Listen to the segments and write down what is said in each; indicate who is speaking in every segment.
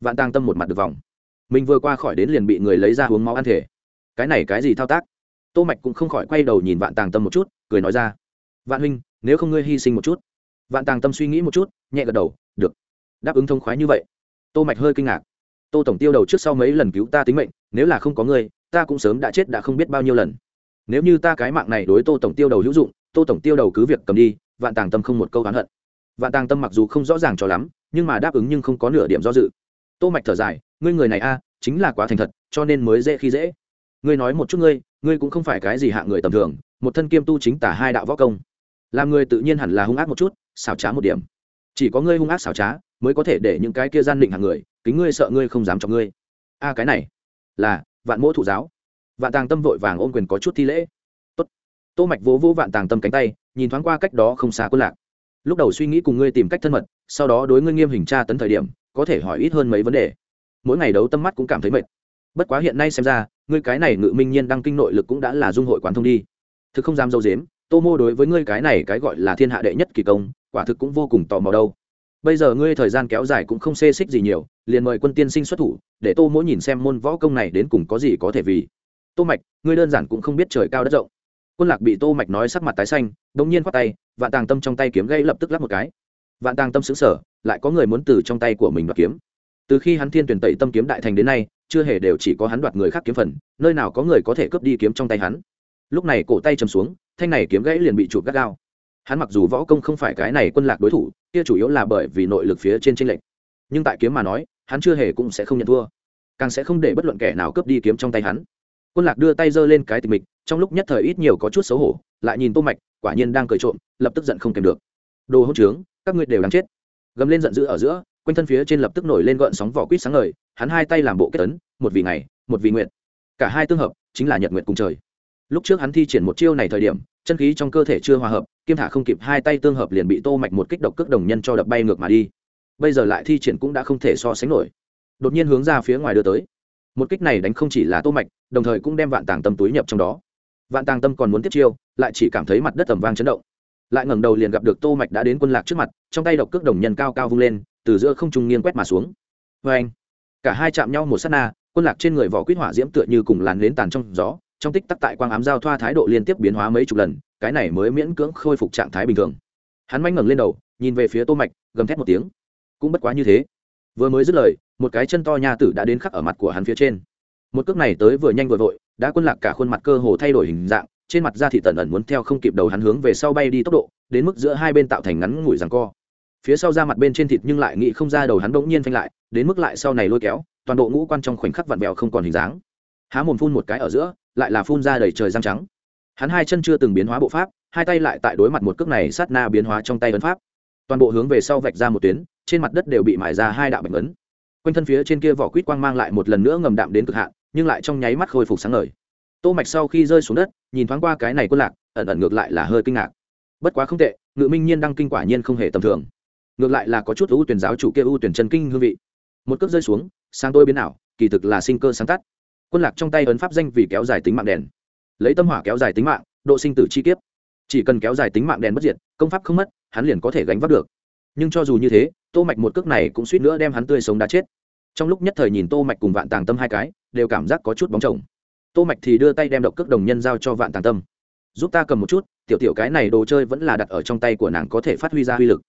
Speaker 1: vạn tàng tâm một mặt được vòng. Mình vừa qua khỏi đến liền bị người lấy ra uống máu ăn thể. Cái này cái gì thao tác? Tô mạch cũng không khỏi quay đầu nhìn vạn tàng tâm một chút, cười nói ra. Vạn huynh, nếu không ngươi hy sinh một chút. Vạn tàng tâm suy nghĩ một chút, nhẹ gật đầu, được. Đáp ứng thông khoái như vậy. Tô mạch hơi kinh ngạc. Tô tổng tiêu đầu trước sau mấy lần cứu ta tính mệnh, nếu là không có ngươi, ta cũng sớm đã chết đã không biết bao nhiêu lần. Nếu như ta cái mạng này đối tô tổng tiêu đầu hữu dụng, tô tổng tiêu đầu cứ việc cầm đi, vạn tàng tâm không một câu oán hận. Vạn tàng tâm mặc dù không rõ ràng cho lắm, nhưng mà đáp ứng nhưng không có nửa điểm do dự tô mạch thở dài, ngươi người này a, chính là quá thành thật, cho nên mới dễ khi dễ. Ngươi nói một chút ngươi ngươi cũng không phải cái gì hạ người tầm thường, một thân kiêm tu chính tả hai đạo võ công. Làm người tự nhiên hẳn là hung ác một chút, xảo trá một điểm. Chỉ có ngươi hung ác xảo trá, mới có thể để những cái kia gian định hàng người, kính ngươi sợ ngươi không dám cho ngươi. A, cái này là vạn mỗ thụ giáo. Vạn tàng tâm vội vàng ôm quyền có chút thi lễ. Tốt. Tô mạch vỗ vỗ vạn tàng tâm cánh tay, nhìn thoáng qua cách đó không xa quân lạc. Lúc đầu suy nghĩ cùng ngươi tìm cách thân mật, sau đó đối ngươi nghiêm hình tra tấn thời điểm có thể hỏi ít hơn mấy vấn đề. Mỗi ngày đấu tâm mắt cũng cảm thấy mệt. Bất quá hiện nay xem ra, ngươi cái này ngự minh nhiên đăng kinh nội lực cũng đã là dung hội quán thông đi. Thực không dám dâu dếm, tô mô đối với ngươi cái này cái gọi là thiên hạ đệ nhất kỳ công, quả thực cũng vô cùng tò mò đâu. Bây giờ ngươi thời gian kéo dài cũng không xê xích gì nhiều, liền mời quân tiên sinh xuất thủ, để tô mỗ nhìn xem môn võ công này đến cùng có gì có thể vì. Tô mạch, ngươi đơn giản cũng không biết trời cao đất rộng. Quân lạc bị tô mạch nói sắc mặt tái xanh đống nhiên quát tay, vạn tàng tâm trong tay kiếm gây lập tức lắp một cái. Vạn tàng tâm sững sờ lại có người muốn từ trong tay của mình đoạt kiếm. Từ khi hắn thiên tuyển tẩy tâm kiếm đại thành đến nay, chưa hề đều chỉ có hắn đoạt người khác kiếm phần, nơi nào có người có thể cướp đi kiếm trong tay hắn. Lúc này cổ tay chầm xuống, thanh này kiếm gãy liền bị chụp gắt gao. Hắn mặc dù võ công không phải cái này quân lạc đối thủ, kia chủ yếu là bởi vì nội lực phía trên tranh lệch. Nhưng tại kiếm mà nói, hắn chưa hề cũng sẽ không nhận thua. Càng sẽ không để bất luận kẻ nào cướp đi kiếm trong tay hắn. Quân lạc đưa tay giơ lên cái tịch mịch, trong lúc nhất thời ít nhiều có chút xấu hổ, lại nhìn tô mạch, quả nhiên đang cười trộm, lập tức giận không kèm được. Đồ hỗn trướng, các ngươi đều đáng chết gầm lên giận dữ ở giữa, quanh thân phía trên lập tức nổi lên gợn sóng vỏ quýt sáng ngời, hắn hai tay làm bộ kết tấn một vì ngày, một vì nguyện. Cả hai tương hợp, chính là nhật nguyện cùng trời. Lúc trước hắn thi triển một chiêu này thời điểm, chân khí trong cơ thể chưa hòa hợp kim thả không kịp, hai tay tương hợp liền bị tô mạch một kích độc cước đồng nhân cho đập bay ngược mà đi. Bây giờ lại thi triển cũng đã không thể so sánh nổi. Đột nhiên hướng ra phía ngoài đưa tới. Một kích này đánh không chỉ là tô mạch, đồng thời cũng đem vạn tàng tâm túi nhập trong đó. Vạn tàng tâm còn muốn tiếp chiêu, lại chỉ cảm thấy mặt đất tầm vang chấn động. Lại ngẩng đầu liền gặp được tô mạch đã đến quân lạc trước mặt trong tay độc cước đồng nhân cao cao vung lên, từ giữa không trung nghiêng quét mà xuống. Với anh, cả hai chạm nhau một sát na, quân lạc trên người vỏ quýt hỏa diễm tựa như cùng làn nến tàn trong gió, trong tích tắc tại quang ám giao thoa thái độ liên tiếp biến hóa mấy chục lần, cái này mới miễn cưỡng khôi phục trạng thái bình thường. Hắn manh ngẩng lên đầu, nhìn về phía tô mạch, gầm thét một tiếng. Cũng bất quá như thế. Vừa mới dứt lời, một cái chân to nha tử đã đến khắc ở mặt của hắn phía trên. Một cước này tới vừa nhanh vừa vội, đã quân lạc cả khuôn mặt cơ hồ thay đổi hình dạng, trên mặt da thị tần ẩn muốn theo không kịp đầu hắn hướng về sau bay đi tốc độ, đến mức giữa hai bên tạo thành ngắn ngủi rằng co phía sau da mặt bên trên thịt nhưng lại nghĩ không ra đầu hắn bỗng nhiên phanh lại, đến mức lại sau này lôi kéo, toàn bộ ngũ quan trong khoảnh khắc vặn vẹo không còn hình dáng. Há mồm phun một cái ở giữa, lại là phun ra đầy trời răng trắng. Hắn hai chân chưa từng biến hóa bộ pháp, hai tay lại tại đối mặt một cước này sát na biến hóa trong tay ấn pháp. Toàn bộ hướng về sau vạch ra một tuyến, trên mặt đất đều bị mải ra hai đạo bệnh ấn. Quanh thân phía trên kia vỏ quýt quang mang lại một lần nữa ngầm đạm đến cực hạn, nhưng lại trong nháy mắt khôi phục sáng ngời. Tô mạch sau khi rơi xuống đất, nhìn thoáng qua cái này quân lạc, ẩn ẩn ngược lại là hơi kinh ngạc. Bất quá không tệ, ngự minh nhiên đăng kinh quả nhiên không hề tầm thường ngược lại là có chút ưu tuyển giáo chủ kia ưu tuyển chân kinh hương vị. Một cước rơi xuống sang tôi biến ảo, kỳ thực là sinh cơ sáng tắt. Quân lạc trong tay ấn pháp danh vì kéo dài tính mạng đèn. Lấy tâm hỏa kéo dài tính mạng, độ sinh tử chi kiếp. Chỉ cần kéo dài tính mạng đèn bất diệt, công pháp không mất, hắn liền có thể gánh vác được. Nhưng cho dù như thế, tô mạch một cước này cũng suýt nữa đem hắn tươi sống đã chết. Trong lúc nhất thời nhìn tô mạch cùng vạn tàng tâm hai cái, đều cảm giác có chút bóng chồng. Tô mạch thì đưa tay đem độc cước đồng nhân giao cho vạn tàng tâm. Giúp ta cầm một chút, tiểu tiểu cái này đồ chơi vẫn là đặt ở trong tay của nàng có thể phát huy ra uy lực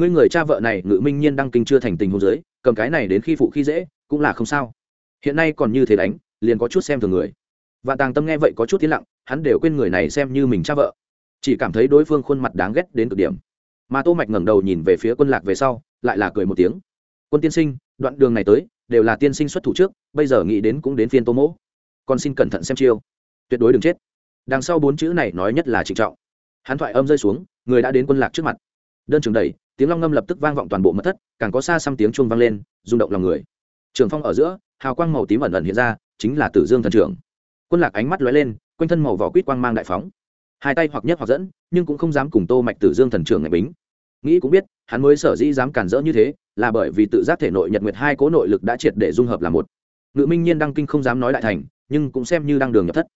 Speaker 1: ngươi người cha vợ này ngự minh nhiên đăng kinh chưa thành tình hôn giới, cầm cái này đến khi phụ khi dễ, cũng là không sao. Hiện nay còn như thế đánh, liền có chút xem thường người. Và tàng tâm nghe vậy có chút tiến lặng, hắn đều quên người này xem như mình cha vợ. Chỉ cảm thấy đối phương khuôn mặt đáng ghét đến cực điểm. Mà tô mạch ngẩng đầu nhìn về phía quân lạc về sau, lại là cười một tiếng. Quân tiên sinh, đoạn đường này tới, đều là tiên sinh xuất thủ trước, bây giờ nghĩ đến cũng đến phiên tô mỗ. Còn xin cẩn thận xem chiêu. Tuyệt đối đừng chết. Đằng sau bốn chữ này nói nhất là trịnh trọng. Hắn thoại âm rơi xuống, người đã đến quân lạc trước mặt. Đơn trường đẩy tiếng long ngâm lập tức vang vọng toàn bộ mật thất, càng có xa xăm tiếng chuông vang lên, rung động lòng người. Trường phong ở giữa, hào quang màu tím ẩn ẩn hiện ra, chính là tử dương thần trưởng. Quân lạc ánh mắt lóe lên, quanh thân màu vỏ quýt quang mang đại phóng. Hai tay hoặc nhất hoặc dẫn, nhưng cũng không dám cùng tô mạch tử dương thần trưởng ngạch bính. Nghĩ cũng biết, hắn mới sở dĩ dám cản rỡ như thế, là bởi vì tự giác thể nội nhật nguyệt hai cố nội lực đã triệt để dung hợp là một. Ngự minh nhiên đăng kinh không dám nói đại thành, nhưng cũng xem như đang đường nhập thất.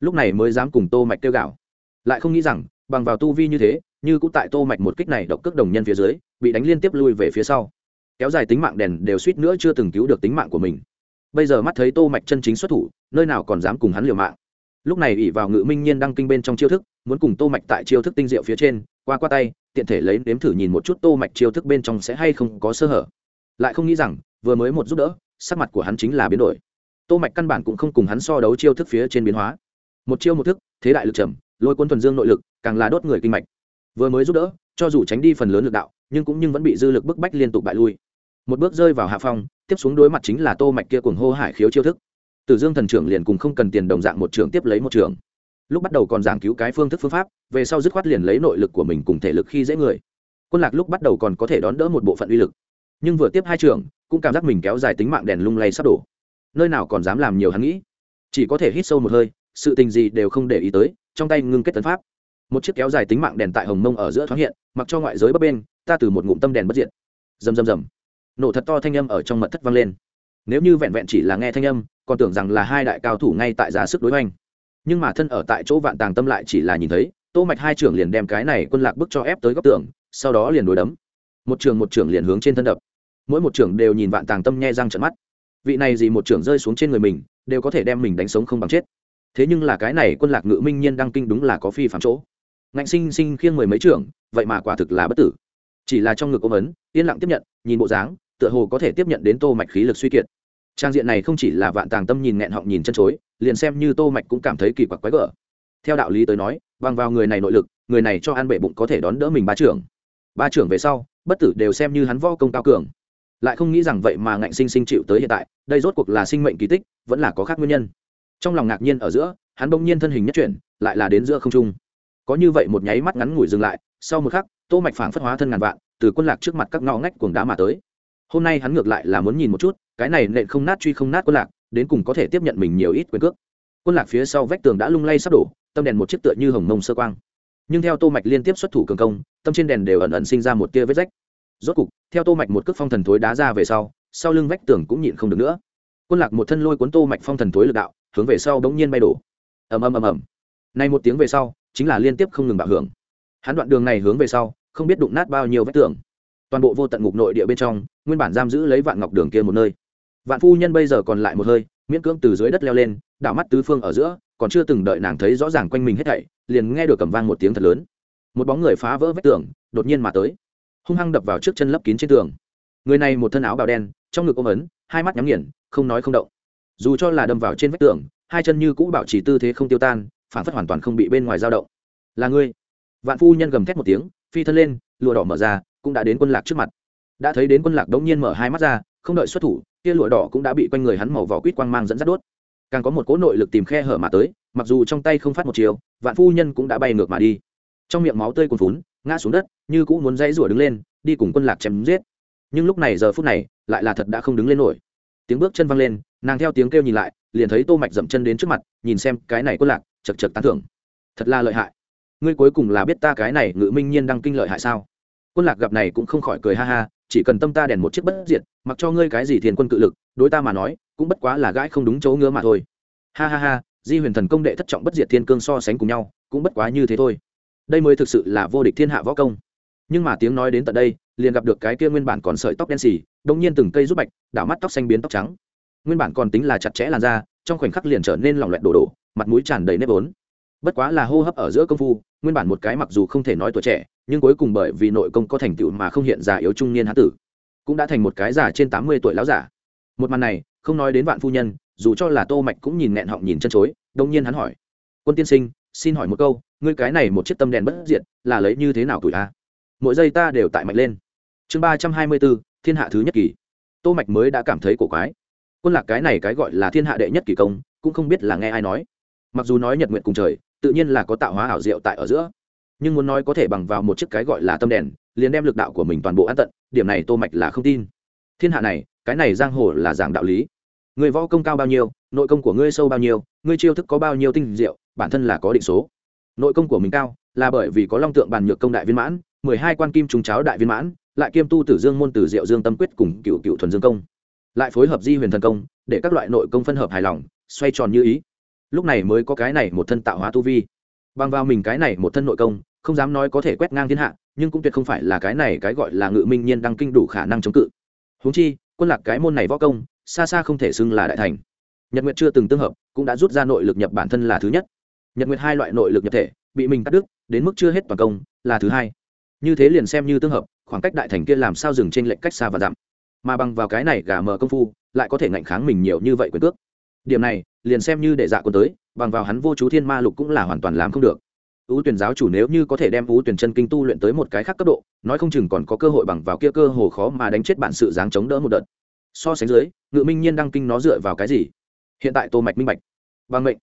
Speaker 1: Lúc này mới dám cùng tô mạch kêu gạo lại không nghĩ rằng bằng vào tu vi như thế, như cũng tại tô mạch một kích này độc cước đồng nhân phía dưới, bị đánh liên tiếp lui về phía sau. Kéo dài tính mạng đèn đều suýt nữa chưa từng cứu được tính mạng của mình. Bây giờ mắt thấy tô mạch chân chính xuất thủ, nơi nào còn dám cùng hắn liều mạng. Lúc này ỷ vào ngự minh nhiên đăng kinh bên trong chiêu thức, muốn cùng tô mạch tại chiêu thức tinh diệu phía trên, qua qua tay, tiện thể lấy đếm thử nhìn một chút tô mạch chiêu thức bên trong sẽ hay không có sơ hở. Lại không nghĩ rằng, vừa mới một giúp đỡ, sắc mặt của hắn chính là biến đổi. Tô mạch căn bản cũng không cùng hắn so đấu chiêu thức phía trên biến hóa. Một chiêu một thức, thế đại lực trầm lôi quân thuần dương nội lực, càng là đốt người kinh mạch. Vừa mới giúp đỡ, cho dù tránh đi phần lớn lực đạo, nhưng cũng nhưng vẫn bị dư lực bức bách liên tục bại lui. Một bước rơi vào hạ phong, tiếp xuống đối mặt chính là tô mạch kia cuồng hô hải khiếu chiêu thức. Tử dương thần trưởng liền cùng không cần tiền đồng dạng một trưởng tiếp lấy một trưởng. Lúc bắt đầu còn giảng cứu cái phương thức phương pháp, về sau dứt khoát liền lấy nội lực của mình cùng thể lực khi dễ người. Quân lạc lúc bắt đầu còn có thể đón đỡ một bộ phận uy lực. Nhưng vừa tiếp hai trưởng, cũng cảm giác mình kéo dài tính mạng đèn lung lay sắp đổ. Nơi nào còn dám làm nhiều hắn nghĩ. Chỉ có thể hít sâu một hơi, sự tình gì đều không để ý tới trong tay ngưng kết tấn pháp. Một chiếc kéo dài tính mạng đèn tại hồng mông ở giữa thoáng hiện, mặc cho ngoại giới bấp bên ta từ một ngụm tâm đèn bất diện rầm rầm rầm. Nổ thật to thanh âm ở trong mật thất vang lên. Nếu như vẹn vẹn chỉ là nghe thanh âm, còn tưởng rằng là hai đại cao thủ ngay tại giá sức đối hoành. Nhưng mà thân ở tại chỗ vạn tàng tâm lại chỉ là nhìn thấy, tô mạch hai trưởng liền đem cái này quân lạc bức cho ép tới góc tường, sau đó liền đối đấm. Một trường một trưởng liền hướng trên thân đập. Mỗi một trưởng đều nhìn vạn tàng tâm nhe răng trận mắt. Vị này gì một trưởng rơi xuống trên người mình, đều có thể đem mình đánh sống không bằng chết thế nhưng là cái này quân lạc ngự minh nhiên đăng kinh đúng là có phi phạm chỗ. Ngạnh sinh sinh khiêng mười mấy trưởng, vậy mà quả thực là bất tử. Chỉ là trong ngực ôm ấn, yên lặng tiếp nhận, nhìn bộ dáng, tựa hồ có thể tiếp nhận đến tô mạch khí lực suy kiệt. Trang diện này không chỉ là vạn tàng tâm nhìn nghẹn họng nhìn chân chối, liền xem như tô mạch cũng cảm thấy kỳ quặc quái gở. Theo đạo lý tới nói, bằng vào người này nội lực, người này cho ăn bệ bụng có thể đón đỡ mình ba trưởng. Ba trưởng về sau, bất tử đều xem như hắn võ công cao cường. Lại không nghĩ rằng vậy mà ngạnh sinh sinh chịu tới hiện tại, đây rốt cuộc là sinh mệnh kỳ tích, vẫn là có khác nguyên nhân trong lòng ngạc nhiên ở giữa, hắn bỗng nhiên thân hình nhất chuyển, lại là đến giữa không trung. Có như vậy một nháy mắt ngắn ngủi dừng lại, sau một khắc, tô mạch phảng phất hóa thân ngàn vạn, từ quân lạc trước mặt các ngõ ngách cuồng đá mà tới. Hôm nay hắn ngược lại là muốn nhìn một chút, cái này nện không nát truy không nát quân lạc, đến cùng có thể tiếp nhận mình nhiều ít quyền cước. Quân lạc phía sau vách tường đã lung lay sắp đổ, tâm đèn một chiếc tựa như hồng mông sơ quang. Nhưng theo tô mạch liên tiếp xuất thủ cường công, tâm trên đèn đều ẩn ẩn sinh ra một tia vết rách. Rốt cục, theo tô mạch một cước phong thần thối đá ra về sau sau lưng vách tường cũng nhịn không được nữa. Quân lạc một thân lôi cuốn tô mạch phong thần thối lực đạo hướng về sau bỗng nhiên bay đổ. Ầm ầm ầm ầm. Nay một tiếng về sau, chính là liên tiếp không ngừng bạo hưởng. Hắn đoạn đường này hướng về sau, không biết đụng nát bao nhiêu vách tường. Toàn bộ vô tận ngục nội địa bên trong, nguyên bản giam giữ lấy vạn ngọc đường kia một nơi. Vạn phu nhân bây giờ còn lại một hơi, miễn cưỡng từ dưới đất leo lên, đảo mắt tứ phương ở giữa, còn chưa từng đợi nàng thấy rõ ràng quanh mình hết thảy, liền nghe được cầm vang một tiếng thật lớn. Một bóng người phá vỡ vách tường, đột nhiên mà tới. Hung hăng đập vào trước chân lấp kín trên tường. Người này một thân áo bào đen, trong ngực ôm ấn, hai mắt nhắm nghiền, không nói không động dù cho là đâm vào trên vách tường, hai chân như cũ bảo trì tư thế không tiêu tan, phản phất hoàn toàn không bị bên ngoài dao động. Là ngươi? Vạn phu nhân gầm thét một tiếng, phi thân lên, lụa đỏ mở ra, cũng đã đến quân lạc trước mặt. Đã thấy đến quân lạc đống nhiên mở hai mắt ra, không đợi xuất thủ, kia lụa đỏ cũng đã bị quanh người hắn màu vỏ quýt quang mang dẫn dắt đốt. Càng có một cỗ nội lực tìm khe hở mà tới, mặc dù trong tay không phát một chiều, vạn phu nhân cũng đã bay ngược mà đi. Trong miệng máu tươi cuồn phún ngã xuống đất, như cũ muốn dãy rủa đứng lên, đi cùng quân lạc chém giết. Nhưng lúc này giờ phút này, lại là thật đã không đứng lên nổi tiếng bước chân văng lên, nàng theo tiếng kêu nhìn lại, liền thấy tô mạch dậm chân đến trước mặt, nhìn xem cái này quân lạc, chật chật tán thưởng. Thật là lợi hại. Ngươi cuối cùng là biết ta cái này ngự minh nhiên đang kinh lợi hại sao? Quân lạc gặp này cũng không khỏi cười ha ha, chỉ cần tâm ta đèn một chiếc bất diệt, mặc cho ngươi cái gì thiền quân cự lực, đối ta mà nói, cũng bất quá là gãi không đúng chỗ ngứa mà thôi. Ha ha ha, di huyền thần công đệ thất trọng bất diệt thiên cương so sánh cùng nhau, cũng bất quá như thế thôi. Đây mới thực sự là vô địch thiên hạ võ công. Nhưng mà tiếng nói đến tận đây liền gặp được cái kia nguyên bản còn sợi tóc đen xì đông nhiên từng cây rút bạch, đảo mắt tóc xanh biến tóc trắng. Nguyên bản còn tính là chặt chẽ làn da, trong khoảnh khắc liền trở nên lỏng loẹt đổ đổ, mặt mũi tràn đầy nếp vốn. Bất quá là hô hấp ở giữa công phu, nguyên bản một cái mặc dù không thể nói tuổi trẻ, nhưng cuối cùng bởi vì nội công có thành tựu mà không hiện già yếu trung niên hán tử, cũng đã thành một cái già trên tám mươi tuổi láo giả một màn này, không nói đến vạn phu nhân, dù cho là tô mạch cũng nhìn nghẹn họng nhìn chân chối đông nhiên hắn hỏi, quân tiên sinh, xin hỏi một câu, ngươi cái này một chiếc tâm đèn bất diệt, là lấy như thế nào tuổi a? Mỗi giây ta đều tại mạnh lên chương ba trăm hai mươi bốn, thiên hạ thứ nhất kỳ. Tô mạch mới đã cảm thấy cổ quái. Quân lạc cái này cái gọi là thiên hạ đệ nhất kỳ công, cũng không biết là nghe ai nói. Mặc dù nói nhật nguyện cùng trời, tự nhiên là có tạo hóa ảo diệu tại ở giữa. Nhưng muốn nói có thể bằng vào một chiếc cái gọi là tâm đèn, liền đem lực đạo của mình toàn bộ an tận, điểm này tô mạch là không tin. Thiên hạ này, cái này giang hồ là giảng đạo lý. Người võ công cao bao nhiêu, nội công của ngươi sâu bao nhiêu, ngươi chiêu thức có bao nhiêu tinh diệu, bản thân là có định số. Nội công của mình cao, là bởi vì có long tượng bàn nhược công đại viên mãn mười hai quan kim trùng cháo đại viên mãn, lại kiêm tu tử dương môn tử diệu dương tâm quyết cùng cựu cựu thuần dương công. Lại phối hợp di huyền thần công, để các loại nội công phân hợp hài lòng, xoay tròn như ý. Lúc này mới có cái này một thân tạo hóa tu vi. Bằng vào mình cái này một thân nội công, không dám nói có thể quét ngang thiên hạ, nhưng cũng tuyệt không phải là cái này cái gọi là ngự minh nhiên đăng kinh đủ khả năng chống cự. Huống chi, quân lạc cái môn này võ công, xa xa không thể xưng là đại thành. Nhật nguyệt chưa từng tương hợp, cũng đã rút ra nội lực nhập bản thân là thứ nhất. Nhật nguyệt hai loại nội lực nhập thể, bị mình cắt đứt, đến mức chưa hết toàn công, là thứ hai như thế liền xem như tương hợp, khoảng cách đại thành kia làm sao dừng trên lệnh cách xa và giảm. Mà bằng vào cái này gà mờ công phu, lại có thể ngạnh kháng mình nhiều như vậy quyền cước. Điểm này, liền xem như để dạ quân tới, bằng vào hắn vô chú thiên ma lục cũng là hoàn toàn làm không được. Ưu tuyển giáo chủ nếu như có thể đem ưu tuyển chân kinh tu luyện tới một cái khác cấp độ, nói không chừng còn có cơ hội bằng vào kia cơ hồ khó mà đánh chết bản sự dáng chống đỡ một đợt. So sánh dưới, ngự minh nhiên đăng kinh nó dựa vào cái gì? Hiện tại tô mạch minh bạch. Bằng mệnh.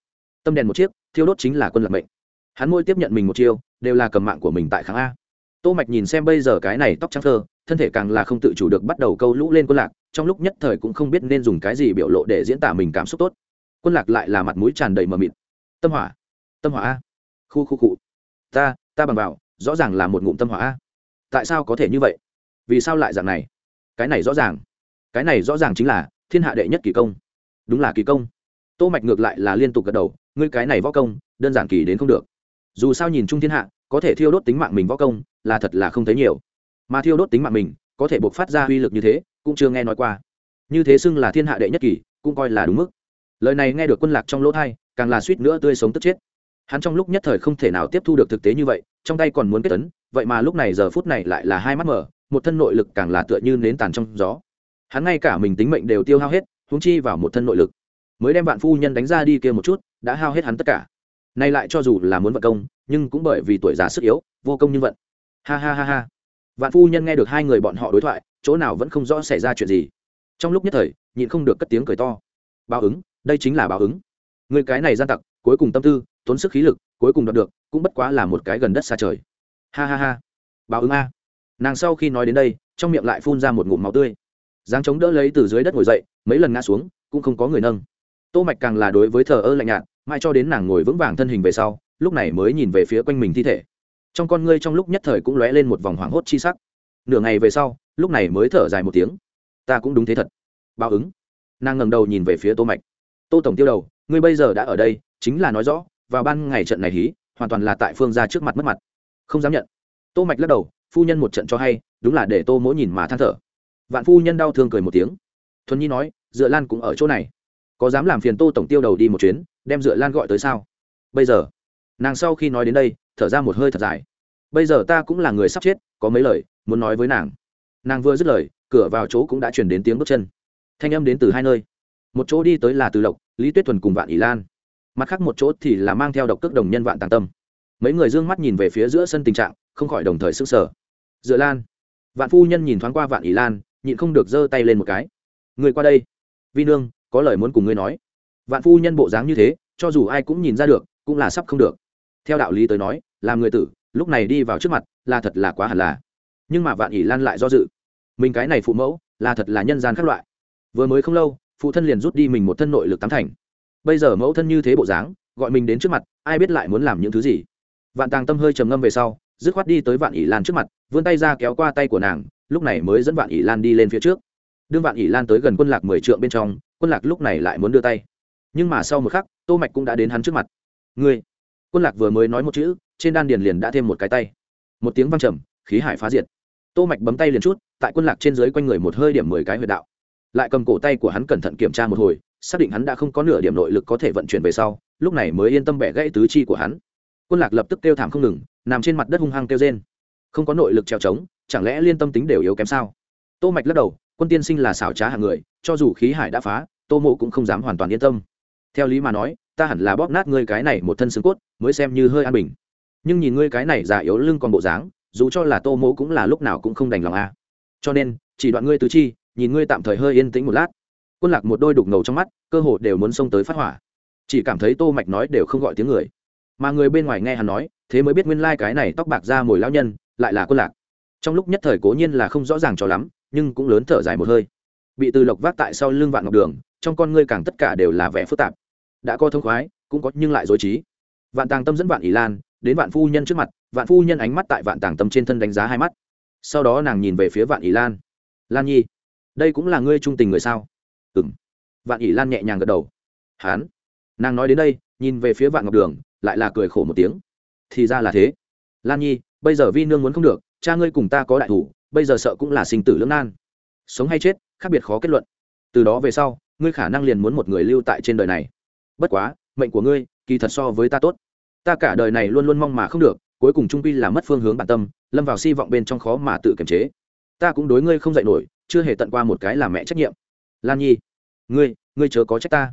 Speaker 1: Tâm đèn một chiếc, thiêu đốt chính là quân lập mệnh. Hắn môi tiếp nhận mình một chiêu, đều là cầm mạng của mình tại kháng a tô mạch nhìn xem bây giờ cái này tóc trắng thơ, thân thể càng là không tự chủ được bắt đầu câu lũ lên quân lạc, trong lúc nhất thời cũng không biết nên dùng cái gì biểu lộ để diễn tả mình cảm xúc tốt. Quân lạc lại là mặt mũi tràn đầy mờ mịt. Tâm hỏa. Tâm hỏa a. Khu khu cụ ta ta bằng vào, rõ ràng là một ngụm tâm hỏa a. Tại sao có thể như vậy? Vì sao lại dạng này? Cái này rõ ràng. Cái này rõ ràng chính là, thiên hạ đệ nhất kỳ công. Đúng là kỳ công. Tô mạch ngược lại là liên tục gật đầu, ngươi cái này võ công, đơn giản kỳ đến không được. Dù sao nhìn chung thiên hạ, có thể thiêu đốt tính mạng mình võ công là thật là không thấy nhiều. Mà thiêu đốt tính mạng mình, có thể buộc phát ra uy lực như thế, cũng chưa nghe nói qua. Như thế xưng là thiên hạ đệ nhất kỳ, cũng coi là đúng mức. Lời này nghe được quân lạc trong lỗ thai, càng là suýt nữa tươi sống tức chết. Hắn trong lúc nhất thời không thể nào tiếp thu được thực tế như vậy, trong tay còn muốn kết tấn vậy mà lúc này giờ phút này lại là hai mắt mở, một thân nội lực càng là tựa như nến tàn trong gió. Hắn ngay cả mình tính mệnh đều tiêu hao hết húng chi vào một thân nội lực. Mới đem vạn phu nhân đánh ra đi kia một chút, đã hao hết hắn tất cả. Nay lại cho dù là muốn vận công, nhưng cũng bởi vì tuổi già sức yếu, vô công như vận ha ha ha ha. Vạn phu nhân nghe được hai người bọn họ đối thoại, chỗ nào vẫn không rõ xảy ra chuyện gì. Trong lúc nhất thời, nhịn không được cất tiếng cười to. Báo ứng, đây chính là báo ứng. Người cái này gian tặc, cuối cùng tâm tư, tốn sức khí lực, cuối cùng đoạt được, cũng bất quá là một cái gần đất xa trời. Ha ha ha. Báo ứng a. Nàng sau khi nói đến đây, trong miệng lại phun ra một ngụm máu tươi. Giáng chống đỡ lấy từ dưới đất ngồi dậy, mấy lần ngã xuống, cũng không có người nâng. Tô mạch càng là đối với thờ ơ lạnh nhạt, mãi cho đến nàng ngồi vững vàng thân hình về sau, lúc này mới nhìn về phía quanh mình thi thể trong con ngươi trong lúc nhất thời cũng lóe lên một vòng hoảng hốt chi sắc. Nửa ngày về sau, lúc này mới thở dài một tiếng. Ta cũng đúng thế thật. Báo ứng. Nàng ngẩng đầu nhìn về phía tô mạch. Tô tổng tiêu đầu, ngươi bây giờ đã ở đây, chính là nói rõ, vào ban ngày trận này hí, hoàn toàn là tại phương gia trước mặt mất mặt. Không dám nhận. Tô mạch lắc đầu, phu nhân một trận cho hay, đúng là để tô mỗi nhìn mà than thở. Vạn phu nhân đau thương cười một tiếng. Thuần nhi nói, dựa lan cũng ở chỗ này. Có dám làm phiền tô tổng tiêu đầu đi một chuyến, đem dựa lan gọi tới sao? Bây giờ, nàng sau khi nói đến đây thở ra một hơi thật dài. Bây giờ ta cũng là người sắp chết, có mấy lời, muốn nói với nàng. Nàng vừa dứt lời, cửa vào chỗ cũng đã chuyển đến tiếng bước chân. Thanh âm đến từ hai nơi. Một chỗ đi tới là từ lộc, lý tuyết thuần cùng vạn ỷ lan. Mặt khác một chỗ thì là mang theo độc cước đồng nhân vạn tàng tâm. Mấy người d ư ơ n g mắt nhìn về phía giữa sân tình trạng, không khỏi đồng thời s ư n g sở dựa lan. Vạn phu nhân nhìn thoáng qua vạn ỷ lan, nhịn không được giơ tay lên một cái. Người qua đây. Vi nương, có lời muốn cùng ngươi nói. Vạn phu nhân bộ dáng như thế, cho dù ai cũng nhìn ra được, cũng là sắp không được. Theo đạo lý tới nói làm người tử, lúc này đi vào trước mặt, là thật là quá hẳn là. Nhưng mà vạn ỷ lan lại do dự. Mình cái này phụ mẫu, là thật là nhân gian các loại. Vừa mới không lâu, phụ thân liền rút đi mình một thân nội lực tám thành. Bây giờ mẫu thân như thế bộ dáng, gọi mình đến trước mặt, ai biết lại muốn làm những thứ gì. Vạn tàng tâm hơi trầm ngâm về sau, dứt khoát đi tới vạn ỷ lan trước mặt, vươn tay ra kéo qua tay của nàng, lúc này mới dẫn vạn ỷ lan đi lên phía trước. Đương vạn ỷ lan tới gần quân lạc mười trượng bên trong, quân lạc lúc này lại muốn đưa tay. Nhưng mà sau một khắc, tô mạch cũng đã đến hắn trước mặt. Ngươi! Quân lạc vừa mới nói một chữ trên đan điền liền đã thêm một cái tay. Một tiếng vang trầm, khí hải phá diệt. Tô mạch bấm tay liền chút, tại quân lạc trên dưới quanh người một hơi điểm mười cái huyệt đạo. Lại cầm cổ tay của hắn cẩn thận kiểm tra một hồi, xác định hắn đã không có nửa điểm nội lực có thể vận chuyển về sau, lúc này mới yên tâm bẻ gãy tứ chi của hắn. Quân lạc lập tức kêu thảm không ngừng, nằm trên mặt đất hung hăng kêu rên. Không có nội lực trèo trống, chẳng lẽ liên tâm tính đều yếu kém sao? Tô mạch lắc đầu, quân tiên sinh là xảo trá hạng người, cho dù khí hải đã phá, tô mộ cũng không dám hoàn toàn yên tâm. Theo lý mà nói, ta hẳn là bóp nát ngươi cái này một thân xương cốt, mới xem như hơi an bình nhưng nhìn ngươi cái này già yếu lưng còn bộ dáng, dù cho là tô mộ cũng là lúc nào cũng không đành lòng a cho nên, chỉ đoạn ngươi tứ chi, nhìn ngươi tạm thời hơi yên tĩnh một lát. Quân lạc một đôi đục ngầu trong mắt, cơ hồ đều muốn xông tới phát hỏa. Chỉ cảm thấy tô mạch nói đều không gọi tiếng người. Mà người bên ngoài nghe hắn nói, thế mới biết nguyên lai like cái này tóc bạc ra mồi lão nhân, lại là quân lạc. Trong lúc nhất thời cố nhiên là không rõ ràng cho lắm, nhưng cũng lớn thở dài một hơi. Bị từ lộc vác tại sau lưng vạn ngọc đường, trong con ngươi càng tất cả đều là vẻ phức tạp. Đã có thông khoái, cũng có nhưng lại dối trí. Vạn tàng tâm dẫn vạn ỷ lan đến vạn phu nhân trước mặt, vạn phu nhân ánh mắt tại vạn tàng tâm trên thân đánh giá hai mắt. Sau đó nàng nhìn về phía vạn ỷ lan. Lan nhi, đây cũng là ngươi trung tình người sao? Ừng vạn ỷ lan nhẹ nhàng gật đầu. Hán. Nàng nói đến đây, nhìn về phía vạn ngọc đường, lại là cười khổ một tiếng. Thì ra là thế. Lan nhi, bây giờ vi nương muốn không được, cha ngươi cùng ta có đại thủ, bây giờ sợ cũng là sinh tử lưỡng nan. Sống hay chết, khác biệt khó kết luận. Từ đó về sau, ngươi khả năng liền muốn một người lưu tại trên đời này. Bất quá, mệnh của ngươi, kỳ thật so với ta tốt ta cả đời này luôn luôn mong mà không được, cuối cùng trung quy là mất phương hướng bản tâm, lâm vào si vọng bên trong khó mà tự kiềm chế. Ta cũng đối ngươi không dạy nổi, chưa hề tận qua một cái làm mẹ trách nhiệm. Lan nhi, ngươi ngươi chớ có trách ta.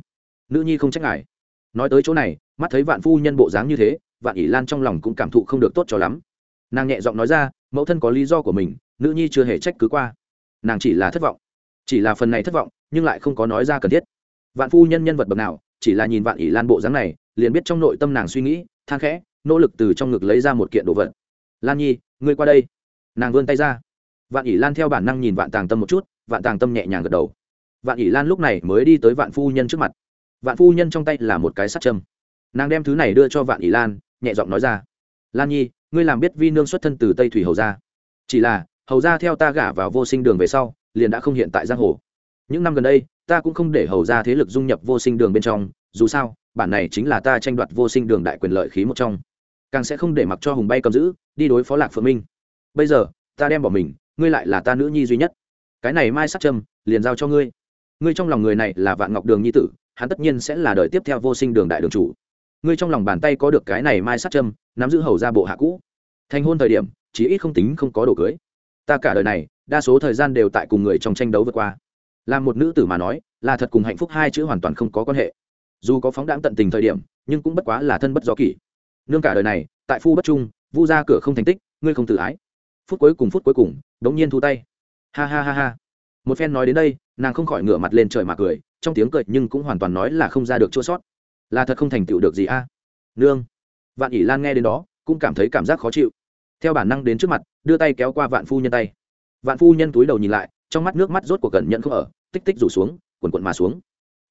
Speaker 1: Nữ nhi không trách ngài. Nói tới chỗ này, mắt thấy vạn phu nhân bộ dáng như thế, vạn ỷ lan trong lòng cũng cảm thụ không được tốt cho lắm. Nàng nhẹ giọng nói ra, mẫu thân có lý do của mình, nữ nhi chưa hề trách cứ qua. Nàng chỉ là thất vọng. Chỉ là phần này thất vọng, nhưng lại không có nói ra cần thiết. Vạn phu nhân nhân vật bậc nào, chỉ là nhìn vạn ỷ lan bộ dáng này, liền biết trong nội tâm nàng suy nghĩ than khẽ, nỗ lực từ trong ngực lấy ra một kiện đồ vật. Lan nhi, ngươi qua đây. Nàng vươn tay ra. Vạn ỷ lan theo bản năng nhìn vạn tàng tâm một chút, vạn tàng tâm nhẹ nhàng gật đầu. Vạn ỷ lan lúc này mới đi tới vạn phu nhân trước mặt. Vạn phu nhân trong tay là một cái sắt châm. Nàng đem thứ này đưa cho vạn ỷ lan, nhẹ giọng nói ra. Lan nhi, ngươi làm biết vi nương xuất thân từ tây thủy hầu gia. Chỉ là, hầu gia theo ta gả vào vô sinh đường về sau, liền đã không hiện tại giang hồ. Những năm gần đây, ta cũng không để hầu gia thế lực dung nhập vô sinh đường bên trong, dù sao bản này chính là ta tranh đoạt vô sinh đường đại quyền lợi khí một trong. Càng sẽ không để mặc cho hùng bay cầm giữ đi đối phó lạc phượng minh. Bây giờ ta đem bỏ mình ngươi lại là ta nữ nhi duy nhất. Cái này mai sắc trâm, liền giao cho ngươi. Ngươi trong lòng người này là vạn ngọc đường nhi tử hắn tất nhiên sẽ là đời tiếp theo vô sinh đường đại đường chủ. Ngươi trong lòng bàn tay có được cái này mai sắc trâm, nắm giữ hầu ra bộ hạ cũ. Thành hôn thời điểm chí ít không tính không có đồ cưới. Ta cả đời này đa số thời gian đều tại cùng người trong tranh đấu vượt qua. Làm một nữ tử mà nói là thật cùng hạnh phúc hai chữ hoàn toàn không có quan hệ dù có phóng đáng tận tình thời điểm, nhưng cũng bất quá là thân bất do kỷ. Nương cả đời này, tại phu bất trung, vu ra cửa không thành tích, ngươi không tự ái. Phút cuối cùng phút cuối cùng, đống nhiên thu tay. Ha ha ha ha. Một phen nói đến đây, nàng không khỏi ngửa mặt lên trời mà cười, trong tiếng cười nhưng cũng hoàn toàn nói là không ra được chua sót. Là thật không thành tựu được gì a. Nương. Vạn ỷ lan nghe đến đó, cũng cảm thấy cảm giác khó chịu. Theo bản năng đến trước mặt, đưa tay kéo qua vạn phu nhân tay. Vạn phu nhân túi đầu nhìn lại, trong mắt nước mắt rốt của cẩn nhận không ở, tích tích rủ xuống, quần quận mà xuống.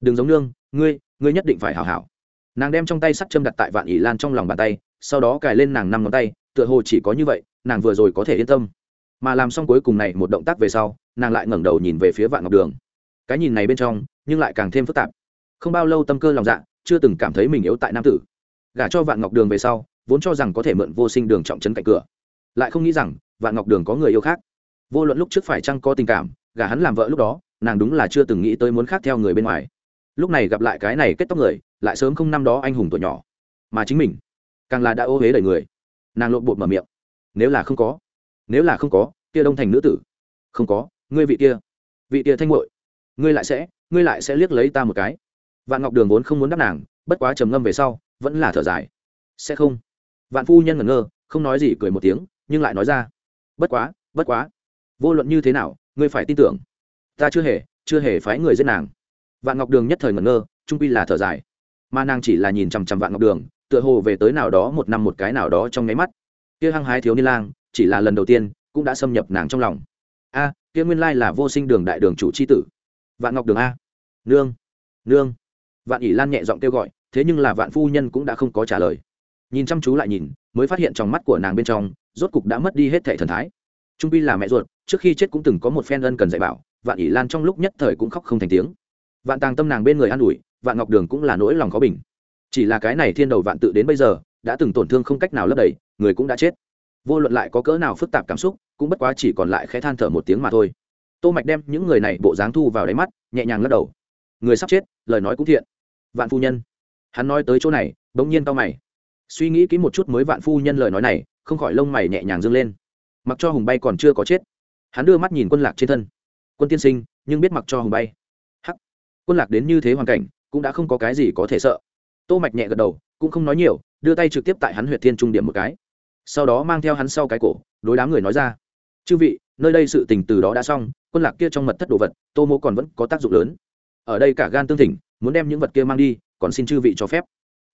Speaker 1: Đừng giống nương, ngươi ngươi nhất định phải hảo hảo. Nàng đem trong tay sắt châm đặt tại vạn ỷ lan trong lòng bàn tay, sau đó cài lên nàng năm ngón tay, tựa hồ chỉ có như vậy, nàng vừa rồi có thể yên tâm. Mà làm xong cuối cùng này một động tác về sau, nàng lại ngẩng đầu nhìn về phía vạn ngọc đường. Cái nhìn này bên trong, nhưng lại càng thêm phức tạp. Không bao lâu tâm cơ lòng dạ chưa từng cảm thấy mình yếu tại nam tử. Gả cho vạn ngọc đường về sau, vốn cho rằng có thể mượn vô sinh đường trọng trấn cạnh cửa. Lại không nghĩ rằng, vạn ngọc đường có người yêu khác. Vô luận lúc trước phải chăng có tình cảm, gả hắn làm vợ lúc đó, nàng đúng là chưa từng nghĩ tới muốn khác theo người bên ngoài lúc này gặp lại cái này kết tóc người, lại sớm không năm đó anh hùng tuổi nhỏ. Mà chính mình, càng là đã ô huế đầy người. Nàng lộn bột mở miệng. Nếu là không có, nếu là không có, kia đông thành nữ tử. Không có, ngươi vị kia vị kia thanh hội ngươi lại sẽ, ngươi lại sẽ liếc lấy ta một cái. Vạn ngọc đường vốn không muốn đáp nàng, bất quá trầm ngâm về sau, vẫn là thở dài. Sẽ không. Vạn phu nhân ngẩn ngơ, không nói gì cười một tiếng, nhưng lại nói ra. Bất quá bất quá. Vô luận như thế nào, ngươi phải tin tưởng. Ta chưa hề chưa hề phái người giết nàng vạn ngọc đường nhất thời ngẩn ngơ, trung quy là thở dài. Mà nàng chỉ là nhìn chằm chằm vạn ngọc đường, tựa hồ về tới nào đó một năm một cái nào đó trong nháy mắt. Kia hăng hái thiếu niên lang, chỉ là lần đầu tiên, cũng đã xâm nhập nàng trong lòng. A, kia nguyên lai là vô sinh đường đại đường chủ c h i tử. Vạn ngọc đường a. Nương nương. Vạn ỷ lan nhẹ giọng kêu gọi, thế nhưng là vạn phu nhân cũng đã không có trả lời. Nhìn chăm chú lại nhìn, mới phát hiện trong mắt của nàng bên trong, rốt cục đã mất đi hết thẻ thần thái. Trung pi là mẹ ruột, trước khi chết cũng từng có một phen ân cần dạy bảo, vạn ỷ lan trong lúc nhất thời cũng khóc không thành tiếng vạn tàng tâm nàng bên người an ủi, vạn ngọc đường cũng là nỗi lòng khó bình. Chỉ là cái này thiên đầu vạn tự đến bây giờ, đã từng tổn thương không cách nào lấp đầy, người cũng đã chết. Vô luận lại có cỡ nào phức tạp cảm xúc, cũng bất quá chỉ còn lại khẽ than thở một tiếng mà thôi. Tô mạch đem những người này bộ dáng thu vào đáy mắt, nhẹ nhàng lắc đầu. Người sắp chết, lời nói cũng thiện. Vạn phu nhân. Hắn nói tới chỗ này, bỗng nhiên tao mày. Suy nghĩ kỹ một chút mới vạn phu nhân lời nói này, không khỏi lông mày nhẹ nhàng dâng lên. Mặc cho hùng bay còn chưa có chết. Hắn đưa mắt nhìn quân lạc trên thân. Quân tiên sinh, nhưng biết mặc cho hùng bay quân lạc đến như thế hoàn cảnh, cũng đã không có cái gì có thể sợ. Tô mạch nhẹ gật đầu, cũng không nói nhiều, đưa tay trực tiếp tại hắn huyệt thiên trung điểm một cái. Sau đó mang theo hắn sau cái cổ, đối đám người nói ra. Chư vị, nơi đây sự tình từ đó đã xong, quân lạc kia trong mật thất đồ vật, tô mô còn vẫn có tác dụng lớn. Ở đây cả gan tương thỉnh, muốn đem những vật kia mang đi, còn xin chư vị cho phép.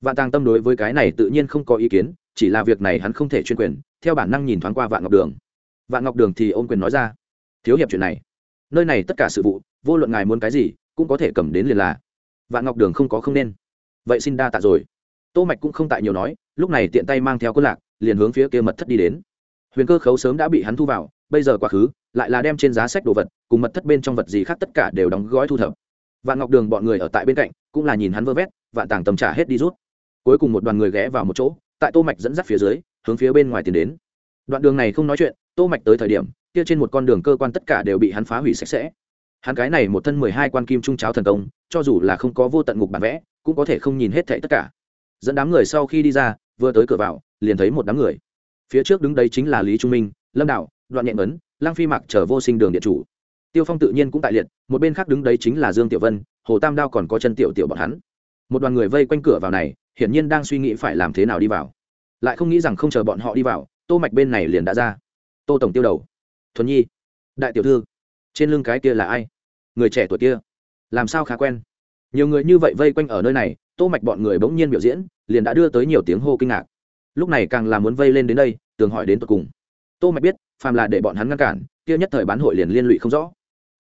Speaker 1: Vạn tàng tâm đối với cái này tự nhiên không có ý kiến, chỉ là việc này hắn không thể chuyên quyền, theo bản năng nhìn thoáng qua vạn ngọc đường. Vạn ngọc đường thì ôm quyền nói ra, thiếu hiệp chuyện này, nơi này tất cả sự vụ, vô luận ngài muốn cái gì cũng có thể cầm đến liền là. Vạn ngọc đường không có không nên. Vậy xin đa tạ rồi. Tô mạch cũng không tại nhiều nói, lúc này tiện tay mang theo quân lạc, liền hướng phía kia mật thất đi đến. Huyền cơ khấu sớm đã bị hắn thu vào, bây giờ quá khứ, lại là đem trên giá sách đồ vật, cùng mật thất bên trong vật gì khác tất cả đều đóng gói thu thập. Vạn ngọc đường bọn người ở tại bên cạnh, cũng là nhìn hắn vơ vét, vạn tàng tầm trả hết đi rút. Cuối cùng một đoàn người ghé vào một chỗ, tại tô mạch dẫn dắt phía dưới, hướng phía bên ngoài tiến đến. Đoạn đường này không nói chuyện, tô mạch tới thời điểm, kia trên một con đường cơ quan tất cả đều bị hắn phá hủy sạch sẽ hắn cái này một thân mười hai quan kim trung cháo thần công, cho dù là không có vô tận ngục bản vẽ, cũng có thể không nhìn hết thảy tất cả. Dẫn đám người sau khi đi ra, vừa tới cửa vào, liền thấy một đám người. Phía trước đứng đấy chính là lý trung minh, lâm đạo, đoạn nhện ấn, lang phi mặc chở vô sinh đường điện chủ. Tiêu phong tự nhiên cũng tại liệt, một bên khác đứng đấy chính là dương tiểu vân, hồ tam đao còn có chân tiểu tiểu bọn hắn. Một đoàn người vây quanh cửa vào này, hiển nhiên đang suy nghĩ phải làm thế nào đi vào. Lại không nghĩ rằng không chờ bọn họ đi vào, tô mạch bên này liền đã ra. Tô tổng tiêu đầu. Thuần nhi. Đại tiểu thư. Trên lưng cái kia là ai? Người trẻ tuổi kia. Làm sao khá quen? Nhiều người như vậy vây quanh ở nơi này, tô mạch bọn người bỗng nhiên biểu diễn, liền đã đưa tới nhiều tiếng hô kinh ngạc. Lúc này càng là muốn vây lên đến đây, tường hỏi đến tận cùng. Tô mạch biết, phàm là để bọn hắn ngăn cản, kia nhất thời bán hội liền liên lụy không rõ.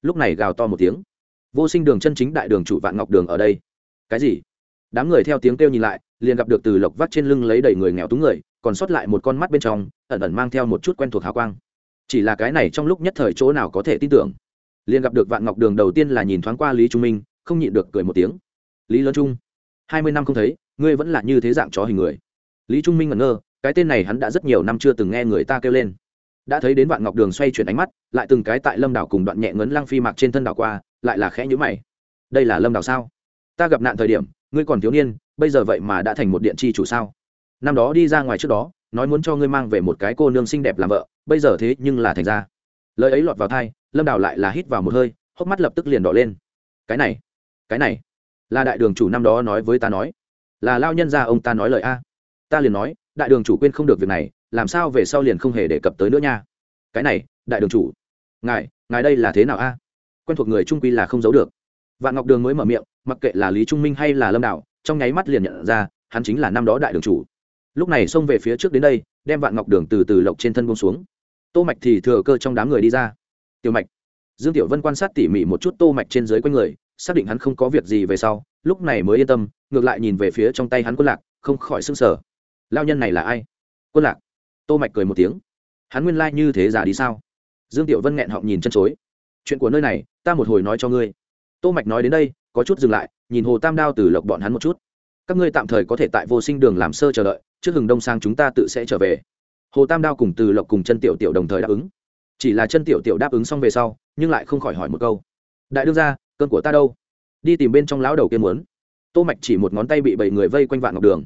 Speaker 1: Lúc này gào to một tiếng. Vô sinh đường chân chính đại đường chủ vạn ngọc đường ở đây. Cái gì? Đám người theo tiếng kêu nhìn lại, liền gặp được từ lộc vắt trên lưng lấy đầy người nghèo túng người, còn sót lại một con mắt bên trong, ẩn ẩn mang theo một chút quen thuộc hào quang. Chỉ là cái này trong lúc nhất thời chỗ nào có thể tin tưởng liền gặp được vạn ngọc đường đầu tiên là nhìn thoáng qua lý trung minh, không nhịn được cười một tiếng. Lý lớn trung, hai mươi năm không thấy, ngươi vẫn là như thế dạng chó hình người. Lý trung minh ngẩn ngơ, cái tên này hắn đã rất nhiều năm chưa từng nghe người ta kêu lên. Đã thấy đến vạn ngọc đường xoay chuyển ánh mắt, lại từng cái tại lâm đảo cùng đoạn nhẹ ngấn lăng phi mạc trên thân đảo qua, lại là khẽ nhữ mày. Đây là lâm đảo sao? Ta gặp nạn thời điểm, ngươi còn thiếu niên, bây giờ vậy mà đã thành một điện chi chủ sao? Năm đó đi ra ngoài trước đó, nói muốn cho ngươi mang về một cái cô nương xinh đẹp làm vợ, bây giờ thế nhưng là thành ra lời ấy lọt vào thai lâm đảo lại là hít vào một hơi, hốc mắt lập tức liền đỏ lên. Cái này cái này, là đại đường chủ năm đó nói với ta nói. Là lao nhân ra ông ta nói lời a. Ta liền nói, đại đường chủ quên không được việc này, làm sao về sau liền không hề đề cập tới nữa nha. Cái này, đại đường chủ. Ngài ngài đây là thế nào a? Quen thuộc người trung quy là không giấu được. Vạn ngọc đường mới mở miệng, mặc kệ là lý trung minh hay là lâm đạo trong nháy mắt liền nhận ra, hắn chính là năm đó đại đường chủ. Lúc này xông về phía trước đến đây, đem vạn ngọc đường từ từ lộc trên thân bông xuống tô mạch thì thừa cơ trong đám người đi ra. Tiểu mạch. Dương tiểu vân quan sát tỉ mỉ một chút tô mạch trên dưới quanh người, xác định hắn không có việc gì về sau, lúc này mới yên tâm, ngược lại nhìn về phía trong tay hắn quân lạc, không khỏi sưng sở lao nhân này là ai? Quân lạc. Tô mạch cười một tiếng. Hắn nguyên lai like như thế giả đi sao? Dương tiểu vân nghẹn họng nhìn chân chối. Chuyện của nơi này, ta một hồi nói cho ngươi. Tô mạch nói đến đây, có chút dừng lại, nhìn hồ tam đao từ lộc bọn hắn một chút. Các ngươi tạm thời có thể tại vô sinh đường làm sơ chờ đợi, trước hừng đông sang chúng ta tự sẽ trở về hồ tam đao cùng từ lộc cùng chân tiểu tiểu đồng thời đáp ứng chỉ là chân tiểu tiểu đáp ứng xong về sau nhưng lại không khỏi hỏi một câu đại đương gia cơn của ta đâu đi tìm bên trong lão đầu kia muốn tô mạch chỉ một ngón tay bị bảy người vây quanh vạn ngọc đường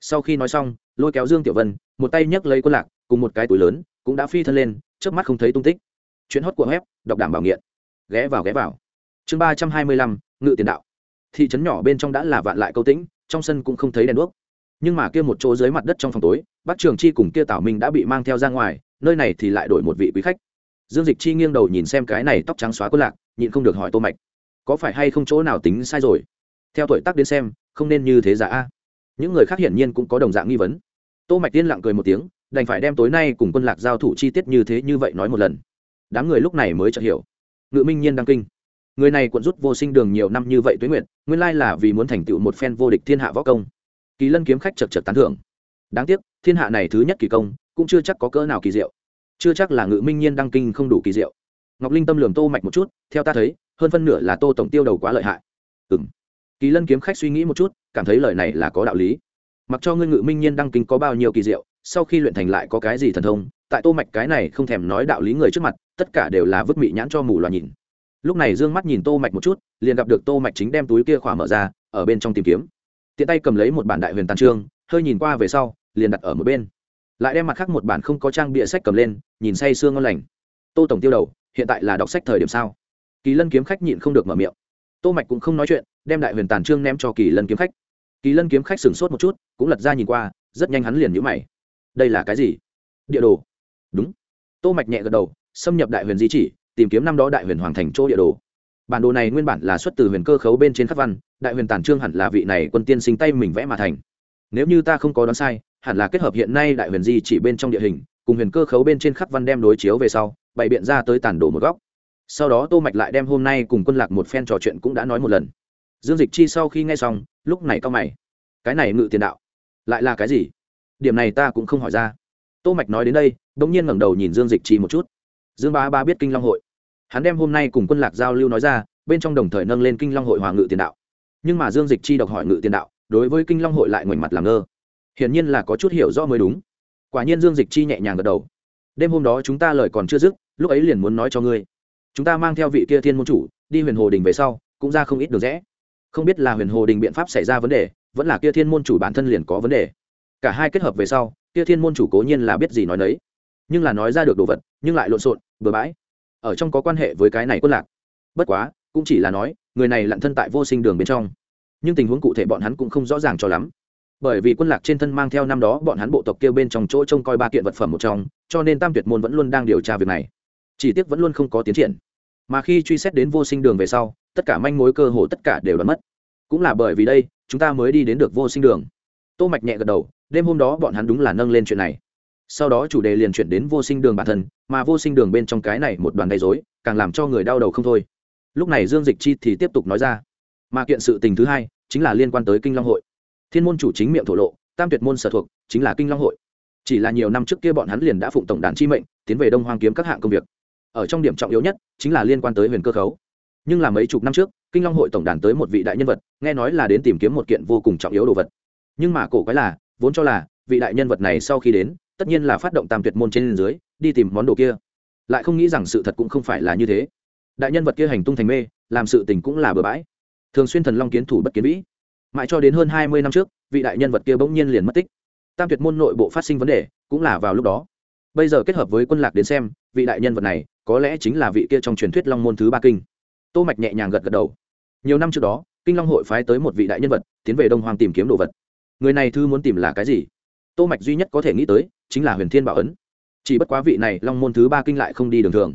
Speaker 1: sau khi nói xong lôi kéo dương tiểu vân một tay nhấc lấy quân lạc cùng một cái túi lớn cũng đã phi thân lên trước mắt không thấy tung tích chuyện hót của web đọc đảm bảo nghiện ghé vào ghé vào chương ba trăm hai mươi lăm ngự tiền đạo thị trấn nhỏ bên trong đã là vạn lại câu tĩnh trong sân cũng không thấy đèn đuốc nhưng mà kia một chỗ dưới mặt đất trong phòng tối, bác trường chi cùng kia tảo minh đã bị mang theo ra ngoài, nơi này thì lại đổi một vị quý khách. Dương dịch chi nghiêng đầu nhìn xem cái này tóc trắng xóa quân lạc, nhịn không được hỏi tô mạch, có phải hay không chỗ nào tính sai rồi? Theo tuổi tác đến xem, không nên như thế giả a. Những người khác hiển nhiên cũng có đồng dạng nghi vấn. Tô mạch tiên lặng cười một tiếng, đành phải đem tối nay cùng quân lạc giao thủ chi tiết như thế như vậy nói một lần. Đám người lúc này mới chợt hiểu. Ngự minh nhiên đăng kinh. Người này cuộn rút vô sinh đường nhiều năm như vậy tuế nguyện nguyên lai là vì muốn thành tựu một phen vô địch thiên hạ võ công kỳ lân kiếm khách chật chật tán thưởng. Đáng tiếc, thiên hạ này thứ nhất kỳ công, cũng chưa chắc có cỡ nào kỳ diệu. Chưa chắc là ngự minh nhiên đăng kinh không đủ kỳ diệu. Ngọc linh tâm lường tô mạch một chút, theo ta thấy, hơn phân nửa là tô tổng tiêu đầu quá lợi hại. Ừm. Kỳ lân kiếm khách suy nghĩ một chút, cảm thấy lời này là có đạo lý. Mặc cho ngươi ngự minh nhiên đăng kinh có bao nhiêu kỳ diệu, sau khi luyện thành lại có cái gì thần thông, tại tô mạch cái này không thèm nói đạo lý người trước mặt, tất cả đều là vứt mị nhãn cho mù loà nhìn. Lúc này dương mắt nhìn tô mạch một chút, liền gặp được tô mạch chính đem túi kia khỏa mở ra, ở bên trong tìm kiếm tiện tay cầm lấy một bản đại huyền tàn trương, hơi nhìn qua về sau, liền đặt ở một bên. Lại đem mặt khác một bản không có trang bịa sách cầm lên, nhìn say sương ngon lành. Tô tổng tiêu đầu, hiện tại là đọc sách thời điểm sao? Kỳ lân kiếm khách nhịn không được mở miệng. Tô mạch cũng không nói chuyện, đem đại huyền tàn trương ném cho kỳ lân kiếm khách. Kỳ lân kiếm khách sửng sốt một chút, cũng lật ra nhìn qua, rất nhanh hắn liền nhíu mày. Đây là cái gì? Địa đồ. Đúng. Tô mạch nhẹ gật đầu, xâm nhập đại huyền di chỉ, tìm kiếm năm đó đại huyền hoàng thành chỗ địa đồ bản đồ này nguyên bản là xuất từ huyền cơ khấu bên trên khắc văn, đại huyền tản trương hẳn là vị này quân tiên sinh tay mình vẽ mà thành. Nếu như ta không có đoán sai, hẳn là kết hợp hiện nay đại huyền di chỉ bên trong địa hình, cùng huyền cơ khấu bên trên khắc văn đem đối chiếu về sau, bày biện ra tới tản đồ một góc. Sau đó tô mạch lại đem hôm nay cùng quân lạc một phen trò chuyện cũng đã nói một lần. Dương dịch chi sau khi nghe xong, lúc này cao mày. Cái này ngự tiền đạo, lại là cái gì? Điểm này ta cũng không hỏi ra. Tô mạch nói đến đây, đống nhiên ngẩng đầu nhìn dương dịch chi một chút. Dương ba ba biết kinh long hội hắn đem hôm nay cùng quân lạc giao lưu nói ra, bên trong đồng thời nâng lên kinh long hội hòa ngự tiền đạo. Nhưng mà dương dịch chi đọc hỏi ngự tiền đạo, đối với kinh long hội lại ngoảnh mặt làm ngơ. Hiển nhiên là có chút hiểu rõ mới đúng. Quả nhiên dương dịch chi nhẹ nhàng gật đầu. Đêm hôm đó chúng ta lời còn chưa dứt, lúc ấy liền muốn nói cho ngươi. Chúng ta mang theo vị kia thiên môn chủ, đi huyền hồ đình về sau, cũng ra không ít được rẽ. Không biết là huyền hồ đình biện pháp xảy ra vấn đề, vẫn là kia thiên môn chủ bản thân liền có vấn đề. Cả hai kết hợp về sau, kia thiên môn chủ cố nhiên là biết gì nói nấy. Nhưng là nói ra được đồ vật, nhưng lại lộn xộn, bừa bãi ở trong có quan hệ với cái này quân lạc. Bất quá, cũng chỉ là nói, người này lặn thân tại vô sinh đường bên trong. Nhưng tình huống cụ thể bọn hắn cũng không rõ ràng cho lắm. Bởi vì quân lạc trên thân mang theo năm đó bọn hắn bộ tộc kêu bên trong chỗ trông coi ba kiện vật phẩm một trong, cho nên tam tuyệt môn vẫn luôn đang điều tra việc này. Chỉ tiếc vẫn luôn không có tiến triển. Mà khi truy xét đến vô sinh đường về sau, tất cả manh mối cơ hồ tất cả đều đã mất. Cũng là bởi vì đây, chúng ta mới đi đến được vô sinh đường. Tô mạch nhẹ gật đầu, đêm hôm đó bọn hắn đúng là nâng lên chuyện này sau đó chủ đề liền chuyển đến vô sinh đường bản thân, mà vô sinh đường bên trong cái này một đoàn gây dối càng làm cho người đau đầu không thôi. Lúc này dương dịch chi thì tiếp tục nói ra, mà kiện sự tình thứ hai chính là liên quan tới kinh long hội. Thiên môn chủ chính miệng thổ lộ, tam tuyệt môn sở thuộc chính là kinh long hội. Chỉ là nhiều năm trước kia bọn hắn liền đã phụng tổng đàn chi mệnh, tiến về đông hoang kiếm các hạng công việc. Ở trong điểm trọng yếu nhất chính là liên quan tới huyền cơ khấu. Nhưng là mấy chục năm trước, kinh long hội tổng đàn tới một vị đại nhân vật, nghe nói là đến tìm kiếm một kiện vô cùng trọng yếu đồ vật. Nhưng mà cổ quái là, vốn cho là vị đại nhân vật này sau khi đến tất nhiên là phát động tam tuyệt môn trên dưới, đi tìm món đồ kia. Lại không nghĩ rằng sự thật cũng không phải là như thế. Đại nhân vật kia hành tung thành mê, làm sự tình cũng là bừa bãi. Thường xuyên thần long kiến thủ bất kiến vĩ. Mãi cho đến hơn hai mươi năm trước, vị đại nhân vật kia bỗng nhiên liền mất tích. Tam tuyệt môn nội bộ phát sinh vấn đề, cũng là vào lúc đó. Bây giờ kết hợp với quân lạc đến xem, vị đại nhân vật này, có lẽ chính là vị kia trong truyền thuyết long môn thứ ba kinh. Tô mạch nhẹ nhàng gật gật đầu. Nhiều năm trước đó, kinh long hội phái tới một vị đại nhân vật, tiến về đông hoàng tìm kiếm đồ vật. Người này thư muốn tìm là cái gì? Tô mạch duy nhất có thể nghĩ tới chính là huyền thiên bảo ấn. Chỉ bất quá vị này long môn thứ ba kinh lại không đi đường thường.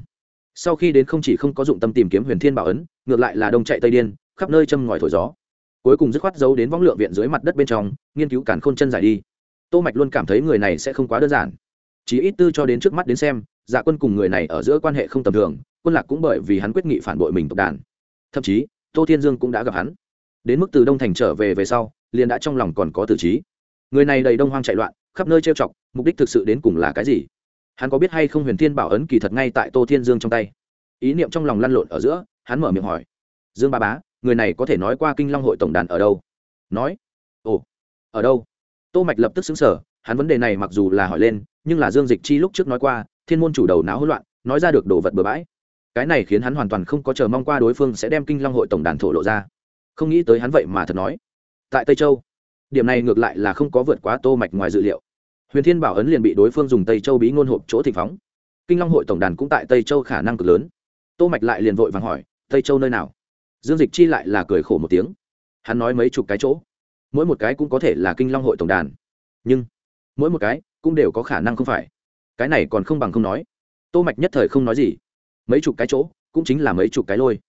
Speaker 1: Sau khi đến không chỉ không có dụng tâm tìm kiếm huyền thiên bảo ấn, ngược lại là đông chạy tây điên, khắp nơi châm ngòi thổi gió. Cuối cùng dứt khoát giấu đến võng lượng viện dưới mặt đất bên trong, nghiên cứu cản khôn chân giải đi. Tô mạch luôn cảm thấy người này sẽ không quá đơn giản. Chỉ ít tư cho đến trước mắt đến xem dạ quân cùng người này ở giữa quan hệ không tầm thường, quân lạc cũng bởi vì hắn quyết nghị phản bội mình tộc đàn. Thậm chí, tô thiên dương cũng đã gặp hắn. Đến mức từ đông thành trở về về sau, liền đã trong lòng còn có tử trí người này đầy đông hoang chạy loạn, khắp nơi trêu chọc, mục đích thực sự đến cùng là cái gì? Hắn có biết hay không huyền thiên bảo ấn kỳ thật ngay tại tô thiên dương trong tay? Ý niệm trong lòng lăn lộn ở giữa, hắn mở miệng hỏi. Dương ba bá, người này có thể nói qua kinh long hội tổng đàn ở đâu? Nói. Ồ, ở đâu? Tô mạch lập tức xứng sở hắn vấn đề này mặc dù là hỏi lên, nhưng là dương dịch chi lúc trước nói qua, thiên môn chủ đầu não hỗn loạn, nói ra được đồ vật bừa bãi. Cái này khiến hắn hoàn toàn không có chờ mong qua đối phương sẽ đem kinh long hội tổng đàn thổ lộ ra. Không nghĩ tới hắn vậy mà thật nói. Tại tây châu điểm này ngược lại là không có vượt quá tô mạch ngoài dự liệu. Huyền thiên bảo ấn liền bị đối phương dùng tây châu bí ngôn hộp chỗ thịnh phóng. Kinh long hội tổng đàn cũng tại tây châu khả năng cực lớn. Tô mạch lại liền vội vàng hỏi, tây châu nơi nào? Dương dịch chi lại là cười khổ một tiếng. Hắn nói mấy chục cái chỗ. Mỗi một cái cũng có thể là kinh long hội tổng đàn. Nhưng mỗi một cái cũng đều có khả năng không phải. Cái này còn không bằng không nói. Tô mạch nhất thời không nói gì. Mấy chục cái chỗ cũng chính là mấy chục cái lôi.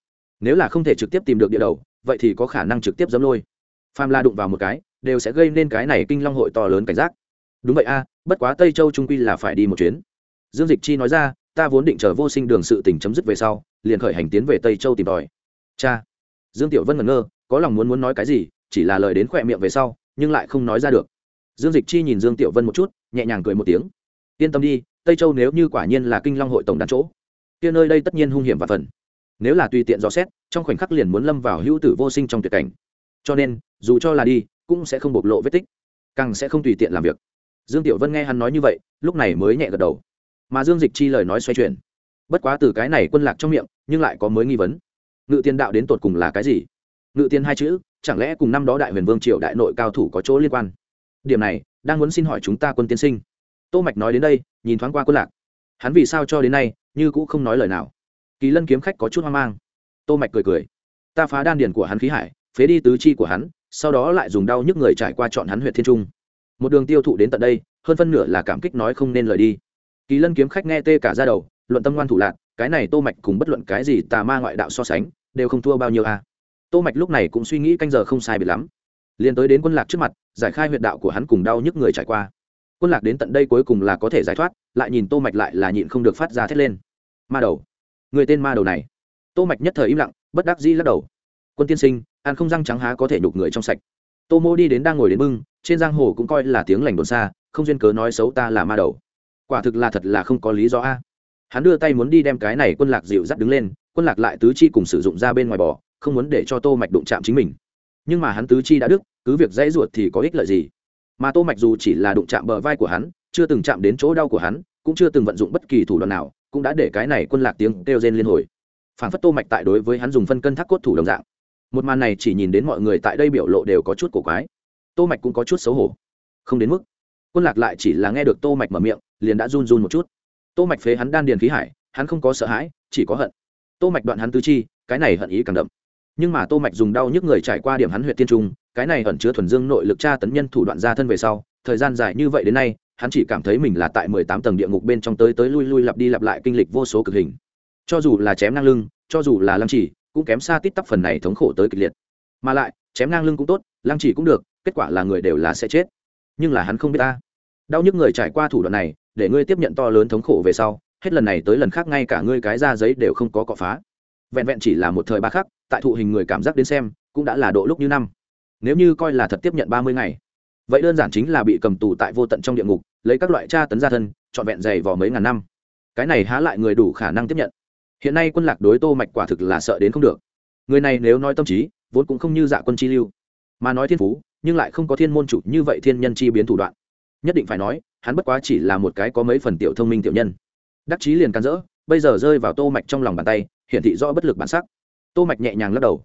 Speaker 1: Nếu là không thể trực tiếp tìm được địa đầu, vậy thì có khả năng trực tiếp dấm lôi phàm la đụng vào một cái, đều sẽ gây nên cái này kinh long hội to lớn cảnh giác. Đúng vậy a, bất quá tây châu trung quy là phải đi một chuyến. Dương dịch chi nói ra, ta vốn định chờ vô sinh đường sự tỉnh chấm dứt về sau, liền khởi hành tiến về tây châu tìm tòi. Cha. Dương tiểu vân ngẩn ngơ, có lòng muốn muốn nói cái gì, chỉ là lời đến khỏe miệng về sau, nhưng lại không nói ra được. Dương dịch chi nhìn dương tiểu vân một chút, nhẹ nhàng cười một tiếng. Yên tâm đi, tây châu nếu như quả nhiên là kinh long hội tổng đàn chỗ, kia nơi đây tất nhiên hung hiểm và phần. Nếu là tùy tiện dò xét, trong khoảnh khắc liền muốn lâm vào hữu tử vô sinh trong tuyệt cảnh cho nên, dù cho là đi, cũng sẽ không bộc lộ vết tích, càng sẽ không tùy tiện làm việc. Dương tiểu vân nghe hắn nói như vậy, lúc này mới nhẹ gật đầu. Mà dương dịch chi lời nói xoay chuyển. Bất quá từ cái này quân lạc trong miệng, nhưng lại có mới nghi vấn. Ngự tiên đạo đến tột cùng là cái gì? Ngự tiên hai chữ, chẳng lẽ cùng năm đó đại huyền vương triều đại nội cao thủ có chỗ liên quan? Điểm này, đang muốn xin hỏi chúng ta quân tiên sinh. Tô mạch nói đến đây, nhìn thoáng qua quân lạc. Hắn vì sao cho đến nay, như cũ không nói lời nào? Kỳ lân kiếm khách có chút hoang mang. Tô mạch cười cười. Ta phá đan điển của hắn khí hải phế đi tứ chi của hắn, sau đó lại dùng đau nhức người trải qua chọn hắn huyện thiên trung. Một đường tiêu thụ đến tận đây, hơn phân nửa là cảm kích nói không nên lời đi. Kỳ lân kiếm khách nghe tê cả ra đầu, luận tâm ngoan thủ lạc, cái này tô mạch cùng bất luận cái gì tà ma ngoại đạo so sánh, đều không thua bao nhiêu a. À. tô mạch lúc này cũng suy nghĩ canh giờ không sai biệt lắm. Liền tới đến quân lạc trước mặt, giải khai huyệt đạo của hắn cùng đau nhức người trải qua. Quân lạc đến tận đây cuối cùng là có thể giải thoát, lại nhìn tô mạch lại là nhịn không được phát ra thét lên. Ma đầu. Người tên ma đầu này. Tô mạch nhất thời im lặng, bất đắc dĩ lắc đầu. Quân tiên sinh ăn không răng trắng há có thể nhục người trong sạch. Tô mô đi đến đang ngồi đến bưng, trên giang hồ cũng coi là tiếng lành đồn xa, không duyên cớ nói xấu ta là ma đầu. Quả thực là thật là không có lý do a. Hắn đưa tay muốn đi đem cái này quân lạc dịu dắt đứng lên, quân lạc lại tứ chi cùng sử dụng ra bên ngoài bò, không muốn để cho tô mạch đụng chạm chính mình. Nhưng mà hắn tứ chi đã đứt, cứ việc dãy ruột thì có ích lợi gì? Mà tô mạch dù chỉ là đụng chạm bờ vai của hắn, chưa từng chạm đến chỗ đau của hắn, cũng chưa từng vận dụng bất kỳ thủ đoạn nào, cũng đã để cái này quân lạc tiếng kêu rên liên hồi. Phản phất tô mạch tại đối với hắn dùng phân cân thác cốt thủ đồng dạng một màn này chỉ nhìn đến mọi người tại đây biểu lộ đều có chút cổ quái. Tô mạch cũng có chút xấu hổ. Không đến mức. Quân lạc lại chỉ là nghe được tô mạch mở miệng, liền đã run run một chút. Tô mạch phế hắn đan điền khí hải, hắn không có sợ hãi, chỉ có hận. Tô mạch đoạn hắn tứ chi, cái này hận ý càng đậm. Nhưng mà tô mạch dùng đau nhức người trải qua điểm hắn huyệt tiên trung, cái này ẩn chứa thuần dương nội lực tra tấn nhân thủ đoạn ra thân về sau, thời gian dài như vậy đến nay, hắn chỉ cảm thấy mình là tại mười tám tầng địa ngục bên trong tới tới lui lui lặp đi lặp lại kinh lịch vô số cực hình. Cho dù là chém ngang lưng, cho dù là lăng chỉ cũng kém xa tít tắp phần này thống khổ tới kịch liệt. Mà lại, chém ngang lưng cũng tốt, lăng chỉ cũng được, kết quả là người đều là sẽ chết. Nhưng là hắn không biết ta. Đau nhức người trải qua thủ đoạn này, để ngươi tiếp nhận to lớn thống khổ về sau, hết lần này tới lần khác ngay cả ngươi cái da giấy đều không có cọ phá. Vẹn vẹn chỉ là một thời ba khắc, tại thụ hình người cảm giác đến xem, cũng đã là độ lúc như năm. Nếu như coi là thật tiếp nhận ba mươi ngày, vậy đơn giản chính là bị cầm tù tại vô tận trong địa ngục, lấy các loại tra tấn gia thân, trọn vẹn dày vò mấy ngàn năm. Cái này há lại người đủ khả năng tiếp nhận hiện nay quân lạc đối tô mạch quả thực là sợ đến không được. Người này nếu nói tâm trí, vốn cũng không như dạ quân chi lưu. Mà nói thiên phú, nhưng lại không có thiên môn chủ như vậy thiên nhân chi biến thủ đoạn. Nhất định phải nói, hắn bất quá chỉ là một cái có mấy phần tiểu thông minh tiểu nhân. Đắc chí liền can dỡ, bây giờ rơi vào tô mạch trong lòng bàn tay, hiển thị rõ bất lực bản sắc. Tô mạch nhẹ nhàng lắc đầu.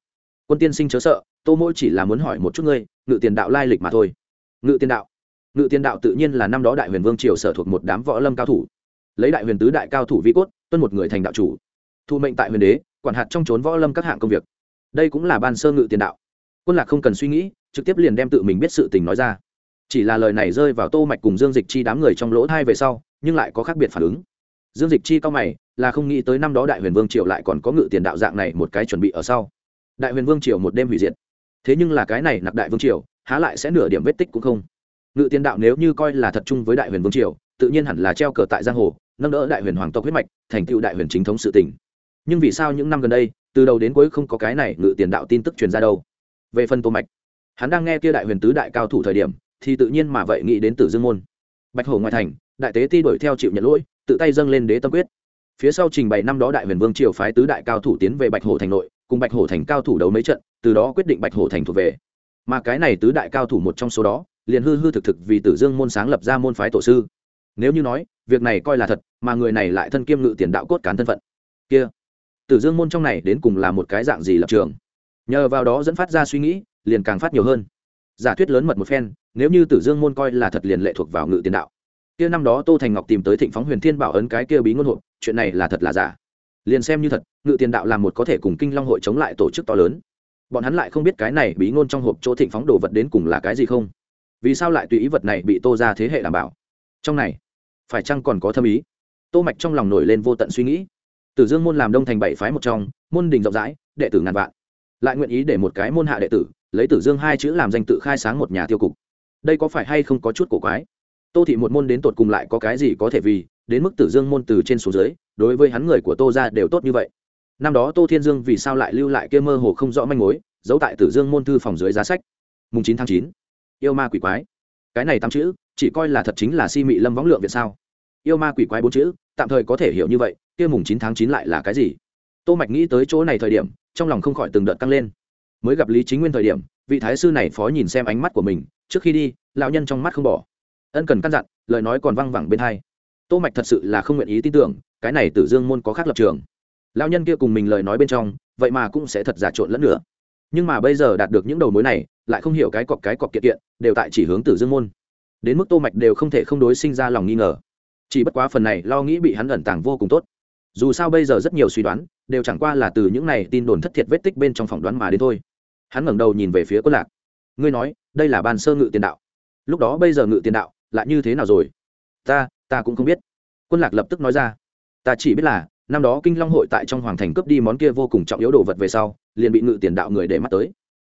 Speaker 1: Quân tiên sinh chớ sợ, tô mỗi chỉ là muốn hỏi một chút ngươi, ngự tiền đạo lai lịch mà thôi. Ngự tiền đạo? Ngự tiền đạo tự nhiên là năm đó đại huyền vương triều sở thuộc một đám võ lâm cao thủ. Lấy đại huyền tứ đại cao thủ vi cốt, tuân một người thành đạo chủ thu mệnh tại huyền đế, quản hạt trong trốn võ lâm các hạng công việc. Đây cũng là ban sơ ngự tiền đạo. Quân lạc không cần suy nghĩ, trực tiếp liền đem tự mình biết sự tình nói ra. Chỉ là lời này rơi vào tô mạch cùng dương dịch chi đám người trong lỗ thai về sau, nhưng lại có khác biệt phản ứng. Dương dịch chi cao mày, là không nghĩ tới năm đó đại huyền vương triều lại còn có ngự tiền đạo dạng này một cái chuẩn bị ở sau. Đại huyền vương triều một đêm hủy diệt. Thế nhưng là cái này nặc đại vương triều, há lại sẽ nửa điểm vết tích cũng không. Ngự tiền đạo nếu như coi là thật chung với đại huyền vương triều, tự nhiên hẳn là treo cờ tại giang hồ, nâng đỡ đại huyền hoàng tộc huyết mạch, thành tựu đại huyền chính thống sự tỉnh nhưng vì sao những năm gần đây, từ đầu đến cuối không có cái này ngự tiền đạo tin tức truyền ra đâu? Về phần tô mạch, hắn đang nghe kia đại huyền tứ đại cao thủ thời điểm, thì tự nhiên mà vậy nghĩ đến tử dương môn. Bạch hổ ngoại thành, đại tế ti đuổi theo chịu nhận lỗi, tự tay dâng lên đế tâm quyết. Phía sau trình bày năm đó đại huyền vương triều phái tứ đại cao thủ tiến về bạch hổ thành nội, cùng bạch hổ thành cao thủ đấu mấy trận, từ đó quyết định bạch hổ thành thuộc về. Mà cái này tứ đại cao thủ một trong số đó, liền hư hư thực thực vì tử dương môn sáng lập ra môn phái tổ sư. Nếu như nói, việc này coi là thật, mà người này lại thân kiêm ngự tiền đạo cốt cán thân phận. Kia tử dương môn trong này đến cùng là một cái dạng gì lập trường? Nhờ vào đó dẫn phát ra suy nghĩ, liền càng phát nhiều hơn. Giả thuyết lớn mật một phen, nếu như tử dương môn coi là thật liền lệ thuộc vào ngự tiền đạo. Kia năm đó tô thành ngọc tìm tới thịnh phóng huyền thiên bảo ấn cái kia bí ngôn hộp chuyện này là thật là giả? Liền xem như thật, ngự tiền đạo là một có thể cùng kinh long hội chống lại tổ chức to lớn. Bọn hắn lại không biết cái này bí ngôn trong hộp chỗ thịnh phóng đồ vật đến cùng là cái gì không? Vì sao lại tùy ý vật này bị tô ra thế hệ đảm bảo? Trong này, phải chăng còn có thâm ý? Tô mạch trong lòng nổi lên vô tận suy nghĩ tử dương môn làm đông thành bảy phái một trong, môn đình rộng rãi, đệ tử ngàn vạn. Lại nguyện ý để một cái môn hạ đệ tử, lấy tử dương hai chữ làm danh tự khai sáng một nhà tiêu cục. Đây có phải hay không có chút cổ quái? Tô thị một môn đến tột cùng lại có cái gì có thể vì, đến mức tử dương môn từ trên xuống dưới, đối với hắn người của tô ra đều tốt như vậy. Năm đó tô thiên dương vì sao lại lưu lại kia mơ hồ không rõ manh mối, giấu tại tử dương môn thư phòng dưới giá sách. Mùng chín tháng chín. Yêu ma quỷ quái. Cái này tám chữ, chỉ coi là thật chính là si mị lâm võng lượng việt sao? Yêu ma quỷ quái bốn chữ tạm thời có thể hiểu như vậy, kia mùng chín tháng chín lại là cái gì? Tô mạch nghĩ tới chỗ này thời điểm, trong lòng không khỏi từng đợt căng lên. Mới gặp lý chính nguyên thời điểm, vị thái sư này phó nhìn xem ánh mắt của mình, trước khi đi, lão nhân trong mắt không bỏ. Ân cần căn dặn, lời nói còn văng vẳng bên hai. Tô mạch thật sự là không nguyện ý tin tưởng, cái này tử dương môn có khác lập trường. Lão nhân kia cùng mình lời nói bên trong, vậy mà cũng sẽ thật giả trộn lẫn nữa. Nhưng mà bây giờ đạt được những đầu mối này, lại không hiểu cái cọc cái cọc kiện kiện, đều tại chỉ hướng tử dương môn. Đến mức tô mạch đều không thể không đối sinh ra lòng nghi ngờ chỉ bất quá phần này lo nghĩ bị hắn ẩn tàng vô cùng tốt. Dù sao bây giờ rất nhiều suy đoán, đều chẳng qua là từ những này tin đồn thất thiệt vết tích bên trong phỏng đoán mà đến thôi. Hắn ngẩng đầu nhìn về phía quân lạc. Ngươi nói, đây là ban sơ ngự tiền đạo. Lúc đó bây giờ ngự tiền đạo lại như thế nào rồi? Ta ta cũng không biết. Quân lạc lập tức nói ra. Ta chỉ biết là, năm đó kinh long hội tại trong hoàng thành cướp đi món kia vô cùng trọng yếu đồ vật về sau, liền bị ngự tiền đạo người để mắt tới.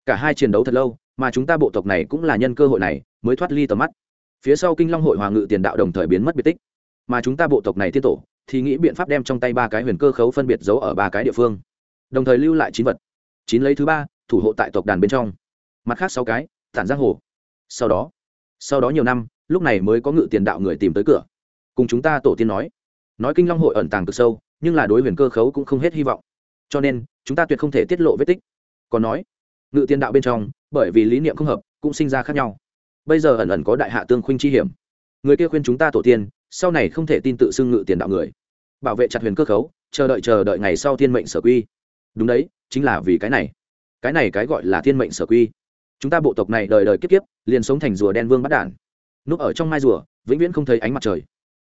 Speaker 1: Cả hai chiến đấu thật lâu, mà chúng ta bộ tộc này cũng là nhân cơ hội này, mới thoát ly tầm mắt. Phía sau kinh long hội hòa ngự tiền đạo đồng thời biến mất biệt tích mà chúng ta bộ tộc này tiên tổ thì nghĩ biện pháp đem trong tay ba cái huyền cơ khấu phân biệt giấu ở ba cái địa phương, đồng thời lưu lại chín vật. Chín lấy thứ ba, thủ hộ tại tộc đàn bên trong. Mặt khác sáu cái, tản giang hồ. Sau đó sau đó nhiều năm, lúc này mới có ngự tiền đạo người tìm tới cửa. Cùng chúng ta tổ tiên nói. Nói kinh long hội ẩn tàng cực sâu, nhưng là đối huyền cơ khấu cũng không hết hy vọng. Cho nên, chúng ta tuyệt không thể tiết lộ vết tích. Còn nói, ngự tiền đạo bên trong, bởi vì lý niệm không hợp, cũng sinh ra khác nhau. Bây giờ ẩn ẩn có đại hạ tương khuynh chi hiểm. Người kia khuyên chúng ta tổ tiên sau này không thể tin tự xưng ngự tiền đạo người. Bảo vệ chặt huyền cơ khấu, chờ đợi chờ đợi ngày sau thiên mệnh sở quy. Đúng đấy, chính là vì cái này. Cái này cái gọi là thiên mệnh sở quy. Chúng ta bộ tộc này đời đời kiếp kiếp, liền sống thành rùa đen vương bắt đản. Núp ở trong mai rùa, vĩnh viễn không thấy ánh mặt trời.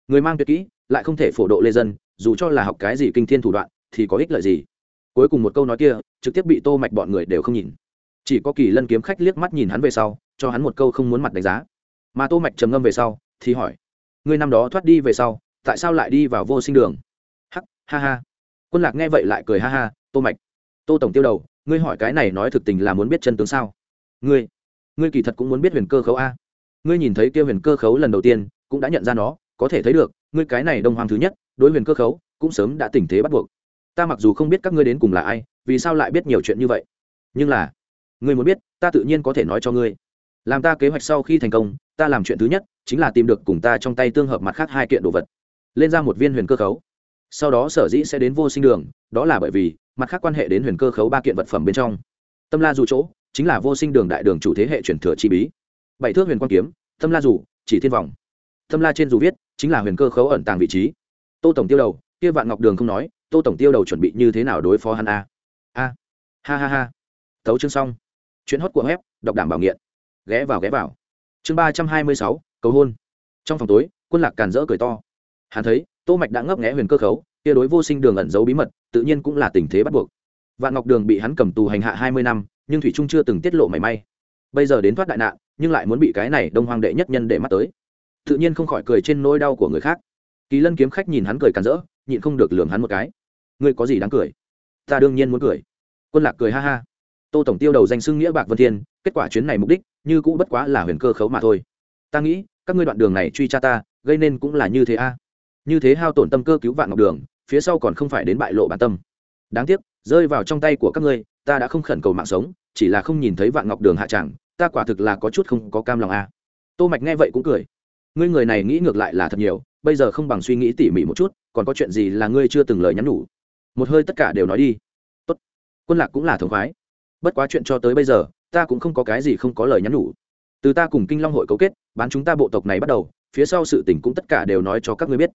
Speaker 1: Người mang tuyệt kỹ, lại không thể phổ độ lê dân, dù cho là học cái gì kinh thiên thủ đoạn, thì có ích lợi gì? Cuối cùng một câu nói kia, trực tiếp bị tô mạch bọn người đều không nhìn. Chỉ có kỳ lân kiếm khách liếc mắt nhìn hắn về sau, cho hắn một câu không muốn mặt đánh giá. Mà tô mạch trầm ngâm về sau, thì hỏi ngươi năm đó thoát đi về sau, tại sao lại đi vào vô sinh đường? Hắc, ha ha. Quân lạc nghe vậy lại cười ha ha, tô mạch, tô tổng tiêu đầu, ngươi hỏi cái này nói thực tình là muốn biết chân tướng sao? Ngươi ngươi kỳ thật cũng muốn biết huyền cơ khấu a. Ngươi nhìn thấy kia huyền cơ khấu lần đầu tiên, cũng đã nhận ra nó, có thể thấy được, ngươi cái này đông hoàng thứ nhất, đối huyền cơ khấu, cũng sớm đã tình thế bắt buộc. Ta mặc dù không biết các ngươi đến cùng là ai, vì sao lại biết nhiều chuyện như vậy? Nhưng là, ngươi muốn biết, ta tự nhiên có thể nói cho ngươi làm ta kế hoạch sau khi thành công ta làm chuyện thứ nhất chính là tìm được cùng ta trong tay tương hợp mặt khác hai kiện đồ vật. Lên ra một viên huyền cơ khấu. Sau đó sở dĩ sẽ đến vô sinh đường đó là bởi vì mặt khác quan hệ đến huyền cơ khấu ba kiện vật phẩm bên trong. Tâm la dù chỗ chính là vô sinh đường đại đường chủ thế hệ truyền thừa chi bí. Bảy thước huyền quan kiếm tâm la dù chỉ thiên vòng, tâm la trên dù viết chính là huyền cơ khấu ẩn tàng vị trí. Tô tổng tiêu đầu kia vạn ngọc đường không nói tô tổng tiêu đầu chuẩn bị như thế nào đối phó hắn a? A ha ha ha. Tấu chương xong. Chuyện hót của web đọc đảm bảo nghiện ghé vào ghé vào. Chương ba trăm hai mươi sáu, cầu hôn. Trong phòng tối, quân lạc càn rỡ cười to. Hắn thấy, tô mạch đã ngấp nghé huyền cơ khấu, kia đối vô sinh đường ẩn giấu bí mật, tự nhiên cũng là tình thế bắt buộc. Vạn ngọc đường bị hắn cầm tù hành hạ hai mươi năm, nhưng thủy trung chưa từng tiết lộ mảy may. Bây giờ đến thoát đại nạn, nhưng lại muốn bị cái này đông hoàng đệ nhất nhân để mắt tới. Tự nhiên không khỏi cười trên nỗi đau của người khác. Kỳ lân kiếm khách nhìn hắn cười càn rỡ, nhịn không được lường hắn một cái. Ngươi có gì đáng cười? Ta đương nhiên muốn cười. Quân lạc cười ha ha. Tô tổng tiêu đầu danh xưng nghĩa bạc vân thiên kết quả chuyến này mục đích như cũ bất quá là huyền cơ khấu mà thôi. Ta nghĩ, các ngươi đoạn đường này truy tra ta, gây nên cũng là như thế a. Như thế hao tổn tâm cơ cứu vạn ngọc đường, phía sau còn không phải đến bại lộ bản tâm. Đáng tiếc, rơi vào trong tay của các ngươi, ta đã không khẩn cầu mạng sống, chỉ là không nhìn thấy vạn ngọc đường hạ tràng ta quả thực là có chút không có cam lòng a. Tô mạch nghe vậy cũng cười. Ngươi người này nghĩ ngược lại là thật nhiều, bây giờ không bằng suy nghĩ tỉ mỉ một chút, còn có chuyện gì là ngươi chưa từng lời nhắn nhủ? Một hơi tất cả đều nói đi. Tốt. Quân lạc cũng là thống khoái. Bất quá chuyện cho tới bây giờ ta cũng không có cái gì không có lời nhắn nhủ. Từ ta cùng kinh long hội cấu kết, bán chúng ta bộ tộc này bắt đầu, phía sau sự tình cũng tất cả đều nói cho các ngươi biết.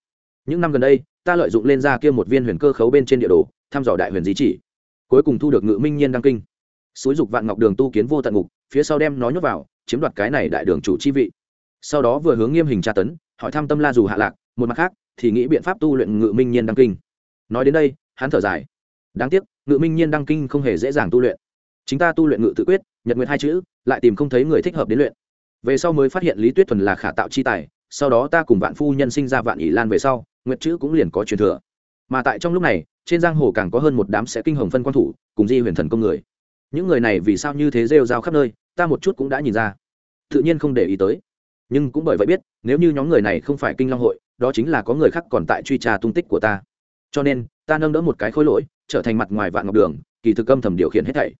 Speaker 1: Những năm gần đây, ta lợi dụng lên ra kia một viên huyền cơ khấu bên trên địa đồ, thăm dò đại huyền di chỉ. Cuối cùng thu được ngự minh nhiên đăng kinh. Xúi dục vạn ngọc đường tu kiến vô tận ngục, phía sau đem nó nhốt vào, chiếm đoạt cái này đại đường chủ chi vị. Sau đó vừa hướng nghiêm hình tra tấn, hỏi thăm tâm la dù hạ lạc, một mặt khác, thì nghĩ biện pháp tu luyện ngự minh nhiên đăng kinh. Nói đến đây, hắn thở dài. Đáng tiếc, ngự minh nhiên đăng kinh không hề dễ dàng tu luyện. Chính ta tu luyện ngự tự quyết nhật nguyện hai chữ, lại tìm không thấy người thích hợp đến luyện. Về sau mới phát hiện lý tuyết thuần là khả tạo chi tài, sau đó ta cùng vạn phu nhân sinh ra vạn ỷ lan về sau, nguyệt chữ cũng liền có truyền thừa. Mà tại trong lúc này, trên giang hồ càng có hơn một đám sẽ kinh hồng phân quan thủ, cùng di huyền thần công người. Những người này vì sao như thế rêu rao khắp nơi, ta một chút cũng đã nhìn ra. Tự nhiên không để ý tới. Nhưng cũng bởi vậy biết, nếu như nhóm người này không phải kinh long hội, đó chính là có người khác còn tại truy tra tung tích của ta. Cho nên, ta nâng đỡ một cái khối lỗi, trở thành mặt ngoài vạn ngọc đường, kỳ thực âm thầm điều khiển hết thảy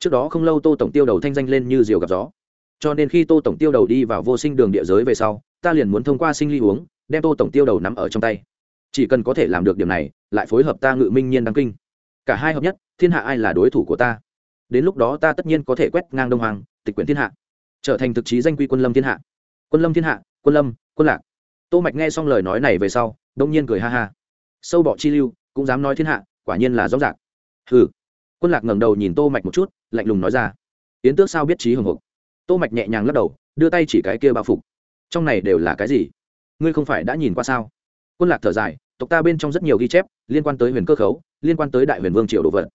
Speaker 1: trước đó không lâu tô tổng tiêu đầu thanh danh lên như diều gặp gió. Cho nên khi tô tổng tiêu đầu đi vào vô sinh đường địa giới về sau, ta liền muốn thông qua sinh ly uống, đem tô tổng tiêu đầu nắm ở trong tay. Chỉ cần có thể làm được điểm này, lại phối hợp ta ngự minh nhiên đăng kinh. Cả hai hợp nhất, thiên hạ ai là đối thủ của ta? Đến lúc đó ta tất nhiên có thể quét ngang đông hoàng tịch quyển thiên hạ. Trở thành thực chí danh quy quân lâm thiên hạ. Quân lâm thiên hạ, quân lâm, quân lạc. Tô mạch nghe xong lời nói này về sau, đông nhiên cười ha ha. Sâu bọ chi lưu, cũng dám nói thiên hạ, quả nhiên là rõ ràng. Hừ quân lạc ngẩng đầu nhìn tô mạch một chút, lạnh lùng nói ra. Yến tước sao biết trí hồng hộc? Tô mạch nhẹ nhàng lắc đầu, đưa tay chỉ cái kia bao phục. Trong này đều là cái gì? Ngươi không phải đã nhìn qua sao? Quân lạc thở dài, tộc ta bên trong rất nhiều ghi chép, liên quan tới huyền cơ khấu, liên quan tới đại huyền vương triều đồ vật.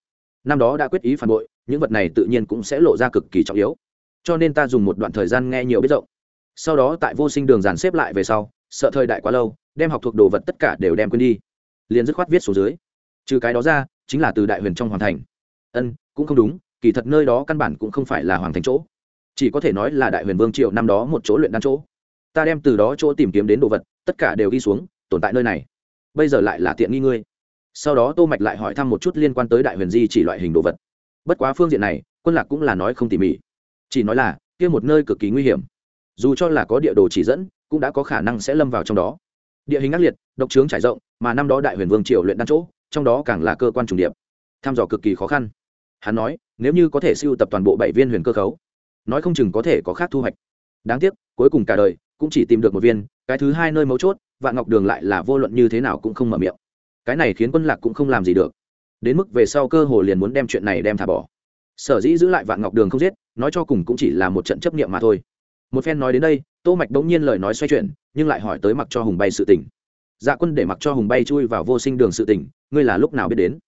Speaker 1: Năm đó đã quyết ý phản bội, những vật này tự nhiên cũng sẽ lộ ra cực kỳ trọng yếu. Cho nên ta dùng một đoạn thời gian nghe nhiều biết rộng. Sau đó tại vô sinh đường dàn xếp lại về sau, sợ thời đại quá lâu, đem học thuộc đồ vật tất cả đều đem quên đi. Liền dứt khoát viết xuống dưới. Trừ cái đó ra, chính là từ đại huyền trong hoàn thành ân, cũng không đúng, kỳ thật nơi đó căn bản cũng không phải là hoàng thành chỗ. Chỉ có thể nói là đại huyền vương triệu năm đó một chỗ luyện đan chỗ. Ta đem từ đó chỗ tìm kiếm đến đồ vật, tất cả đều ghi xuống, tồn tại nơi này. Bây giờ lại là tiện nghi ngươi. Sau đó tô mạch lại hỏi thăm một chút liên quan tới đại huyền di chỉ loại hình đồ vật. Bất quá phương diện này, quân lạc cũng là nói không tỉ mỉ. Chỉ nói là, kia một nơi cực kỳ nguy hiểm. Dù cho là có địa đồ chỉ dẫn, cũng đã có khả năng sẽ lâm vào trong đó. Địa hình ác liệt, độc trướng trải rộng, mà năm đó đại huyền vương triều luyện đan chỗ, trong đó càng là cơ quan trùng điệp. Tham dò cực kỳ khó khăn hắn nói, nếu như có thể siêu tập toàn bộ bảy viên huyền cơ khấu, nói không chừng có thể có khác thu hoạch. Đáng tiếc, cuối cùng cả đời cũng chỉ tìm được một viên, cái thứ hai nơi mấu chốt, vạn ngọc đường lại là vô luận như thế nào cũng không mở miệng. Cái này khiến quân lạc cũng không làm gì được. Đến mức về sau cơ hồ liền muốn đem chuyện này đem thả bỏ. Sở dĩ giữ lại vạn ngọc đường không giết, nói cho cùng cũng chỉ là một trận chấp niệm mà thôi. Một phen nói đến đây, tô mạch đống nhiên lời nói xoay chuyển, nhưng lại hỏi tới mặc cho hùng bay sự tình. Dạ quân để mặc cho hùng bay chui vào vô sinh đường sự tình, ngươi là lúc nào biết đến?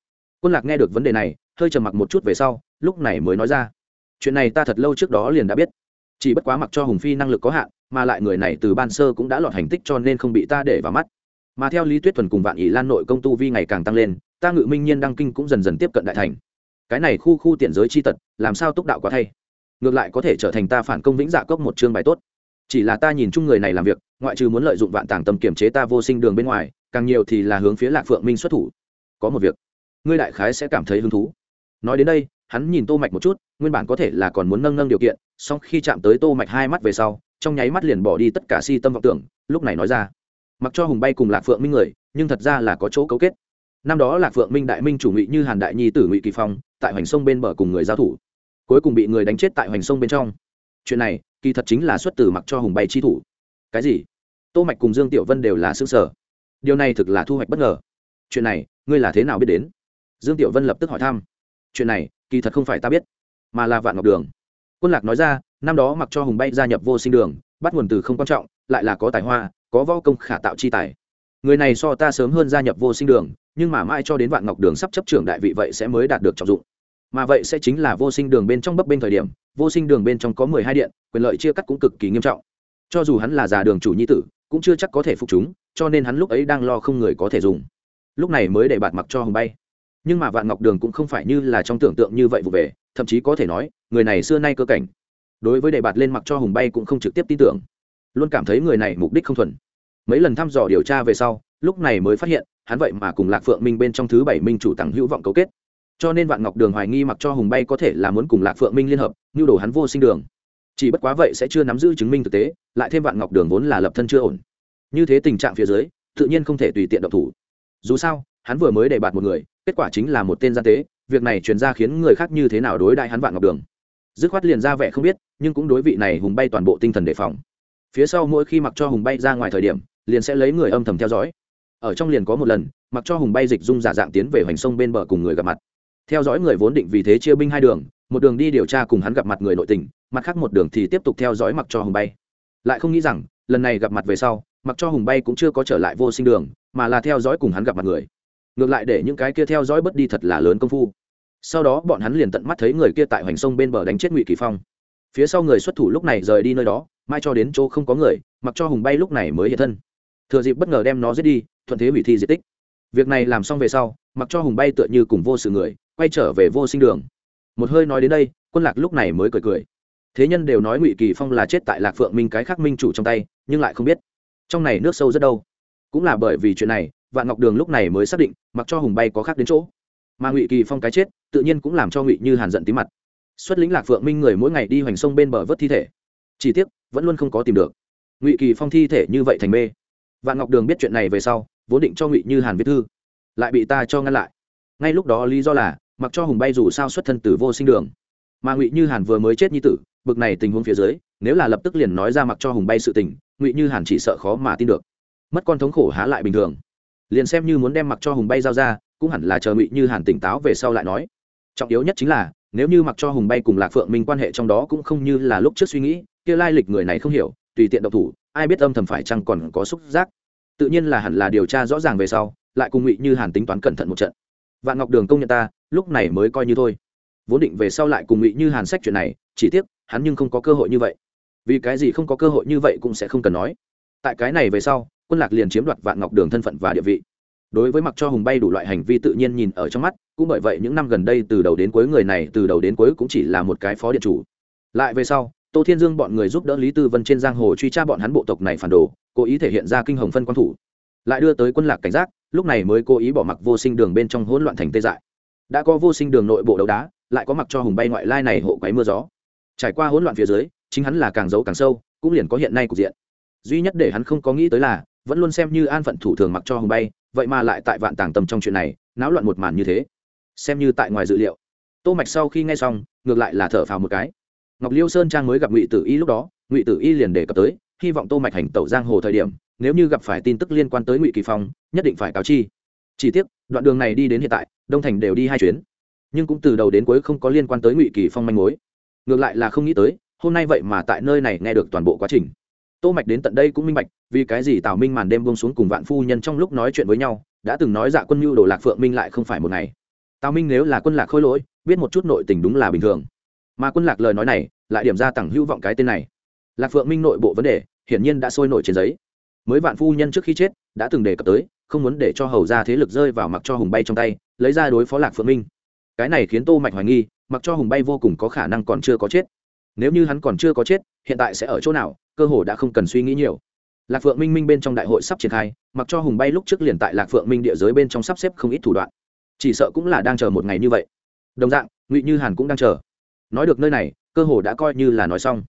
Speaker 1: Quân lạc nghe được vấn đề này hơi trầm mặc một chút về sau, lúc này mới nói ra. Chuyện này ta thật lâu trước đó liền đã biết. Chỉ bất quá mặc cho hùng phi năng lực có hạn, mà lại người này từ ban sơ cũng đã lọt hành tích cho nên không bị ta để vào mắt. Mà theo lý tuyết thuần cùng vạn ỷ lan nội công tu vi ngày càng tăng lên, ta ngự minh nhiên đăng kinh cũng dần dần tiếp cận đại thành. Cái này khu khu tiện giới chi tật, làm sao túc đạo quá thay? Ngược lại có thể trở thành ta phản công vĩnh dạ cốc một chương bài tốt. Chỉ là ta nhìn chung người này làm việc, ngoại trừ muốn lợi dụng vạn tàng tâm kiểm chế ta vô sinh đường bên ngoài, càng nhiều thì là hướng phía lạc phượng minh xuất thủ. Có một việc, ngươi đại khái sẽ cảm thấy hứng thú nói đến đây, hắn nhìn tô mạch một chút, nguyên bản có thể là còn muốn nâng nâng điều kiện, song khi chạm tới tô mạch hai mắt về sau, trong nháy mắt liền bỏ đi tất cả si tâm vọng tưởng, lúc này nói ra. Mặc cho hùng bay cùng lạc phượng minh người, nhưng thật ra là có chỗ cấu kết. Năm đó lạc phượng minh đại minh chủ ngụy như hàn đại nhi tử ngụy kỳ phong, tại hoành sông bên bờ cùng người giao thủ. Cuối cùng bị người đánh chết tại hoành sông bên trong. Chuyện này, kỳ thật chính là xuất từ mặc cho hùng bay chi thủ. Cái gì? Tô mạch cùng dương tiểu vân đều là xương sở điều này thực là thu hoạch bất ngờ. Chuyện này, ngươi là thế nào biết đến? Dương tiểu vân lập tức hỏi thăm chuyện này, kỳ thật không phải ta biết, mà là vạn ngọc đường. Quân lạc nói ra, năm đó mặc cho hùng bay gia nhập vô sinh đường, bắt nguồn từ không quan trọng, lại là có tài hoa, có võ công khả tạo chi tài. Người này so ta sớm hơn gia nhập vô sinh đường, nhưng mà mãi cho đến vạn ngọc đường sắp chấp trưởng đại vị vậy sẽ mới đạt được trọng dụng. Mà vậy sẽ chính là vô sinh đường bên trong bấp bên thời điểm, vô sinh đường bên trong có mười hai điện, quyền lợi chia cắt cũng cực kỳ nghiêm trọng. Cho dù hắn là già đường chủ nhi tử, cũng chưa chắc có thể phục chúng, cho nên hắn lúc ấy đang lo không người có thể dùng. Lúc này mới để bạt mặc cho hùng bay nhưng mà vạn ngọc đường cũng không phải như là trong tưởng tượng như vậy vụ về, thậm chí có thể nói, người này xưa nay cơ cảnh, đối với đề bạt lên mặc cho hùng bay cũng không trực tiếp tin tưởng. Luôn cảm thấy người này mục đích không thuần. Mấy lần thăm dò điều tra về sau, lúc này mới phát hiện, hắn vậy mà cùng lạc phượng minh bên trong thứ bảy minh chủ tặng hữu vọng cấu kết. Cho nên vạn ngọc đường hoài nghi mặc cho hùng bay có thể là muốn cùng lạc phượng minh liên hợp như đồ hắn vô sinh đường. Chỉ bất quá vậy sẽ chưa nắm giữ chứng minh thực tế, lại thêm vạn ngọc đường vốn là lập thân chưa ổn. Như thế tình trạng phía dưới, tự nhiên không thể tùy tiện độc thủ. Dù sao hắn vừa mới đề bạt một người, kết quả chính là một tên gian tế, việc này truyền ra khiến người khác như thế nào đối đại hắn vạn ngọc đường. Dứt khoát liền ra vẻ không biết, nhưng cũng đối vị này hùng bay toàn bộ tinh thần đề phòng. Phía sau mỗi khi mặc cho hùng bay ra ngoài thời điểm, liền sẽ lấy người âm thầm theo dõi. Ở trong liền có một lần, mặc cho hùng bay dịch dung giả dạng tiến về hoành sông bên bờ cùng người gặp mặt. Theo dõi người vốn định vì thế chia binh hai đường, một đường đi điều tra cùng hắn gặp mặt người nội tình, mặt khác một đường thì tiếp tục theo dõi mặc cho hùng bay. Lại không nghĩ rằng, lần này gặp mặt về sau, mặc cho hùng bay cũng chưa có trở lại vô sinh đường, mà là theo dõi cùng hắn gặp mặt người ngược lại để những cái kia theo dõi bất đi thật là lớn công phu. Sau đó bọn hắn liền tận mắt thấy người kia tại hoành sông bên bờ đánh chết ngụy kỳ phong. Phía sau người xuất thủ lúc này rời đi nơi đó, mai cho đến chỗ không có người, mặc cho hùng bay lúc này mới hiện thân. Thừa dịp bất ngờ đem nó giết đi, thuận thế hủy thi diệt tích. Việc này làm xong về sau, mặc cho hùng bay tựa như cùng vô sự người, quay trở về vô sinh đường. Một hơi nói đến đây, quân lạc lúc này mới cười cười. Thế nhân đều nói ngụy kỳ phong là chết tại lạc phượng minh cái khác minh chủ trong tay, nhưng lại không biết. Trong này nước sâu rất đâu. Cũng là bởi vì chuyện này vạn ngọc đường lúc này mới xác định, mặc cho hùng bay có khác đến chỗ. Mà ngụy kỳ phong cái chết, tự nhiên cũng làm cho ngụy như hàn giận tí mặt. Xuất lĩnh lạc phượng minh người mỗi ngày đi hoành sông bên bờ vớt thi thể. Chỉ tiếc, vẫn luôn không có tìm được. Ngụy kỳ phong thi thể như vậy thành mê. Vạn ngọc đường biết chuyện này về sau, vốn định cho ngụy như hàn viết thư, lại bị ta cho ngăn lại. Ngay lúc đó lý do là, mặc cho hùng bay dù sao xuất thân từ vô sinh đường. Mà ngụy như hàn vừa mới chết như tử, bực này tình huống phía dưới, nếu là lập tức liền nói ra mặc cho hùng bay sự tình, ngụy như hàn chỉ sợ khó mà tin được. Mất con thống khổ há lại bình thường liền xem như muốn đem mặc cho hùng bay giao ra, cũng hẳn là chờ ngụy như hàn tỉnh táo về sau lại nói. Trọng yếu nhất chính là, nếu như mặc cho hùng bay cùng lạc phượng minh quan hệ trong đó cũng không như là lúc trước suy nghĩ, kia lai lịch người này không hiểu, tùy tiện độc thủ, ai biết âm thầm phải chăng còn có xúc giác. Tự nhiên là hẳn là điều tra rõ ràng về sau, lại cùng ngụy như hàn tính toán cẩn thận một trận. Vạn ngọc đường công nhận ta, lúc này mới coi như thôi. Vốn định về sau lại cùng ngụy như hàn sách chuyện này, chỉ tiếc, hắn nhưng không có cơ hội như vậy. Vì cái gì không có cơ hội như vậy cũng sẽ không cần nói. Tại cái này về sau quân lạc liền chiếm đoạt vạn ngọc đường thân phận và địa vị. Đối với mặc cho hùng bay đủ loại hành vi tự nhiên nhìn ở trong mắt, cũng bởi vậy những năm gần đây từ đầu đến cuối người này từ đầu đến cuối cũng chỉ là một cái phó điện chủ. Lại về sau, tô thiên dương bọn người giúp đỡ lý tư vân trên giang hồ truy tra bọn hắn bộ tộc này phản đồ, cố ý thể hiện ra kinh hồng phân quan thủ. Lại đưa tới quân lạc cảnh giác, lúc này mới cố ý bỏ mặc vô sinh đường bên trong hỗn loạn thành tê dại. Đã có vô sinh đường nội bộ đấu đá, lại có mặc cho hùng bay ngoại lai này hộ quấy mưa gió. Trải qua hỗn loạn phía dưới, chính hắn là càng giấu càng sâu, cũng liền có hiện nay cục diện. Duy nhất để hắn không có nghĩ tới là vẫn luôn xem như an phận thủ thường mặc cho hùng bay, vậy mà lại tại vạn tàng tâm trong chuyện này, náo loạn một màn như thế. Xem như tại ngoài dự liệu. Tô mạch sau khi nghe xong, ngược lại là thở phào một cái. Ngọc liêu sơn trang mới gặp ngụy tử y lúc đó, ngụy tử y liền đề cập tới, hy vọng tô mạch hành tẩu giang hồ thời điểm, nếu như gặp phải tin tức liên quan tới ngụy kỳ phong, nhất định phải cáo chi. Chỉ tiếc, đoạn đường này đi đến hiện tại, đông thành đều đi hai chuyến. Nhưng cũng từ đầu đến cuối không có liên quan tới ngụy kỳ phong manh mối. Ngược lại là không nghĩ tới, hôm nay vậy mà tại nơi này nghe được toàn bộ quá trình. Tô mạch đến tận đây cũng minh bạch vì cái gì tào minh màn đêm buông xuống cùng vạn phu nhân trong lúc nói chuyện với nhau, đã từng nói dạ quân mưu đồ lạc phượng minh lại không phải một ngày. Tào minh nếu là quân lạc khôi lỗi, biết một chút nội tình đúng là bình thường. Mà quân lạc lời nói này, lại điểm ra tặng hữu vọng cái tên này. Lạc phượng minh nội bộ vấn đề, hiển nhiên đã sôi nổi trên giấy. Mới vạn phu nhân trước khi chết, đã từng đề cập tới, không muốn để cho hầu ra thế lực rơi vào mặc cho hùng bay trong tay, lấy ra đối phó lạc phượng minh. Cái này khiến tô mạch hoài nghi, mặc cho hùng bay vô cùng có khả năng còn chưa có chết. Nếu như hắn còn chưa có chết, hiện tại sẽ ở chỗ nào, cơ hồ đã không cần suy nghĩ nhiều lạc phượng minh minh bên trong đại hội sắp triển khai, mặc cho hùng bay lúc trước liền tại lạc phượng minh địa giới bên trong sắp xếp không ít thủ đoạn. Chỉ sợ cũng là đang chờ một ngày như vậy. Đồng dạng, ngụy như hàn cũng đang chờ. Nói được nơi này, cơ hồ đã coi như là nói xong.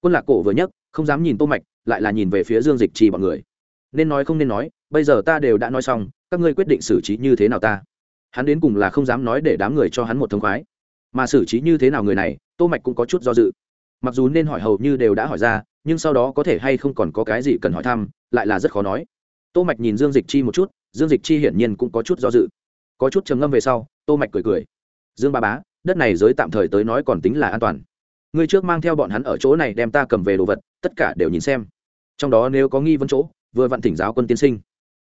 Speaker 1: Quân lạc cổ vừa nhấc, không dám nhìn tô mạch, lại là nhìn về phía dương dịch trì bọn người. Nên nói không nên nói, bây giờ ta đều đã nói xong, các ngươi quyết định xử trí như thế nào ta? Hắn đến cùng là không dám nói để đám người cho hắn một thông khoái. Mà xử trí như thế nào người này, tô mạch cũng có chút do dự mặc dù nên hỏi hầu như đều đã hỏi ra, nhưng sau đó có thể hay không còn có cái gì cần hỏi thăm, lại là rất khó nói. Tô mạch nhìn dương dịch chi một chút, dương dịch chi hiển nhiên cũng có chút do dự. Có chút trầm ngâm về sau, tô mạch cười cười. Dương ba bá, đất này giới tạm thời tới nói còn tính là an toàn. Ngươi trước mang theo bọn hắn ở chỗ này đem ta cầm về đồ vật, tất cả đều nhìn xem. Trong đó nếu có nghi vấn chỗ, vừa vặn thỉnh giáo quân tiên sinh.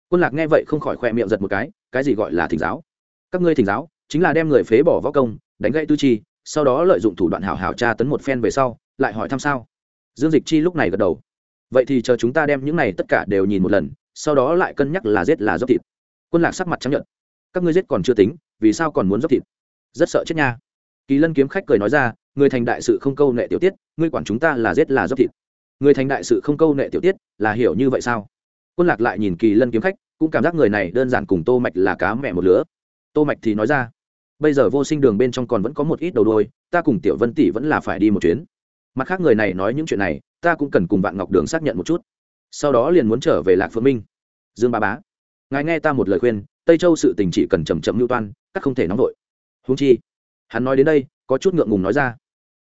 Speaker 1: Quân lạc nghe vậy không khỏi khoe miệng giật một cái cái gì gọi là thỉnh giáo? Các ngươi thỉnh giáo, chính là đem người phế bỏ võ công, đánh gãy tư chi, sau đó lợi dụng thủ đoạn hảo hảo tra tấn một phen về sau lại hỏi thăm sao? Dương dịch chi lúc này gật đầu. Vậy thì chờ chúng ta đem những này tất cả đều nhìn một lần, sau đó lại cân nhắc là giết là dốc thịt. Quân lạc sắc mặt chấp nhận các ngươi giết còn chưa tính, vì sao còn muốn dốc thịt? Rất sợ chết nha. Kỳ lân kiếm khách cười nói ra, người thành đại sự không câu nệ tiểu tiết, ngươi quản chúng ta là giết là dốc thịt. Người thành đại sự không câu nệ tiểu tiết, là hiểu như vậy sao? Quân lạc lại nhìn kỳ lân kiếm khách, cũng cảm giác người này đơn giản cùng tô mạch là cá mẹ một lứa. Tô mạch thì nói ra, bây giờ vô sinh đường bên trong còn vẫn có một ít đầu đôi ta cùng tiểu vân tỷ vẫn là phải đi một chuyến mặt khác người này nói những chuyện này, ta cũng cần cùng vạn ngọc đường xác nhận một chút. Sau đó liền muốn trở về lạc phương minh. Dương ba bá, ngài nghe ta một lời khuyên, tây châu sự tình chỉ cần chầm chậm lưu toan, các không thể nóng vội. Húng chi, hắn nói đến đây, có chút ngượng ngùng nói ra.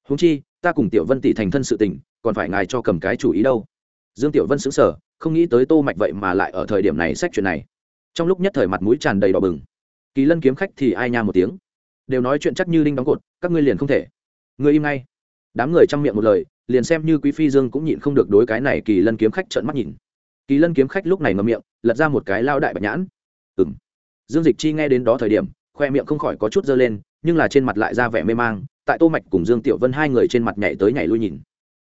Speaker 1: Húng chi, ta cùng tiểu vân tỷ thành thân sự tình, còn phải ngài cho cầm cái chủ ý đâu. Dương tiểu vân xứng sở không nghĩ tới tô mạch vậy mà lại ở thời điểm này xét chuyện này. Trong lúc nhất thời mặt mũi tràn đầy đỏ bừng. Kỳ lân kiếm khách thì ai nha một tiếng. Đều nói chuyện chắc như đinh đóng cột, các ngươi liền không thể. Ngươi im ngay đám người chăm miệng một lời, liền xem như quý phi dương cũng nhịn không được đối cái này kỳ lân kiếm khách trợn mắt nhìn. Kỳ lân kiếm khách lúc này ngậm miệng, lật ra một cái lao đại bạch nhãn. Ừng dương dịch chi nghe đến đó thời điểm, khoe miệng không khỏi có chút dơ lên, nhưng là trên mặt lại ra vẻ mê mang, tại tô mạch cùng dương tiểu vân hai người trên mặt nhảy tới nhảy lui nhìn.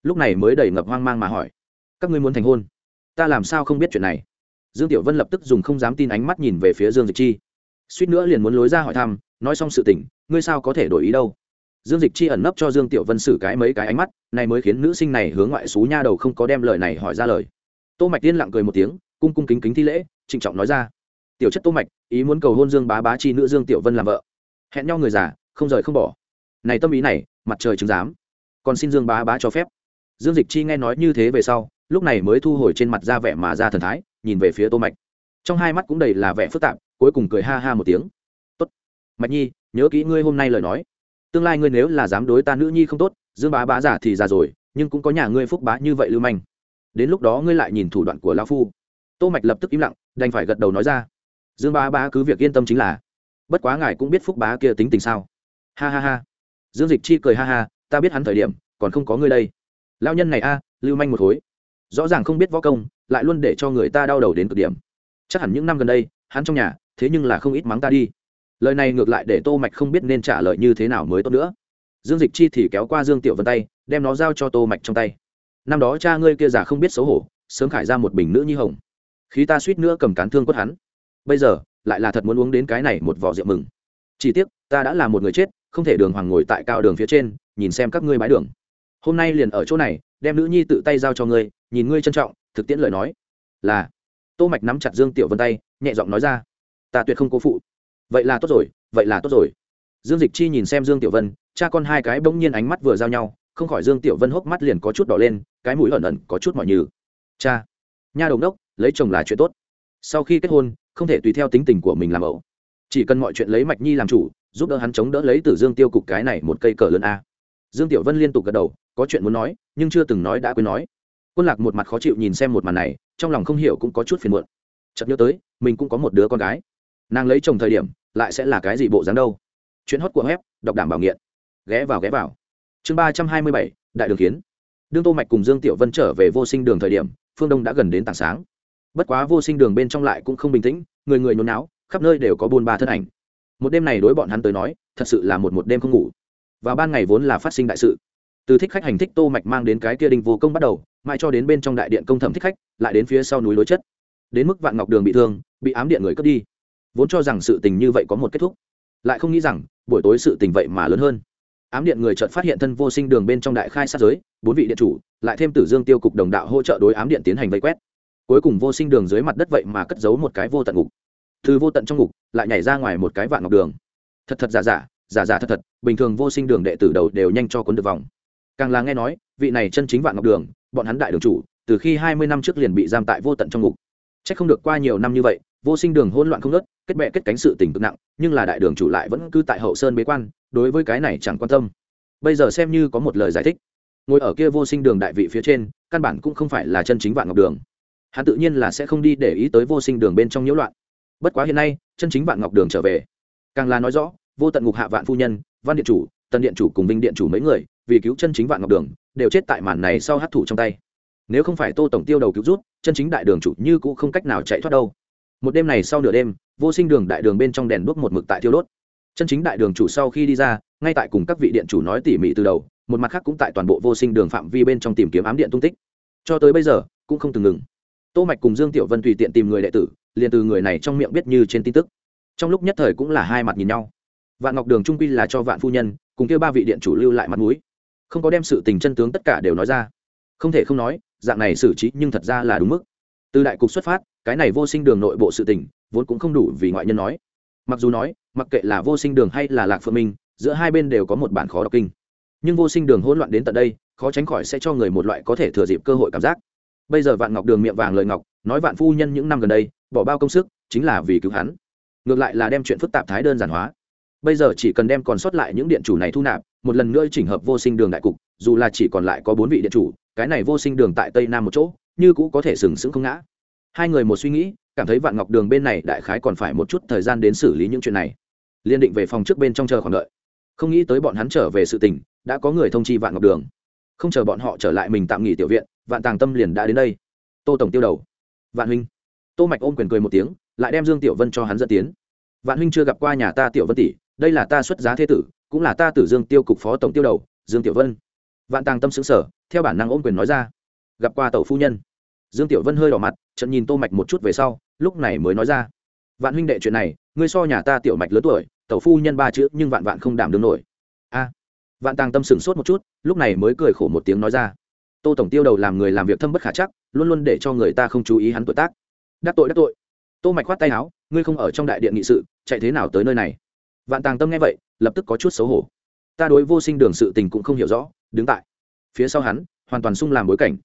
Speaker 1: Lúc này mới đầy ngập hoang mang mà hỏi, các ngươi muốn thành hôn? Ta làm sao không biết chuyện này? Dương tiểu vân lập tức dùng không dám tin ánh mắt nhìn về phía dương dịch chi. Suýt nữa liền muốn lối ra hỏi thăm, nói xong sự tình, ngươi sao có thể đổi ý đâu? Dương dịch chi ẩn nấp cho dương tiểu vân xử cái mấy cái ánh mắt, này mới khiến nữ sinh này hướng ngoại xú nha đầu không có đem lời này hỏi ra lời. Tô mạch tiên lặng cười một tiếng, cung cung kính kính thi lễ, trịnh trọng nói ra. Tiểu chất tô mạch, ý muốn cầu hôn dương bá bá chi nữ dương tiểu vân làm vợ. Hẹn nhau người già, không rời không bỏ. Này tâm ý này, mặt trời chứng giám. Còn xin dương bá bá cho phép. Dương dịch chi nghe nói như thế về sau, lúc này mới thu hồi trên mặt ra vẻ mà ra thần thái, nhìn về phía tô mạch. Trong hai mắt cũng đầy là vẻ phức tạp, cuối cùng cười ha ha một tiếng. Tốt. Mạch nhi, nhớ kỹ ngươi hôm nay lời nói tương lai ngươi nếu là dám đối ta nữ nhi không tốt, dương bá bá giả thì già rồi, nhưng cũng có nhà ngươi phúc bá như vậy lưu manh. Đến lúc đó ngươi lại nhìn thủ đoạn của lão phu. Tô mạch lập tức im lặng, đành phải gật đầu nói ra. Dương bá bá cứ việc yên tâm chính là, bất quá ngài cũng biết phúc bá kia tính tình sao. Ha ha ha. Dương dịch chi cười ha ha, ta biết hắn thời điểm, còn không có ngươi đây. Lao nhân này a, lưu manh một khối rõ ràng không biết võ công, lại luôn để cho người ta đau đầu đến cực điểm. Chắc hẳn những năm gần đây, hắn trong nhà, thế nhưng là không ít mắng ta đi lời này ngược lại để tô mạch không biết nên trả lời như thế nào mới tốt nữa. Dương dịch chi thì kéo qua dương tiểu vân tay, đem nó giao cho tô mạch trong tay. Năm đó cha ngươi kia giả không biết xấu hổ, sớm khải ra một bình nữ nhi hồng. Khi ta suýt nữa cầm cán thương quất hắn. Bây giờ, lại là thật muốn uống đến cái này một vò rượu mừng. Chỉ tiếc, ta đã là một người chết, không thể đường hoàng ngồi tại cao đường phía trên, nhìn xem các ngươi bái đường. Hôm nay liền ở chỗ này, đem nữ nhi tự tay giao cho ngươi, nhìn ngươi trân trọng, thực tiễn lời nói. Là, tô mạch nắm chặt dương tiểu vân tay, nhẹ giọng nói ra. Ta tuyệt không cố phụ vậy là tốt rồi, vậy là tốt rồi. Dương dịch chi nhìn xem dương tiểu vân, cha con hai cái bỗng nhiên ánh mắt vừa giao nhau, không khỏi dương tiểu vân hốc mắt liền có chút đỏ lên, cái mũi ẩn ẩn có chút mỏi nhừ. Cha, nha đồng đốc lấy chồng là chuyện tốt. Sau khi kết hôn, không thể tùy theo tính tình của mình làm ẩu. Chỉ cần mọi chuyện lấy mạch nhi làm chủ, giúp đỡ hắn chống đỡ lấy từ dương tiêu cục cái này một cây cờ lớn a. Dương tiểu vân liên tục gật đầu, có chuyện muốn nói, nhưng chưa từng nói đã quên nói. Quân lạc một mặt khó chịu nhìn xem một màn này, trong lòng không hiểu cũng có chút phiền muộn. Chợt nhớ tới, mình cũng có một đứa con gái. Nàng lấy chồng thời điểm lại sẽ là cái gì bộ dáng đâu. Chuyện hót của web, đọc đảm bảo nghiện. Ghé vào ghé vào. Chương ba trăm hai mươi bảy, đại đường kiến. Đương tô mạch cùng dương tiểu vân trở về vô sinh đường thời điểm, phương đông đã gần đến tảng sáng. Bất quá vô sinh đường bên trong lại cũng không bình tĩnh, người người nhốn náo, khắp nơi đều có buôn ba thân ảnh. Một đêm này đối bọn hắn tới nói, thật sự là một một đêm không ngủ. Và ban ngày vốn là phát sinh đại sự. Từ thích khách hành thích tô mạch mang đến cái kia đình vô công bắt đầu, mãi cho đến bên trong đại điện công thẩm thích khách, lại đến phía sau núi lối chất. Đến mức vạn ngọc đường bị thương, bị ám điện người cướp đi vốn cho rằng sự tình như vậy có một kết thúc, lại không nghĩ rằng buổi tối sự tình vậy mà lớn hơn. Ám điện người chợt phát hiện thân vô sinh đường bên trong đại khai sát giới, bốn vị điện chủ, lại thêm tử dương tiêu cục đồng đạo hỗ trợ đối ám điện tiến hành vây quét. Cuối cùng vô sinh đường dưới mặt đất vậy mà cất giấu một cái vô tận ngục. Từ vô tận trong ngục lại nhảy ra ngoài một cái vạn ngọc đường. Thật thật giả giả giả giả thật thật, bình thường vô sinh đường đệ tử đầu đều nhanh cho cuốn được vòng. Càng là nghe nói, vị này chân chính vạn ngọc đường, bọn hắn đại đường chủ, từ khi hai mươi năm trước liền bị giam tại vô tận trong ngục. C h ắ c không được qua nhiều năm như vậy vô sinh đường hỗn loạn không ngớt, kết bệ kết cánh sự tình cực nặng, nhưng là đại đường chủ lại vẫn cứ tại hậu sơn bế quan, đối với cái này chẳng quan tâm. Bây giờ xem như có một lời giải thích. Ngồi ở kia vô sinh đường đại vị phía trên, căn bản cũng không phải là chân chính vạn ngọc đường. Hắn tự nhiên là sẽ không đi để ý tới vô sinh đường bên trong nhiễu loạn. Bất quá hiện nay, chân chính vạn ngọc đường trở về. Càng là nói rõ, vô tận ngục hạ vạn phu nhân, văn điện chủ tân điện chủ cùng vinh điện chủ mấy người, vì cứu chân chính vạn ngọc đường, đều chết tại màn này sau hát thủ trong tay. Nếu không phải tô tổng tiêu đầu cứu rút, chân chính đại đường chủ như cũng không cách nào chạy thoát đâu một đêm này sau nửa đêm, vô sinh đường đại đường bên trong đèn đuốc một mực tại tiêu đốt. Chân chính đại đường chủ sau khi đi ra, ngay tại cùng các vị điện chủ nói tỉ mỉ từ đầu, một mặt khác cũng tại toàn bộ vô sinh đường phạm vi bên trong tìm kiếm ám điện tung tích. Cho tới bây giờ, cũng không từng ngừng. Tô mạch cùng dương tiểu vân tùy tiện tìm người đệ tử, liền từ người này trong miệng biết như trên tin tức. Trong lúc nhất thời cũng là hai mặt nhìn nhau. Vạn ngọc đường trung quy là cho vạn phu nhân, cùng kêu ba vị điện chủ lưu lại mặt mũi. Không có đem sự tình chân tướng tất cả đều nói ra. Không thể không nói, dạng này xử trí nhưng thật ra là đúng mức từ đại cục xuất phát, cái này vô sinh đường nội bộ sự tình, vốn cũng không đủ vì ngoại nhân nói. Mặc dù nói, mặc kệ là vô sinh đường hay là lạc phượng minh, giữa hai bên đều có một bản khó đọc kinh. Nhưng vô sinh đường hỗn loạn đến tận đây, khó tránh khỏi sẽ cho người một loại có thể thừa dịp cơ hội cảm giác. Bây giờ vạn ngọc đường miệng vàng lời ngọc, nói vạn phu nhân những năm gần đây, bỏ bao công sức, chính là vì cứu hắn. Ngược lại là đem chuyện phức tạp thái đơn giản hóa. Bây giờ chỉ cần đem còn sót lại những điện chủ này thu nạp, một lần nữa chỉnh hợp vô sinh đường đại cục, dù là chỉ còn lại có bốn vị điện chủ, cái này vô sinh đường tại tây nam một chỗ như cũ có thể sừng sững không ngã. Hai người một suy nghĩ, cảm thấy vạn ngọc đường bên này đại khái còn phải một chút thời gian đến xử lý những chuyện này. Liên định về phòng trước bên trong chờ khoảng đợi. Không nghĩ tới bọn hắn trở về sự tình, đã có người thông chi vạn ngọc đường. Không chờ bọn họ trở lại mình tạm nghỉ tiểu viện, vạn tàng tâm liền đã đến đây. Tô tổng tiêu đầu. Vạn huynh. Tô mạch ôm quyền cười một tiếng, lại đem dương tiểu vân cho hắn dẫn tiến. Vạn huynh chưa gặp qua nhà ta tiểu vân tỷ, đây là ta xuất giá thế tử, cũng là ta tử dương tiêu cục phó tổng tiêu đầu, dương tiểu vân. Vạn tàng tâm xứng sở theo bản năng ôm quyền nói ra. Gặp qua tẩu phu nhân dương tiểu vân hơi đỏ mặt trận nhìn tô mạch một chút về sau, lúc này mới nói ra. Vạn huynh đệ chuyện này, ngươi so nhà ta tiểu mạch lớn tuổi, tẩu phu nhân ba chữ nhưng vạn vạn không đảm đương nổi. A. À, vạn tàng tâm sừng sốt một chút, lúc này mới cười khổ một tiếng nói ra. Tô tổng tiêu đầu làm người làm việc thâm bất khả chắc, luôn luôn để cho người ta không chú ý hắn tuổi tác. Đắc tội đắc tội. Tô mạch khoát tay áo, ngươi không ở trong đại điện nghị sự, chạy thế nào tới nơi này? Vạn tàng tâm nghe vậy, lập tức có chút xấu hổ. Ta đối vô sinh đường sự tình cũng không hiểu rõ, đứng tại phía sau hắn, hoàn toàn sung làm bối cảnh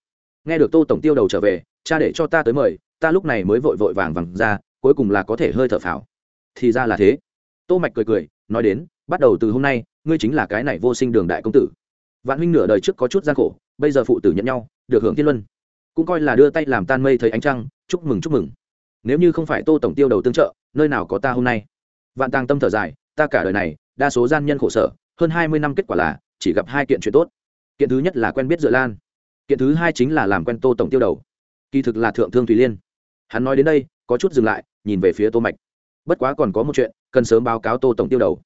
Speaker 1: nghe được tô tổng tiêu đầu trở về, cha để cho ta tới mời, ta lúc này mới vội vội vàng vàng ra, cuối cùng là có thể hơi thở phào. Thì ra là thế. Tô mạch cười cười, nói đến, bắt đầu từ hôm nay, ngươi chính là cái này vô sinh đường đại công tử. Vạn huynh nửa đời trước có chút gian khổ, bây giờ phụ tử nhận nhau, được hưởng thiên luân. Cũng coi là đưa tay làm tan mây thấy ánh trăng, chúc mừng chúc mừng. Nếu như không phải tô tổng tiêu đầu tương trợ, nơi nào có ta hôm nay? Vạn tàng tâm thở dài, ta cả đời này, đa số gian nhân khổ sở, hơn hai mươi năm kết quả là, chỉ gặp hai kiện chuyện tốt. Kiện thứ nhất là quen biết dựa lan kiện thứ hai chính là làm quen tô tổng tiêu đầu. Kỳ thực là thượng thương thùy liên. Hắn nói đến đây, có chút dừng lại, nhìn về phía tô mạch. Bất quá còn có một chuyện, cần sớm báo cáo tô tổng tiêu đầu.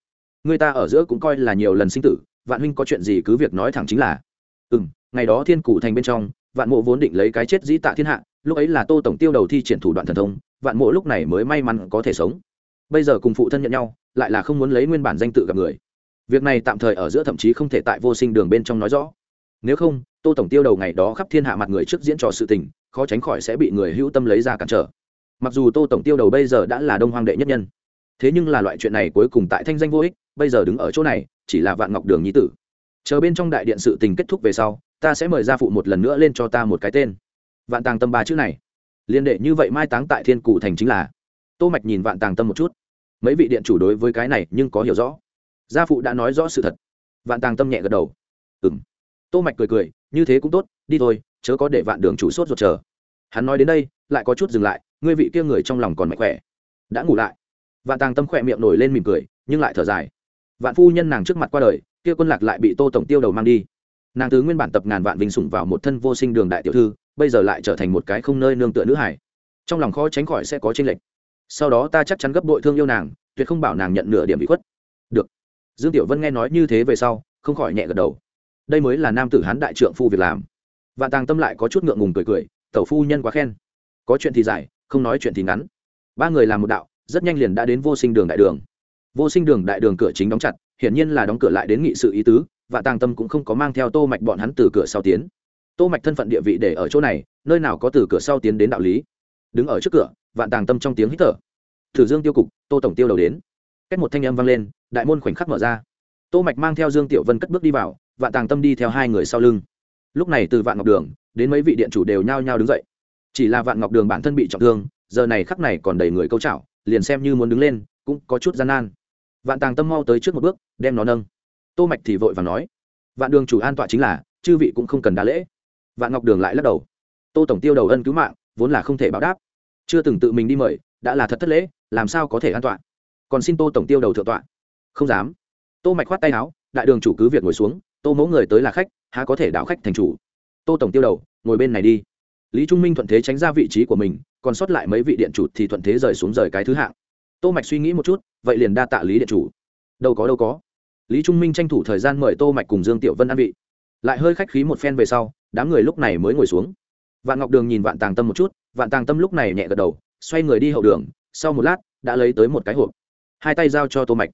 Speaker 1: Người ta ở giữa cũng coi là nhiều lần sinh tử, vạn huynh có chuyện gì cứ việc nói thẳng chính là ừ ngày đó thiên cụ thành bên trong, vạn mộ vốn định lấy cái chết dĩ tạ thiên hạ, lúc ấy là tô tổng tiêu đầu thi triển thủ đoạn thần thông, vạn mộ lúc này mới may mắn có thể sống. Bây giờ cùng phụ thân nhận nhau, lại là không muốn lấy nguyên bản danh tự gặp người. Việc này tạm thời ở giữa thậm chí không thể tại vô sinh đường bên trong nói rõ nếu không, tô tổng tiêu đầu ngày đó khắp thiên hạ mặt người trước diễn trò sự tình, khó tránh khỏi sẽ bị người hữu tâm lấy ra cản trở. Mặc dù tô tổng tiêu đầu bây giờ đã là đông hoàng đệ nhất nhân, thế nhưng là loại chuyện này cuối cùng tại thanh danh vô ích, bây giờ đứng ở chỗ này, chỉ là vạn ngọc đường nhi tử. Chờ bên trong đại điện sự tình kết thúc về sau, ta sẽ mời gia phụ một lần nữa lên cho ta một cái tên. Vạn tàng tâm ba chữ này, liên đệ như vậy mai táng tại thiên cụ thành chính là. Tô mạch nhìn vạn tàng tâm một chút. Mấy vị điện chủ đối với cái này nhưng có hiểu rõ. Gia phụ đã nói rõ sự thật. Vạn tàng tâm nhẹ gật đầu. Ừm tô mạch cười cười, như thế cũng tốt, đi thôi, chớ có để vạn đường chủ sốt ruột chờ. Hắn nói đến đây, lại có chút dừng lại, ngươi vị kia người trong lòng còn mạnh khỏe. Đã ngủ lại. Vạn tàng tâm khỏe miệng nổi lên mỉm cười, nhưng lại thở dài. Vạn phu nhân nàng trước mặt qua đời, kia quân lạc lại bị tô tổng tiêu đầu mang đi. Nàng từ nguyên bản tập ngàn vạn vinh sủng vào một thân vô sinh đường đại tiểu thư, bây giờ lại trở thành một cái không nơi nương tựa nữ hải trong lòng khó tránh khỏi sẽ có chênh lệch. Sau đó ta chắc chắn gấp bội thương yêu nàng, tuyệt không bảo nàng nhận nửa điểm bị khuất. Được. Dương tiểu vân nghe nói như thế về sau, không khỏi nhẹ gật đầu đây mới là nam tử hán đại trượng phu việc làm. Vạn tàng tâm lại có chút ngượng ngùng cười cười, tẩu phu nhân quá khen. Có chuyện thì dài không nói chuyện thì ngắn. Ba người làm một đạo, rất nhanh liền đã đến vô sinh đường đại đường. Vô sinh đường đại đường cửa chính đóng chặt, hiển nhiên là đóng cửa lại đến nghị sự ý tứ và tàng tâm cũng không có mang theo tô mạch bọn hắn từ cửa sau tiến. Tô mạch thân phận địa vị để ở chỗ này, nơi nào có từ cửa sau tiến đến đạo lý. Đứng ở trước cửa, vạn tàng tâm trong tiếng hít thở. Thử dương tiêu cục, tô tổng tiêu đầu đến. Cách một thanh âm vang lên, đại môn khoảnh khắc mở ra. Tô mạch mang theo dương tiểu vân cất bước đi vào vạn tàng tâm đi theo hai người sau lưng. Lúc này từ vạn ngọc đường đến mấy vị điện chủ đều nhao nhao đứng dậy. Chỉ là vạn ngọc đường bản thân bị trọng thương, giờ này khắc này còn đầy người câu chảo, liền xem như muốn đứng lên, cũng có chút gian nan. Vạn tàng tâm mau tới trước một bước, đem nó nâng. Tô mạch thì vội vàng nói, vạn đường chủ an tọa chính là, chư vị cũng không cần đa lễ. Vạn ngọc đường lại lắc đầu, tô tổng tiêu đầu ân cứu mạng, vốn là không thể báo đáp. Chưa từng tự mình đi mời, đã là thật thất lễ, làm sao có thể an toàn còn xin tô tổng tiêu đầu thượng tọa. Không dám. Tô mạch khoát tay áo, đại đường chủ cứ việc ngồi xuống tô mẫu người tới là khách, há có thể đạo khách thành chủ? Tô tổng tiêu đầu, ngồi bên này đi. Lý trung minh thuận thế tránh ra vị trí của mình, còn sót lại mấy vị điện chủ thì thuận thế rời xuống rời cái thứ hạng. Tô mạch suy nghĩ một chút, vậy liền đa tạ lý điện chủ. Đâu có đâu có. Lý trung minh tranh thủ thời gian mời tô mạch cùng dương tiểu vân ăn vị. Lại hơi khách khí một phen về sau, đám người lúc này mới ngồi xuống. Vạn ngọc đường nhìn vạn tàng tâm một chút, vạn tàng tâm lúc này nhẹ gật đầu, xoay người đi hậu đường, sau một lát, đã lấy tới một cái hộp. Hai tay giao cho tô mạch.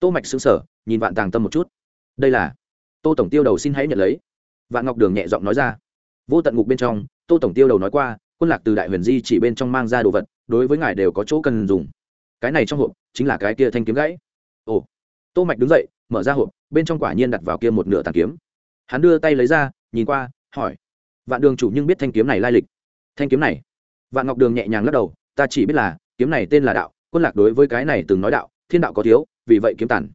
Speaker 1: Tô mạch sững sờ, nhìn vạn tàng tâm một chút. Đây là tô tổng tiêu đầu xin hãy nhận lấy. Vạn ngọc đường nhẹ giọng nói ra. Vô tận ngục bên trong, tô tổng tiêu đầu nói qua, quân lạc từ đại huyền di chỉ bên trong mang ra đồ vật, đối với ngài đều có chỗ cần dùng. Cái này trong hộp, chính là cái kia thanh kiếm gãy. Ồ. Tô mạch đứng dậy, mở ra hộp, bên trong quả nhiên đặt vào kia một nửa tàn kiếm. Hắn đưa tay lấy ra, nhìn qua, hỏi. Vạn đường chủ nhưng biết thanh kiếm này lai lịch. Thanh kiếm này. Vạn ngọc đường nhẹ nhàng lắc đầu, ta chỉ biết là, kiếm này tên là đạo, quân lạc đối với cái này từng nói đạo, thiên đạo có thiếu, vì vậy kiếm tàn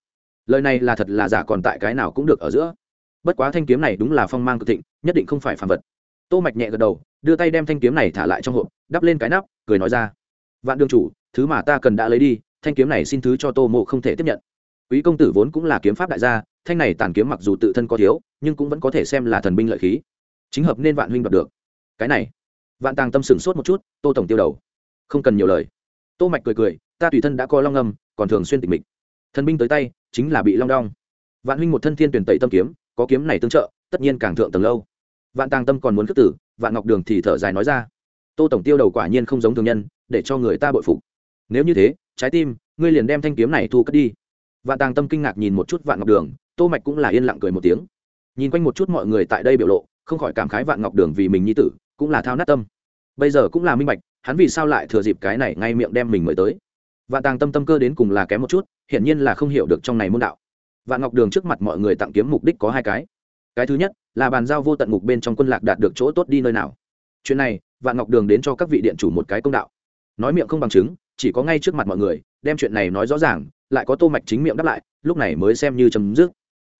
Speaker 1: lời này là thật là giả còn tại cái nào cũng được ở giữa. Bất quá thanh kiếm này đúng là phong mang cực thịnh, nhất định không phải phàm vật. Tô mạch nhẹ gật đầu, đưa tay đem thanh kiếm này thả lại trong hộp, đắp lên cái nắp, cười nói ra. Vạn đường chủ, thứ mà ta cần đã lấy đi, thanh kiếm này xin thứ cho tô mộ không thể tiếp nhận. Quý công tử vốn cũng là kiếm pháp đại gia, thanh này tàn kiếm mặc dù tự thân có thiếu, nhưng cũng vẫn có thể xem là thần binh lợi khí. Chính hợp nên vạn huynh đoạt được. Cái này, vạn tàng tâm sửng sốt một chút, tô tổng tiêu đầu. Không cần nhiều lời. Tô mạch cười cười, ta tùy thân đã coi long ngâm còn thường xuyên tịch mịch. Thần binh tới tay chính là bị long đong. Vạn huynh một thân thiên tuyển tẩy tâm kiếm, có kiếm này tương trợ, tất nhiên càng thượng tầng lâu. Vạn tàng tâm còn muốn cất tử, vạn ngọc đường thì thở dài nói ra. Tô tổng tiêu đầu quả nhiên không giống thường nhân, để cho người ta bội phục. Nếu như thế, trái tim, ngươi liền đem thanh kiếm này thu cất đi. Vạn tàng tâm kinh ngạc nhìn một chút vạn ngọc đường, tô mạch cũng là yên lặng cười một tiếng. Nhìn quanh một chút mọi người tại đây biểu lộ, không khỏi cảm khái vạn ngọc đường vì mình nhi tử, cũng là thao nát tâm. Bây giờ cũng là minh bạch, hắn vì sao lại thừa dịp cái này ngay miệng đem mình mời tới vạn tàng tâm tâm cơ đến cùng là kém một chút, hiển nhiên là không hiểu được trong này môn đạo. Vạn ngọc đường trước mặt mọi người tặng kiếm mục đích có hai cái. Cái thứ nhất, là bàn giao vô tận ngục bên trong quân lạc đạt được chỗ tốt đi nơi nào. Chuyện này, vạn ngọc đường đến cho các vị điện chủ một cái công đạo. Nói miệng không bằng chứng, chỉ có ngay trước mặt mọi người, đem chuyện này nói rõ ràng, lại có tô mạch chính miệng đáp lại, lúc này mới xem như chấm dứt.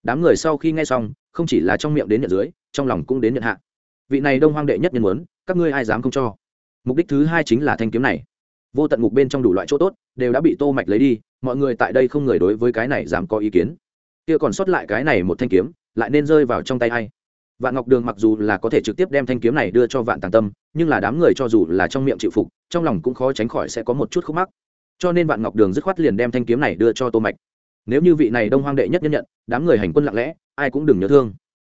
Speaker 1: Đám người sau khi nghe xong, không chỉ là trong miệng đến nhận dưới, trong lòng cũng đến nhận hạ. Vị này đông hoang đệ nhất nhân muốn, các ngươi ai dám không cho? Mục đích thứ hai chính là thanh kiếm này vô tận ngục bên trong đủ loại chỗ tốt, đều đã bị tô mạch lấy đi, mọi người tại đây không người đối với cái này dám có ý kiến. Kia còn sót lại cái này một thanh kiếm, lại nên rơi vào trong tay hay vạn ngọc đường mặc dù là có thể trực tiếp đem thanh kiếm này đưa cho vạn tàng tâm, nhưng là đám người cho dù là trong miệng chịu phục, trong lòng cũng khó tránh khỏi sẽ có một chút khúc mắc. Cho nên vạn ngọc đường dứt khoát liền đem thanh kiếm này đưa cho tô mạch. Nếu như vị này đông hoang đệ nhất nhân nhận, đám người hành quân lặng lẽ, ai cũng đừng nhớ thương.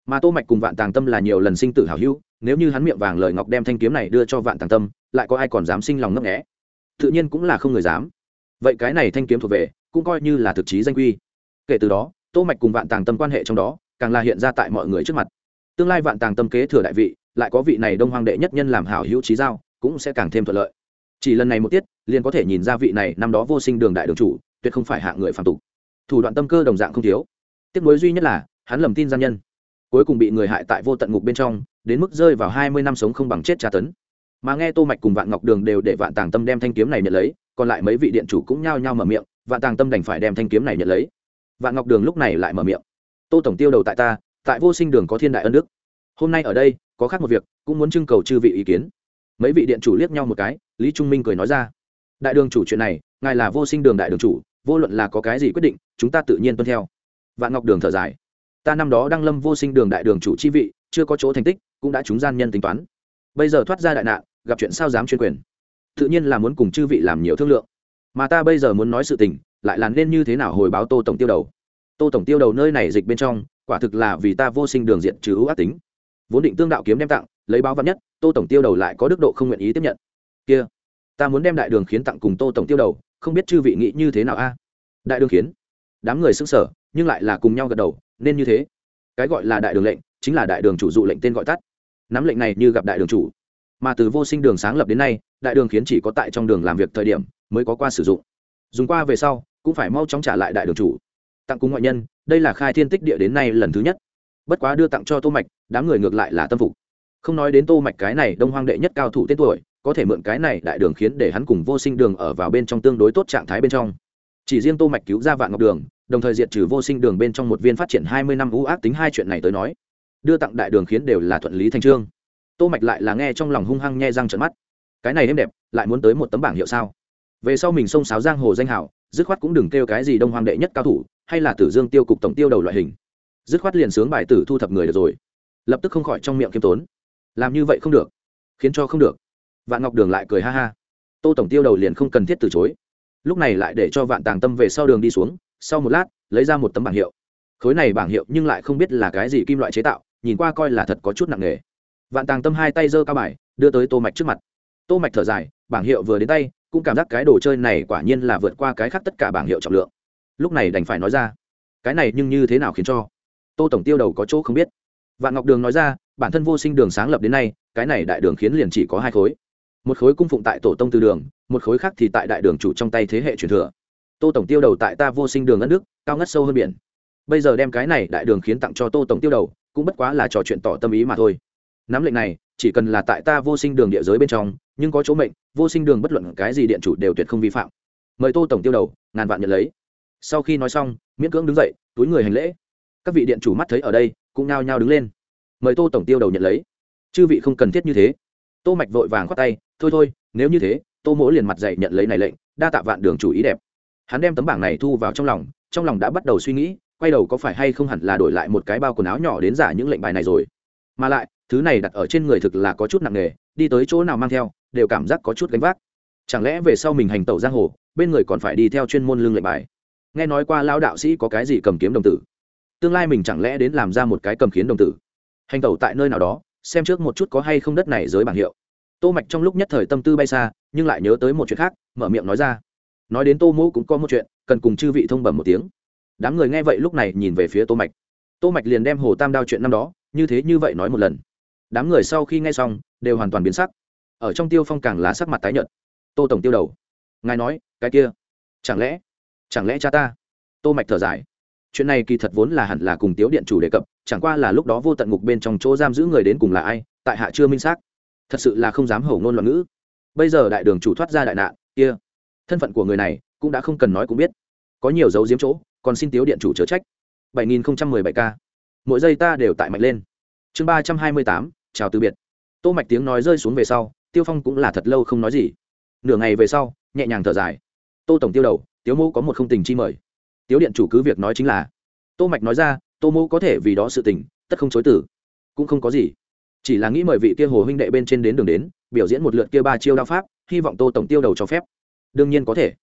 Speaker 1: Mà tô mạch cùng vạn tàng tâm là nhiều lần sinh tử hảo hữu, nếu như hắn miệng vàng lời ngọc đem thanh kiếm này đưa cho vạn tàng tâm, lại có ai còn dám sinh lòng ngấp nghé? Tự nhiên cũng là không người dám. Vậy cái này thanh kiếm thuộc về, cũng coi như là thực chí danh quy. Kể từ đó, tô mạch cùng vạn tàng tâm quan hệ trong đó, càng là hiện ra tại mọi người trước mặt. Tương lai vạn tàng tâm kế thừa đại vị, lại có vị này đông hoàng đệ nhất nhân làm hảo hữu trí giao, cũng sẽ càng thêm thuận lợi. Chỉ lần này một tiết, liền có thể nhìn ra vị này năm đó vô sinh đường đại đường chủ, tuyệt không phải hạng người phạm tục. Thủ đoạn tâm cơ đồng dạng không thiếu. Tiếc nuối duy nhất là, hắn lầm tin gian nhân. Cuối cùng bị người hại tại vô tận ngục bên trong, đến mức rơi vào hai mươi năm sống không bằng chết tra tấn mà nghe tô mạch cùng vạn ngọc đường đều để vạn tàng tâm đem thanh kiếm này nhận lấy, còn lại mấy vị điện chủ cũng nhao nhao mở miệng, vạn tàng tâm đành phải đem thanh kiếm này nhận lấy. Vạn ngọc đường lúc này lại mở miệng. Tô tổng tiêu đầu tại ta, tại vô sinh đường có thiên đại ân đức. Hôm nay ở đây, có khác một việc, cũng muốn trưng cầu chư vị ý kiến. Mấy vị điện chủ liếc nhau một cái, lý trung minh cười nói ra. Đại đường chủ chuyện này, ngài là vô sinh đường đại đường chủ, vô luận là có cái gì quyết định, chúng ta tự nhiên tuân theo. Vạn ngọc đường thở dài. Ta năm đó đang lâm vô sinh đường đại đường chủ chi vị, chưa có chỗ thành tích, cũng đã trúng gian nhân tính toán. Bây giờ thoát ra đại nạn gặp chuyện sao dám chuyên quyền. Tự nhiên là muốn cùng chư vị làm nhiều thương lượng. Mà ta bây giờ muốn nói sự tình, lại là nên như thế nào hồi báo tô tổng tiêu đầu. Tô tổng tiêu đầu nơi này dịch bên trong, quả thực là vì ta vô sinh đường diện trừ ưu ác tính. Vốn định tương đạo kiếm đem tặng, lấy báo văn nhất, tô tổng tiêu đầu lại có đức độ không nguyện ý tiếp nhận. Kia, ta muốn đem đại đường khiến tặng cùng tô tổng tiêu đầu, không biết chư vị nghĩ như thế nào a? Đại đường khiến? Đám người xứng sở nhưng lại là cùng nhau gật đầu, nên như thế. Cái gọi là đại đường lệnh, chính là đại đường chủ dụ lệnh tên gọi tắt. Nắm lệnh này như gặp đại đường chủ mà từ vô sinh đường sáng lập đến nay, đại đường khiến chỉ có tại trong đường làm việc thời điểm mới có qua sử dụng. Dùng qua về sau, cũng phải mau chóng trả lại đại đường chủ. Tặng cùng ngoại nhân, đây là khai thiên tích địa đến nay lần thứ nhất. Bất quá đưa tặng cho tô mạch, đám người ngược lại là tâm phục. Không nói đến tô mạch cái này đông hoang đệ nhất cao thủ tên tuổi, có thể mượn cái này đại đường khiến để hắn cùng vô sinh đường ở vào bên trong tương đối tốt trạng thái bên trong. Chỉ riêng tô mạch cứu ra vạn ngọc đường, đồng thời diệt trừ vô sinh đường bên trong một viên phát triển 20 năm ưu ác tính hai chuyện này tới nói, đưa tặng đại đường khiến đều là thuận lý thành trương tô mạch lại là nghe trong lòng hung hăng nhe răng trợn mắt. Cái này êm đẹp, lại muốn tới một tấm bảng hiệu sao? Về sau mình xông sáo giang hồ danh hảo, dứt khoát cũng đừng kêu cái gì đông hoàng đệ nhất cao thủ, hay là tử dương tiêu cục tổng tiêu đầu loại hình. Dứt khoát liền sướng bài tử thu thập người được rồi. Lập tức không khỏi trong miệng kiêm tốn. Làm như vậy không được. Khiến cho không được. Vạn ngọc đường lại cười ha ha. Tô tổng tiêu đầu liền không cần thiết từ chối. Lúc này lại để cho vạn tàng tâm về sau đường đi xuống, sau một lát, lấy ra một tấm bảng hiệu. Khối này bảng hiệu nhưng lại không biết là cái gì kim loại chế tạo, nhìn qua coi là thật có chút nặng nề vạn tàng tâm hai tay giơ cao bài, đưa tới tô mạch trước mặt. Tô mạch thở dài, bảng hiệu vừa đến tay, cũng cảm giác cái đồ chơi này quả nhiên là vượt qua cái khác tất cả bảng hiệu trọng lượng. Lúc này đành phải nói ra, cái này nhưng như thế nào khiến cho? Tô tổng tiêu đầu có chỗ không biết. Vạn ngọc đường nói ra, bản thân vô sinh đường sáng lập đến nay, cái này đại đường khiến liền chỉ có hai khối. Một khối cung phụng tại tổ tông từ đường, một khối khác thì tại đại đường chủ trong tay thế hệ truyền thừa. Tô tổng tiêu đầu tại ta vô sinh đường ất nước, cao ngất sâu hơn biển. Bây giờ đem cái này đại đường khiến tặng cho tô tổng tiêu đầu, cũng bất quá là trò chuyện tỏ tâm ý mà thôi nắm lệnh này, chỉ cần là tại ta vô sinh đường địa giới bên trong, nhưng có chỗ mệnh, vô sinh đường bất luận cái gì điện chủ đều tuyệt không vi phạm. Mời tô tổng tiêu đầu, ngàn vạn nhận lấy. Sau khi nói xong, miễn cưỡng đứng dậy, túi người hành lễ. Các vị điện chủ mắt thấy ở đây, cũng nao nhao đứng lên. Mời tô tổng tiêu đầu nhận lấy. Chư vị không cần thiết như thế. Tô mạch vội vàng khoát tay, thôi thôi, nếu như thế, tô mỗ liền mặt dậy nhận lấy này lệnh, đa tạ vạn đường chủ ý đẹp. Hắn đem tấm bảng này thu vào trong lòng trong lòng đã bắt đầu suy nghĩ, quay đầu có phải hay không hẳn là đổi lại một cái bao quần áo nhỏ đến giả những lệnh bài này rồi mà lại, thứ này đặt ở trên người thực là có chút nặng nề, đi tới chỗ nào mang theo, đều cảm giác có chút gánh vác. Chẳng lẽ về sau mình hành tẩu giang hồ, bên người còn phải đi theo chuyên môn lương lệnh bài? Nghe nói qua lão đạo sĩ có cái gì cầm kiếm đồng tử? Tương lai mình chẳng lẽ đến làm ra một cái cầm khiến đồng tử? Hành tẩu tại nơi nào đó, xem trước một chút có hay không đất này giới bảng hiệu. Tô mạch trong lúc nhất thời tâm tư bay xa, nhưng lại nhớ tới một chuyện khác, mở miệng nói ra. Nói đến tô mỗ cũng có một chuyện, cần cùng chư vị thông bẩm một tiếng. Đám người nghe vậy lúc này nhìn về phía tô mạch. Tô mạch liền đem hồ tam đao chuyện năm đó như thế như vậy nói một lần. Đám người sau khi nghe xong, đều hoàn toàn biến sắc. Ở trong tiêu phong càng lá sắc mặt tái nhợt. Tô tổng tiêu đầu. Ngài nói, cái kia, chẳng lẽ chẳng lẽ cha ta? Tô mạch thở dài. Chuyện này kỳ thật vốn là hẳn là cùng tiếu điện chủ đề cập, chẳng qua là lúc đó vô tận ngục bên trong chỗ giam giữ người đến cùng là ai, tại hạ chưa minh xác. Thật sự là không dám hổ ngôn loạn ngữ. Bây giờ đại đường chủ thoát ra đại nạn, kia, thân phận của người này cũng đã không cần nói cũng biết. Có nhiều dấu diếm chỗ, còn xin tiếu điện chủ chớ trách. 7017 k mỗi giây ta đều tại mạnh lên chương ba trăm hai mươi tám, chào từ biệt. Tô mạch tiếng nói rơi xuống về sau, tiêu phong cũng là thật lâu không nói gì. Nửa ngày về sau, nhẹ nhàng thở dài. Tô tổng tiêu đầu, tiếu mô có một không tình chi mời. Tiếu điện chủ cứ việc nói chính là. Tô mạch nói ra, tô mô có thể vì đó sự tình, tất không chối từ. Cũng không có gì. Chỉ là nghĩ mời vị kia hồ huynh đệ bên trên đến đường đến, biểu diễn một lượt kia ba chiêu đao pháp, hy vọng tô tổng tiêu đầu cho phép. Đương nhiên có thể.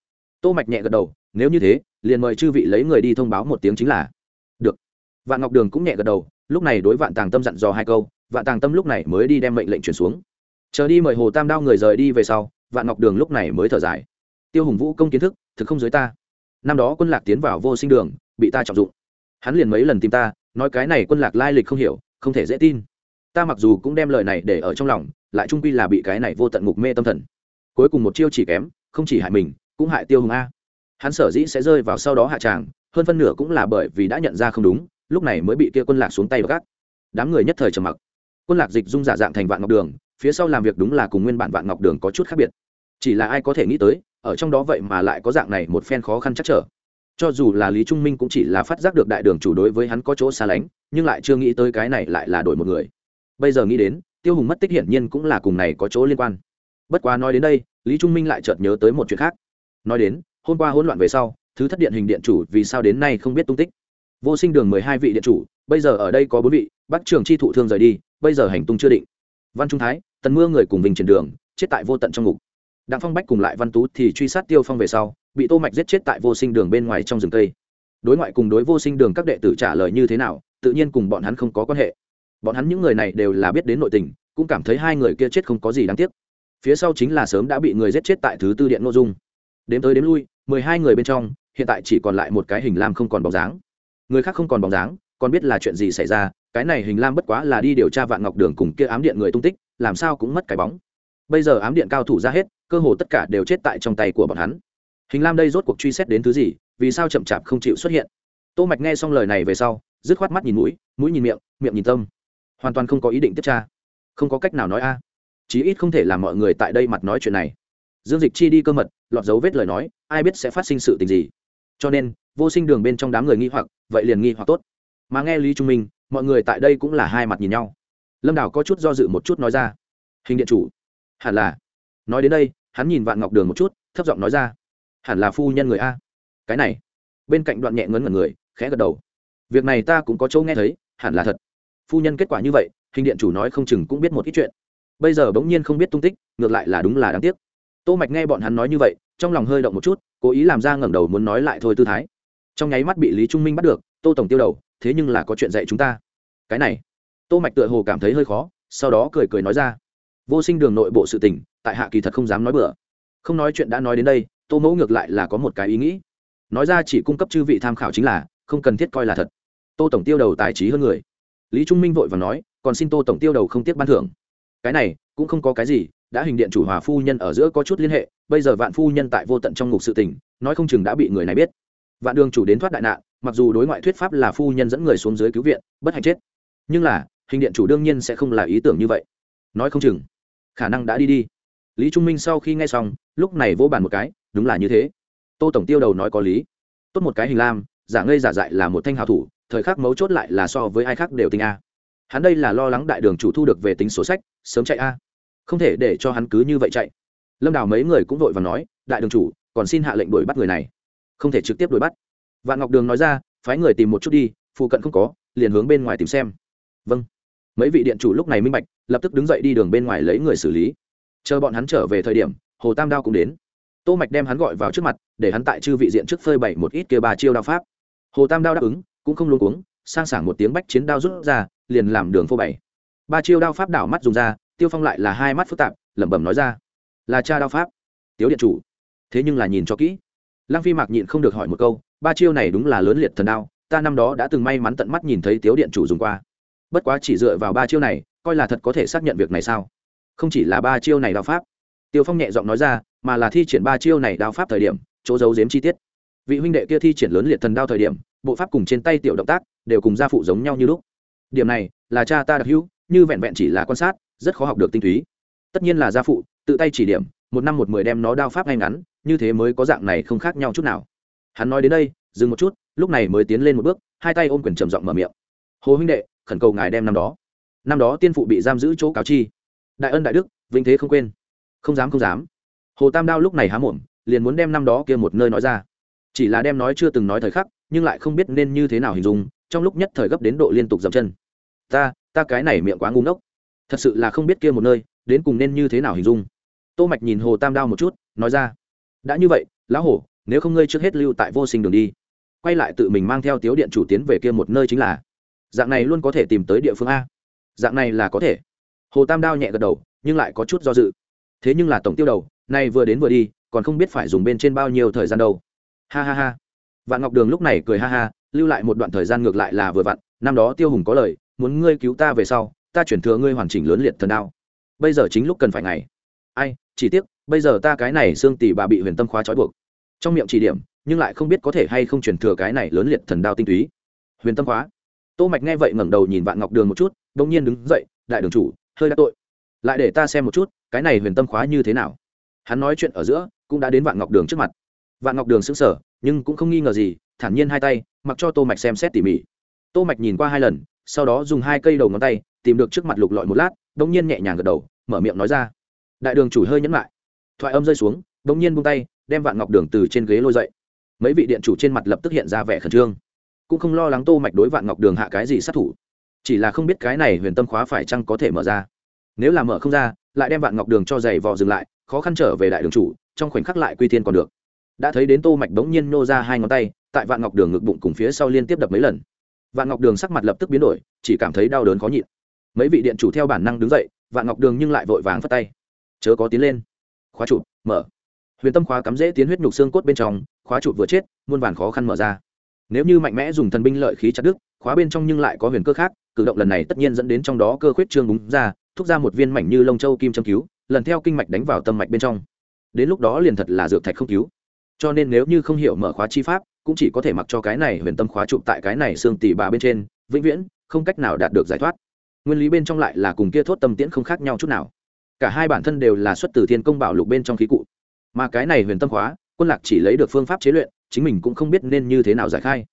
Speaker 1: Tô mạch nhẹ gật đầu, nếu như thế, liền mời chư vị lấy người đi thông báo một tiếng chính là. Được. Vạn ngọc đường cũng nhẹ gật đầu lúc này đối vạn tàng tâm dặn dò hai câu, vạn tàng tâm lúc này mới đi đem mệnh lệnh chuyển xuống. Chờ đi mời hồ tam đao người rời đi về sau, vạn ngọc đường lúc này mới thở dài. Tiêu hùng vũ công kiến thức, thực không dưới ta. Năm đó quân lạc tiến vào vô sinh đường, bị ta trọng dụng. Hắn liền mấy lần tìm ta, nói cái này quân lạc lai lịch không hiểu, không thể dễ tin. Ta mặc dù cũng đem lời này để ở trong lòng, lại trung quy là bị cái này vô tận ngục mê tâm thần. Cuối cùng một chiêu chỉ kém, không chỉ hại mình, cũng hại tiêu hùng a. Hắn sở dĩ sẽ rơi vào sau đó hạ tràng, hơn phân nửa cũng là bởi vì đã nhận ra không đúng lúc này mới bị kia quân lạc xuống tay gác. Đám người nhất thời trầm mặc. Quân lạc dịch dung giả dạng thành vạn ngọc đường, phía sau làm việc đúng là cùng nguyên bản vạn ngọc đường có chút khác biệt. Chỉ là ai có thể nghĩ tới, ở trong đó vậy mà lại có dạng này một phen khó khăn chắc trở. Cho dù là lý trung minh cũng chỉ là phát giác được đại đường chủ đối với hắn có chỗ xa lánh, nhưng lại chưa nghĩ tới cái này lại là đổi một người. Bây giờ nghĩ đến, tiêu hùng mất tích hiển nhiên cũng là cùng này có chỗ liên quan. Bất quá nói đến đây, lý trung minh lại chợt nhớ tới một chuyện khác. Nói đến, hôm qua hỗn loạn về sau, thứ thất điện hình điện chủ vì sao đến nay không biết tung tích? Vô sinh đường mười hai vị điện chủ, bây giờ ở đây có bốn vị bắc trường chi thụ thương rời đi, bây giờ hành tung chưa định. Văn trung thái, tần mưa người cùng vinh triển đường, chết tại vô tận trong ngục. Đặng phong bách cùng lại văn tú thì truy sát tiêu phong về sau, bị tô mạch giết chết tại vô sinh đường bên ngoài trong rừng cây. Đối ngoại cùng đối vô sinh đường các đệ tử trả lời như thế nào, tự nhiên cùng bọn hắn không có quan hệ. Bọn hắn những người này đều là biết đến nội tình, cũng cảm thấy hai người kia chết không có gì đáng tiếc. Phía sau chính là sớm đã bị người giết chết tại thứ tư điện nội dung. Đếm tới đếm lui, mười hai người bên trong, hiện tại chỉ còn lại một cái hình lam không còn bóng dáng người khác không còn bóng dáng, còn biết là chuyện gì xảy ra, cái này hình lam bất quá là đi điều tra vạn ngọc đường cùng kia ám điện người tung tích, làm sao cũng mất cái bóng. Bây giờ ám điện cao thủ ra hết, cơ hồ tất cả đều chết tại trong tay của bọn hắn. Hình lam đây rốt cuộc truy xét đến thứ gì, vì sao chậm chạp không chịu xuất hiện? Tô mạch nghe xong lời này về sau, dứt khoát mắt nhìn mũi mũi nhìn miệng miệng nhìn tâm. Hoàn toàn không có ý định tiếp tra. Không có cách nào nói a. Chí ít không thể làm mọi người tại đây mặt nói chuyện này. Dương dịch chi đi cơ mật, lọt dấu vết lời nói, ai biết sẽ phát sinh sự tình gì. Cho nên vô sinh đường bên trong đám người nghi hoặc, vậy liền nghi hoặc tốt. Mà nghe lý trung minh, mọi người tại đây cũng là hai mặt nhìn nhau. Lâm đào có chút do dự một chút nói ra, hình điện chủ, hẳn là. Nói đến đây, hắn nhìn vạn ngọc đường một chút, thấp giọng nói ra, hẳn là phu nhân người a. Cái này, bên cạnh đoạn nhẹ ngấn ngẩn người, khẽ gật đầu. Việc này ta cũng có chỗ nghe thấy, hẳn là thật. Phu nhân kết quả như vậy, hình điện chủ nói không chừng cũng biết một ít chuyện. Bây giờ bỗng nhiên không biết tung tích, ngược lại là đúng là đáng tiếc. Tô mạch nghe bọn hắn nói như vậy, trong lòng hơi động một chút, cố ý làm ra ngẩng đầu muốn nói lại thôi tư thái trong nháy mắt bị lý trung minh bắt được tô tổng tiêu đầu thế nhưng là có chuyện dạy chúng ta cái này tô mạch tựa hồ cảm thấy hơi khó sau đó cười cười nói ra vô sinh đường nội bộ sự tình tại hạ kỳ thật không dám nói bừa không nói chuyện đã nói đến đây tô mẫu ngược lại là có một cái ý nghĩ nói ra chỉ cung cấp chư vị tham khảo chính là không cần thiết coi là thật tô tổng tiêu đầu tài trí hơn người lý trung minh vội và nói còn xin tô tổng tiêu đầu không tiếc ban thưởng cái này cũng không có cái gì đã hình điện chủ hòa phu nhân ở giữa có chút liên hệ bây giờ vạn phu nhân tại vô tận trong ngục sự tình nói không chừng đã bị người này biết vạn đường chủ đến thoát đại nạn, mặc dù đối ngoại thuyết pháp là phu nhân dẫn người xuống dưới cứu viện, bất hạnh chết. Nhưng là, hình điện chủ đương nhiên sẽ không là ý tưởng như vậy. Nói không chừng, khả năng đã đi đi. Lý trung minh sau khi nghe xong, lúc này vỗ bàn một cái, đúng là như thế. Tô tổng tiêu đầu nói có lý. Tốt một cái hình lam, giả ngây giả dại là một thanh hào thủ, thời khắc mấu chốt lại là so với ai khác đều tinh a. Hắn đây là lo lắng đại đường chủ thu được về tính số sách, sớm chạy a. Không thể để cho hắn cứ như vậy chạy. Lâm đào mấy người cũng vội và nói, đại đường chủ, còn xin hạ lệnh đuổi bắt người này không thể trực tiếp đuổi bắt. Vạn ngọc đường nói ra, phái người tìm một chút đi, phụ cận không có, liền hướng bên ngoài tìm xem. Vâng. Mấy vị điện chủ lúc này minh bạch, lập tức đứng dậy đi đường bên ngoài lấy người xử lý. Chờ bọn hắn trở về thời điểm, hồ tam đao cũng đến. Tô mạch đem hắn gọi vào trước mặt, để hắn tại chư vị diện trước phơi bày một ít kia ba chiêu đao pháp. Hồ tam đao đáp ứng, cũng không luôn cuống, sang sảng một tiếng bách chiến đao rút ra, liền làm đường phô bày. Ba chiêu đao pháp đảo mắt dùng ra, tiêu phong lại là hai mắt phức tạp, lẩm bẩm nói ra, là cha đao pháp. Tiếu điện chủ. Thế nhưng là nhìn cho kỹ lăng phi mạc nhịn không được hỏi một câu, ba chiêu này đúng là lớn liệt thần đao, ta năm đó đã từng may mắn tận mắt nhìn thấy tiếu điện chủ dùng qua. Bất quá chỉ dựa vào ba chiêu này, coi là thật có thể xác nhận việc này sao? Không chỉ là ba chiêu này đao pháp. Tiêu phong nhẹ giọng nói ra, mà là thi triển ba chiêu này đao pháp thời điểm, chỗ giấu giếm chi tiết. Vị huynh đệ kia thi triển lớn liệt thần đao thời điểm, bộ pháp cùng trên tay tiểu động tác đều cùng gia phụ giống nhau như lúc. Điểm này là cha ta đặc hữu, như vẹn vẹn chỉ là quan sát, rất khó học được tinh túy. Tất nhiên là gia phụ, tự tay chỉ điểm, một năm một mười đem nó đao pháp ngay ngắn như thế mới có dạng này không khác nhau chút nào. Hắn nói đến đây, dừng một chút, lúc này mới tiến lên một bước, hai tay ôm quyền trầm giọng mở miệng. Hồ huynh đệ, khẩn cầu ngài đem năm đó năm đó tiên phụ bị giam giữ chỗ cáo chi. Đại ân đại đức vinh thế không quên. Không dám không dám. Hồ tam đao lúc này há mồm, liền muốn đem năm đó kia một nơi nói ra. Chỉ là đem nói chưa từng nói thời khắc, nhưng lại không biết nên như thế nào hình dung, trong lúc nhất thời gấp đến độ liên tục dậm chân. Ta ta cái này miệng quá ngu ngốc. Thật sự là không biết kia một nơi, đến cùng nên như thế nào hình dung. Tô mạch nhìn hồ tam đao một chút, nói ra đã như vậy lão hổ, nếu không ngươi trước hết lưu tại vô sinh đường đi. Quay lại tự mình mang theo tiếu điện chủ tiến về kia một nơi chính là dạng này luôn có thể tìm tới địa phương a. Dạng này là có thể. Hồ tam đao nhẹ gật đầu nhưng lại có chút do dự. Thế nhưng là tổng tiêu đầu nay vừa đến vừa đi còn không biết phải dùng bên trên bao nhiêu thời gian đâu. Ha ha ha. Vạn ngọc đường lúc này cười ha ha lưu lại một đoạn thời gian ngược lại là vừa vặn năm đó tiêu hùng có lời muốn ngươi cứu ta về sau ta chuyển thừa ngươi hoàn chỉnh lớn liệt thần đao. Bây giờ chính lúc cần phải ngày. Ai chỉ tiếc bây giờ ta cái này xương tỷ bà bị huyền tâm khóa trói buộc. Trong miệng chỉ điểm, nhưng lại không biết có thể hay không chuyển thừa cái này lớn liệt thần đao tinh túy. Huyền tâm khóa. Tô mạch nghe vậy ngẩng đầu nhìn vạn ngọc đường một chút, đột nhiên đứng dậy, đại đường chủ, hơi đã tội. Lại để ta xem một chút, cái này huyền tâm khóa như thế nào? Hắn nói chuyện ở giữa, cũng đã đến vạn ngọc đường trước mặt. Vạn ngọc đường sững sờ, nhưng cũng không nghi ngờ gì, thản nhiên hai tay, mặc cho tô mạch xem xét tỉ mỉ. Tô mạch nhìn qua hai lần, sau đó dùng hai cây đầu ngón tay, tìm được trước mặt lục lọi một lát đống nhiên nhẹ nhàng gật đầu, mở miệng nói ra, đại đường chủ hơi nhẫn lại thoại âm rơi xuống, đ ỗ n g nhiên bung tay, đem vạn ngọc đường từ trên ghế lôi dậy. Mấy vị điện chủ trên mặt lập tức hiện ra vẻ khẩn trương. Cũng không lo lắng tô mạch đối vạn ngọc đường hạ cái gì sát thủ. Chỉ là không biết cái này huyền tâm khóa phải chăng có thể mở ra. Nếu là mở không ra, lại đem vạn ngọc đường cho giày vò dừng lại, khó khăn trở về đại đường chủ, trong khoảnh khắc lại quy thiên còn được. Đã thấy đến tô mạch bỗng nhiên nô ra hai ngón tay, tại vạn ngọc đường ngực bụng cùng phía sau liên tiếp đập mấy lần. Vạn ngọc đường sắc mặt lập tức biến đổi, chỉ cảm thấy đau đớn khó nhịn. Mấy vị điện chủ theo bản năng đứng dậy, vạn ngọc đường nhưng lại vội vàng phất tay. Chớ có tiến lên khóa chụp, mở. Huyền tâm khóa cắm dễ tiến huyết nhục xương cốt bên trong, khóa chụp vừa chết, muôn vàn khó khăn mở ra. Nếu như mạnh mẽ dùng thần binh lợi khí chặt đứt, khóa bên trong nhưng lại có huyền cơ khác, cử động lần này tất nhiên dẫn đến trong đó cơ khuyết trương búng ra, thúc ra một viên mảnh như lông châu kim châm cứu, lần theo kinh mạch đánh vào tâm mạch bên trong. Đến lúc đó liền thật là dược thạch không cứu. Cho nên nếu như không hiểu mở khóa chi pháp, cũng chỉ có thể mặc cho cái này huyền tâm khóa chụp tại cái này xương tỉ bà bên trên, vĩnh viễn không cách nào đạt được giải thoát. Nguyên lý bên trong lại là cùng kia thốt tâm tiễn không khác nhau chút nào cả hai bản thân đều là xuất từ thiên công bảo lục bên trong khí cụ. Mà cái này huyền tâm khóa, quân lạc chỉ lấy được phương pháp chế luyện, chính mình cũng không biết nên như thế nào giải khai.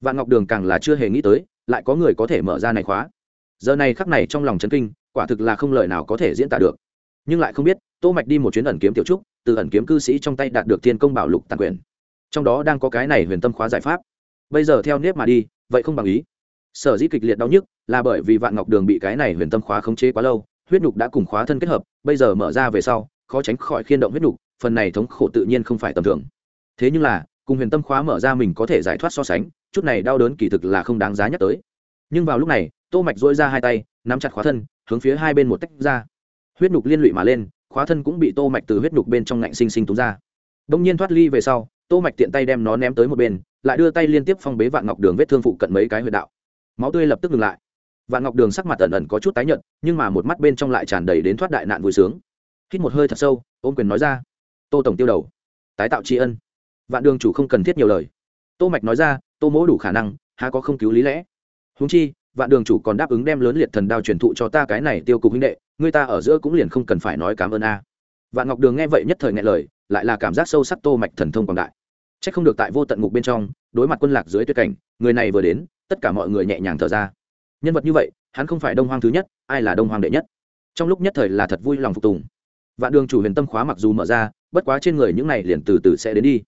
Speaker 1: Vạn ngọc đường càng là chưa hề nghĩ tới, lại có người có thể mở ra này khóa. Giờ này khắc này trong lòng chấn kinh, quả thực là không lời nào có thể diễn tả được. Nhưng lại không biết, tô mạch đi một chuyến ẩn kiếm tiểu trúc, từ ẩn kiếm cư sĩ trong tay đạt được thiên công bảo lục tàn quyền. Trong đó đang có cái này huyền tâm khóa giải pháp. Bây giờ theo nếp mà đi, vậy không bằng ý. Sở dĩ kịch liệt đau nhức, là bởi vì vạn ngọc đường bị cái này huyền tâm khóa khống chế quá lâu huyết nhục đã cùng khóa thân kết hợp, bây giờ mở ra về sau, khó tránh khỏi khiên động huyết nhục, phần này thống khổ tự nhiên không phải tầm thường. Thế nhưng là, cùng huyền tâm khóa mở ra mình có thể giải thoát so sánh, chút này đau đớn kỳ thực là không đáng giá nhắc tới. Nhưng vào lúc này, tô mạch dỗi ra hai tay, nắm chặt khóa thân, hướng phía hai bên một tách ra. Huyết nhục liên lụy mà lên, khóa thân cũng bị tô mạch từ huyết nhục bên trong ngạnh sinh sinh túng ra. Đông nhiên thoát ly về sau, tô mạch tiện tay đem nó ném tới một bên, lại đưa tay liên tiếp phong bế vạn ngọc đường vết thương phụ cận mấy cái huyệt đạo. Máu tươi lập tức ngừng lại vạn ngọc đường sắc mặt ẩn ẩn có chút tái nhợt, nhưng mà một mắt bên trong lại tràn đầy đến thoát đại nạn vui sướng. Hít một hơi thật sâu, ôm quyền nói ra, tô tổng tiêu đầu, tái tạo tri ân. Vạn đường chủ không cần thiết nhiều lời. Tô mạch nói ra, tô mỗ đủ khả năng, há có không cứu lý lẽ? Huống chi, vạn đường chủ còn đáp ứng đem lớn liệt thần đao truyền thụ cho ta cái này tiêu cục huynh đệ, người ta ở giữa cũng liền không cần phải nói cảm ơn a. Vạn ngọc đường nghe vậy nhất thời nghe lời, lại là cảm giác sâu sắc tô mạch thần thông quảng đại. Chắc không được tại vô tận ngục bên trong, đối mặt quân lạc dưới tuyệt cảnh, người này vừa đến, tất cả mọi người nhẹ nhàng thở ra nhân vật như vậy, hắn không phải đông hoang thứ nhất, ai là đông hoang đệ nhất? Trong lúc nhất thời là thật vui lòng phục tùng. Vạn đường chủ huyền tâm khóa mặc dù mở ra, bất quá trên người những này liền từ từ sẽ đến đi.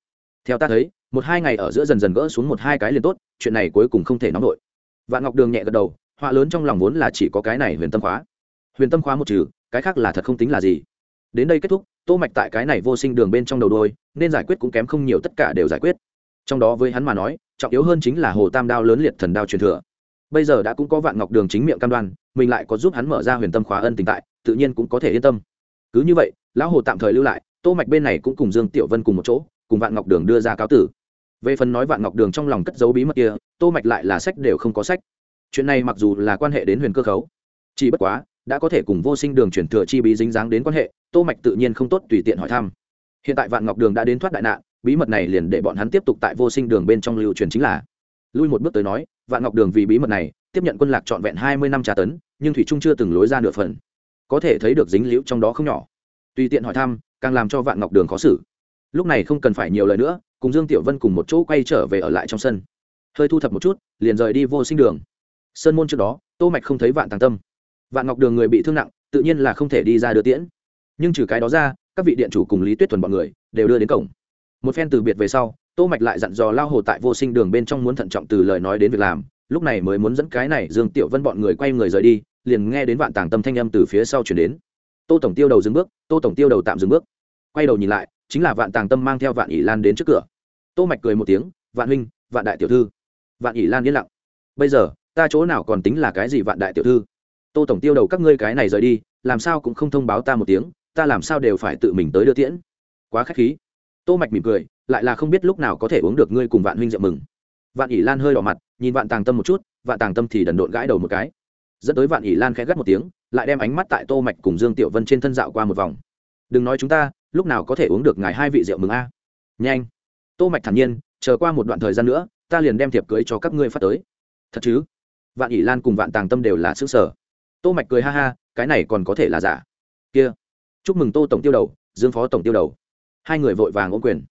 Speaker 1: Theo ta thấy, một hai ngày ở giữa dần dần gỡ xuống một hai cái liền tốt, chuyện này cuối cùng không thể nóng nổi. Vạn ngọc đường nhẹ gật đầu, họa lớn trong lòng vốn là chỉ có cái này huyền tâm khóa. Huyền tâm khóa một trừ, cái khác là thật không tính là gì. Đến đây kết thúc, tô mạch tại cái này vô sinh đường bên trong đầu đôi nên giải quyết cũng kém không nhiều tất cả đều giải quyết. Trong đó với hắn mà nói, trọng yếu hơn chính là hồ tam đao lớn liệt thần đao truyền thừa bây giờ đã cũng có vạn ngọc đường chính miệng cam đoan, mình lại có giúp hắn mở ra huyền tâm khóa ân tình tại, tự nhiên cũng có thể yên tâm. Cứ như vậy, lão hồ tạm thời lưu lại, tô mạch bên này cũng cùng dương tiểu vân cùng một chỗ, cùng vạn ngọc đường đưa ra cáo tử. Về phần nói vạn ngọc đường trong lòng cất giấu bí mật kia, tô mạch lại là sách đều không có sách. Chuyện này mặc dù là quan hệ đến huyền cơ khấu, chỉ bất quá, đã có thể cùng vô sinh đường chuyển thừa chi bí dính dáng đến quan hệ, tô mạch tự nhiên không tốt tùy tiện hỏi thăm. Hiện tại vạn ngọc đường đã đến thoát đại nạn, bí mật này liền để bọn hắn tiếp tục tại vô sinh đường bên trong lưu truyền chính là. Lui một bước tới nói vạn ngọc đường vì bí mật này, tiếp nhận quân lạc trọn vẹn hai mươi năm trà tấn, nhưng thủy trung chưa từng lối ra nửa phần. Có thể thấy được dính liễu trong đó không nhỏ. Tùy tiện hỏi thăm, càng làm cho vạn ngọc đường khó xử. Lúc này không cần phải nhiều lời nữa, cùng dương tiểu vân cùng một chỗ quay trở về ở lại trong sân. Hơi thu thập một chút, liền rời đi vô sinh đường. Sơn môn trước đó, tô mạch không thấy vạn tàng tâm. Vạn ngọc đường người bị thương nặng, tự nhiên là không thể đi ra đưa tiễn. Nhưng trừ cái đó ra, các vị điện chủ cùng lý tuyết thuần bọn người, đều đưa đến cổng một phen từ biệt về sau, tô mạch lại dặn dò lao hồ tại vô sinh đường bên trong muốn thận trọng từ lời nói đến việc làm, lúc này mới muốn dẫn cái này dương tiểu vân bọn người quay người rời đi, liền nghe đến vạn tàng tâm thanh âm từ phía sau chuyển đến. Tô tổng tiêu đầu dừng bước, tô tổng tiêu đầu tạm dừng bước. Quay đầu nhìn lại, chính là vạn tàng tâm mang theo vạn ỷ lan đến trước cửa. Tô mạch cười một tiếng, vạn huynh, vạn đại tiểu thư. Vạn ỷ lan yên lặng. Bây giờ, ta chỗ nào còn tính là cái gì vạn đại tiểu thư? Tô tổng tiêu đầu các ngươi cái này rời đi, làm sao cũng không thông báo ta một tiếng, ta làm sao đều phải tự mình tới đưa tiễn. Quá khách khí tô mạch mỉm cười, lại là không biết lúc nào có thể uống được ngươi cùng vạn huynh rượu mừng. Vạn ỷ lan hơi đỏ mặt, nhìn vạn tàng tâm một chút, vạn tàng tâm thì đần độn gãi đầu một cái. Dẫn tới vạn ỷ lan khẽ gắt một tiếng, lại đem ánh mắt tại tô mạch cùng dương tiểu vân trên thân dạo qua một vòng. Đừng nói chúng ta, lúc nào có thể uống được ngài hai vị rượu mừng a? Nhanh. Tô mạch thản nhiên, chờ qua một đoạn thời gian nữa, ta liền đem thiệp cưới cho các ngươi phát tới. Thật chứ? Vạn ỷ lan cùng vạn tàng tâm đều là xứ sở tô mạch cười ha ha, cái này còn có thể là giả. Kia. Chúc mừng tô tổng tiêu đầu, dương phó tổng tiêu đầu hai người vội vàng ôm quyền.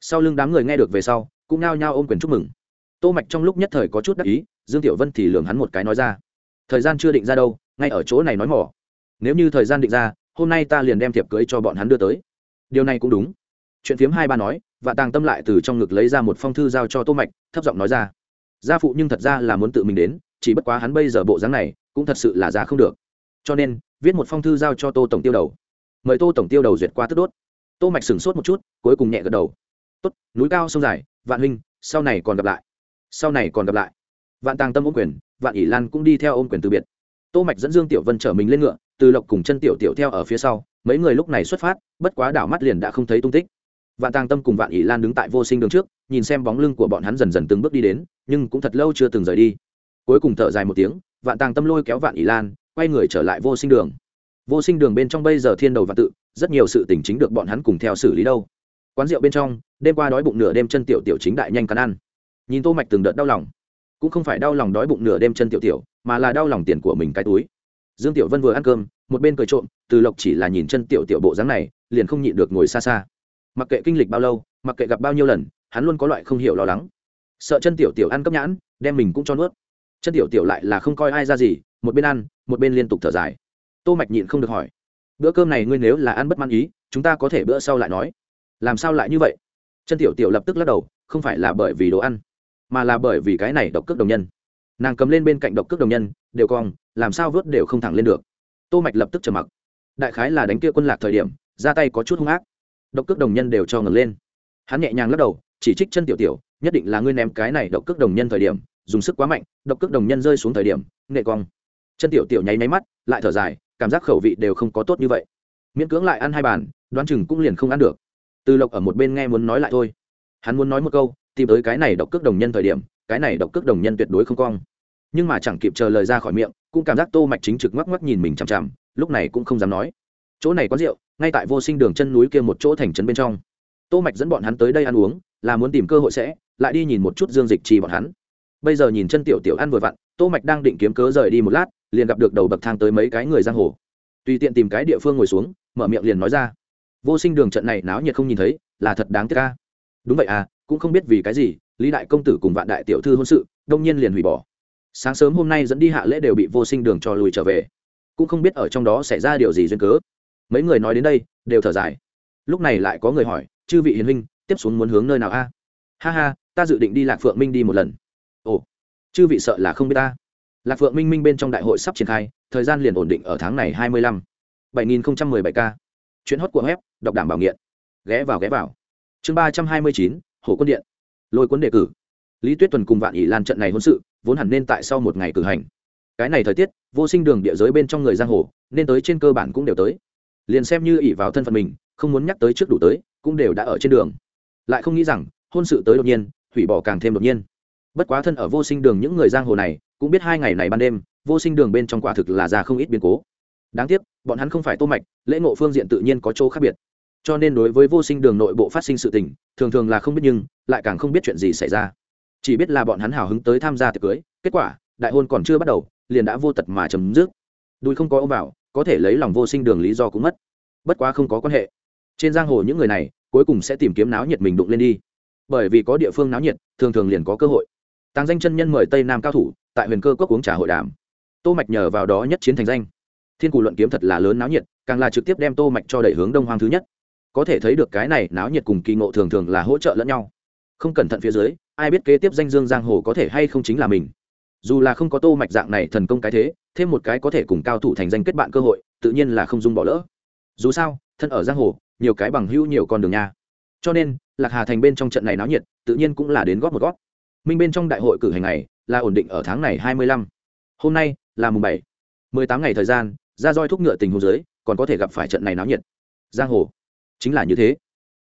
Speaker 1: Sau lưng đám người nghe được về sau, cũng nao nhao ôm quyền chúc mừng. Tô mạch trong lúc nhất thời có chút đắc ý, dương tiểu vân thì lường hắn một cái nói ra. Thời gian chưa định ra đâu, ngay ở chỗ này nói mỏ. Nếu như thời gian định ra, hôm nay ta liền đem thiệp cưới cho bọn hắn đưa tới. Điều này cũng đúng. Chuyện phiếm hai ba nói và tàng tâm lại từ trong ngực lấy ra một phong thư giao cho tô mạch, thấp giọng nói ra. Gia phụ nhưng thật ra là muốn tự mình đến, chỉ bất quá hắn bây giờ bộ dáng này, cũng thật sự là ra không được. Cho nên, viết một phong thư giao cho tô tổng tiêu đầu. Mời tô tổng tiêu đầu duyệt qua tức đốt tô mạch sửng sốt một chút, cuối cùng nhẹ gật đầu. Tốt, núi cao sông dài, vạn huynh, sau này còn gặp lại. Sau này còn gặp lại. Vạn tàng tâm ôm quyền, vạn ỷ lan cũng đi theo ôm quyền từ biệt. Tô mạch dẫn dương tiểu vân chở mình lên ngựa, từ lộc cùng chân tiểu tiểu theo ở phía sau, mấy người lúc này xuất phát, bất quá đảo mắt liền đã không thấy tung tích. Vạn tàng tâm cùng vạn ỷ lan đứng tại vô sinh đường trước, nhìn xem bóng lưng của bọn hắn dần dần từng bước đi đến, nhưng cũng thật lâu chưa từng rời đi. Cuối cùng thở dài một tiếng, vạn tàng tâm lôi kéo vạn ỷ lan, quay người trở lại vô sinh đường. Vô sinh đường bên trong bây giờ thiên đầu và tự rất nhiều sự tình chính được bọn hắn cùng theo xử lý đâu. Quán rượu bên trong, đêm qua đói bụng nửa đêm chân tiểu tiểu chính đại nhanh cắn ăn. Nhìn tô mạch từng đợt đau lòng. Cũng không phải đau lòng đói bụng nửa đêm chân tiểu tiểu, mà là đau lòng tiền của mình cái túi. Dương tiểu vân vừa ăn cơm, một bên cười trộm, từ lộc chỉ là nhìn chân tiểu tiểu bộ dáng này, liền không nhịn được ngồi xa xa. Mặc kệ kinh lịch bao lâu, mặc kệ gặp bao nhiêu lần, hắn luôn có loại không hiểu lo lắng. Sợ chân tiểu tiểu ăn cấp nhãn, đem mình cũng cho nuốt. Chân tiểu tiểu lại là không coi ai ra gì, một bên ăn, một bên liên tục thở dài. Tô mạch nhịn không được hỏi bữa cơm này ngươi nếu là ăn bất mãn ý, chúng ta có thể bữa sau lại nói. Làm sao lại như vậy? Chân tiểu tiểu lập tức lắc đầu, không phải là bởi vì đồ ăn, mà là bởi vì cái này độc cước đồng nhân. Nàng cầm lên bên cạnh độc cước đồng nhân, đều cong, làm sao vớt đều không thẳng lên được. Tô mạch lập tức trầm mặc. Đại khái là đánh kia quân lạc thời điểm, ra tay có chút hung ác. Độc cước đồng nhân đều cho ngẩng lên. Hắn nhẹ nhàng lắc đầu, chỉ trích chân tiểu tiểu, nhất định là ngươi ném cái này độc cước đồng nhân thời điểm, dùng sức quá mạnh, độc cước đồng nhân rơi xuống thời điểm nghệ cong. Chân tiểu tiểu nháy máy mắt, lại thở dài cảm giác khẩu vị đều không có tốt như vậy. Miễn cưỡng lại ăn hai bàn, đoán chừng cũng liền không ăn được. Từ lộc ở một bên nghe muốn nói lại thôi. Hắn muốn nói một câu, tìm tới cái này độc cước đồng nhân thời điểm, cái này độc cước đồng nhân tuyệt đối không cong. Nhưng mà chẳng kịp chờ lời ra khỏi miệng, cũng cảm giác tô mạch chính trực ngoắc ngoắc nhìn mình chằm chằm, lúc này cũng không dám nói. Chỗ này có rượu, ngay tại vô sinh đường chân núi kia một chỗ thành trấn bên trong. Tô mạch dẫn bọn hắn tới đây ăn uống, là muốn tìm cơ hội sẽ, lại đi nhìn một chút dương dịch trì bọn hắn. Bây giờ nhìn chân tiểu tiểu ăn vừa vặn, tô mạch đang định kiếm cớ rời đi một lát liền gặp được đầu bậc thang tới mấy cái người giang hồ. Tùy tiện tìm cái địa phương ngồi xuống, mở miệng liền nói ra. Vô sinh đường trận này náo nhiệt không nhìn thấy, là thật đáng tiếc ca đúng vậy à cũng không biết vì cái gì, lý đại công tử cùng vạn đại tiểu thư hôn sự, đông nhiên liền hủy bỏ. Sáng sớm hôm nay dẫn đi hạ lễ đều bị vô sinh đường cho lùi trở về. Cũng không biết ở trong đó xảy ra điều gì duyên cớ. Mấy người nói đến đây, đều thở dài. Lúc này lại có người hỏi, chư vị hiền huynh, tiếp xuống muốn hướng nơi nào a? Ha ha, ta dự định đi lạc phượng minh đi một lần. Ồ, chư vị sợ là không biết ta lạc phượng minh minh bên trong đại hội sắp triển khai, thời gian liền ổn định ở tháng này hai mươi lăm. bảy nghìn không trăm mười bảy k chuyến hót của web, đọc đảm bảo nghiện. Ghé vào ghé vào. Chương ba trăm hai mươi chín, hồ quân điện. Lôi quân đề cử. Lý tuyết tuần cùng vạn ỷ lan trận này hôn sự, vốn hẳn nên tại sau một ngày cử hành. Cái này thời tiết, vô sinh đường địa giới bên trong người giang hồ, nên tới trên cơ bản cũng đều tới. Liền xem như ỷ vào thân phận mình, không muốn nhắc tới trước đủ tới, cũng đều đã ở trên đường. Lại không nghĩ rằng, hôn sự tới đột nhiên, hủy bỏ càng thêm đột nhiên. Bất quá thân ở vô sinh đường những người giang hồ này cũng biết hai ngày này ban đêm, vô sinh đường bên trong quả thực là ra không ít biến cố. Đáng tiếc, bọn hắn không phải tô mạch, lễ ngộ phương diện tự nhiên có chỗ khác biệt. Cho nên đối với vô sinh đường nội bộ phát sinh sự tình, thường thường là không biết nhưng, lại càng không biết chuyện gì xảy ra. Chỉ biết là bọn hắn hào hứng tới tham gia tiệc cưới, kết quả, đại hôn còn chưa bắt đầu, liền đã vô tật mà chấm dứt. Đùi không có ông bảo có thể lấy lòng vô sinh đường lý do cũng mất. Bất quá không có quan hệ. Trên giang hồ những người này, cuối cùng sẽ tìm kiếm náo nhiệt mình đụng lên đi. Bởi vì có địa phương náo nhiệt, thường thường liền có cơ hội. Tàng danh chân nhân mời tây nam cao thủ tại huyền cơ cốc uống trà hội đàm. Tô mạch nhờ vào đó nhất chiến thành danh. Thiên cù luận kiếm thật là lớn náo nhiệt, càng là trực tiếp đem tô mạch cho đẩy hướng đông hoang thứ nhất. Có thể thấy được cái này náo nhiệt cùng kỳ ngộ thường thường là hỗ trợ lẫn nhau. Không cẩn thận phía dưới, ai biết kế tiếp danh dương giang hồ có thể hay không chính là mình. Dù là không có tô mạch dạng này thần công cái thế, thêm một cái có thể cùng cao thủ thành danh kết bạn cơ hội, tự nhiên là không dung bỏ lỡ. Dù sao, thân ở giang hồ, nhiều cái bằng hữu nhiều con đường nha. Cho nên, lạc hà thành bên trong trận này náo nhiệt, tự nhiên cũng là đến góp một góp. Minh bên trong đại hội cử hành này là ổn định ở tháng này hai mươi lăm. Hôm nay là mùng bảy. mười tám ngày thời gian ra roi thúc ngựa tình hồ dưới, còn có thể gặp phải trận này náo nhiệt. Giang hồ. Chính là như thế.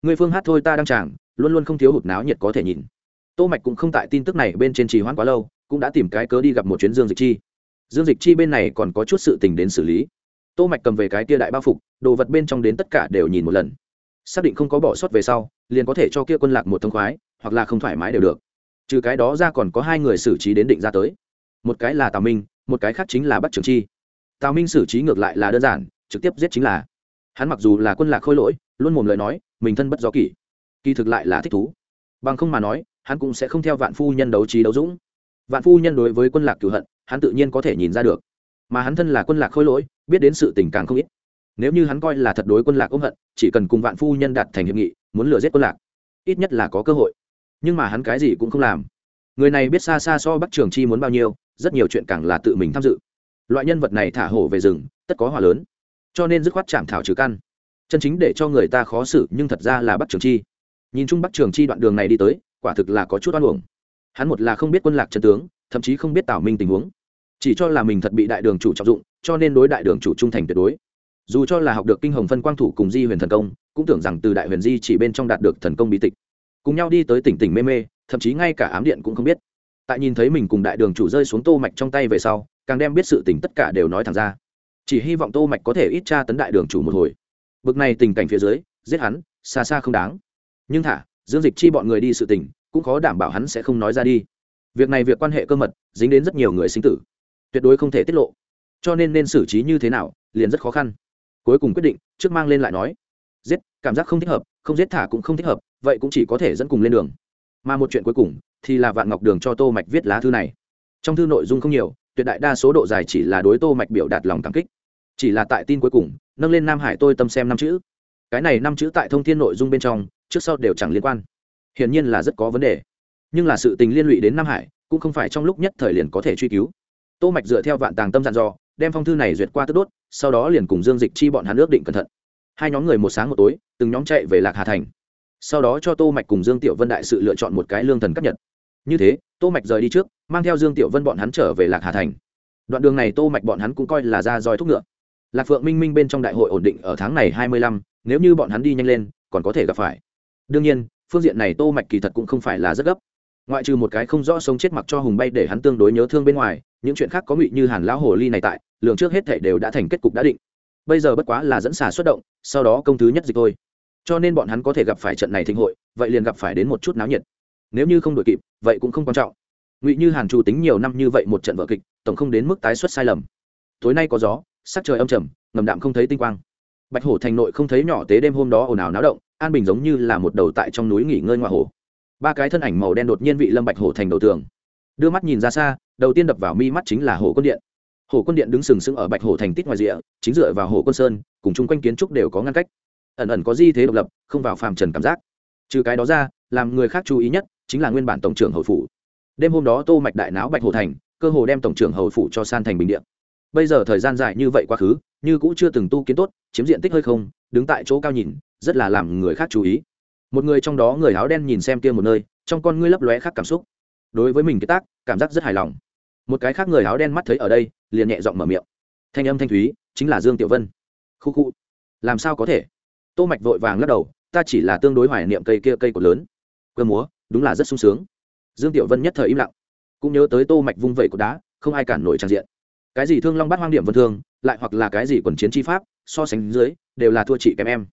Speaker 1: Người phương hát thôi ta đang chàng, luôn luôn không thiếu hụt náo nhiệt có thể nhìn. Tô mạch cũng không tại tin tức này bên trên trì hoãn quá lâu, cũng đã tìm cái cớ đi gặp một chuyến dương dịch chi. Dương dịch chi bên này còn có chút sự tình đến xử lý. Tô mạch cầm về cái kia đại bao phục, đồ vật bên trong đến tất cả đều nhìn một lần. Xác định không có bỏ sót về sau, liền có thể cho kia quân lạc một thông khoái, hoặc là không thoải mái đều được trừ cái đó ra còn có hai người xử trí đến định ra tới. Một cái là tào minh, một cái khác chính là bắt trường chi. Tào minh xử trí ngược lại là đơn giản, trực tiếp giết chính là. Hắn mặc dù là quân lạc khôi lỗi, luôn mồm lời nói, mình thân bất do kỷ, kỳ thực lại là thích thú. Bằng không mà nói, hắn cũng sẽ không theo vạn phu nhân đấu trí đấu dũng. Vạn phu nhân đối với quân lạc cửu hận, hắn tự nhiên có thể nhìn ra được. Mà hắn thân là quân lạc khôi lỗi, biết đến sự tình càng không ít. Nếu như hắn coi là thật đối quân lạc ôm hận, chỉ cần cùng vạn phu nhân đạt thành hiệp nghị, muốn lừa giết quân lạc, ít nhất là có cơ hội nhưng mà hắn cái gì cũng không làm. Người này biết xa xa so bắc trường chi muốn bao nhiêu, rất nhiều chuyện càng là tự mình tham dự. Loại nhân vật này thả hổ về rừng, tất có hòa lớn. Cho nên dứt khoát chạm thảo trừ căn. Chân chính để cho người ta khó xử, nhưng thật ra là bắc trường chi. Nhìn chung bắc trường chi đoạn đường này đi tới, quả thực là có chút oan uổng. Hắn một là không biết quân lạc chân tướng, thậm chí không biết tảo minh tình huống. Chỉ cho là mình thật bị đại đường chủ trọng dụng, cho nên đối đại đường chủ trung thành tuyệt đối. Dù cho là học được kinh hồng phân quang thủ cùng di huyền thần công, cũng tưởng rằng từ đại huyền di chỉ bên trong đạt được thần công bí tịch cùng nhau đi tới tỉnh tỉnh mê mê, thậm chí ngay cả ám điện cũng không biết. Tại nhìn thấy mình cùng đại đường chủ rơi xuống tô mạch trong tay về sau, càng đem biết sự tình tất cả đều nói thẳng ra. Chỉ hy vọng tô mạch có thể ít tra tấn đại đường chủ một hồi. Bực này tình cảnh phía dưới, giết hắn, xa xa không đáng. Nhưng thả, dương dịch chi bọn người đi sự tình, cũng khó đảm bảo hắn sẽ không nói ra đi. Việc này việc quan hệ cơ mật, dính đến rất nhiều người sinh tử. Tuyệt đối không thể tiết lộ. Cho nên nên xử trí như thế nào, liền rất khó khăn. Cuối cùng quyết định, trước mang lên lại nói. Giết, cảm giác không thích hợp không giết thả cũng không thích hợp, vậy cũng chỉ có thể dẫn cùng lên đường. Mà một chuyện cuối cùng thì là vạn ngọc đường cho tô mạch viết lá thư này. Trong thư nội dung không nhiều, tuyệt đại đa số độ dài chỉ là đối tô mạch biểu đạt lòng cảm kích. Chỉ là tại tin cuối cùng, nâng lên nam hải tôi tâm xem năm chữ. Cái này năm chữ tại thông thiên nội dung bên trong, trước sau đều chẳng liên quan. Hiển nhiên là rất có vấn đề. Nhưng là sự tình liên lụy đến nam hải, cũng không phải trong lúc nhất thời liền có thể truy cứu. Tô mạch dựa theo vạn tàng tâm dặn dò, đem phong thư này duyệt qua tức đốt, sau đó liền cùng dương dịch chi bọn hắn ước định cẩn thận hai nhóm người một sáng một tối từng nhóm chạy về lạc hà thành. Sau đó cho tô mạch cùng dương tiểu vân đại sự lựa chọn một cái lương thần cấp nhật. Như thế tô mạch rời đi trước mang theo dương tiểu vân bọn hắn trở về lạc hà thành. Đoạn đường này tô mạch bọn hắn cũng coi là ra roi thúc ngựa. Lạc phượng minh minh bên trong đại hội ổn định ở tháng này hai mươi lăm, nếu như bọn hắn đi nhanh lên còn có thể gặp phải. Đương nhiên phương diện này tô mạch kỳ thật cũng không phải là rất gấp. Ngoại trừ một cái không rõ sống chết mặc cho hùng bay để hắn tương đối nhớ thương bên ngoài những chuyện khác có ngụy như hàn lão hồ ly này tại lượng trước hết thảy đều đã thành kết cục đã định bây giờ bất quá là dẫn xả xuất động, sau đó công thứ nhất dịch thôi. Cho nên bọn hắn có thể gặp phải trận này thịnh hội, vậy liền gặp phải đến một chút náo nhiệt. Nếu như không đội kịp, vậy cũng không quan trọng. Ngụy như hàn chu tính nhiều năm như vậy một trận vở kịch, tổng không đến mức tái xuất sai lầm. Tối nay có gió, sắc trời âm trầm, ngầm đạm không thấy tinh quang. Bạch hổ thành nội không thấy nhỏ tế đêm hôm đó ồn ào náo động, an bình giống như là một đầu tại trong núi nghỉ ngơi ngoại hồ ba cái thân ảnh màu đen đột nhiên vị lâm bạch hổ thành đầu tường. Đưa mắt nhìn ra xa, đầu tiên đập vào mi mắt chính là hồ quân điện hồ quân điện đứng sừng sững ở bạch hổ thành tít ngoài rìa, chính dựa vào hồ quân sơn, cùng chung quanh kiến trúc đều có ngăn cách. Ẩn ẩn có di thế độc lập, không vào phàm trần cảm giác. Trừ cái đó ra, làm người khác chú ý nhất chính là nguyên bản tổng trưởng hầu phủ. Đêm hôm đó tô mạch đại não bạch hồ thành, cơ hồ đem tổng trưởng hầu phủ cho san thành bình điện bây giờ thời gian dài như vậy quá khứ, như cũ chưa từng tu kiến tốt, chiếm diện tích hơi không, đứng tại chỗ cao nhìn, rất là làm người khác chú ý. Một người trong đó người áo đen nhìn xem kia một nơi, trong con ngươi lấp lóe khác cảm xúc. Đối với mình cái tác, cảm giác rất hài lòng một cái khác người áo đen mắt thấy ở đây, liền nhẹ giọng mở miệng. Thanh âm thanh thúy, chính là dương tiểu vân. Khu khu. Làm sao có thể? Tô mạch vội vàng lắc đầu, ta chỉ là tương đối hoài niệm cây kia cây cột lớn. Cơ múa, đúng là rất sung sướng. Dương tiểu vân nhất thời im lặng. Cũng nhớ tới tô mạch vung vẩy cột đá, không ai cản nổi trang diện. Cái gì thương long bắt hoang điểm vân thương, lại hoặc là cái gì quần chiến chi pháp, so sánh dưới, đều là thua chị kém em.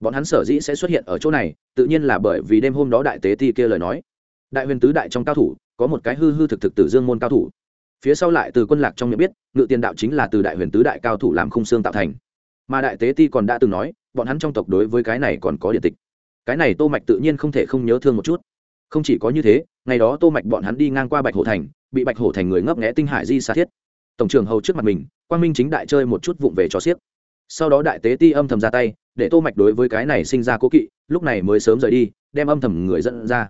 Speaker 1: Bọn hắn sở dĩ sẽ xuất hiện ở chỗ này, tự nhiên là bởi vì đêm hôm đó đại tế ti kia lời nói. Đại huyền tứ đại trong cao thủ, có một cái hư hư thực thực tử dương môn cao thủ phía sau lại từ quân lạc trong nhận biết, ngự tiền đạo chính là từ đại huyền tứ đại cao thủ làm khung xương tạo thành. Mà đại tế ti còn đã từng nói, bọn hắn trong tộc đối với cái này còn có điện tịch. Cái này tô mạch tự nhiên không thể không nhớ thương một chút. Không chỉ có như thế, ngày đó tô mạch bọn hắn đi ngang qua bạch hổ thành, bị bạch hổ thành người ngấp nghé tinh hải di xa thiết. Tổng trưởng hầu trước mặt mình, quang minh chính đại chơi một chút vụng về cho xiếc. Sau đó đại tế ti âm thầm ra tay, để tô mạch đối với cái này sinh ra cố kỵ, lúc này mới sớm rời đi, đem âm thầm người dẫn ra.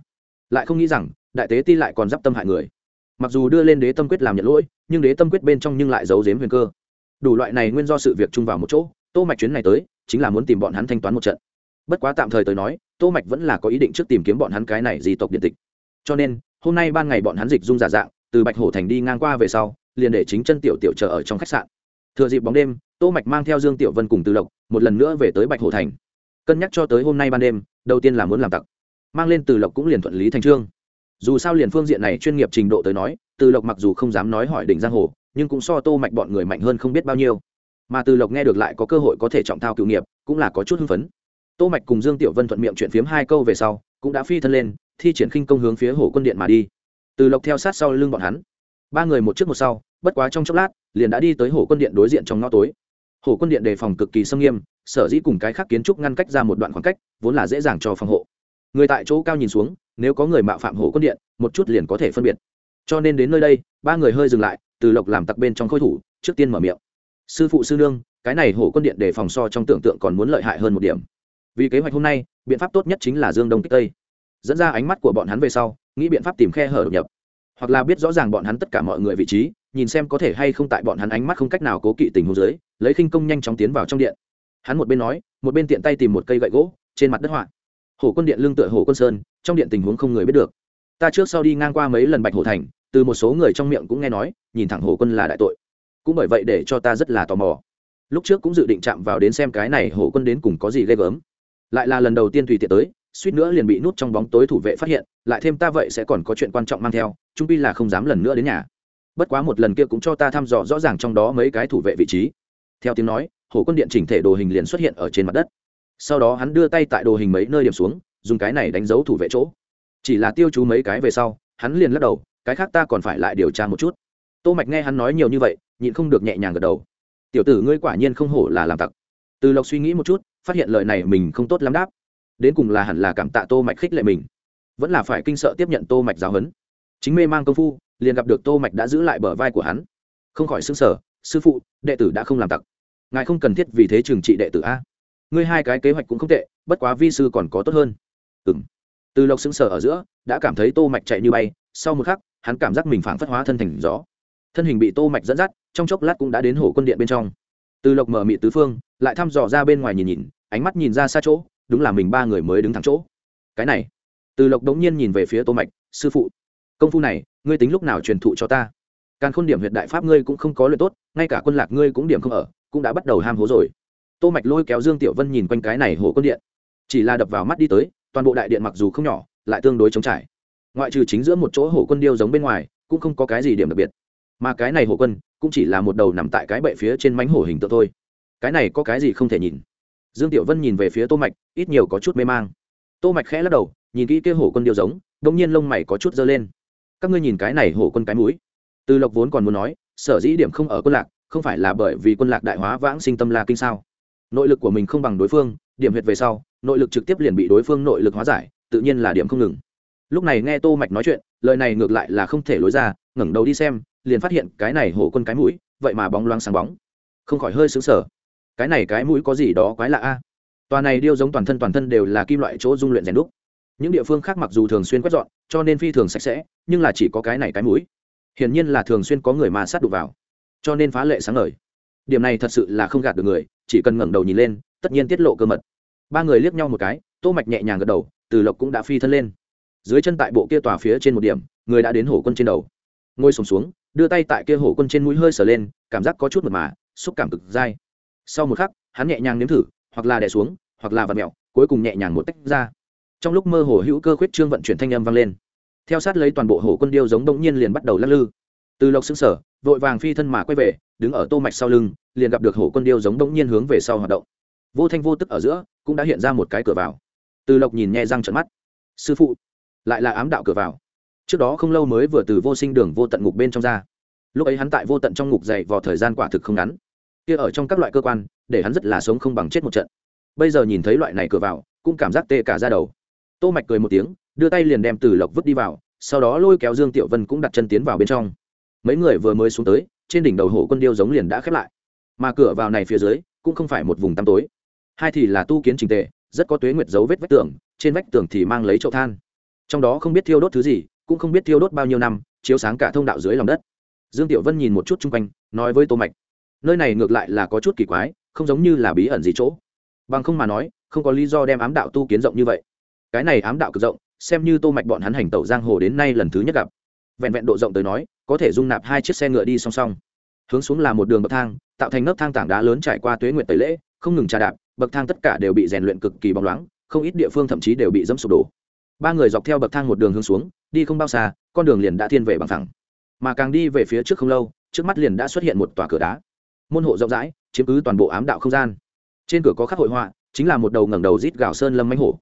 Speaker 1: Lại không nghĩ rằng, đại tế ti lại còn d tâm hại người mặc dù đưa lên đế tâm quyết làm nhận lỗi, nhưng đế tâm quyết bên trong nhưng lại giấu giếm huyền cơ. Đủ loại này nguyên do sự việc chung vào một chỗ, tô mạch chuyến này tới, chính là muốn tìm bọn hắn thanh toán một trận. Bất quá tạm thời tới nói, tô mạch vẫn là có ý định trước tìm kiếm bọn hắn cái này di tộc điện tịch. Cho nên, hôm nay ban ngày bọn hắn dịch dung giả dạng, từ bạch hổ thành đi ngang qua về sau, liền để chính chân tiểu tiểu chờ ở trong khách sạn. Thừa dịp bóng đêm, tô mạch mang theo dương tiểu vân cùng từ lộc, một lần nữa về tới bạch hổ thành. Cân nhắc cho tới hôm nay ban đêm, đầu tiên là muốn làm tặc. Mang lên từ lộc cũng liền thuận lý thành trương dù sao liền phương diện này chuyên nghiệp trình độ tới nói, từ lộc mặc dù không dám nói hỏi đỉnh giang hồ, nhưng cũng so tô mạch bọn người mạnh hơn không biết bao nhiêu. Mà từ lộc nghe được lại có cơ hội có thể trọng thao cựu nghiệp, cũng là có chút hưng phấn. Tô mạch cùng dương tiểu vân thuận miệng chuyện phiếm hai câu về sau, cũng đã phi thân lên, thi triển khinh công hướng phía hồ quân điện mà đi. Từ lộc theo sát sau lưng bọn hắn. Ba người một trước một sau, bất quá trong chốc lát, liền đã đi tới hồ quân điện đối diện trong ngõ tối. Hồ quân điện đề phòng cực kỳ sâm nghiêm, sở dĩ cùng cái khác kiến trúc ngăn cách ra một đoạn khoảng cách, vốn là dễ dàng cho phòng hộ. Người tại chỗ cao nhìn xuống nếu có người mạo phạm hồ quân điện, một chút liền có thể phân biệt. Cho nên đến nơi đây, ba người hơi dừng lại, từ lộc làm tặc bên trong khôi thủ, trước tiên mở miệng. Sư phụ, sư nương, cái này hổ quân điện để phòng so trong tưởng tượng còn muốn lợi hại hơn một điểm. Vì kế hoạch hôm nay, biện pháp tốt nhất chính là dương đông kích tây. Dẫn ra ánh mắt của bọn hắn về sau, nghĩ biện pháp tìm khe hở đột nhập. Hoặc là biết rõ ràng bọn hắn tất cả mọi người vị trí, nhìn xem có thể hay không tại bọn hắn ánh mắt không cách nào cố kỵ tình huống dưới, lấy khinh công nhanh chóng tiến vào trong điện. Hắn một bên nói, một bên tiện tay tìm một cây gậy gỗ, trên mặt đất họa. Hồ quân điện lưng tựa hồ quân sơn trong điện tình huống không người biết được. Ta trước sau đi ngang qua mấy lần bạch hổ thành, từ một số người trong miệng cũng nghe nói, nhìn thẳng hồ quân là đại tội. Cũng bởi vậy để cho ta rất là tò mò. Lúc trước cũng dự định chạm vào đến xem cái này hồ quân đến cùng có gì ghê gớm. Lại là lần đầu tiên tùy tiện tới, suýt nữa liền bị nút trong bóng tối thủ vệ phát hiện, lại thêm ta vậy sẽ còn có chuyện quan trọng mang theo trung pi là không dám lần nữa đến nhà. Bất quá một lần kia cũng cho ta thăm dò rõ ràng trong đó mấy cái thủ vệ vị trí. Theo tiếng nói hồ quân điện chỉnh thể đồ hình liền xuất hiện ở trên mặt đất. Sau đó hắn đưa tay tại đồ hình mấy nơi điểm xuống dùng cái này đánh dấu thủ vệ chỗ. Chỉ là tiêu chú mấy cái về sau, hắn liền lắc đầu, cái khác ta còn phải lại điều tra một chút. Tô mạch nghe hắn nói nhiều như vậy, nhịn không được nhẹ nhàng gật đầu. Tiểu tử ngươi quả nhiên không hổ là làm tặc. Từ lộc suy nghĩ một chút, phát hiện lời này mình không tốt lắm đáp. Đến cùng là hẳn là cảm tạ tô mạch khích lệ mình. Vẫn là phải kinh sợ tiếp nhận tô mạch giáo huấn. Chính mê mang công phu, liền gặp được tô mạch đã giữ lại bờ vai của hắn. Không khỏi sững sờ, sư phụ, đệ tử đã không làm tặc. Ngài không cần thiết vì thế trừng trị đệ tử a. Ngươi hai cái kế hoạch cũng không tệ, bất quá vi sư còn có tốt hơn ừng từ lộc sững sờ ở giữa, đã cảm thấy tô mạch chạy như bay, sau một khắc, hắn cảm giác mình phảng phất hóa thân thành gió. Thân hình bị tô mạch dẫn dắt, trong chốc lát cũng đã đến hổ quân điện bên trong. Từ lộc mở mị tứ phương, lại thăm dò ra bên ngoài nhìn nhìn, ánh mắt nhìn ra xa chỗ, đúng là mình ba người mới đứng thẳng chỗ. Cái này. Từ lộc đống nhiên nhìn về phía tô mạch, sư phụ, công phu này, ngươi tính lúc nào truyền thụ cho ta? Càn khôn điểm huyệt đại pháp ngươi cũng không có luyện tốt, ngay cả quân lạc ngươi cũng điểm không ở, cũng đã bắt đầu ham hố rồi. Tô mạch lôi kéo dương tiểu vân nhìn quanh cái này hồ quân điện. Chỉ là đập vào mắt đi tới toàn bộ đại điện mặc dù không nhỏ, lại tương đối chống trải. Ngoại trừ chính giữa một chỗ hổ quân điêu giống bên ngoài, cũng không có cái gì điểm đặc biệt. Mà cái này hổ quân, cũng chỉ là một đầu nằm tại cái bệ phía trên mánh hổ hình tượng thôi. Cái này có cái gì không thể nhìn? Dương tiểu vân nhìn về phía tô mạch, ít nhiều có chút mê mang. Tô mạch khẽ lắc đầu, nhìn kỹ kia hổ quân điêu giống đông nhiên lông mày có chút dơ lên. Các ngươi nhìn cái này hổ quân cái mũi. Từ lộc vốn còn muốn nói, sở dĩ điểm không ở quân lạc, không phải là bởi vì quân lạc đại hóa vãng sinh tâm la kinh sao? Nội lực của mình không bằng đối phương, điểm huyệt về sau nội lực trực tiếp liền bị đối phương nội lực hóa giải, tự nhiên là điểm không ngừng. Lúc này nghe tô mạch nói chuyện, lời này ngược lại là không thể lối ra, ngẩng đầu đi xem, liền phát hiện cái này hổ quân cái mũi, vậy mà bóng loáng sáng bóng. Không khỏi hơi sướng sở cái này cái mũi có gì đó quái lạ a? Tòa này điêu giống toàn thân toàn thân đều là kim loại chỗ dung luyện rèn đúc. Những địa phương khác mặc dù thường xuyên quét dọn, cho nên phi thường sạch sẽ, nhưng là chỉ có cái này cái mũi. Hiển nhiên là thường xuyên có người mà sát đục vào, cho nên phá lệ sáng ngời. Điểm này thật sự là không gạt được người, chỉ cần ngẩng đầu nhìn lên, tất nhiên tiết lộ cơ mật ba người liếc nhau một cái tô mạch nhẹ nhàng gật đầu từ lộc cũng đã phi thân lên. Dưới chân tại bộ kia tòa phía trên một điểm người đã đến hổ quân trên đầu. Ngồi sùng xuống, xuống đưa tay tại kia hổ quân trên mũi hơi sờ lên cảm giác có chút mật mà xúc cảm cực dai. Sau một khắc hắn nhẹ nhàng nếm thử hoặc là đè xuống hoặc là vặt mẹo cuối cùng nhẹ nhàng một tách ra. Trong lúc mơ hồ hữu cơ khuyết trương vận chuyển thanh âm vang lên. Theo sát lấy toàn bộ hổ quân điêu giống đông nhiên liền bắt đầu lắc lư. Từ lộc xứng sở vội vàng phi thân mà quay về đứng ở tô mạch sau lưng liền gặp được hổ quân điêu giống đông nhiên hướng về sau hoạt động. Vô thanh vô tức ở giữa cũng đã hiện ra một cái cửa vào. Từ lộc nhìn nhẹ răng trợn mắt. Sư phụ, lại là ám đạo cửa vào. Trước đó không lâu mới vừa từ vô sinh đường vô tận ngục bên trong ra. Lúc ấy hắn tại vô tận trong ngục dày vào thời gian quả thực không ngắn. Kia ở trong các loại cơ quan, để hắn rất là sống không bằng chết một trận. Bây giờ nhìn thấy loại này cửa vào, cũng cảm giác tê cả ra đầu. Tô mạch cười một tiếng, đưa tay liền đem từ lộc vứt đi vào, sau đó lôi kéo dương tiểu vân cũng đặt chân tiến vào bên trong. Mấy người vừa mới xuống tới, trên đỉnh đầu hổ quân điêu giống liền đã khép lại. Mà cửa vào này phía dưới, cũng không phải một vùng tăm tối hai thì là tu kiến trình tề, rất có tuế nguyệt dấu vết vách tường, trên vách tường thì mang lấy chậu than. Trong đó không biết thiêu đốt thứ gì, cũng không biết thiêu đốt bao nhiêu năm, chiếu sáng cả thông đạo dưới lòng đất. Dương tiểu vân nhìn một chút chung quanh, nói với tô mạch, nơi này ngược lại là có chút kỳ quái, không giống như là bí ẩn gì chỗ. Bằng không mà nói, không có lý do đem ám đạo tu kiến rộng như vậy. Cái này ám đạo cực rộng, xem như tô mạch bọn hắn hành tẩu giang hồ đến nay lần thứ nhất gặp. Vẹn vẹn độ rộng tới nói, có thể dung nạp hai chiếc xe ngựa đi song song. Hướng xuống là một đường bậc thang, tạo thành nấc thang tảng đá lớn trải qua tuế nguyệt tẩy lễ, không ngừng trà đạp bậc thang tất cả đều bị rèn luyện cực kỳ bóng loáng, không ít địa phương thậm chí đều bị dẫm sụp đổ. Ba người dọc theo bậc thang một đường hướng xuống, đi không bao xa, con đường liền đã thiên về bằng thẳng mà càng đi về phía trước không lâu, trước mắt liền đã xuất hiện một tòa cửa đá. Môn hộ rộng rãi, chiếm cứ toàn bộ ám đạo không gian. Trên cửa có khắc hội họa, chính là một đầu ngẩng đầu rít gạo sơn lâm mánh hổ.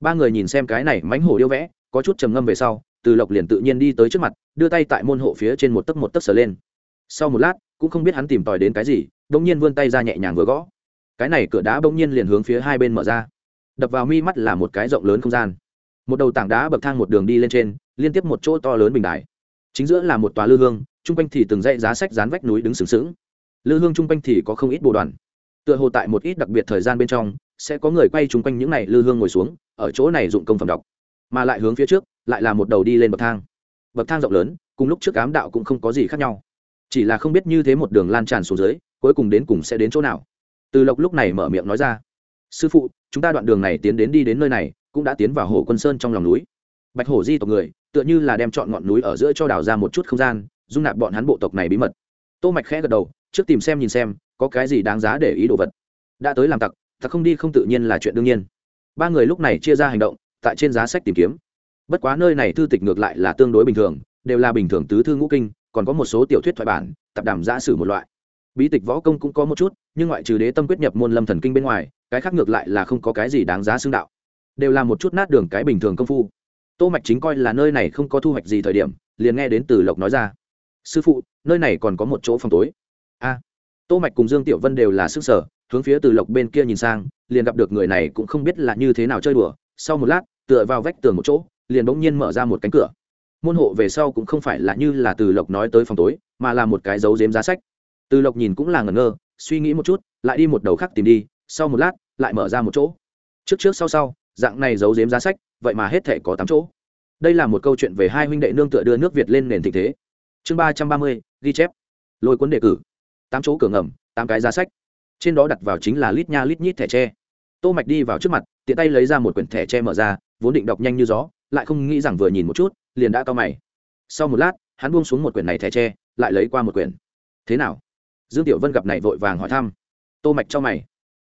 Speaker 1: Ba người nhìn xem cái này mánh hổ điêu vẽ, có chút trầm ngâm về sau, từ lộc liền tự nhiên đi tới trước mặt, đưa tay tại môn hộ phía trên một tấc một tấc sờ lên. Sau một lát, cũng không biết hắn tìm tòi đến cái gì bỗng nhiên vươn tay ra nhẹ nhàng vừa gõ cái này cửa đá bỗng nhiên liền hướng phía hai bên mở ra. Đập vào mi mắt là một cái rộng lớn không gian. Một đầu tảng đá bậc thang một đường đi lên trên, liên tiếp một chỗ to lớn bình đài. Chính giữa là một tòa lư hương, chung quanh thì từng dãy giá sách dán vách núi đứng sừng sững. Lư hương chung quanh thì có không ít bồ đoàn. Tựa hồ tại một ít đặc biệt thời gian bên trong, sẽ có người quay chung quanh những này lư hương ngồi xuống, ở chỗ này dụng công phẩm đọc. Mà lại hướng phía trước, lại là một đầu đi lên bậc thang. Bậc thang rộng lớn, cùng lúc trước ám đạo cũng không có gì khác nhau. Chỉ là không biết như thế một đường lan tràn xuống dưới, cuối cùng đến cùng sẽ đến chỗ nào từ lộc lúc này mở miệng nói ra, sư phụ, chúng ta đoạn đường này tiến đến đi đến nơi này, cũng đã tiến vào hồ quân sơn trong lòng núi. Bạch hổ di tộc người, tựa như là đem chọn ngọn núi ở giữa cho đào ra một chút không gian, dung nạp bọn hắn bộ tộc này bí mật. Tô mạch khẽ gật đầu, trước tìm xem nhìn xem, có cái gì đáng giá để ý đồ vật. Đã tới làm tặc thật không đi không tự nhiên là chuyện đương nhiên. Ba người lúc này chia ra hành động, tại trên giá sách tìm kiếm. Bất quá nơi này thư tịch ngược lại là tương đối bình thường, đều là bình thường tứ thư ngũ kinh, còn có một số tiểu thuyết thoại bản, tập đàm giả sử một loại. Bí tịch võ công cũng có một chút nhưng ngoại trừ đế tâm quyết nhập môn lâm thần kinh bên ngoài, cái khác ngược lại là không có cái gì đáng giá xương đạo. Đều là một chút nát đường cái bình thường công phu. Tô mạch chính coi là nơi này không có thu hoạch gì thời điểm, liền nghe đến từ lộc nói ra. Sư phụ, nơi này còn có một chỗ phòng tối. A. Tô mạch cùng dương tiểu vân đều là sức sở, hướng phía từ lộc bên kia nhìn sang, liền gặp được người này cũng không biết là như thế nào chơi đùa. Sau một lát, tựa vào vách tường một chỗ, liền bỗng nhiên mở ra một cánh cửa. Môn hộ về sau cũng không phải là như là từ lộc nói tới phòng tối, mà là một cái dấu dếm giá sách. Từ lộc nhìn cũng là ngẩn ngơ suy nghĩ một chút, lại đi một đầu khác tìm đi, sau một lát, lại mở ra một chỗ. Trước trước sau sau, dạng này giấu giếm giá sách, vậy mà hết thể có tám chỗ. Đây là một câu chuyện về hai huynh đệ nương tựa đưa nước việt lên nền thịnh thế. Chương ba trăm ba mươi, ghi chép. Lôi cuốn đề cử. Tám chỗ cửa ngầm, tám cái giá sách. Trên đó đặt vào chính là lít nha lít nhít thẻ tre. Tô mạch đi vào trước mặt, tiện tay lấy ra một quyển thẻ tre mở ra, vốn định đọc nhanh như gió, lại không nghĩ rằng vừa nhìn một chút, liền đã cao mày. Sau một lát, hắn buông xuống một quyển này thẻ tre, lại lấy qua một quyển. Thế nào? Dương tiểu vân gặp này vội vàng hỏi thăm. Tô mạch cho mày.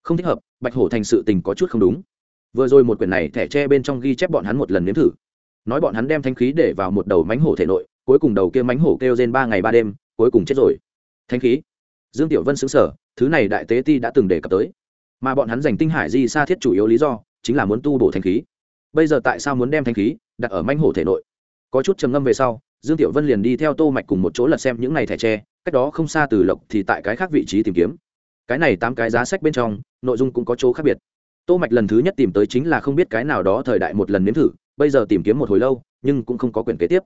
Speaker 1: Không thích hợp, bạch hổ thành sự tình có chút không đúng. Vừa rồi một quyển này thẻ tre bên trong ghi chép bọn hắn một lần nếm thử. Nói bọn hắn đem thanh khí để vào một đầu mánh hổ thể nội, cuối cùng đầu kia mánh hổ kêu trên ba ngày ba đêm, cuối cùng chết rồi. Thanh khí. Dương tiểu vân xứng sở thứ này đại tế ti đã từng đề cập tới. Mà bọn hắn dành tinh hải di xa thiết chủ yếu lý do, chính là muốn tu bổ thanh khí. Bây giờ tại sao muốn đem thanh khí đặt ở mánh hổ thể nội? Có chút trầm ngâm về sau, dương tiểu vân liền đi theo tô mạch cùng một chỗ lật xem những này thẻ tre cách đó không xa từ lộc thì tại cái khác vị trí tìm kiếm. Cái này tám cái giá sách bên trong, nội dung cũng có chỗ khác biệt. Tô mạch lần thứ nhất tìm tới chính là không biết cái nào đó thời đại một lần nếm thử, bây giờ tìm kiếm một hồi lâu, nhưng cũng không có quyền kế tiếp.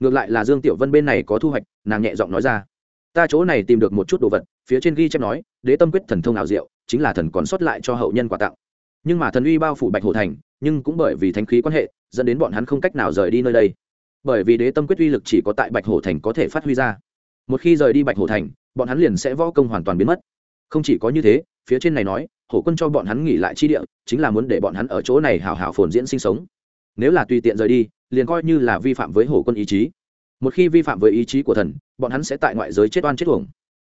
Speaker 1: Ngược lại là dương tiểu vân bên này có thu hoạch, nàng nhẹ giọng nói ra. Ta chỗ này tìm được một chút đồ vật, phía trên ghi chép nói, đế tâm quyết thần thông ảo diệu, chính là thần còn sót lại cho hậu nhân quà tặng. Nhưng mà thần uy bao phủ bạch hổ thành, nhưng cũng bởi vì thánh khí quan hệ, dẫn đến bọn hắn không cách nào rời đi nơi đây. Bởi vì đế tâm quyết uy lực chỉ có tại bạch hổ thành có thể phát huy ra một khi rời đi bạch hổ thành, bọn hắn liền sẽ võ công hoàn toàn biến mất. Không chỉ có như thế, phía trên này nói, hổ quân cho bọn hắn nghỉ lại chi địa, chính là muốn để bọn hắn ở chỗ này hào hào phồn diễn sinh sống. Nếu là tùy tiện rời đi, liền coi như là vi phạm với hổ quân ý chí. Một khi vi phạm với ý chí của thần, bọn hắn sẽ tại ngoại giới chết oan chết tuồng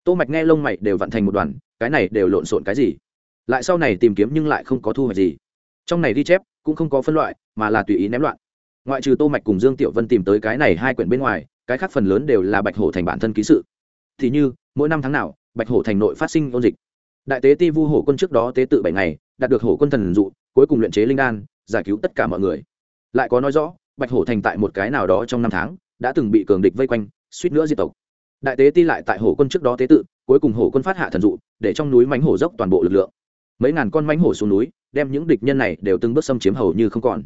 Speaker 1: tô mạch nghe lông mày đều vặn thành một đoàn, cái này đều lộn xộn cái gì? Lại sau này tìm kiếm nhưng lại không có thu hoạch gì. Trong này ghi chép, cũng không có phân loại, mà là tùy ý ném loạn. Ngoại trừ tô mạch cùng dương tiểu vân tìm tới cái này hai quyển bên ngoài cái khác phần lớn đều là bạch hổ thành bản thân ký sự. Thì như, mỗi năm tháng nào, bạch hổ thành nội phát sinh ôn dịch. Đại tế ti vu hổ quân trước đó tế tự bảy ngày, đạt được hổ quân thần dụ, cuối cùng luyện chế linh đan, giải cứu tất cả mọi người. Lại có nói rõ, bạch hổ thành tại một cái nào đó trong năm tháng, đã từng bị cường địch vây quanh, suýt nữa diệt tộc. Đại tế ti lại tại hổ quân trước đó tế tự, cuối cùng hổ quân phát hạ thần dụ, để trong núi mánh hổ dốc toàn bộ lực lượng. Mấy ngàn con mánh hổ xuống núi, đem những địch nhân này đều từng bước xâm chiếm hầu như không còn.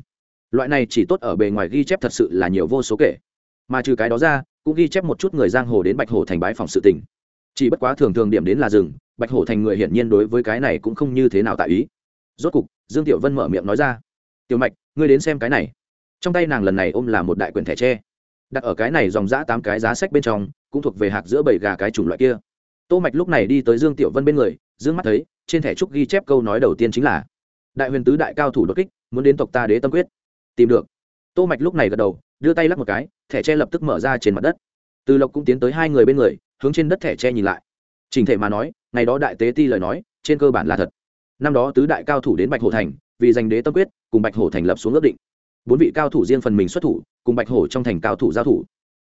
Speaker 1: Loại này chỉ tốt ở bề ngoài ghi chép thật sự là nhiều vô số kể mà trừ cái đó ra, cũng ghi chép một chút người giang hồ đến bạch hồ thành bái phòng sự tình. Chỉ bất quá thường thường điểm đến là rừng, bạch hổ thành người hiển nhiên đối với cái này cũng không như thế nào tại ý. Rốt cục, dương tiểu vân mở miệng nói ra, tiểu mạch, ngươi đến xem cái này. Trong tay nàng lần này ôm là một đại quyển thẻ tre. Đặt ở cái này dòng giã tám cái giá sách bên trong, cũng thuộc về hạt giữa bảy gà cái chủng loại kia. Tô mạch lúc này đi tới dương tiểu vân bên người, dương mắt thấy, trên thẻ trúc ghi chép câu nói đầu tiên chính là, đại huyền tứ đại cao thủ đột kích, muốn đến tộc ta đế tâm quyết. Tìm được. Tô mạch lúc này gật đầu đưa tay lắc một cái, thẻ tre lập tức mở ra trên mặt đất. Từ lộc cũng tiến tới hai người bên người, hướng trên đất thẻ tre nhìn lại. Trình thể mà nói, ngày đó đại tế ti lời nói, trên cơ bản là thật. Năm đó tứ đại cao thủ đến bạch hổ thành, vì giành đế tâm quyết, cùng bạch hổ thành lập xuống ước định. Bốn vị cao thủ riêng phần mình xuất thủ, cùng bạch hổ trong thành cao thủ giao thủ.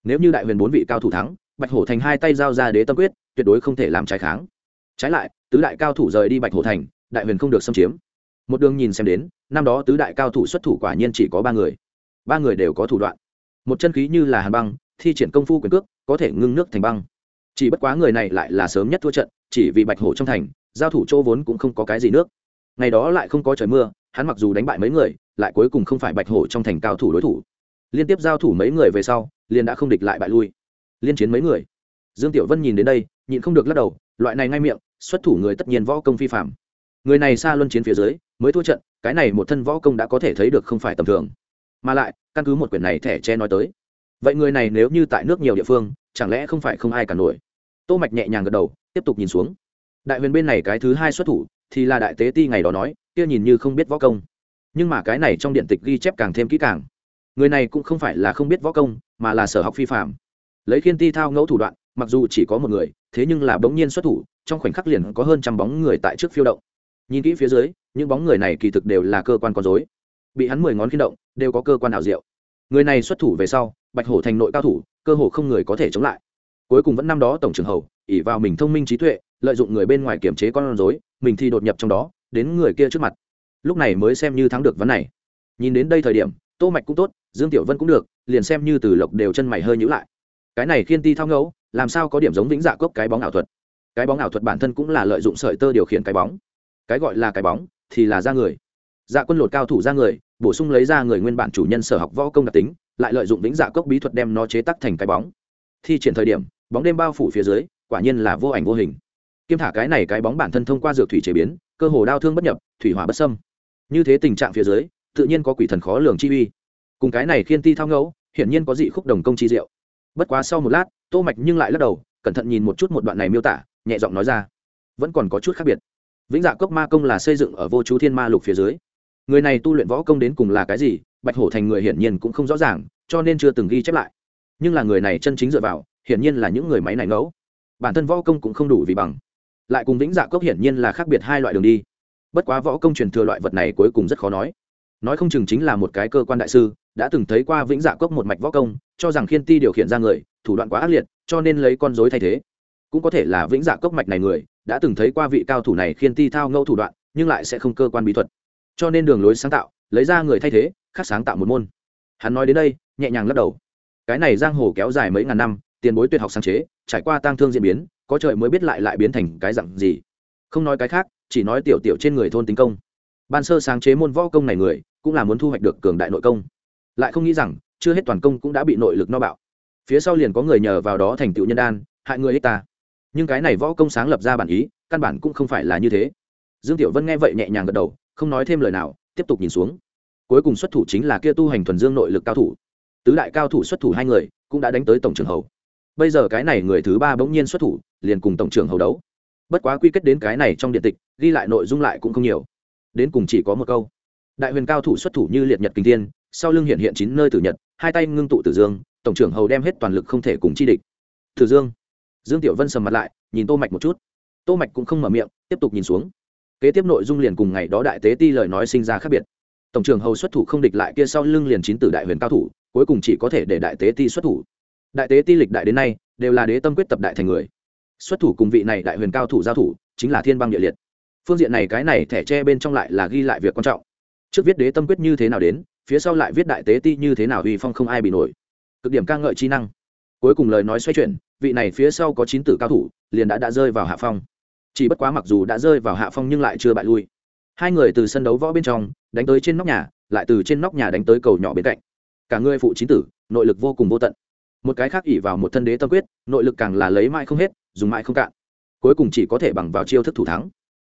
Speaker 1: Nếu như đại huyền bốn vị cao thủ thắng, bạch hổ thành hai tay giao ra đế tâm quyết, tuyệt đối không thể làm trái kháng. Trái lại, tứ đại cao thủ rời đi bạch hổ thành, đại huyền không được xâm chiếm. Một đường nhìn xem đến, năm đó tứ đại cao thủ xuất thủ quả nhiên chỉ có ba người ba người đều có thủ đoạn. Một chân khí như là hàn băng, thi triển công phu quyền cước, có thể ngưng nước thành băng. Chỉ bất quá người này lại là sớm nhất thua trận, chỉ vì bạch hổ trong thành, giao thủ chỗ vốn cũng không có cái gì nước. Ngày đó lại không có trời mưa, hắn mặc dù đánh bại mấy người, lại cuối cùng không phải bạch hổ trong thành cao thủ đối thủ. Liên tiếp giao thủ mấy người về sau, liền đã không địch lại bại lui. Liên chiến mấy người. Dương tiểu vân nhìn đến đây, nhịn không được lắc đầu, loại này ngay miệng, xuất thủ người tất nhiên võ công phi phạm người này xa luân chiến phía dưới, mới thua trận, cái này một thân võ công đã có thể thấy được không phải tầm thường mà lại, căn cứ một quyển này thẻ che nói tới. Vậy người này nếu như tại nước nhiều địa phương, chẳng lẽ không phải không ai cả nổi? Tô mạch nhẹ nhàng gật đầu, tiếp tục nhìn xuống. Đại huyền bên này cái thứ hai xuất thủ, thì là đại tế ti ngày đó nói, kia nhìn như không biết võ công. Nhưng mà cái này trong điện tịch ghi chép càng thêm kỹ càng. Người này cũng không phải là không biết võ công, mà là sở học phi phạm. Lấy khiên ti thao ngẫu thủ đoạn, mặc dù chỉ có một người, thế nhưng là bỗng nhiên xuất thủ, trong khoảnh khắc liền có hơn trăm bóng người tại trước phiêu động. Nhìn kỹ phía dưới, những bóng người này kỳ thực đều là cơ quan con dối bị hắn mười ngón khiên động, đều có cơ quan ảo diệu. Người này xuất thủ về sau, bạch hổ thành nội cao thủ, cơ hồ không người có thể chống lại. Cuối cùng vẫn năm đó tổng trưởng hầu ỉ vào mình thông minh trí tuệ, lợi dụng người bên ngoài kiểm chế con rối, mình thì đột nhập trong đó, đến người kia trước mặt. Lúc này mới xem như thắng được vấn này. Nhìn đến đây thời điểm, tô mạch cũng tốt, dương tiểu vân cũng được, liền xem như từ lộc đều chân mày hơi nhíu lại. Cái này khiên ti thao ngẫu, làm sao có điểm giống vĩnh dạ cốc cái bóng ảo thuật? Cái bóng ảo thuật bản thân cũng là lợi dụng sợi tơ điều khiển cái bóng. Cái gọi là cái bóng thì là ra người dạ quân lột cao thủ ra người, bổ sung lấy ra người nguyên bản chủ nhân sở học võ công đặc tính, lại lợi dụng vĩnh dạ cốc bí thuật đem nó chế tắc thành cái bóng. Thi triển thời điểm, bóng đêm bao phủ phía dưới, quả nhiên là vô ảnh vô hình. Kiêm thả cái này cái bóng bản thân thông qua dược thủy chế biến, cơ hồ đau thương bất nhập, thủy hỏa bất sâm như thế tình trạng phía dưới, tự nhiên có quỷ thần khó lường chi uy. Cùng cái này khiên ti thao ngẫu, hiển nhiên có dị khúc đồng công chi diệu. Bất quá sau một lát, tô mạch nhưng lại lắc đầu, cẩn thận nhìn một chút một đoạn này miêu tả, nhẹ giọng nói ra. Vẫn còn có chút khác biệt. Vĩnh dạ cốc ma công là xây dựng ở vô chú thiên ma lục phía dưới người này tu luyện võ công đến cùng là cái gì, bạch hổ thành người hiển nhiên cũng không rõ ràng, cho nên chưa từng ghi chép lại. Nhưng là người này chân chính dựa vào, hiển nhiên là những người máy này ngẫu. Bản thân võ công cũng không đủ vì bằng. Lại cùng vĩnh dạ cốc hiển nhiên là khác biệt hai loại đường đi. Bất quá võ công truyền thừa loại vật này cuối cùng rất khó nói. Nói không chừng chính là một cái cơ quan đại sư, đã từng thấy qua vĩnh dạ cốc một mạch võ công, cho rằng khiên ti điều khiển ra người, thủ đoạn quá ác liệt, cho nên lấy con dối thay thế. Cũng có thể là vĩnh dạ cốc mạch này người, đã từng thấy qua vị cao thủ này khiên ti thao ngẫu thủ đoạn, nhưng lại sẽ không cơ quan bí thuật cho nên đường lối sáng tạo, lấy ra người thay thế, khác sáng tạo một môn. Hắn nói đến đây, nhẹ nhàng lắc đầu. Cái này giang hồ kéo dài mấy ngàn năm, tiền bối tuyệt học sáng chế, trải qua tang thương diễn biến, có trời mới biết lại lại biến thành cái dặn gì. Không nói cái khác, chỉ nói tiểu tiểu trên người thôn tính công. Ban sơ sáng chế môn võ công này người, cũng là muốn thu hoạch được cường đại nội công. Lại không nghĩ rằng, chưa hết toàn công cũng đã bị nội lực no bạo. Phía sau liền có người nhờ vào đó thành tựu nhân đan, hại người ích ta. Nhưng cái này võ công sáng lập ra bản ý, căn bản cũng không phải là như thế. Dương tiểu vân nghe vậy nhẹ nhàng gật đầu không nói thêm lời nào, tiếp tục nhìn xuống. Cuối cùng xuất thủ chính là kia tu hành thuần dương nội lực cao thủ. Tứ đại cao thủ xuất thủ hai người cũng đã đánh tới tổng trưởng hầu. Bây giờ cái này người thứ ba bỗng nhiên xuất thủ, liền cùng tổng trưởng hầu đấu. Bất quá quy kết đến cái này trong điện tịch, ghi lại nội dung lại cũng không nhiều. Đến cùng chỉ có một câu. Đại huyền cao thủ xuất thủ như liệt nhật kinh thiên, sau lưng hiện hiện chín nơi tử nhật, hai tay ngưng tụ tử dương, tổng trưởng hầu đem hết toàn lực không thể cùng chi địch. Tử dương. Dương tiểu vân sầm mặt lại, nhìn tô mạch một chút. Tô mạch cũng không mở miệng, tiếp tục nhìn xuống kế tiếp nội dung liền cùng ngày đó đại tế ti lời nói sinh ra khác biệt. Tổng trưởng hầu xuất thủ không địch lại kia sau lưng liền chín tử đại huyền cao thủ, cuối cùng chỉ có thể để đại tế ti xuất thủ. Đại tế ti lịch đại đến nay, đều là đế tâm quyết tập đại thành người. Xuất thủ cùng vị này đại huyền cao thủ giao thủ, chính là thiên băng địa liệt. Phương diện này cái này thẻ tre bên trong lại là ghi lại việc quan trọng. Trước viết đế tâm quyết như thế nào đến, phía sau lại viết đại tế ti như thế nào uy phong không ai bị nổi. Cực điểm ca ngợi chi năng. Cuối cùng lời nói xoay chuyển, vị này phía sau có chín tử cao thủ, liền đã đã rơi vào hạ phong chỉ bất quá mặc dù đã rơi vào hạ phong nhưng lại chưa bại lui. Hai người từ sân đấu võ bên trong, đánh tới trên nóc nhà, lại từ trên nóc nhà đánh tới cầu nhỏ bên cạnh. Cả người phụ chín tử, nội lực vô cùng vô tận. Một cái khác ỉ vào một thân đế tâm quyết, nội lực càng là lấy mãi không hết, dùng mãi không cạn. Cuối cùng chỉ có thể bằng vào chiêu thức thủ thắng.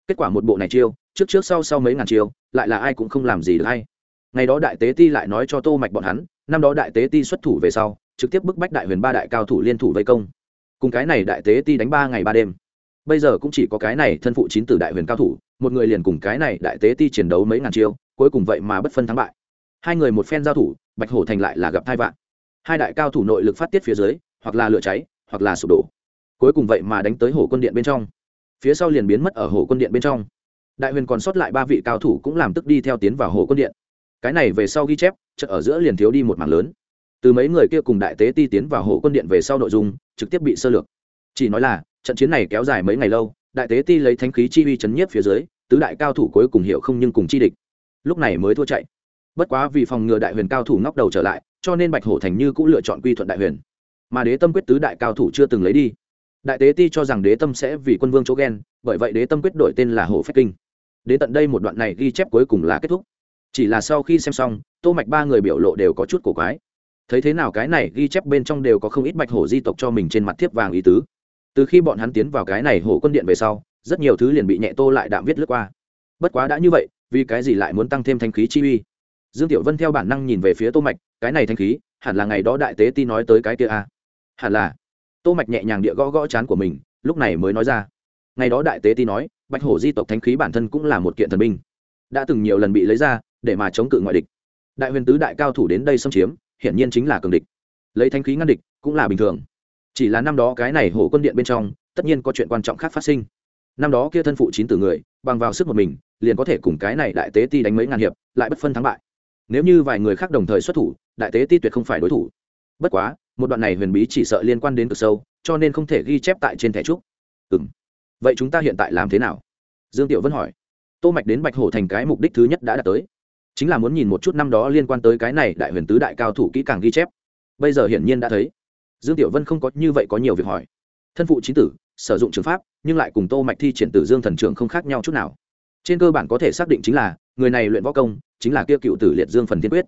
Speaker 1: Kết quả một bộ này chiêu, trước trước sau sau mấy ngàn chiêu, lại là ai cũng không làm gì được hay. Ngày đó đại tế ti lại nói cho tô mạch bọn hắn, năm đó đại tế ti xuất thủ về sau, trực tiếp bức bách đại huyền ba đại cao thủ liên thủ vây công. Cùng cái này đại tế ti đánh ba ngày ba đêm bây giờ cũng chỉ có cái này thân phụ chín tử đại huyền cao thủ, một người liền cùng cái này đại tế ti chiến đấu mấy ngàn chiêu, cuối cùng vậy mà bất phân thắng bại. Hai người một phen giao thủ, bạch hổ thành lại là gặp hai vạn. Hai đại cao thủ nội lực phát tiết phía dưới, hoặc là lửa cháy, hoặc là sụp đổ. Cuối cùng vậy mà đánh tới hồ quân điện bên trong. Phía sau liền biến mất ở hồ quân điện bên trong. Đại huyền còn sót lại ba vị cao thủ cũng làm tức đi theo tiến vào hồ quân điện. Cái này về sau ghi chép chợ ở giữa liền thiếu đi một mảng lớn. Từ mấy người kia cùng đại tế ti tiến vào hồ quân điện về sau nội dung, trực tiếp bị sơ lược. Chỉ nói là trận chiến này kéo dài mấy ngày lâu, đại tế ti lấy thánh khí chi uy chấn nhiếp phía dưới, tứ đại cao thủ cuối cùng hiểu không nhưng cùng chi địch. Lúc này mới thua chạy. Bất quá vì phòng ngừa đại huyền cao thủ ngóc đầu trở lại, cho nên bạch hổ thành như cũng lựa chọn quy thuận đại huyền. Mà đế tâm quyết tứ đại cao thủ chưa từng lấy đi. Đại tế ti cho rằng đế tâm sẽ vì quân vương chỗ ghen, bởi vậy đế tâm quyết đổi tên là hổ phách kinh. Đến tận đây một đoạn này ghi chép cuối cùng là kết thúc. Chỉ là sau khi xem xong, tô mạch ba người biểu lộ đều có chút cổ quái. Thấy thế nào cái này ghi chép bên trong đều có không ít bạch hổ di tộc cho mình trên mặt thiếp vàng ý tứ từ khi bọn hắn tiến vào cái này hổ quân điện về sau, rất nhiều thứ liền bị nhẹ tô lại đạm viết lướt qua. Bất quá đã như vậy, vì cái gì lại muốn tăng thêm thanh khí chi uy? Dương tiểu vân theo bản năng nhìn về phía tô mạch, cái này thanh khí, hẳn là ngày đó đại tế ti nói tới cái kia à. hẳn là. Tô mạch nhẹ nhàng địa gõ gõ chán của mình, lúc này mới nói ra. Ngày đó đại tế ti nói, bạch hổ di tộc thanh khí bản thân cũng là một kiện thần binh. Đã từng nhiều lần bị lấy ra, để mà chống cự ngoại địch. Đại huyền tứ đại cao thủ đến đây xâm chiếm, hiển nhiên chính là cường địch. Lấy thanh khí ngăn địch cũng là bình thường chỉ là năm đó cái này hổ quân điện bên trong, tất nhiên có chuyện quan trọng khác phát sinh. Năm đó kia thân phụ chín tử người, bằng vào sức một mình, liền có thể cùng cái này đại tế ti đánh mấy ngàn hiệp, lại bất phân thắng bại. Nếu như vài người khác đồng thời xuất thủ, đại tế ti tuyệt không phải đối thủ. Bất quá, một đoạn này huyền bí chỉ sợ liên quan đến cực sâu, cho nên không thể ghi chép tại trên thẻ trúc. Ừ m vậy chúng ta hiện tại làm thế nào? Dương tiểu vân hỏi. Tô mạch đến bạch hổ thành cái mục đích thứ nhất đã đạt tới. Chính là muốn nhìn một chút năm đó liên quan tới cái này đại huyền tứ đại cao thủ kỹ càng ghi chép. Bây giờ hiển nhiên đã thấy dương tiểu vân không có như vậy có nhiều việc hỏi. Thân phụ chính tử, sử dụng trường pháp, nhưng lại cùng tô mạch thi triển tử dương thần trường không khác nhau chút nào. Trên cơ bản có thể xác định chính là, người này luyện võ công, chính là kia cựu tử liệt dương phần thiên quyết.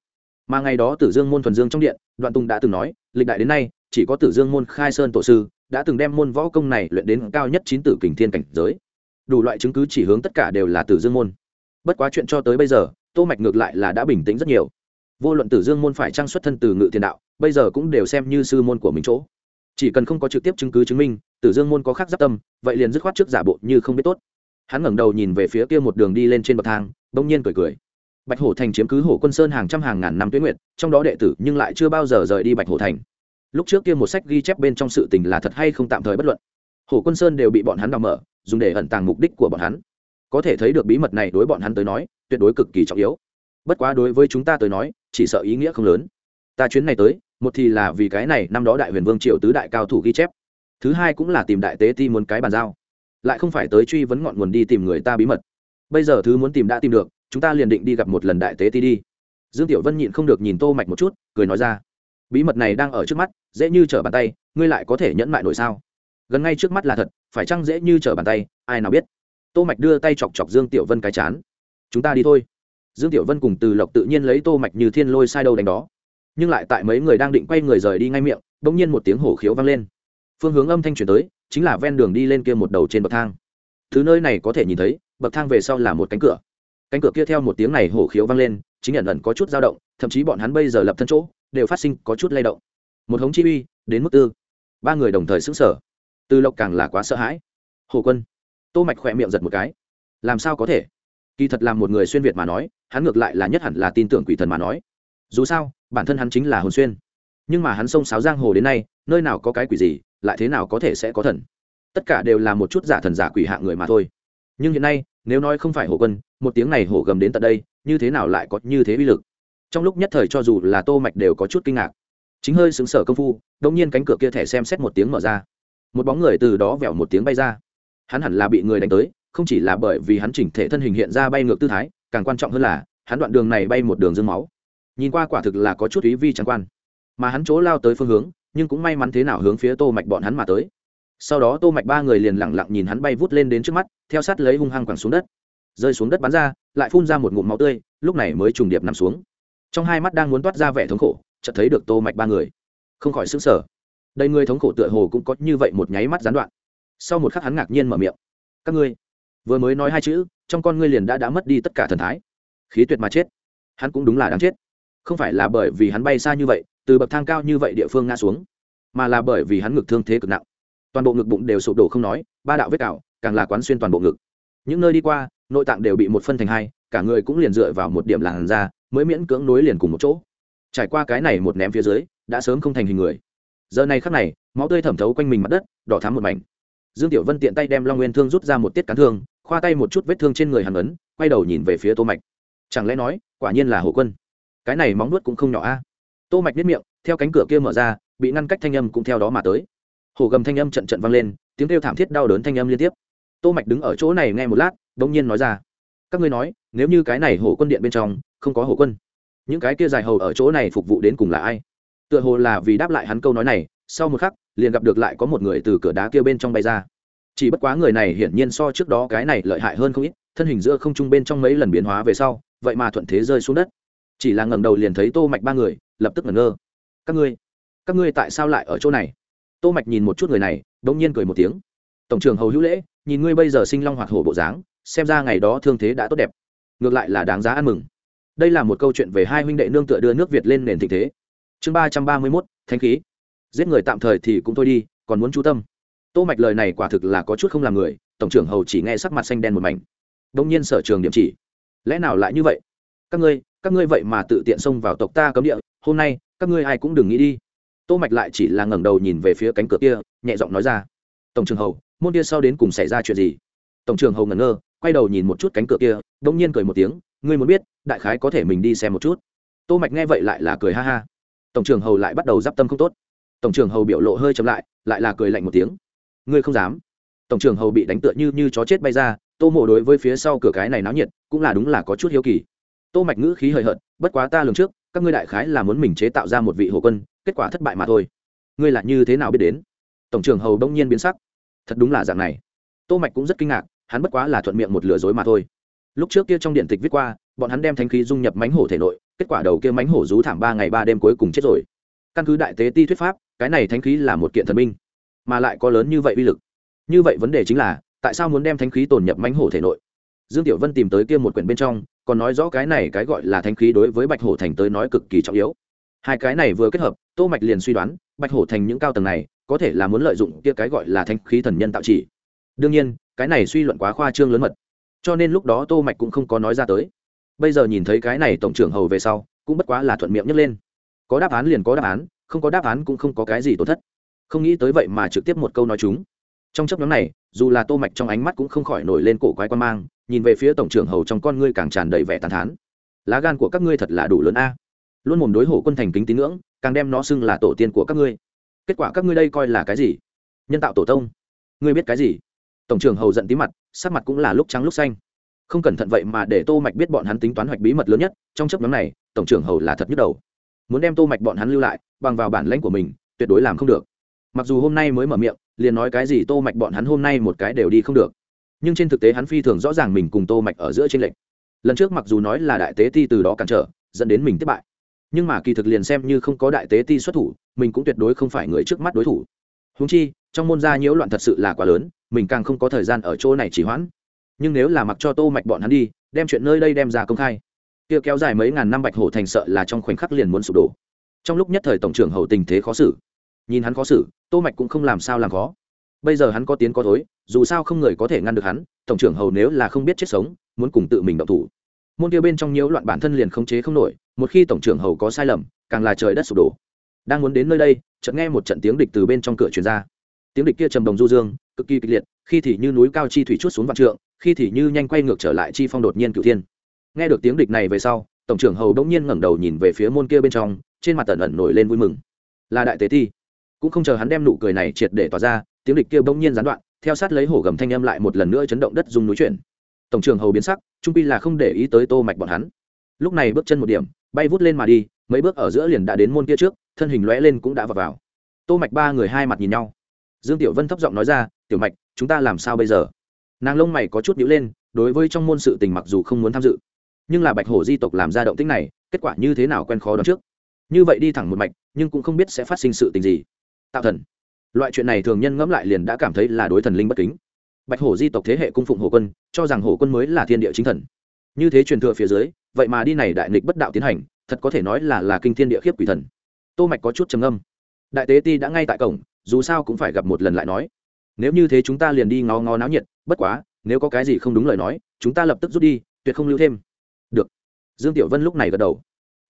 Speaker 1: Mà ngày đó tử dương môn thuần dương trong điện, đoạn tùng đã từng nói, lịch đại đến nay, chỉ có tử dương môn khai sơn tổ sư, đã từng đem môn võ công này luyện đến cao nhất chín tử kình thiên cảnh giới. Đủ loại chứng cứ chỉ hướng tất cả đều là tử dương môn. Bất quá chuyện cho tới bây giờ, tô mạch ngược lại là đã bình tĩnh rất nhiều vô luận tử dương môn phải trang xuất thân từ ngự tiền đạo, bây giờ cũng đều xem như sư môn của mình chỗ. Chỉ cần không có trực tiếp chứng cứ chứng minh, tử dương môn có khác giáp tâm, vậy liền dứt khoát trước giả bộ như không biết tốt. Hắn ngẩng đầu nhìn về phía kia một đường đi lên trên bậc thang, bỗng nhiên cười cười. Bạch hổ thành chiếm cứ hổ quân sơn hàng trăm hàng ngàn năm tuyến nguyệt, trong đó đệ tử nhưng lại chưa bao giờ rời đi bạch hổ thành. Lúc trước kia một sách ghi chép bên trong sự tình là thật hay không tạm thời bất luận. Hổ quân sơn đều bị bọn hắn đào mở, dùng để ẩn tàng mục đích của bọn hắn. Có thể thấy được bí mật này đối bọn hắn tới nói, tuyệt đối cực kỳ trọng yếu. Bất quá đối với chúng ta tới nói chỉ sợ ý nghĩa không lớn. Ta chuyến này tới, một thì là vì cái này năm đó đại huyền vương triệu tứ đại cao thủ ghi chép. Thứ hai cũng là tìm đại tế ti muốn cái bàn giao. Lại không phải tới truy vấn ngọn nguồn đi tìm người ta bí mật. Bây giờ thứ muốn tìm đã tìm được, chúng ta liền định đi gặp một lần đại tế ti đi. Dương tiểu vân nhịn không được nhìn tô mạch một chút, cười nói ra. Bí mật này đang ở trước mắt, dễ như trở bàn tay, ngươi lại có thể nhẫn mại nổi sao? Gần ngay trước mắt là thật, phải chăng dễ như trở bàn tay, ai nào biết? Tô mạch đưa tay chọc chọc dương tiểu vân cái chán. Chúng ta đi thôi dương tiểu vân cùng từ lộc tự nhiên lấy tô mạch như thiên lôi sai đâu đánh đó. Nhưng lại tại mấy người đang định quay người rời đi ngay miệng bỗng nhiên một tiếng hổ khiếu vang lên. Phương hướng âm thanh chuyển tới chính là ven đường đi lên kia một đầu trên bậc thang. Thứ nơi này có thể nhìn thấy bậc thang về sau là một cánh cửa. Cánh cửa kia theo một tiếng này hổ khiếu vang lên chính nhận ẩn có chút dao động thậm chí bọn hắn bây giờ lập thân chỗ đều phát sinh có chút lay động. Một hống chi uy đến mức tư. Ba người đồng thời sững sờ, từ lộc càng là quá sợ hãi. Hồ quân. Tô mạch khỏe miệng giật một cái. Làm sao có thể? Kỳ thật là một người xuyên việt mà nói, hắn ngược lại là nhất hẳn là tin tưởng quỷ thần mà nói. Dù sao, bản thân hắn chính là hồn xuyên. Nhưng mà hắn sông sáo giang hồ đến nay, nơi nào có cái quỷ gì, lại thế nào có thể sẽ có thần? Tất cả đều là một chút giả thần giả quỷ hạ người mà thôi. Nhưng hiện nay, nếu nói không phải hổ quân, một tiếng này hổ gầm đến tận đây, như thế nào lại có như thế uy lực? Trong lúc nhất thời cho dù là tô mạch đều có chút kinh ngạc. Chính hơi xứng sở công phu đông nhiên cánh cửa kia thẻ xem xét một tiếng mở ra. Một bóng người từ đó vèo một tiếng bay ra. Hắn hẳn là bị người đánh tới không chỉ là bởi vì hắn chỉnh thể thân hình hiện ra bay ngược tư thái, càng quan trọng hơn là, hắn đoạn đường này bay một đường dương máu. Nhìn qua quả thực là có chút ý vi trắng quan. Mà hắn chỗ lao tới phương hướng, nhưng cũng may mắn thế nào hướng phía tô mạch bọn hắn mà tới. Sau đó tô mạch ba người liền lặng lặng nhìn hắn bay vút lên đến trước mắt, theo sát lấy hung hăng quẳng xuống đất. Rơi xuống đất bắn ra, lại phun ra một ngụm máu tươi, lúc này mới trùng điệp nằm xuống. Trong hai mắt đang muốn toát ra vẻ thống khổ, chợt thấy được tô mạch ba người. Không khỏi sững sờ. Đây người thống khổ tựa hồ cũng có như vậy một nháy mắt gián đoạn. Sau một khắc hắn ngạc nhiên mở miệng. Các ngươi vừa mới nói hai chữ, trong con ngươi liền đã đã mất đi tất cả thần thái. Khí tuyệt mà chết. Hắn cũng đúng là đáng chết. Không phải là bởi vì hắn bay xa như vậy, từ bậc thang cao như vậy địa phương ngã xuống, mà là bởi vì hắn ngực thương thế cực nặng. Toàn bộ ngực bụng đều sụp đổ không nói, ba đạo vết cào, càng là quán xuyên toàn bộ ngực. Những nơi đi qua, nội tạng đều bị một phân thành hai, cả người cũng liền dựa vào một điểm làn da, mới miễn cưỡng nối liền cùng một chỗ. Trải qua cái này một ném phía dưới, đã sớm không thành hình người. Giờ này khắc này, máu tươi thẩm thấu quanh mình mặt đất, đỏ thắm một mảnh dương tiểu vân tiện tay đem long nguyên thương rút ra một tiết cán thương, khoa tay một chút vết thương trên người hàn ấn, quay đầu nhìn về phía tô mạch. Chẳng lẽ nói, quả nhiên là hổ quân? Cái này móng nuốt cũng không nhỏ a. Tô mạch biết miệng, theo cánh cửa kia mở ra, bị ngăn cách thanh âm cũng theo đó mà tới. Hổ gầm thanh âm trận trận vang lên, tiếng kêu thảm thiết đau đớn thanh âm liên tiếp. Tô mạch đứng ở chỗ này nghe một lát, bỗng nhiên nói ra, các ngươi nói, nếu như cái này hổ quân điện bên trong, không có hổ quân, những cái kia dài hầu ở chỗ này phục vụ đến cùng là ai? Tựa hồ là vì đáp lại hắn câu nói này sau một khắc, liền gặp được lại có một người từ cửa đá kia bên trong bay ra. Chỉ bất quá người này hiển nhiên so trước đó cái này lợi hại hơn không ít, thân hình giữa không trung bên trong mấy lần biến hóa về sau, vậy mà thuận thế rơi xuống đất. Chỉ là ngẩng đầu liền thấy tô mạch ba người, lập tức ngẩn ngơ. Các ngươi các ngươi tại sao lại ở chỗ này? Tô mạch nhìn một chút người này đống nhiên cười một tiếng. Tổng trưởng hầu hữu lễ, nhìn ngươi bây giờ sinh long hoạt hổ bộ dáng, xem ra ngày đó thương thế đã tốt đẹp. Ngược lại là đáng giá ăn mừng. Đây là một câu chuyện về hai huynh đệ nương tựa đưa nước việt lên nền thịnh thế. Chương ba trăm ba mươi mốt thanh khí giết người tạm thời thì cũng thôi đi, còn muốn chú tâm. Tô mạch lời này quả thực là có chút không làm người, tổng trưởng hầu chỉ nghe sắc mặt xanh đen một mảnh. Đông nhiên sở trường điểm chỉ. Lẽ nào lại như vậy? Các ngươi các ngươi vậy mà tự tiện xông vào tộc ta cấm địa, hôm nay, các ngươi ai cũng đừng nghĩ đi. Tô mạch lại chỉ là ngẩng đầu nhìn về phía cánh cửa kia, nhẹ giọng nói ra. Tổng trưởng hầu, môn kia sau đến cùng xảy ra chuyện gì? Tổng trưởng hầu ngẩn ngơ, quay đầu nhìn một chút cánh cửa kia, đông nhiên cười một tiếng, ngươi muốn biết, đại khái có thể mình đi xem một chút. Tô mạch nghe vậy lại là cười ha ha. Tổng trưởng hầu lại bắt đầu giáp tâm không tốt tổng trưởng hầu biểu lộ hơi chậm lại lại là cười lạnh một tiếng. Ngươi không dám. Tổng trưởng hầu bị đánh tựa như như chó chết bay ra, tô mộ đối với phía sau cửa cái này náo nhiệt, cũng là đúng là có chút hiếu kỳ. Tô mạch ngữ khí hời hợt, bất quá ta lường trước, các ngươi đại khái là muốn mình chế tạo ra một vị hồ quân, kết quả thất bại mà thôi. Ngươi là như thế nào biết đến? Tổng trưởng hầu đông nhiên biến sắc. Thật đúng là dạng này. Tô mạch cũng rất kinh ngạc, hắn bất quá là thuận miệng một lừa dối mà thôi. Lúc trước kia trong điện tịch viết qua, bọn hắn đem thanh khí dung nhập mánh hổ thể nội, kết quả đầu kia mánh hổ rú thảm ba ngày ba đêm cuối cùng chết rồi. Căn cứ đại tế ti thuyết pháp cái này thánh khí là một kiện thần minh, mà lại có lớn như vậy uy lực. Như vậy vấn đề chính là, tại sao muốn đem thánh khí tồn nhập mánh hổ thể nội? Dương tiểu vân tìm tới kia một quyển bên trong, còn nói rõ cái này cái gọi là thánh khí đối với bạch hổ thành tới nói cực kỳ trọng yếu. Hai cái này vừa kết hợp, tô mạch liền suy đoán, bạch hổ thành những cao tầng này, có thể là muốn lợi dụng kia cái gọi là thánh khí thần nhân tạo chỉ. Đương nhiên, cái này suy luận quá khoa trương lớn mật. Cho nên lúc đó tô mạch cũng không có nói ra tới. Bây giờ nhìn thấy cái này tổng trưởng hầu về sau, cũng bất quá là thuận miệng nhấc lên. Có đáp án liền có đáp án không có đáp án cũng không có cái gì tổn thất. Không nghĩ tới vậy mà trực tiếp một câu nói chúng. Trong chấp nhóm này, dù là tô mạch trong ánh mắt cũng không khỏi nổi lên cổ quái quan mang, nhìn về phía tổng trưởng hầu trong con ngươi càng tràn đầy vẻ tàn thán. Lá gan của các ngươi thật là đủ lớn a. Luôn mồm đối hổ quân thành kính tín ngưỡng, càng đem nó xưng là tổ tiên của các ngươi. Kết quả các ngươi đây coi là cái gì? Nhân tạo tổ tông. Ngươi biết cái gì? Tổng trưởng hầu giận tí mặt, sắc mặt cũng là lúc trắng lúc xanh. Không cẩn thận vậy mà để tô mạch biết bọn hắn tính toán hoạch bí mật lớn nhất, trong chấp nhóm này, tổng trưởng hầu là thật nhức đầu muốn đem tô mạch bọn hắn lưu lại, bằng vào bản lãnh của mình, tuyệt đối làm không được. Mặc dù hôm nay mới mở miệng, liền nói cái gì tô mạch bọn hắn hôm nay một cái đều đi không được. Nhưng trên thực tế hắn phi thường rõ ràng mình cùng tô mạch ở giữa trên lệnh lần trước mặc dù nói là đại tế ti từ đó cản trở, dẫn đến mình thất bại. Nhưng mà kỳ thực liền xem như không có đại tế ti xuất thủ, mình cũng tuyệt đối không phải người trước mắt đối thủ. Húng chi, trong môn gia nhiễu loạn thật sự là quá lớn, mình càng không có thời gian ở chỗ này chỉ hoãn. Nhưng nếu là mặc cho tô mạch bọn hắn đi, đem chuyện nơi đây đem ra công khai kia kéo dài mấy ngàn năm bạch hổ thành sợ là trong khoảnh khắc liền muốn sụp đổ. Trong lúc nhất thời tổng trưởng hầu tình thế khó xử. Nhìn hắn khó xử, tô mạch cũng không làm sao làm khó. Bây giờ hắn có tiến có thối, dù sao không người có thể ngăn được hắn, tổng trưởng hầu nếu là không biết chết sống, muốn cùng tự mình động thủ. Môn kia bên trong nhiễu loạn bản thân liền không chế không nổi, một khi tổng trưởng hầu có sai lầm, càng là trời đất sụp đổ. Đang muốn đến nơi đây, chợt nghe một trận tiếng địch từ bên trong cửa truyền ra. Tiếng địch kia trầm đồng du dương, cực kỳ kịch liệt, khi thì như núi cao chi thủy chút xuống vạn trượng, khi thì như nhanh quay ngược trở lại chi phong đột nhiên cửu thiên nghe được tiếng địch này về sau, tổng trưởng hầu đống nhiên ngẩng đầu nhìn về phía môn kia bên trong, trên mặt tần ẩn nổi lên vui mừng. Là đại tế thi. Cũng không chờ hắn đem nụ cười này triệt để tỏa ra, tiếng địch kia bỗng nhiên gián đoạn, theo sát lấy hổ gầm thanh âm lại một lần nữa chấn động đất dung núi chuyển. Tổng trưởng hầu biến sắc, trung pi là không để ý tới tô mạch bọn hắn. Lúc này bước chân một điểm, bay vút lên mà đi, mấy bước ở giữa liền đã đến môn kia trước, thân hình lóe lên cũng đã vào vào. Tô mạch ba người hai mặt nhìn nhau. Dương tiểu vân thấp giọng nói ra, tiểu mạch, chúng ta làm sao bây giờ? Nàng lông mày có chút nhíu lên, đối với trong môn sự tình mặc dù không muốn tham dự nhưng là bạch hổ di tộc làm ra động tĩnh này, kết quả như thế nào quen khó đoán trước. Như vậy đi thẳng một mạch, nhưng cũng không biết sẽ phát sinh sự tình gì. Tạo thần. Loại chuyện này thường nhân ngẫm lại liền đã cảm thấy là đối thần linh bất kính. Bạch hổ di tộc thế hệ cung phụng hổ quân, cho rằng hổ quân mới là thiên địa chính thần. Như thế truyền thừa phía dưới, vậy mà đi này đại nghịch bất đạo tiến hành, thật có thể nói là là kinh thiên địa khiếp quỷ thần. Tô mạch có chút trầm âm đại tế ti đã ngay tại cổng, dù sao cũng phải gặp một lần lại nói. Nếu như thế chúng ta liền đi ngó ngó náo nhiệt, bất quá, nếu có cái gì không đúng lời nói, chúng ta lập tức rút đi, tuyệt không lưu thêm được. Dương tiểu vân lúc này gật đầu.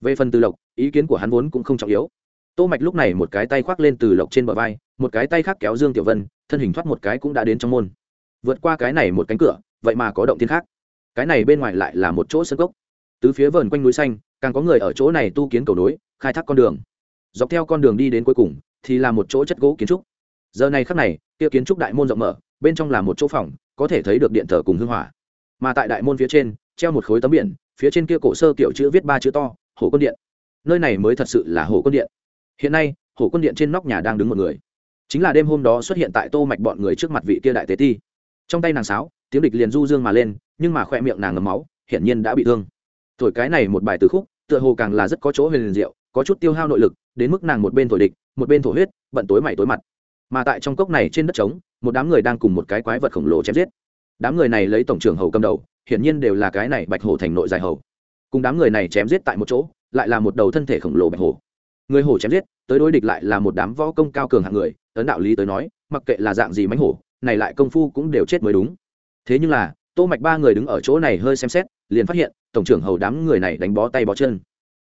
Speaker 1: Về phần từ lộc, ý kiến của hắn vốn cũng không trọng yếu. Tô mạch lúc này một cái tay khoác lên từ lộc trên bờ vai, một cái tay khác kéo dương tiểu vân, thân hình thoát một cái cũng đã đến trong môn. Vượt qua cái này một cánh cửa, vậy mà có động thiên khác. Cái này bên ngoài lại là một chỗ sân gốc tứ phía vườn quanh núi xanh, càng có người ở chỗ này tu kiến cầu nối, khai thác con đường. Dọc theo con đường đi đến cuối cùng, thì là một chỗ chất gỗ kiến trúc. Giờ này khắc này, kia kiến trúc đại môn rộng mở, bên trong là một chỗ phòng, có thể thấy được điện thờ cùng hương hỏa. Mà tại đại môn phía trên, treo một khối tấm biển phía trên kia cổ sơ kiểu chữ viết ba chữ to, hồ quân điện. Nơi này mới thật sự là hồ quân điện. Hiện nay, hồ quân điện trên nóc nhà đang đứng một người. Chính là đêm hôm đó xuất hiện tại tô mạch bọn người trước mặt vị kia đại tế ti. Trong tay nàng sáo, tiếng địch liền du dương mà lên, nhưng mà khoe miệng nàng ngấm máu, hiển nhiên đã bị thương. Thổi cái này một bài từ khúc, tựa hồ càng là rất có chỗ huyền diệu, có chút tiêu hao nội lực, đến mức nàng một bên thổi địch, một bên thổ huyết, bận tối mày tối mặt. Mà tại trong cốc này trên đất trống, một đám người đang cùng một cái quái vật khổng lồ chém giết. Đám người này lấy tổng trưởng hầu cầm đầu hiển nhiên đều là cái này bạch hổ thành nội dài hầu. Cùng đám người này chém giết tại một chỗ, lại là một đầu thân thể khổng lồ bạch hổ. Người hổ chém giết, tới đối địch lại là một đám võ công cao cường hạng người, ấn đạo lý tới nói, mặc kệ là dạng gì mánh hổ, này lại công phu cũng đều chết mới đúng. Thế nhưng là, tô mạch ba người đứng ở chỗ này hơi xem xét, liền phát hiện, tổng trưởng hầu đám người này đánh bó tay bó chân.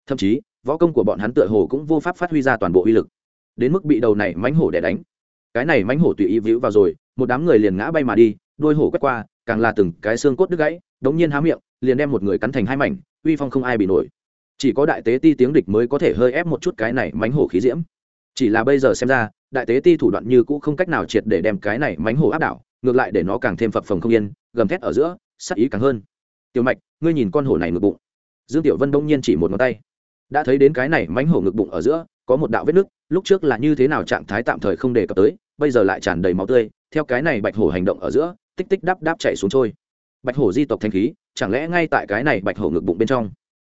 Speaker 1: Thậm chí, võ công của bọn hắn tựa hồ cũng vô pháp phát huy ra toàn bộ uy lực. Đến mức bị đầu này mánh hổ để đánh. Cái này mánh hổ tùy ý víu vào rồi, một đám người liền ngã bay mà đi, đuôi hổ quét qua, càng là từng cái xương cốt đứt gãy đống nhiên há miệng, liền đem một người cắn thành hai mảnh, uy phong không ai bị nổi. Chỉ có đại tế ti tiếng địch mới có thể hơi ép một chút cái này mánh hổ khí diễm. Chỉ là bây giờ xem ra, đại tế ti thủ đoạn như cũ không cách nào triệt để đem cái này mánh hổ áp đảo, ngược lại để nó càng thêm phập phồng không yên, gầm thét ở giữa sắc ý càng hơn. Tiểu mạch, ngươi nhìn con hổ này ngực bụng. Dương tiểu vân đông nhiên chỉ một ngón tay. Đã thấy đến cái này mánh hổ ngực bụng ở giữa, có một đạo vết nứt, lúc trước là như thế nào trạng thái tạm thời không đề cập tới, bây giờ lại tràn đầy máu tươi, theo cái này bạch hổ hành động ở giữa, tích tích đắp đáp chạy xuống trôi bạch hổ di tộc thanh khí, chẳng lẽ ngay tại cái này bạch hổ ngực bụng bên trong?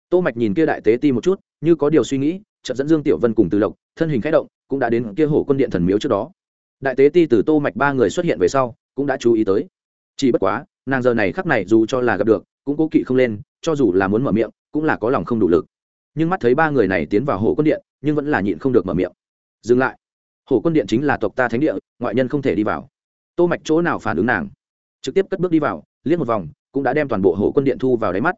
Speaker 1: Tô mạch nhìn kia đại tế ti một chút, như có điều suy nghĩ, chợt dẫn dương tiểu vân cùng từ lộc, thân hình khẽ động, cũng đã đến kia hổ quân điện thần miếu trước đó. Đại tế ti từ tô mạch ba người xuất hiện về sau, cũng đã chú ý tới. Chỉ bất quá, nàng giờ này khắc này dù cho là gặp được, cũng cố kỵ không lên, cho dù là muốn mở miệng, cũng là có lòng không đủ lực. Nhưng mắt thấy ba người này tiến vào hổ quân điện, nhưng vẫn là nhịn không được mở miệng. Dừng lại. Hổ quân điện chính là tộc ta thánh địa, ngoại nhân không thể đi vào. Tô mạch chỗ nào phản ứng nàng? Trực tiếp cất bước đi vào liên một vòng, cũng đã đem toàn bộ hổ quân điện thu vào đáy mắt.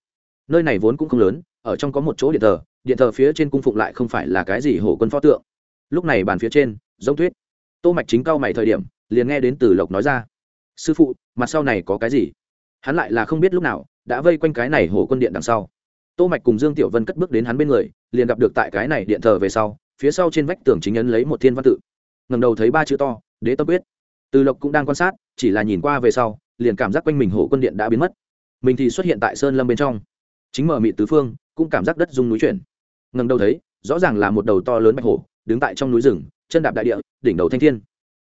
Speaker 1: Nơi này vốn cũng không lớn, ở trong có một chỗ điện thờ điện thờ phía trên cung phụng lại không phải là cái gì hổ quân pho tượng. Lúc này bàn phía trên, giống tuyết. Tô mạch chính cao mày thời điểm, liền nghe đến từ lộc nói ra, sư phụ, mặt sau này có cái gì? Hắn lại là không biết lúc nào, đã vây quanh cái này hổ quân điện đằng sau. Tô mạch cùng dương tiểu vân cất bước đến hắn bên người, liền gặp được tại cái này điện thờ về sau, phía sau trên vách tường chính ấn lấy một thiên văn tự. Ngẩng đầu thấy ba chữ to, đế tâm quyết. Từ lộc cũng đang quan sát, chỉ là nhìn qua về sau liền cảm giác quanh mình hổ quân điện đã biến mất. Mình thì xuất hiện tại sơn lâm bên trong. Chính mở mị tứ phương, cũng cảm giác đất rung núi chuyển. Ngẩng đầu thấy, rõ ràng là một đầu to lớn bạch hổ, đứng tại trong núi rừng, chân đạp đại địa, đỉnh đầu thanh thiên.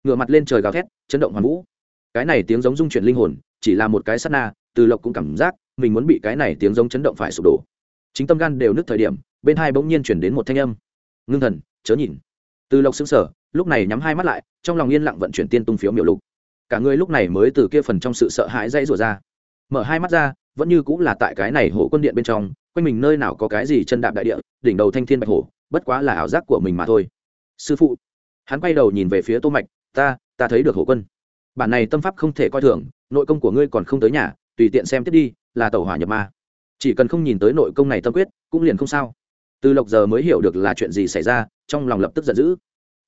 Speaker 1: Ngửa mặt lên trời gào thét, chấn động hoàn vũ. Cái này tiếng giống rung chuyển linh hồn, chỉ là một cái sát na, từ lộc cũng cảm giác, mình muốn bị cái này tiếng giống chấn động phải sụp đổ. Chính tâm gan đều nứt thời điểm, bên hai bỗng nhiên chuyển đến một thanh âm. Ngưng thần, chớ nhìn. Từ lộc xứng sở lúc này nhắm hai mắt lại, trong lòng yên lặng vận chuyển tiên tung phiếu miểu lục cả người lúc này mới từ kia phần trong sự sợ hãi dãy rủa ra. Mở hai mắt ra, vẫn như cũng là tại cái này hổ quân điện bên trong, quanh mình nơi nào có cái gì chân đạp đại địa, đỉnh đầu thanh thiên bạch hổ, bất quá là ảo giác của mình mà thôi. Sư phụ, hắn quay đầu nhìn về phía tô mạch, ta ta thấy được hổ quân. Bản này tâm pháp không thể coi thường, nội công của ngươi còn không tới nhà, tùy tiện xem tiếp đi, là tẩu hỏa nhập ma. Chỉ cần không nhìn tới nội công này tâm quyết, cũng liền không sao. Từ lộc giờ mới hiểu được là chuyện gì xảy ra, trong lòng lập tức giận dữ.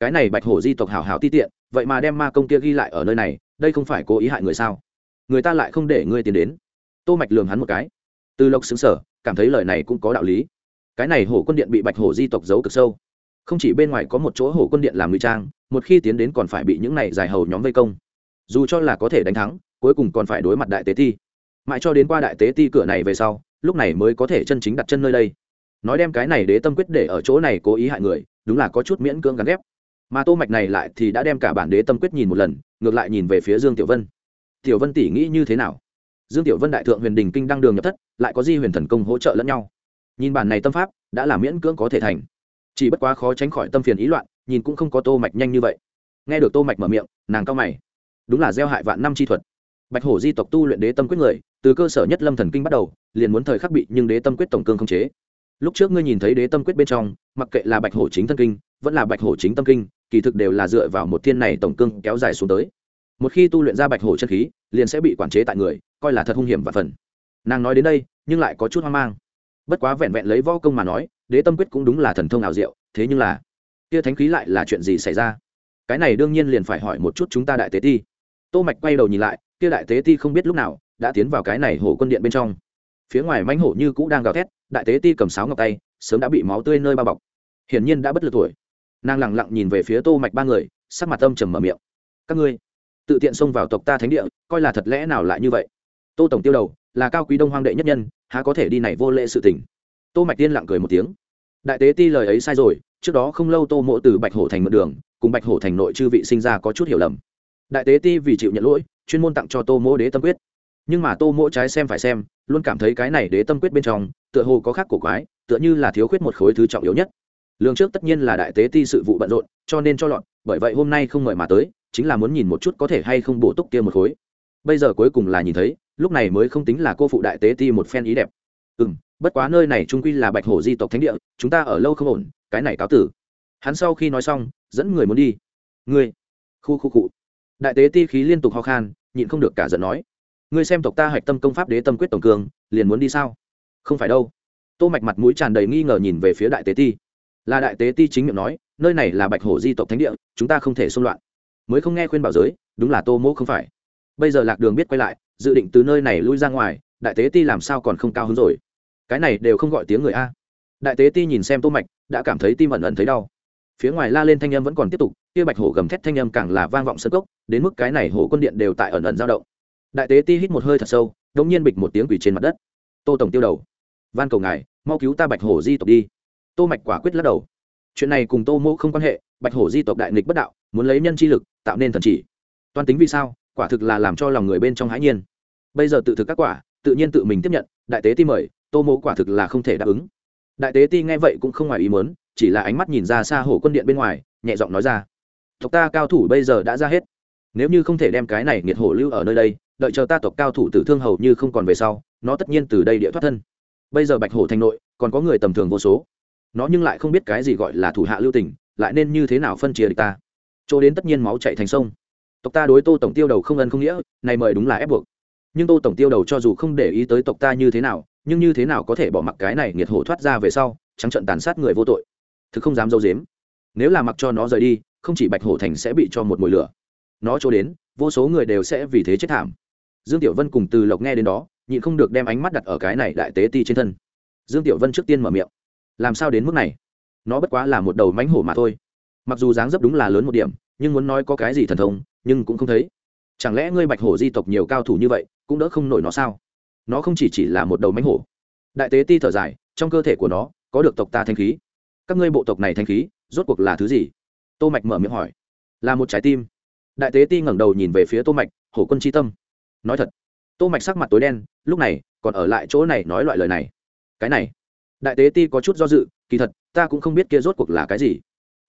Speaker 1: Cái này bạch hổ di tộc hảo hảo ti tiện, vậy mà đem ma công kia ghi lại ở nơi này đây không phải cố ý hại người sao? Người ta lại không để ngươi tiến đến. Tô mạch lường hắn một cái. Từ lộc xứng sở cảm thấy lời này cũng có đạo lý. Cái này hổ quân điện bị bạch hổ di tộc giấu cực sâu. Không chỉ bên ngoài có một chỗ hổ quân điện làm ngụy trang, một khi tiến đến còn phải bị những này dài hầu nhóm vây công. Dù cho là có thể đánh thắng, cuối cùng còn phải đối mặt đại tế ti. Mãi cho đến qua đại tế ti cửa này về sau, lúc này mới có thể chân chính đặt chân nơi đây. Nói đem cái này đế tâm quyết để ở chỗ này cố ý hại người, đúng là có chút miễn cưỡng gắn ghép. Mà tô mạch này lại thì đã đem cả bản đế tâm quyết nhìn một lần ngược lại nhìn về phía dương tiểu vân. Tiểu vân tỷ nghĩ như thế nào? Dương tiểu vân đại thượng huyền đình kinh đăng đường nhập thất, lại có di huyền thần công hỗ trợ lẫn nhau. Nhìn bản này tâm pháp, đã là miễn cưỡng có thể thành. Chỉ bất quá khó tránh khỏi tâm phiền ý loạn, nhìn cũng không có tô mạch nhanh như vậy. Nghe được tô mạch mở miệng, nàng cao mày. Đúng là gieo hại vạn năm chi thuật. Bạch hổ di tộc tu luyện đế tâm quyết người, từ cơ sở nhất lâm thần kinh bắt đầu, liền muốn thời khắc bị nhưng đế tâm quyết tổng cương không chế. Lúc trước ngươi nhìn thấy đế tâm quyết bên trong, mặc kệ là bạch hổ chính thân kinh, vẫn là bạch hổ chính tâm kinh kỳ thực đều là dựa vào một thiên này tổng cương kéo dài xuống tới. Một khi tu luyện ra bạch hổ chân khí, liền sẽ bị quản chế tại người, coi là thật hung hiểm và phần. Nàng nói đến đây, nhưng lại có chút hoang mang. Bất quá vẹn vẹn lấy võ công mà nói, đế tâm quyết cũng đúng là thần thông ảo diệu, thế nhưng là, kia thánh khí lại là chuyện gì xảy ra? Cái này đương nhiên liền phải hỏi một chút chúng ta đại tế ti. Tô mạch quay đầu nhìn lại, kia đại tế ti không biết lúc nào đã tiến vào cái này hổ quân điện bên trong. Phía ngoài mãnh hổ như cũ đang gào thét, đại tế ti cầm sáo ngọc tay, sớm đã bị máu tươi nơi bao bọc. Hiển nhiên đã bất lực tuổi nàng lẳng lặng nhìn về phía tô mạch ba người, sắc mặt âm trầm mở miệng. Các ngươi, tự tiện xông vào tộc ta thánh địa, coi là thật lẽ nào lại như vậy? Tô tổng tiêu đầu, là cao quý đông hoang đệ nhất nhân, há có thể đi này vô lễ sự tình. Tô mạch tiên lặng cười một tiếng. Đại tế ti lời ấy sai rồi, trước đó không lâu tô mộ từ bạch hổ thành một đường, cùng bạch hổ thành nội chư vị sinh ra có chút hiểu lầm. Đại tế ti vì chịu nhận lỗi, chuyên môn tặng cho tô mỗ đế tâm quyết. Nhưng mà tô mỗ trái xem phải xem, luôn cảm thấy cái này đế tâm quyết bên trong, tựa hồ có khác cổ quái, tựa như là thiếu khuyết một khối thứ trọng yếu nhất lương trước tất nhiên là đại tế ti sự vụ bận rộn cho nên cho lọt, bởi vậy hôm nay không mời mà tới chính là muốn nhìn một chút có thể hay không bổ túc kia một khối. Bây giờ cuối cùng là nhìn thấy lúc này mới không tính là cô phụ đại tế ti một phen ý đẹp. Ừ m bất quá nơi này trung quy là bạch hổ di tộc thánh địa chúng ta ở lâu không ổn cái này cáo tử. Hắn sau khi nói xong dẫn người muốn đi. Ngươi khu khu cụ đại tế ti khí liên tục ho khan nhịn không được cả giận nói. Ngươi xem tộc ta hạch tâm công pháp đế tâm quyết tổng cường liền muốn đi sao? Không phải đâu. Tô mạch mặt mũi tràn đầy nghi ngờ nhìn về phía đại tế ti là đại tế ti chính miệng nói, nơi này là bạch hổ di tộc thánh địa, chúng ta không thể xung loạn. Mới không nghe khuyên bảo giới, đúng là tô mỗ không phải. Bây giờ lạc đường biết quay lại, dự định từ nơi này lui ra ngoài, đại tế ti làm sao còn không cao hứng rồi? Cái này đều không gọi tiếng người a. Đại tế ti nhìn xem tô mạch, đã cảm thấy tim ẩn ẩn thấy đau. Phía ngoài la lên thanh âm vẫn còn tiếp tục, kia bạch hổ gầm thét thanh âm càng là vang vọng sân cốc, đến mức cái này hổ quân điện đều tại ẩn ẩn dao động. Đại tế ti hít một hơi thật sâu đống nhiên bịch một tiếng quỷ trên mặt đất. Tô tổng tiêu đầu. Van cầu ngài, mau cứu ta bạch hổ di tộc đi tô mạch quả quyết lắc đầu. Chuyện này cùng tô mỗ không quan hệ, bạch hổ di tộc đại nghịch bất đạo, muốn lấy nhân chi lực, tạo nên thần chỉ. Toan tính vì sao, quả thực là làm cho lòng người bên trong hãi nhiên. Bây giờ tự thực các quả, tự nhiên tự mình tiếp nhận, đại tế ti mời, tô mỗ quả thực là không thể đáp ứng. Đại tế ti nghe vậy cũng không ngoài ý muốn, chỉ là ánh mắt nhìn ra xa hổ quân điện bên ngoài, nhẹ giọng nói ra. Tộc ta cao thủ bây giờ đã ra hết. Nếu như không thể đem cái này nghiệt hổ lưu ở nơi đây, đợi chờ ta tộc cao thủ tử thương hầu như không còn về sau, nó tất nhiên từ đây địa thoát thân. Bây giờ bạch hổ thành nội, còn có người tầm thường vô số nó nhưng lại không biết cái gì gọi là thủ hạ lưu tình, lại nên như thế nào phân chia địch ta? Chỗ đến tất nhiên máu chạy thành sông. Tộc ta đối tô tổng tiêu đầu không ân không nghĩa, này mời đúng là ép buộc. Nhưng tô tổng tiêu đầu cho dù không để ý tới tộc ta như thế nào, nhưng như thế nào có thể bỏ mặc cái này nghiệt hổ thoát ra về sau, trắng trận tàn sát người vô tội. Thực không dám dâu dếm nếu là mặc cho nó rời đi, không chỉ bạch hổ thành sẽ bị cho một mùi lửa. Nó chỗ đến, vô số người đều sẽ vì thế chết thảm. Dương tiểu vân cùng từ lộc nghe đến đó, nhịn không được đem ánh mắt đặt ở cái này đại tế ti trên thân. Dương tiểu vân trước tiên mở miệng làm sao đến mức này? Nó bất quá là một đầu mánh hổ mà thôi. Mặc dù dáng dấp đúng là lớn một điểm, nhưng muốn nói có cái gì thần thông, nhưng cũng không thấy. Chẳng lẽ ngươi bạch hổ di tộc nhiều cao thủ như vậy, cũng đỡ không nổi nó sao? Nó không chỉ chỉ là một đầu mánh hổ. Đại tế ti thở dài, trong cơ thể của nó, có được tộc ta thanh khí. Các ngươi bộ tộc này thanh khí, rốt cuộc là thứ gì? Tô mạch mở miệng hỏi. Là một trái tim. Đại tế ti ngẩng đầu nhìn về phía tô mạch, hổ quân chi tâm. Nói thật. Tô mạch sắc mặt tối đen, lúc này, còn ở lại chỗ này nói loại lời này. Cái này đại tế ti có chút do dự, kỳ thật, ta cũng không biết kia rốt cuộc là cái gì.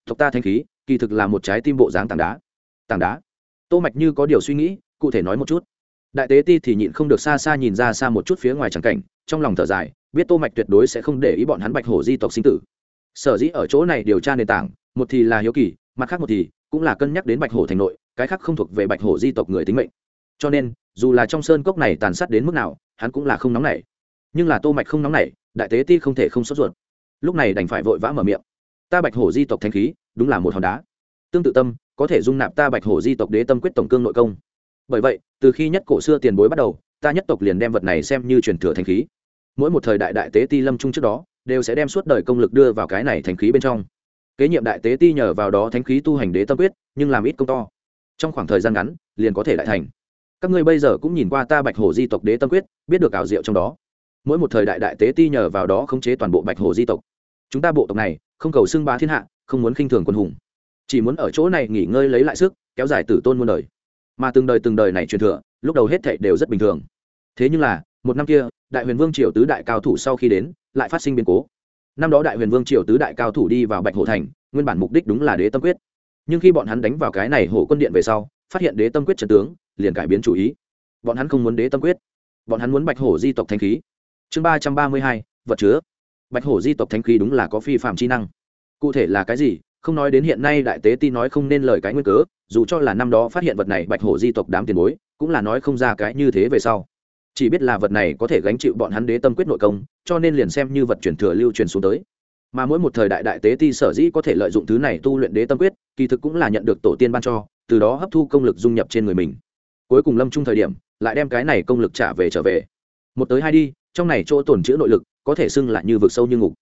Speaker 1: Tộc ta thanh khí, kỳ thực là một trái tim bộ dáng tảng đá. Tảng đá? Tô mạch như có điều suy nghĩ, cụ thể nói một chút. Đại tế ti thì nhịn không được xa xa nhìn ra xa một chút phía ngoài chẳng cảnh, trong lòng thở dài, biết tô mạch tuyệt đối sẽ không để ý bọn hắn bạch hổ di tộc sinh tử. Sở dĩ ở chỗ này điều tra nền tảng, một thì là hiếu kỳ, mặt khác một thì cũng là cân nhắc đến bạch hổ thành nội, cái khác không thuộc về bạch hổ di tộc người tính mệnh. Cho nên, dù là trong sơn cốc này tàn sát đến mức nào, hắn cũng là không nóng nảy. Nhưng là tô mạch không nóng nảy đại tế ti không thể không sốt ruột. Lúc này đành phải vội vã mở miệng. Ta bạch hổ di tộc thanh khí, đúng là một hòn đá. Tương tự tâm, có thể dung nạp ta bạch hổ di tộc đế tâm quyết tổng cương nội công. Bởi vậy, từ khi nhất cổ xưa tiền bối bắt đầu, ta nhất tộc liền đem vật này xem như truyền thừa thanh khí. Mỗi một thời đại đại tế ti lâm trung trước đó, đều sẽ đem suốt đời công lực đưa vào cái này thanh khí bên trong. Kế nhiệm đại tế ti nhờ vào đó thanh khí tu hành đế tâm quyết, nhưng làm ít công to. Trong khoảng thời gian ngắn, liền có thể đại thành. Các ngươi bây giờ cũng nhìn qua ta bạch hổ di tộc đế tâm quyết, biết được ảo diệu trong đó mỗi một thời đại đại tế ti nhờ vào đó khống chế toàn bộ bạch hồ di tộc. Chúng ta bộ tộc này, không cầu xưng bá thiên hạ, không muốn khinh thường quân hùng. Chỉ muốn ở chỗ này nghỉ ngơi lấy lại sức, kéo dài tử tôn muôn đời. Mà từng đời từng đời này truyền thừa, lúc đầu hết thảy đều rất bình thường. Thế nhưng là, một năm kia, đại huyền vương triều tứ đại cao thủ sau khi đến, lại phát sinh biến cố. Năm đó đại huyền vương triều tứ đại cao thủ đi vào bạch hồ thành, nguyên bản mục đích đúng là đế tâm quyết. Nhưng khi bọn hắn đánh vào cái này hồ quân điện về sau, phát hiện đế tâm quyết trần tướng, liền cải biến chủ ý. Bọn hắn không muốn đế tâm quyết. Bọn hắn muốn bạch hổ di tộc thanh khí chương ba trăm ba mươi hai, vật chứa. Bạch hổ di tộc thanh khí đúng là có phi phạm chi năng. Cụ thể là cái gì, không nói đến hiện nay đại tế ti nói không nên lời cái nguyên cớ, dù cho là năm đó phát hiện vật này bạch hổ di tộc đám tiền bối, cũng là nói không ra cái như thế về sau. Chỉ biết là vật này có thể gánh chịu bọn hắn đế tâm quyết nội công, cho nên liền xem như vật truyền thừa lưu truyền xuống tới. Mà mỗi một thời đại đại tế ti sở dĩ có thể lợi dụng thứ này tu luyện đế tâm quyết, kỳ thực cũng là nhận được tổ tiên ban cho, từ đó hấp thu công lực dung nhập trên người mình. Cuối cùng lâm chung thời điểm, lại đem cái này công lực trả về trở về. Một tới hai đi trong này chỗ tổn chữ nội lực có thể xưng lại như vực sâu như ngục.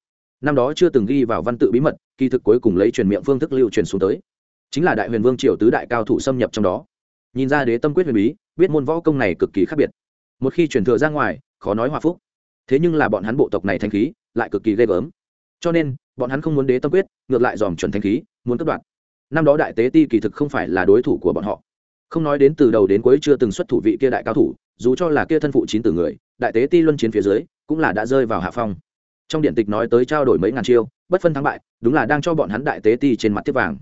Speaker 1: Năm đó chưa từng ghi vào văn tự bí mật, kỳ thực cuối cùng lấy truyền miệng phương thức lưu truyền xuống tới. Chính là đại huyền vương triều tứ đại cao thủ xâm nhập trong đó. Nhìn ra đế tâm quyết huyền bí, biết môn võ công này cực kỳ khác biệt. Một khi truyền thừa ra ngoài, khó nói hòa phúc. Thế nhưng là bọn hắn bộ tộc này thanh khí lại cực kỳ ghê gớm. Cho nên, bọn hắn không muốn đế tâm quyết, ngược lại dòm chuẩn thanh khí, muốn cất đoạn. Năm đó đại tế ti kỳ thực không phải là đối thủ của bọn họ. Không nói đến từ đầu đến cuối chưa từng xuất thủ vị kia đại cao thủ, dù cho là kia thân phụ chín từ người đại tế ti luân chiến phía dưới, cũng là đã rơi vào hạ phong. Trong điện tịch nói tới trao đổi mấy ngàn chiêu, bất phân thắng bại, đúng là đang cho bọn hắn đại tế ti trên mặt tiếp vàng.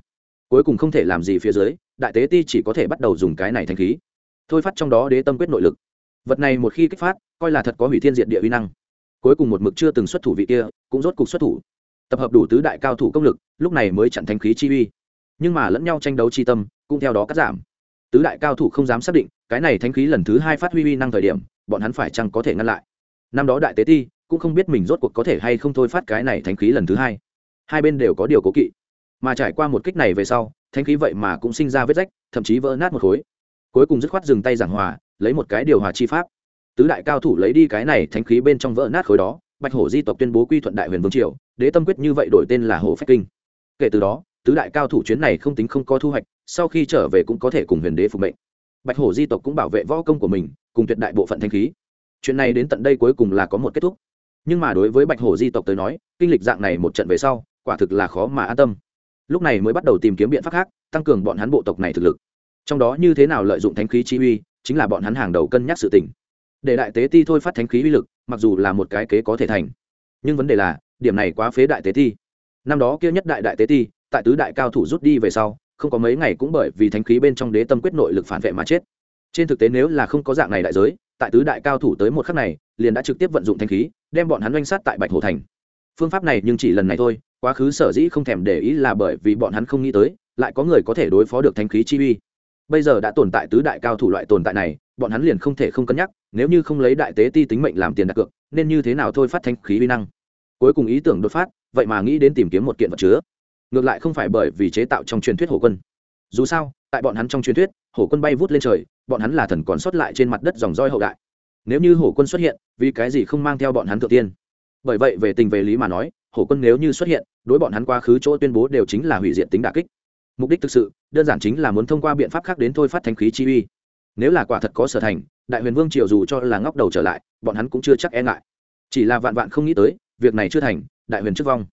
Speaker 1: Cuối cùng không thể làm gì phía dưới, đại tế ti chỉ có thể bắt đầu dùng cái này thanh khí. Thôi phát trong đó đế tâm quyết nội lực. Vật này một khi kích phát, coi là thật có hủy thiên diện địa uy năng. Cuối cùng một mực chưa từng xuất thủ vị kia, cũng rốt cục xuất thủ. Tập hợp đủ tứ đại cao thủ công lực, lúc này mới chặn thanh khí chi uy. Nhưng mà lẫn nhau tranh đấu chi tâm, cũng theo đó cắt giảm. Tứ đại cao thủ không dám xác định, cái này thanh khí lần thứ hai phát huy uy năng thời điểm bọn hắn phải chăng có thể ngăn lại? Năm đó đại tế ti cũng không biết mình rốt cuộc có thể hay không thôi phát cái này thanh khí lần thứ hai. Hai bên đều có điều cố kỵ. Mà trải qua một kích này về sau thanh khí vậy mà cũng sinh ra vết rách, thậm chí vỡ nát một khối. Cuối cùng dứt khoát dừng tay giảng hòa, lấy một cái điều hòa chi pháp. Tứ đại cao thủ lấy đi cái này thanh khí bên trong vỡ nát khối đó, bạch hổ di tộc tuyên bố quy thuận đại huyền vương triều, đế tâm quyết như vậy đổi tên là hổ phách kinh. Kể từ đó, tứ đại cao thủ chuyến này không tính không có thu hoạch, sau khi trở về cũng có thể cùng huyền đế phục mệnh bạch hổ di tộc cũng bảo vệ võ công của mình, cùng tuyệt đại bộ phận thanh khí. Chuyện này đến tận đây cuối cùng là có một kết thúc. Nhưng mà đối với bạch hổ di tộc tới nói, kinh lịch dạng này một trận về sau, quả thực là khó mà an tâm. Lúc này mới bắt đầu tìm kiếm biện pháp khác, tăng cường bọn hắn bộ tộc này thực lực. Trong đó như thế nào lợi dụng thánh khí chi uy, chính là bọn hắn hàng đầu cân nhắc sự tình. Để đại tế ti thôi phát thánh khí uy lực, mặc dù là một cái kế có thể thành. Nhưng vấn đề là, điểm này quá phế đại tế ti. Năm đó kia nhất đại đại tế ti, tại tứ đại cao thủ rút đi về sau không có mấy ngày cũng bởi vì thánh khí bên trong đế tâm quyết nội lực phản vệ mà chết. Trên thực tế nếu là không có dạng này đại giới, tại tứ đại cao thủ tới một khắc này, liền đã trực tiếp vận dụng thánh khí, đem bọn hắn oanh sát tại bạch hồ thành. Phương pháp này nhưng chỉ lần này thôi, quá khứ sở dĩ không thèm để ý là bởi vì bọn hắn không nghĩ tới, lại có người có thể đối phó được thánh khí chi uy. Bây giờ đã tồn tại tứ đại cao thủ loại tồn tại này, bọn hắn liền không thể không cân nhắc, nếu như không lấy đại tế ti tính mệnh làm tiền đặt cược, nên như thế nào thôi phát thanh khí uy năng? Cuối cùng ý tưởng đột phát, vậy mà nghĩ đến tìm kiếm một kiện vật chứa ngược lại không phải bởi vì chế tạo trong truyền thuyết hổ quân. Dù sao, tại bọn hắn trong truyền thuyết, hổ quân bay vút lên trời, bọn hắn là thần còn sót lại trên mặt đất dòng roi hậu đại. Nếu như hổ quân xuất hiện, vì cái gì không mang theo bọn hắn thượng tiên? Bởi vậy, về tình về lý mà nói, hổ quân nếu như xuất hiện, đối bọn hắn quá khứ chỗ tuyên bố đều chính là hủy diệt tính đà kích. Mục đích thực sự, đơn giản chính là muốn thông qua biện pháp khác đến thôi phát thanh khí chi uy. Nếu là quả thật có sở thành, đại huyền vương triều dù cho là ngóc đầu trở lại, bọn hắn cũng chưa chắc e ngại. Chỉ là vạn vạn không nghĩ tới, việc này chưa thành, đại huyền trước vong.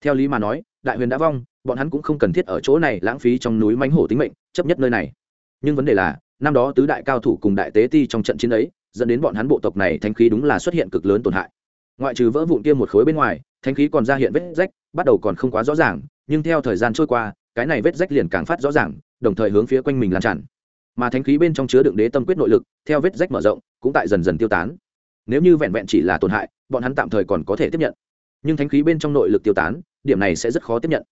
Speaker 1: Theo lý mà nói đại huyền đã vong, bọn hắn cũng không cần thiết ở chỗ này lãng phí trong núi mánh hổ tính mệnh, chấp nhất nơi này. Nhưng vấn đề là, năm đó tứ đại cao thủ cùng đại tế ti trong trận chiến ấy, dẫn đến bọn hắn bộ tộc này thanh khí đúng là xuất hiện cực lớn tổn hại. Ngoại trừ vỡ vụn kia một khối bên ngoài thanh khí còn ra hiện vết rách, bắt đầu còn không quá rõ ràng, nhưng theo thời gian trôi qua, cái này vết rách liền càng phát rõ ràng, đồng thời hướng phía quanh mình lan tràn. Mà thanh khí bên trong chứa đựng đế tâm quyết nội lực, theo vết rách mở rộng, cũng tại dần dần tiêu tán. Nếu như vẹn vẹn chỉ là tổn hại, bọn hắn tạm thời còn có thể tiếp nhận nhưng thánh khí bên trong nội lực tiêu tán, điểm này sẽ rất khó tiếp nhận.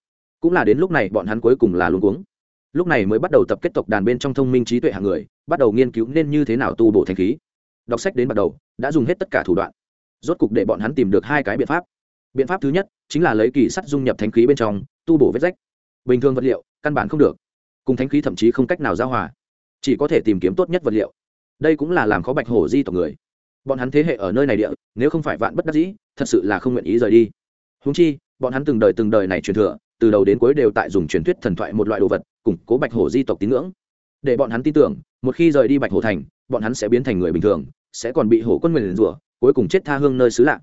Speaker 1: Cũng là đến lúc này bọn hắn cuối cùng là luôn cuống. Lúc này mới bắt đầu tập kết tộc đàn bên trong thông minh trí tuệ hàng người, bắt đầu nghiên cứu nên như thế nào tu bổ thanh khí. Đọc sách đến bắt đầu, đã dùng hết tất cả thủ đoạn. Rốt cục để bọn hắn tìm được hai cái biện pháp. Biện pháp thứ nhất, chính là lấy kỳ sắt dung nhập thanh khí bên trong, tu bổ vết rách. Bình thường vật liệu, căn bản không được. Cùng thanh khí thậm chí không cách nào giao hòa. Chỉ có thể tìm kiếm tốt nhất vật liệu. Đây cũng là làm khó bạch hổ di tộc người. Bọn hắn thế hệ ở nơi này địa, nếu không phải vạn bất đắc dĩ thật sự là không nguyện ý rời đi. Húng chi, bọn hắn từng đời từng đời này truyền thừa, từ đầu đến cuối đều tại dùng truyền thuyết thần thoại một loại đồ vật, củng cố bạch hổ di tộc tín ngưỡng. Để bọn hắn tin tưởng, một khi rời đi bạch hổ thành, bọn hắn sẽ biến thành người bình thường, sẽ còn bị hổ quân nguyền rủa, cuối cùng chết tha hương nơi xứ lạ.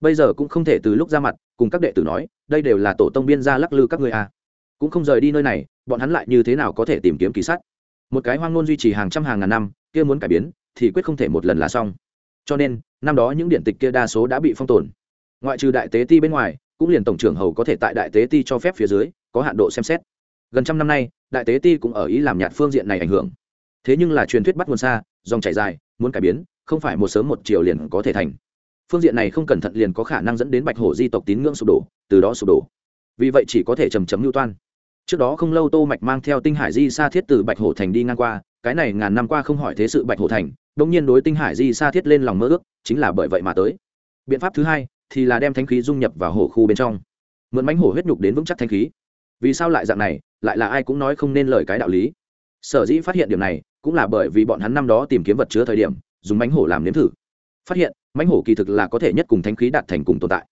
Speaker 1: Bây giờ cũng không thể từ lúc ra mặt, cùng các đệ tử nói, đây đều là tổ tông biên gia lắc lư các người à? cũng không rời đi nơi này, bọn hắn lại như thế nào có thể tìm kiếm kỳ sắt một cái hoang ngôn duy trì hàng trăm hàng ngàn năm, kia muốn cải biến, thì quyết không thể một lần là xong cho nên, năm đó những điện tịch kia đa số đã bị phong tồn. Ngoại trừ đại tế ti bên ngoài, cũng liền tổng trưởng hầu có thể tại đại tế ti cho phép phía dưới, có hạn độ xem xét. Gần trăm năm nay, đại tế ti cũng ở ý làm nhạt phương diện này ảnh hưởng. Thế nhưng là truyền thuyết bắt nguồn xa, dòng chảy dài, muốn cải biến, không phải một sớm một chiều liền có thể thành. Phương diện này không cẩn thận liền có khả năng dẫn đến bạch hổ di tộc tín ngưỡng sụp đổ, từ đó sụp đổ. Vì vậy chỉ có thể chầm chấm lưu toan. Trước đó không lâu tô mạch mang theo tinh hải di sa thiết từ bạch hổ thành đi ngang qua cái này ngàn năm qua không hỏi thế sự bạch hổ thành đông nhiên đối tinh hải di xa thiết lên lòng mơ ước, chính là bởi vậy mà tới. Biện pháp thứ hai thì là đem thanh khí dung nhập vào hổ khu bên trong. Mượn mánh hổ huyết nhục đến vững chắc thanh khí. Vì sao lại dạng này, lại là ai cũng nói không nên lời cái đạo lý. Sở dĩ phát hiện điểm này, cũng là bởi vì bọn hắn năm đó tìm kiếm vật chứa thời điểm, dùng mánh hổ làm nếm thử. Phát hiện mánh hổ kỳ thực là có thể nhất cùng thanh khí đạt thành cùng tồn tại.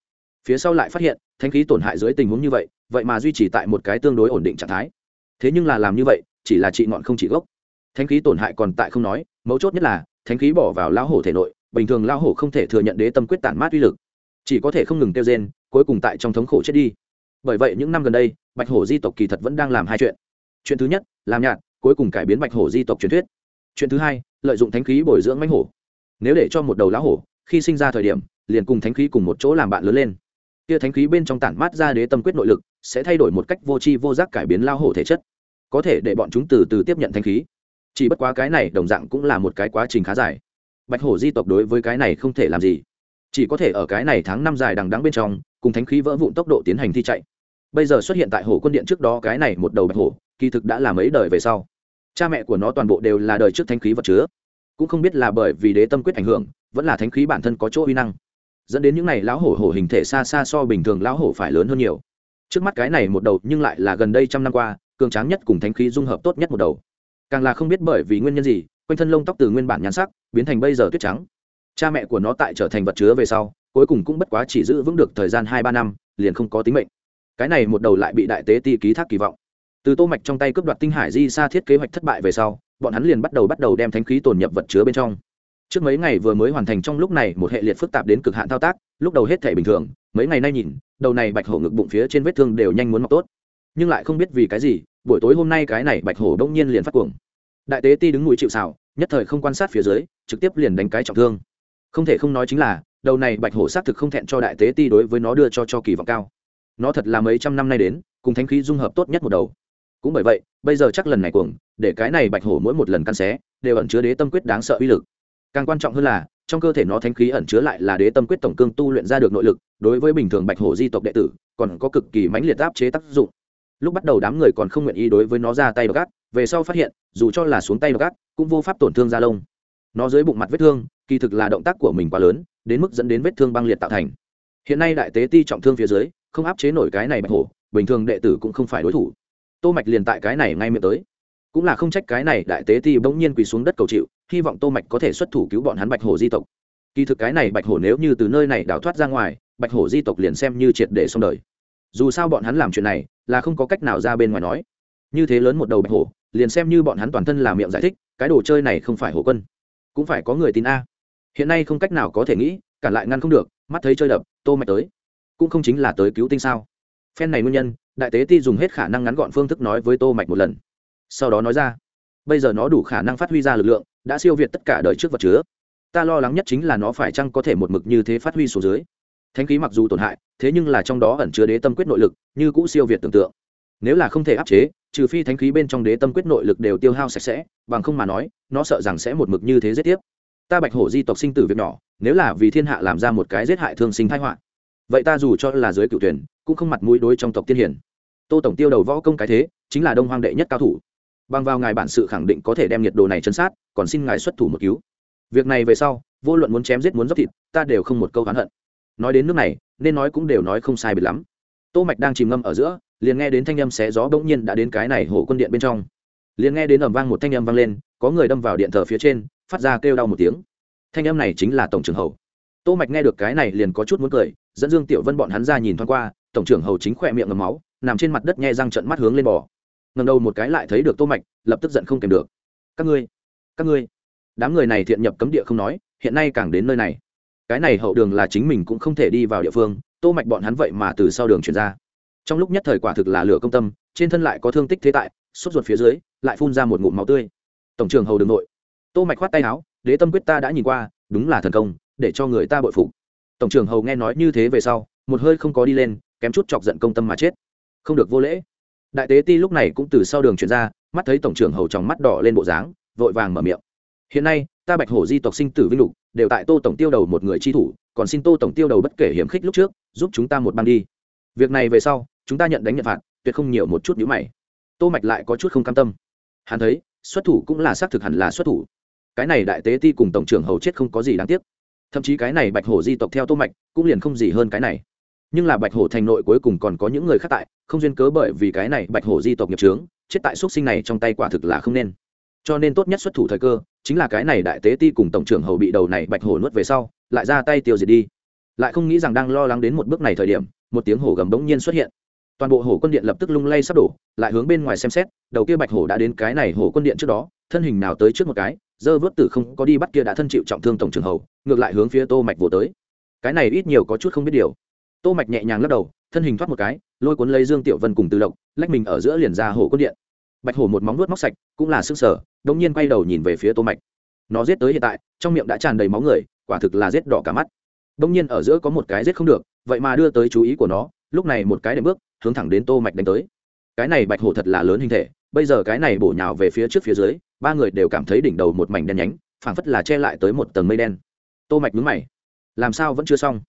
Speaker 1: Phía sau lại phát hiện thanh khí tổn hại dưới tình huống như vậy vậy mà duy trì tại một cái tương đối ổn định trạng thái. Thế nhưng là làm như vậy, chỉ là trị ngọn không trị gốc. Thánh khí tổn hại còn tại không nói, mấu chốt nhất là, Thánh khí bỏ vào lao hổ thể nội, bình thường lao hổ không thể thừa nhận đế tâm quyết tản mát uy lực. Chỉ có thể không ngừng tiêu rên, cuối cùng tại trong thống khổ chết đi. Bởi vậy những năm gần đây, bạch hổ di tộc kỳ thật vẫn đang làm hai chuyện. Chuyện thứ nhất, làm nhạt, cuối cùng cải biến bạch hổ di tộc truyền thuyết. Chuyện thứ hai, lợi dụng thánh khí bồi dưỡng mãnh hổ. Nếu để cho một đầu lão hổ, khi sinh ra thời điểm, liền cùng thánh khí cùng một chỗ làm bạn lớn lên. Kia thánh khí bên trong tản mát ra đế tâm quyết nội lực, sẽ thay đổi một cách vô tri vô giác cải biến lao hổ thể chất. Có thể để bọn chúng từ từ tiếp nhận thánh khí chỉ bất quá cái này đồng dạng cũng là một cái quá trình khá dài. Bạch hổ di tộc đối với cái này không thể làm gì. Chỉ có thể ở cái này tháng năm dài đằng đắng bên trong, cùng thánh khí vỡ vụn tốc độ tiến hành thi chạy. Bây giờ xuất hiện tại hồ quân điện trước đó cái này một đầu bạch hổ, kỳ thực đã là mấy đời về sau. Cha mẹ của nó toàn bộ đều là đời trước thánh khí vật chứa. Cũng không biết là bởi vì đế tâm quyết ảnh hưởng, vẫn là thánh khí bản thân có chỗ uy năng. Dẫn đến những này lão hổ hổ hình thể xa xa so bình thường lão hổ phải lớn hơn nhiều. Trước mắt cái này một đầu nhưng lại là gần đây trăm năm qua, cường tráng nhất cùng thánh khí dung hợp tốt nhất một đầu càng là không biết bởi vì nguyên nhân gì, quanh thân lông tóc từ nguyên bản nhắn sắc biến thành bây giờ tuyết trắng. Cha mẹ của nó tại trở thành vật chứa về sau, cuối cùng cũng bất quá chỉ giữ vững được thời gian hai ba năm, liền không có tính mệnh. Cái này một đầu lại bị đại tế ti ký thác kỳ vọng. Từ tô mạch trong tay cướp đoạt tinh hải di xa thiết kế hoạch thất bại về sau, bọn hắn liền bắt đầu bắt đầu đem thánh khí tồn nhập vật chứa bên trong. Trước mấy ngày vừa mới hoàn thành trong lúc này một hệ liệt phức tạp đến cực hạn thao tác, lúc đầu hết thể bình thường, mấy ngày nay nhìn, đầu này bạch hổ ngực bụng phía trên vết thương đều nhanh muốn mọc tốt. Nhưng lại không biết vì cái gì, buổi tối hôm nay cái này bạch hổ đông nhiên liền phát cuồng đại tế ti đứng mũi chịu xào nhất thời không quan sát phía dưới, trực tiếp liền đánh cái trọng thương. Không thể không nói chính là, đầu này bạch hổ xác thực không thẹn cho đại tế ti đối với nó đưa cho cho kỳ vọng cao. Nó thật là mấy trăm năm nay đến, cùng thánh khí dung hợp tốt nhất một đầu. Cũng bởi vậy, bây giờ chắc lần này cuồng, để cái này bạch hổ mỗi một lần căn xé, đều ẩn chứa đế tâm quyết đáng sợ uy lực. Càng quan trọng hơn là, trong cơ thể nó thánh khí ẩn chứa lại là đế tâm quyết tổng cương tu luyện ra được nội lực, đối với bình thường bạch hổ di tộc đệ tử, còn có cực kỳ mãnh liệt áp chế tác dụng. Lúc bắt đầu đám người còn không nguyện ý đối với nó ra tay gác về sau phát hiện, dù cho là xuống tay gác cũng vô pháp tổn thương da lông. Nó dưới bụng mặt vết thương, kỳ thực là động tác của mình quá lớn, đến mức dẫn đến vết thương băng liệt tạo thành. Hiện nay đại tế ti trọng thương phía dưới, không áp chế nổi cái này bạch hổ, bình thường đệ tử cũng không phải đối thủ. Tô mạch liền tại cái này ngay miệng tới. Cũng là không trách cái này đại tế ti bỗng nhiên quỳ xuống đất cầu chịu, hy vọng tô mạch có thể xuất thủ cứu bọn hắn bạch hổ di tộc. Kỳ thực cái này bạch hổ nếu như từ nơi này đào thoát ra ngoài, bạch hổ di tộc liền xem như triệt để xong đời. Dù sao bọn hắn làm chuyện này, là không có cách nào ra bên ngoài nói. Như thế lớn một đầu bạch hổ liền xem như bọn hắn toàn thân làm miệng giải thích, cái đồ chơi này không phải hổ quân, cũng phải có người tin a. Hiện nay không cách nào có thể nghĩ, cản lại ngăn không được, mắt thấy chơi đập, tô mạch tới. Cũng không chính là tới cứu tinh sao? Phen này nguyên nhân, đại tế ti dùng hết khả năng ngắn gọn phương thức nói với tô mạch một lần. Sau đó nói ra, bây giờ nó đủ khả năng phát huy ra lực lượng, đã siêu việt tất cả đời trước vật chứa. Ta lo lắng nhất chính là nó phải chăng có thể một mực như thế phát huy xuống dưới. Thánh khí mặc dù tổn hại, thế nhưng là trong đó ẩn chứa đế tâm quyết nội lực, như cũ siêu việt tưởng tượng. Nếu là không thể áp chế trừ phi thánh khí bên trong đế tâm quyết nội lực đều tiêu hao sạch sẽ, bằng không mà nói, nó sợ rằng sẽ một mực như thế giết tiếp. Ta bạch hổ di tộc sinh tử việc nhỏ, nếu là vì thiên hạ làm ra một cái giết hại thương sinh thái họa, vậy ta dù cho là giới cựu tuyển, cũng không mặt mũi đối trong tộc tiên hiển. Tô tổng tiêu đầu võ công cái thế, chính là đông hoang đệ nhất cao thủ. Bằng vào ngài bản sự khẳng định có thể đem nhiệt đồ này chân sát, còn xin ngài xuất thủ một cứu. Việc này về sau, vô luận muốn chém giết muốn dốc thịt, ta đều không một câu hắn hận. Nói đến nước này, nên nói cũng đều nói không sai biệt lắm. Tô mạch đang chìm ngâm ở giữa liền nghe đến thanh âm xé gió bỗng nhiên đã đến cái này hộ quân điện bên trong. Liền nghe đến ầm vang một thanh âm vang lên, có người đâm vào điện thờ phía trên, phát ra kêu đau một tiếng. Thanh âm này chính là tổng trưởng hầu. Tô mạch nghe được cái này liền có chút muốn cười, dẫn dương tiểu vân bọn hắn ra nhìn thoáng qua, tổng trưởng hầu chính khỏe miệng ngầm máu, nằm trên mặt đất nghe răng trận mắt hướng lên bò. Ngầm đầu một cái lại thấy được tô mạch, lập tức giận không kèm được. Các ngươi các ngươi. Đám người này thiện nhập cấm địa không nói, hiện nay càng đến nơi này. Cái này hậu đường là chính mình cũng không thể đi vào địa phương, tô mạch bọn hắn vậy mà từ sau đường chuyển ra trong lúc nhất thời quả thực là lửa công tâm, trên thân lại có thương tích thế tại, sốt ruột phía dưới, lại phun ra một ngụm máu tươi. Tổng trưởng hầu đường nội. Tô mạch khoát tay áo, đế tâm quyết ta đã nhìn qua, đúng là thần công, để cho người ta bội phục. Tổng trưởng hầu nghe nói như thế về sau, một hơi không có đi lên, kém chút chọc giận công tâm mà chết. Không được vô lễ. Đại tế ti lúc này cũng từ sau đường chuyển ra, mắt thấy tổng trưởng hầu trong mắt đỏ lên bộ dáng, vội vàng mở miệng. Hiện nay, ta bạch hổ di tộc sinh tử vinh lục, đều tại tô tổng tiêu đầu một người chi thủ, còn xin tô tổng tiêu đầu bất kể hiểm khích lúc trước, giúp chúng ta một băng đi. Việc này về sau chúng ta nhận đánh nhận phạt, tuyệt không nhiều một chút nhữ mày. Tô mạch lại có chút không cam tâm. Hắn thấy, xuất thủ cũng là xác thực hẳn là xuất thủ. Cái này đại tế ti cùng tổng trưởng hầu chết không có gì đáng tiếc. Thậm chí cái này bạch hổ di tộc theo tô mạch cũng liền không gì hơn cái này. Nhưng là bạch hổ thành nội cuối cùng còn có những người khác tại, không duyên cớ bởi vì cái này bạch hổ di tộc nghiệp trướng chết tại xuất sinh này trong tay quả thực là không nên. Cho nên tốt nhất xuất thủ thời cơ, chính là cái này đại tế ti cùng tổng trưởng hầu bị đầu này bạch hổ nuốt về sau, lại ra tay tiêu diệt đi. Lại không nghĩ rằng đang lo lắng đến một bước này thời điểm, một tiếng hổ gầm bỗng nhiên xuất hiện toàn bộ hổ quân điện lập tức lung lay sắp đổ, lại hướng bên ngoài xem xét, đầu kia bạch hổ đã đến cái này hổ quân điện trước đó, thân hình nào tới trước một cái, dơ vớt tử không có đi bắt kia đã thân chịu trọng thương tổng trường hầu, ngược lại hướng phía tô mạch vỗ tới. Cái này ít nhiều có chút không biết điều. Tô mạch nhẹ nhàng lắc đầu, thân hình thoát một cái, lôi cuốn lấy dương tiểu vân cùng từ lộc, lách mình ở giữa liền ra hổ quân điện. Bạch hổ một móng nuốt móc sạch, cũng là sức sở đống nhiên quay đầu nhìn về phía tô mạch. Nó giết tới hiện tại, trong miệng đã tràn đầy máu người, quả thực là giết đỏ cả mắt. Đống nhiên ở giữa có một cái giết không được, vậy mà đưa tới chú ý của nó lúc này một cái đệm bước, hướng thẳng đến tô mạch đánh tới. Cái này bạch hổ thật là lớn hình thể, bây giờ cái này bổ nhào về phía trước phía dưới, ba người đều cảm thấy đỉnh đầu một mảnh đen nhánh, phảng phất là che lại tới một tầng mây đen. Tô mạch nhướng mày, làm sao vẫn chưa xong?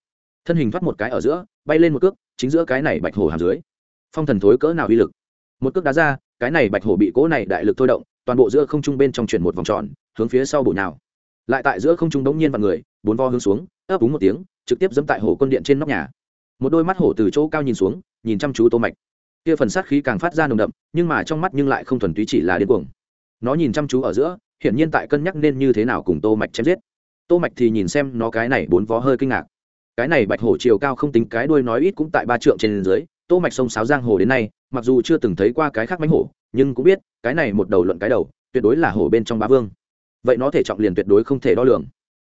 Speaker 1: Thân hình thoát một cái ở giữa, bay lên một cước, chính giữa cái này bạch hổ hàm dưới. Phong thần thối cỡ nào uy lực? Một cước đá ra, cái này bạch hổ bị cỗ này đại lực thôi động, toàn bộ giữa không trung bên trong chuyển một vòng tròn, hướng phía sau bổ nhào. Lại tại giữa không trung đống nhiên vạn người, bốn vo hướng xuống, ấp úng một tiếng, trực tiếp dẫm tại hổ quân điện trên nóc nhà một đôi mắt hổ từ chỗ cao nhìn xuống, nhìn chăm chú tô mạch. Kia phần sát khí càng phát ra nồng đậm, nhưng mà trong mắt nhưng lại không thuần túy chỉ là điên cuồng. Nó nhìn chăm chú ở giữa, hiển nhiên tại cân nhắc nên như thế nào cùng tô mạch chém giết. Tô mạch thì nhìn xem nó cái này bốn vó hơi kinh ngạc. Cái này bạch hổ chiều cao không tính cái đuôi nói ít cũng tại ba trượng trên dưới, tô mạch sông sáo giang hồ đến nay, mặc dù chưa từng thấy qua cái khác mánh hổ, nhưng cũng biết, cái này một đầu luận cái đầu, tuyệt đối là hổ bên trong bá vương. Vậy nó thể trọng liền tuyệt đối không thể đo lường.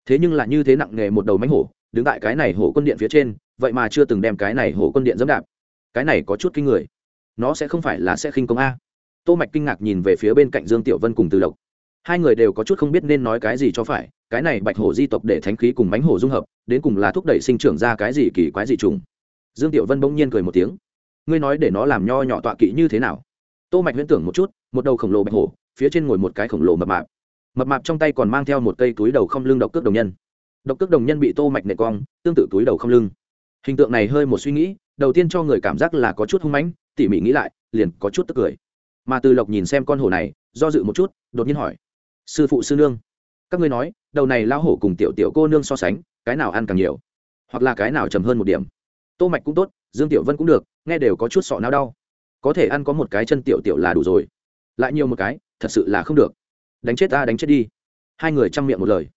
Speaker 1: Thế nhưng là như thế nặng nghề một đầu mánh hổ, đứng tại cái này hổ quân điện phía trên vậy mà chưa từng đem cái này hổ quân điện dẫm đạp. Cái này có chút kinh người. Nó sẽ không phải là sẽ khinh công a. Tô mạch kinh ngạc nhìn về phía bên cạnh dương tiểu vân cùng từ lộc. Hai người đều có chút không biết nên nói cái gì cho phải, cái này bạch hổ di tộc để thánh khí cùng bánh hổ dung hợp, đến cùng là thúc đẩy sinh trưởng ra cái gì kỳ quái dị trùng dương tiểu vân bỗng nhiên cười một tiếng. Ngươi nói để nó làm nho nhỏ tọa kỵ như thế nào? Tô mạch huyễn tưởng một chút, một đầu khổng lồ bạch hổ, phía trên ngồi một cái khổng lồ mập mạp. Mập mạp trong tay còn mang theo một cây túi đầu không lưng độc cước đồng nhân. Độc cước đồng nhân bị tô mạch nệ cong, tương tự túi đầu không lưng hình tượng này hơi một suy nghĩ, đầu tiên cho người cảm giác là có chút hung mãnh, tỉ mỉ nghĩ lại, liền có chút tức cười. Mà từ lộc nhìn xem con hổ này, do dự một chút, đột nhiên hỏi, sư phụ, sư nương, các ngươi nói, đầu này lao hổ cùng tiểu tiểu cô nương so sánh, cái nào ăn càng nhiều? Hoặc là cái nào trầm hơn một điểm? Tô mạch cũng tốt, dương tiểu vân cũng được, nghe đều có chút sọ não đau. Có thể ăn có một cái chân tiểu tiểu là đủ rồi. Lại nhiều một cái, thật sự là không được. Đánh chết ta, đánh chết đi. Hai người chăm miệng một lời.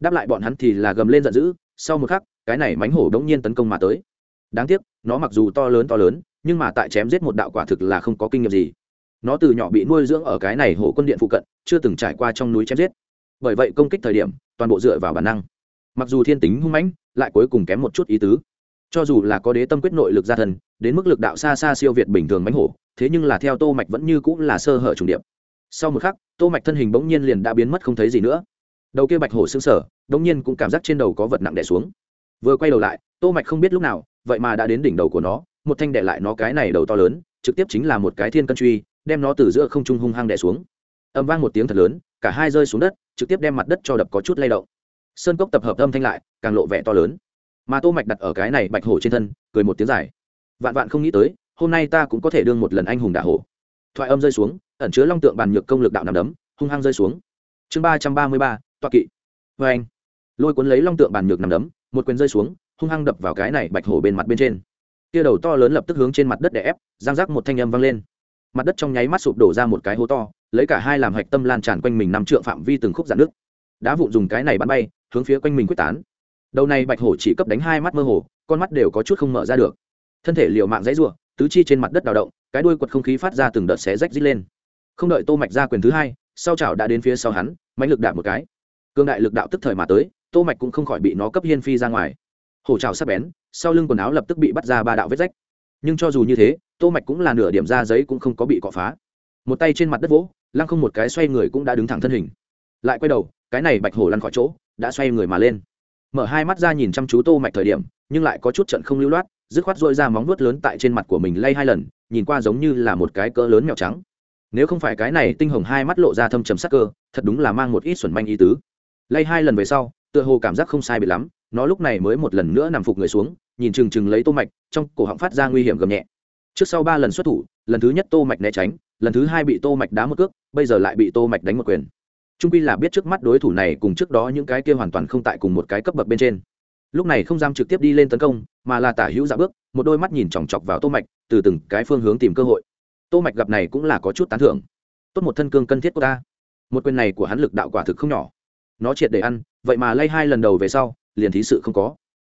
Speaker 1: Đáp lại bọn hắn thì là gầm lên giận dữ, sau một khắc cái này mánh hổ đống nhiên tấn công mà tới. Đáng tiếc nó mặc dù to lớn to lớn nhưng mà tại chém giết một đạo quả thực là không có kinh nghiệm gì. Nó từ nhỏ bị nuôi dưỡng ở cái này hổ quân điện phụ cận chưa từng trải qua trong núi chém giết. Bởi vậy công kích thời điểm toàn bộ dựa vào bản năng. Mặc dù thiên tính hung mãnh lại cuối cùng kém một chút ý tứ. Cho dù là có đế tâm quyết nội lực gia thần, đến mức lực đạo xa xa siêu việt bình thường mánh hổ thế nhưng là theo tô mạch vẫn như cũng là sơ hở trùng điệp. Sau một khắc tô mạch thân hình bỗng nhiên liền đã biến mất không thấy gì nữa. Đầu kia bạch hổ sững sờ bỗng nhiên cũng cảm giác trên đầu có vật nặng đè xuống vừa quay đầu lại, tô mạch không biết lúc nào, vậy mà đã đến đỉnh đầu của nó, một thanh đè lại nó cái này đầu to lớn, trực tiếp chính là một cái thiên cân truy, đem nó từ giữa không trung hung hăng đè xuống. Âm vang một tiếng thật lớn, cả hai rơi xuống đất, trực tiếp đem mặt đất cho đập có chút lay động. Sơn cốc tập hợp âm thanh lại, càng lộ vẻ to lớn. Mà tô mạch đặt ở cái này bạch hổ trên thân, cười một tiếng dài. Vạn vạn không nghĩ tới, hôm nay ta cũng có thể đương một lần anh hùng đả hổ. Thoại âm rơi xuống, ẩn chứa long tượng bàn nhược công lực đạo nằm đấm, hung hăng rơi xuống. Chương ba trăm ba mươi ba, toa kỵ. Vê anh. Lôi cuốn lấy long tượng bàn nhược nằm đấm một quyền rơi xuống, hung hăng đập vào cái này bạch hổ bên mặt bên trên. Kia đầu to lớn lập tức hướng trên mặt đất để ép, giang rác một thanh âm vang lên. Mặt đất trong nháy mắt sụp đổ ra một cái hố to, lấy cả hai làm hạch tâm lan tràn quanh mình năm trượng phạm vi từng khúc dạn nước. Đá vụn dùng cái này bắn bay, hướng phía quanh mình quyết tán. Đầu này bạch hổ chỉ cấp đánh hai mắt mơ hồ, con mắt đều có chút không mở ra được. Thân thể liều mạng dãy ruộng tứ chi trên mặt đất đào động, cái đuôi quật không khí phát ra từng đợt xé rách rít lên. Không đợi tô mạch ra quyền thứ hai, sau chảo đã đến phía sau hắn, mãnh lực đạp một cái. Cương đại lực đạo tức thời mà tới tô mạch cũng không khỏi bị nó cấp hiên phi ra ngoài. Hổ trào sắc bén, sau lưng quần áo lập tức bị bắt ra ba đạo vết rách. Nhưng cho dù như thế, tô mạch cũng là nửa điểm ra giấy cũng không có bị cọ phá. Một tay trên mặt đất vỗ, lăng không một cái xoay người cũng đã đứng thẳng thân hình. Lại quay đầu, cái này bạch hổ lăn khỏi chỗ, đã xoay người mà lên. Mở hai mắt ra nhìn chăm chú tô mạch thời điểm, nhưng lại có chút trận không lưu loát, dứt khoát dội ra móng vuốt lớn tại trên mặt của mình lay hai lần, nhìn qua giống như là một cái cỡ lớn mèo trắng. Nếu không phải cái này tinh hồng hai mắt lộ ra thâm trầm sắc cơ, thật đúng là mang một ít xuẩn manh ý tứ. Lay hai lần về sau tựa hồ cảm giác không sai bị lắm, nó lúc này mới một lần nữa nằm phục người xuống, nhìn chừng chừng lấy tô mạch, trong cổ họng phát ra nguy hiểm gầm nhẹ. Trước sau ba lần xuất thủ, lần thứ nhất tô mạch né tránh, lần thứ hai bị tô mạch đá một cước, bây giờ lại bị tô mạch đánh một quyền. Trung quy là biết trước mắt đối thủ này cùng trước đó những cái kia hoàn toàn không tại cùng một cái cấp bậc bên trên. Lúc này không dám trực tiếp đi lên tấn công, mà là tả hữu dạ bước, một đôi mắt nhìn chòng chọc vào tô mạch, từ từng cái phương hướng tìm cơ hội. Tô mạch gặp này cũng là có chút tán thưởng. Tốt một thân cương cân thiết của ta. Một quyền này của hắn lực đạo quả thực không nhỏ nó triệt để ăn, vậy mà lay hai lần đầu về sau, liền thí sự không có.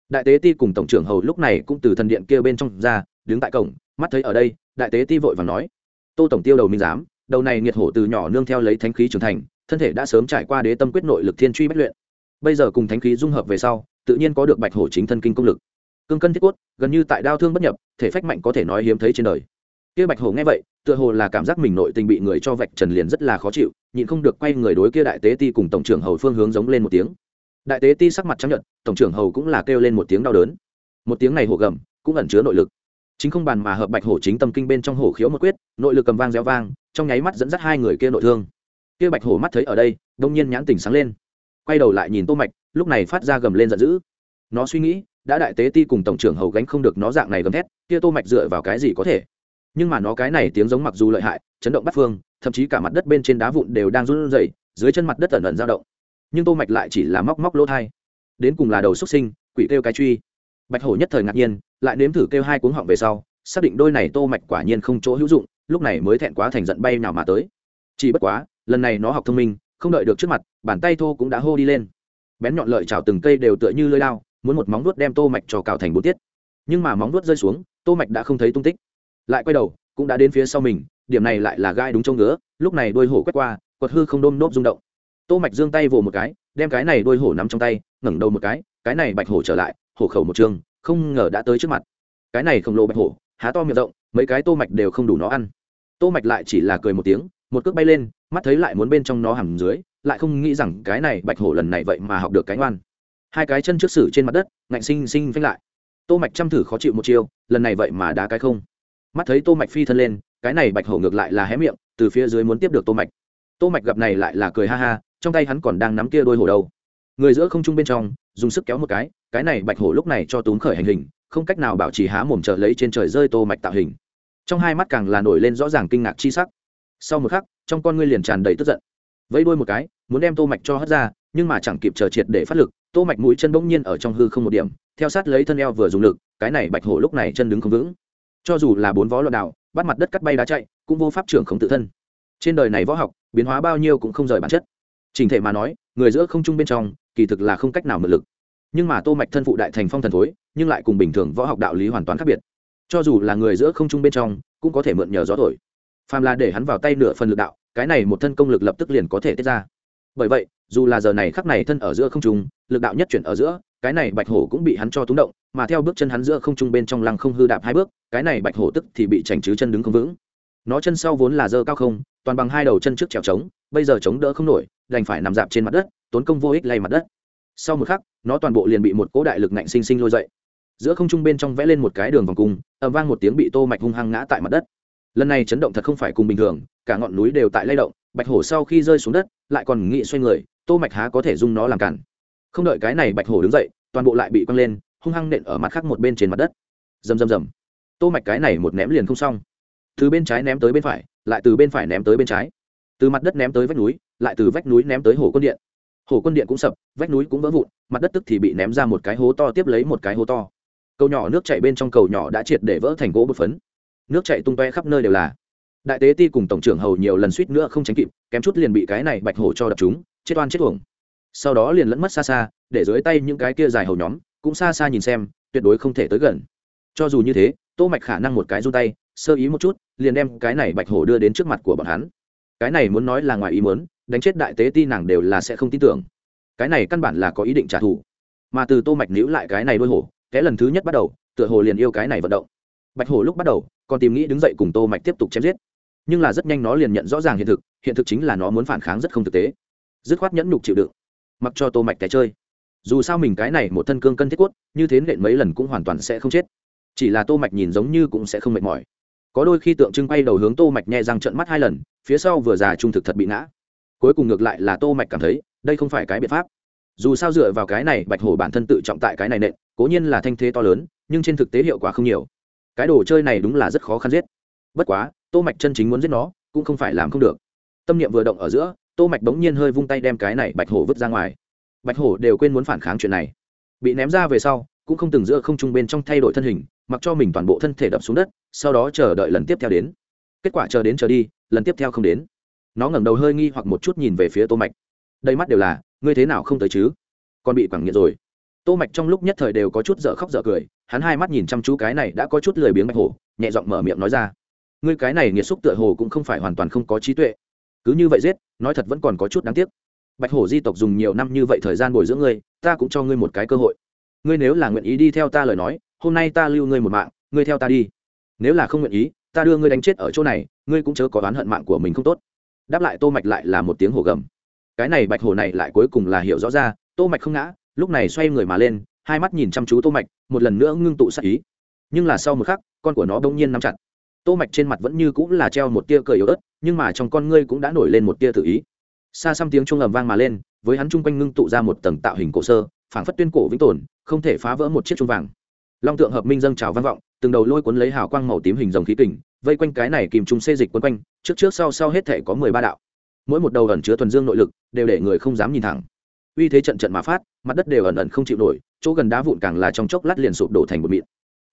Speaker 1: Đại tế ti cùng tổng trưởng hầu lúc này cũng từ thần điện kia bên trong ra, đứng tại cổng, mắt thấy ở đây, đại tế ti vội vàng nói, tô tổng tiêu đầu minh giám, đầu này nghiệt hổ từ nhỏ nương theo lấy thánh khí trưởng thành, thân thể đã sớm trải qua đế tâm quyết nội lực thiên truy bất luyện. Bây giờ cùng thánh khí dung hợp về sau, tự nhiên có được bạch hổ chính thân kinh công lực. Cương cân thiết cốt, gần như tại đao thương bất nhập, thể phách mạnh có thể nói hiếm thấy trên đời kia bạch hổ nghe vậy, tựa hồ là cảm giác mình nội tình bị người cho vạch trần liền rất là khó chịu, nhịn không được quay người đối kia đại tế ti cùng tổng trưởng hầu phương hướng giống lên một tiếng. Đại tế ti sắc mặt chấp nhận tổng trưởng hầu cũng là kêu lên một tiếng đau đớn. Một tiếng này hổ gầm, cũng ẩn chứa nội lực. Chính không bàn mà hợp bạch hổ chính tâm kinh bên trong hổ khiếu một quyết, nội lực cầm vang réo vang, trong nháy mắt dẫn dắt hai người kia nội thương. Kia bạch hổ mắt thấy ở đây, đông nhiên nhãn tình sáng lên. Quay đầu lại nhìn tô mạch, lúc này phát ra gầm lên giận dữ. Nó suy nghĩ, đã đại tế ti cùng tổng trưởng hầu gánh không được nó dạng này gầm thét, kia tô mạch dựa vào cái gì có thể? Nhưng mà nó cái này tiếng giống mặc dù lợi hại, chấn động bắt phương, thậm chí cả mặt đất bên trên đá vụn đều đang run rẩy, dưới chân mặt đất ẩn ẩn dao động. Nhưng tô mạch lại chỉ là móc móc lỗ thai. Đến cùng là đầu xuất sinh, quỷ kêu cái truy. Bạch hổ nhất thời ngạc nhiên, lại nếm thử kêu hai cuống họng về sau, xác định đôi này tô mạch quả nhiên không chỗ hữu dụng, lúc này mới thẹn quá thành giận bay nào mà tới. Chỉ bất quá, lần này nó học thông minh, không đợi được trước mặt, bàn tay thô cũng đã hô đi lên. Bén nhọn lợi chảo từng cây đều tựa như lưỡi lao muốn một móng vuốt đem tô mạch cho cào thành bốn tiết. Nhưng mà móng vuốt rơi xuống, tô mạch đã không thấy tung tích lại quay đầu, cũng đã đến phía sau mình, điểm này lại là gai đúng trông ngứa, lúc này đôi hổ quét qua, quật hư không đôm nốt rung động. Tô mạch giương tay vồ một cái, đem cái này đôi hổ nắm trong tay, ngẩng đầu một cái cái này bạch hổ trở lại, hổ khẩu một trường, không ngờ đã tới trước mặt. Cái này khổng lồ bạch hổ, há to miệng rộng, mấy cái tô mạch đều không đủ nó ăn. Tô mạch lại chỉ là cười một tiếng, một cước bay lên, mắt thấy lại muốn bên trong nó hầm dưới, lại không nghĩ rằng cái này bạch hổ lần này vậy mà học được cái ngoan. Hai cái chân trước sử trên mặt đất, ngạnh sinh sinh phanh lại. Tô mạch chăm thử khó chịu một chiêu, lần này vậy mà đá cái không mắt thấy tô mạch phi thân lên, cái này bạch hổ ngược lại là hé miệng, từ phía dưới muốn tiếp được tô mạch. Tô mạch gặp này lại là cười ha ha, trong tay hắn còn đang nắm kia đôi hổ đầu. Người giữa không trung bên trong, dùng sức kéo một cái cái này bạch hổ lúc này cho túm khởi hành hình, không cách nào bảo trì há mồm chờ lấy trên trời rơi tô mạch tạo hình. Trong hai mắt càng là nổi lên rõ ràng kinh ngạc chi sắc. Sau một khắc, trong con ngươi liền tràn đầy tức giận. Vẫy đuôi một cái, muốn đem tô mạch cho hất ra, nhưng mà chẳng kịp chờ triệt để phát lực, tô mạch mũi chân bỗng nhiên ở trong hư không một điểm, theo sát lấy thân eo vừa dùng lực, cái này bạch hổ lúc này chân đứng không vững cho dù là bốn vó loạn đạo, bắt mặt đất cắt bay đá chạy, cũng vô pháp trưởng không tự thân. Trên đời này võ học, biến hóa bao nhiêu cũng không rời bản chất. Chỉnh thể mà nói, người giữa không trung bên trong, kỳ thực là không cách nào mượn lực. Nhưng mà tô mạch thân phụ đại thành phong thần thối, nhưng lại cùng bình thường võ học đạo lý hoàn toàn khác biệt. Cho dù là người giữa không trung bên trong, cũng có thể mượn nhờ gió thổi. Phàm là để hắn vào tay nửa phần lực đạo, cái này một thân công lực lập tức liền có thể tiết ra. Bởi vậy, dù là giờ này khắc này thân ở giữa không trung, lực đạo nhất chuyển ở giữa cái này bạch hổ cũng bị hắn cho túng động, mà theo bước chân hắn giữa không trung bên trong lăng không hư đạp hai bước, cái này bạch hổ tức thì bị chảnh chứ chân đứng không vững. Nó chân sau vốn là dơ cao không, toàn bằng hai đầu chân trước trèo trống, bây giờ chống đỡ không nổi, đành phải nằm dạp trên mặt đất, tốn công vô ích lay mặt đất. Sau một khắc, nó toàn bộ liền bị một cỗ đại lực nạnh sinh sinh lôi dậy. Giữa không trung bên trong vẽ lên một cái đường vòng cung ẩm vang một tiếng bị tô mạch hung hăng ngã tại mặt đất. Lần này chấn động thật không phải cùng bình thường, cả ngọn núi đều tại lay động, bạch hổ sau khi rơi xuống đất, lại còn nghị xoay người, tô mạch há có thể dung nó làm cản không đợi cái này bạch hổ đứng dậy, toàn bộ lại bị quăng lên, hung hăng nện ở mặt khác một bên trên mặt đất. Rầm rầm rầm. Tô mạch cái này một ném liền không xong. Từ bên trái ném tới bên phải, lại từ bên phải ném tới bên trái. Từ mặt đất ném tới vách núi, lại từ vách núi ném tới hồ quân điện. Hồ quân điện cũng sập, vách núi cũng vỡ vụn, mặt đất tức thì bị ném ra một cái hố to tiếp lấy một cái hố to. Cầu nhỏ nước chảy bên trong cầu nhỏ đã triệt để vỡ thành gỗ bột phấn. Nước chảy tung toe khắp nơi đều là. Đại tế ti cùng tổng trưởng hầu nhiều lần suýt nữa không tránh kịp, kém chút liền bị cái này bạch hổ cho đập chúng chết oan chết uổng sau đó liền lẫn mất xa xa, để dưới tay những cái kia dài hầu nhóm, cũng xa xa nhìn xem, tuyệt đối không thể tới gần. Cho dù như thế, tô mạch khả năng một cái run tay, sơ ý một chút, liền đem cái này bạch hổ đưa đến trước mặt của bọn hắn. Cái này muốn nói là ngoài ý muốn, đánh chết đại tế ti nàng đều là sẽ không tin tưởng. Cái này căn bản là có ý định trả thù. Mà từ tô mạch níu lại cái này đôi hổ, cái lần thứ nhất bắt đầu, tựa hồ liền yêu cái này vận động. Bạch hổ lúc bắt đầu, còn tìm nghĩ đứng dậy cùng tô mạch tiếp tục chém giết. Nhưng là rất nhanh nó liền nhận rõ ràng hiện thực hiện thực chính là nó muốn phản kháng rất không thực tế. Dứt khoát nhẫn nhục chịu đựng mặc cho tô mạch té chơi. Dù sao mình cái này một thân cương cân thiết quất như thế nện mấy lần cũng hoàn toàn sẽ không chết. Chỉ là tô mạch nhìn giống như cũng sẽ không mệt mỏi. Có đôi khi tượng trưng quay đầu hướng tô mạch nhẹ răng trợn mắt hai lần, phía sau vừa già trung thực thật bị ngã. Cuối cùng ngược lại là tô mạch cảm thấy, đây không phải cái biện pháp. Dù sao dựa vào cái này, bạch hổ bản thân tự trọng tại cái này nện, cố nhiên là thanh thế to lớn, nhưng trên thực tế hiệu quả không nhiều. Cái đồ chơi này đúng là rất khó khăn giết. Bất quá, tô mạch chân chính muốn giết nó, cũng không phải làm không được. Tâm niệm vừa động ở giữa tô mạch bỗng nhiên hơi vung tay đem cái này bạch hổ vứt ra ngoài. Bạch hổ đều quên muốn phản kháng chuyện này. Bị ném ra về sau, cũng không từng giữa không trung bên trong thay đổi thân hình, mặc cho mình toàn bộ thân thể đập xuống đất, sau đó chờ đợi lần tiếp theo đến. Kết quả chờ đến chờ đi, lần tiếp theo không đến. Nó ngẩng đầu hơi nghi hoặc một chút nhìn về phía tô mạch. Đây mắt đều là, ngươi thế nào không tới chứ? Còn bị quẳng nghiện rồi. Tô mạch trong lúc nhất thời đều có chút dở khóc dở cười, hắn hai mắt nhìn chăm chú cái này đã có chút lười biếng bạch hổ, nhẹ giọng mở miệng nói ra, ngươi cái này nghiệt xúc tựa hồ cũng không phải hoàn toàn không có trí tuệ. Cứ như vậy giết nói thật vẫn còn có chút đáng tiếc. Bạch hổ di tộc dùng nhiều năm như vậy thời gian bồi dưỡng ngươi, ta cũng cho ngươi một cái cơ hội. Ngươi nếu là nguyện ý đi theo ta lời nói, hôm nay ta lưu ngươi một mạng, ngươi theo ta đi. Nếu là không nguyện ý, ta đưa ngươi đánh chết ở chỗ này, ngươi cũng chớ có oán hận mạng của mình không tốt. Đáp lại tô mạch lại là một tiếng hổ gầm. Cái này bạch hổ này lại cuối cùng là hiểu rõ ra, tô mạch không ngã, lúc này xoay người mà lên, hai mắt nhìn chăm chú tô mạch, một lần nữa ngưng tụ sát ý. Nhưng là sau một khắc, con của nó bỗng nhiên nắm chặt tô mạch trên mặt vẫn như cũng là treo một tia cười yếu ớt, nhưng mà trong con ngươi cũng đã nổi lên một tia tự ý. Xa xăm tiếng chuông ầm vang mà lên, với hắn chung quanh ngưng tụ ra một tầng tạo hình cổ sơ, phảng phất tuyên cổ vĩnh tồn, không thể phá vỡ một chiếc chuông vàng. Long tượng hợp minh dâng trào vang vọng, từng đầu lôi cuốn lấy hào quang màu tím hình dòng khí kình, vây quanh cái này kìm trung xê dịch quấn quanh, trước trước sau sau hết thể có mười ba đạo. Mỗi một đầu ẩn chứa thuần dương nội lực, đều để người không dám nhìn thẳng. Uy thế trận trận mà phát, mặt đất đều ẩn ẩn không chịu nổi, chỗ gần đá vụn càng là trong chốc lát liền sụp đổ thành một mịn.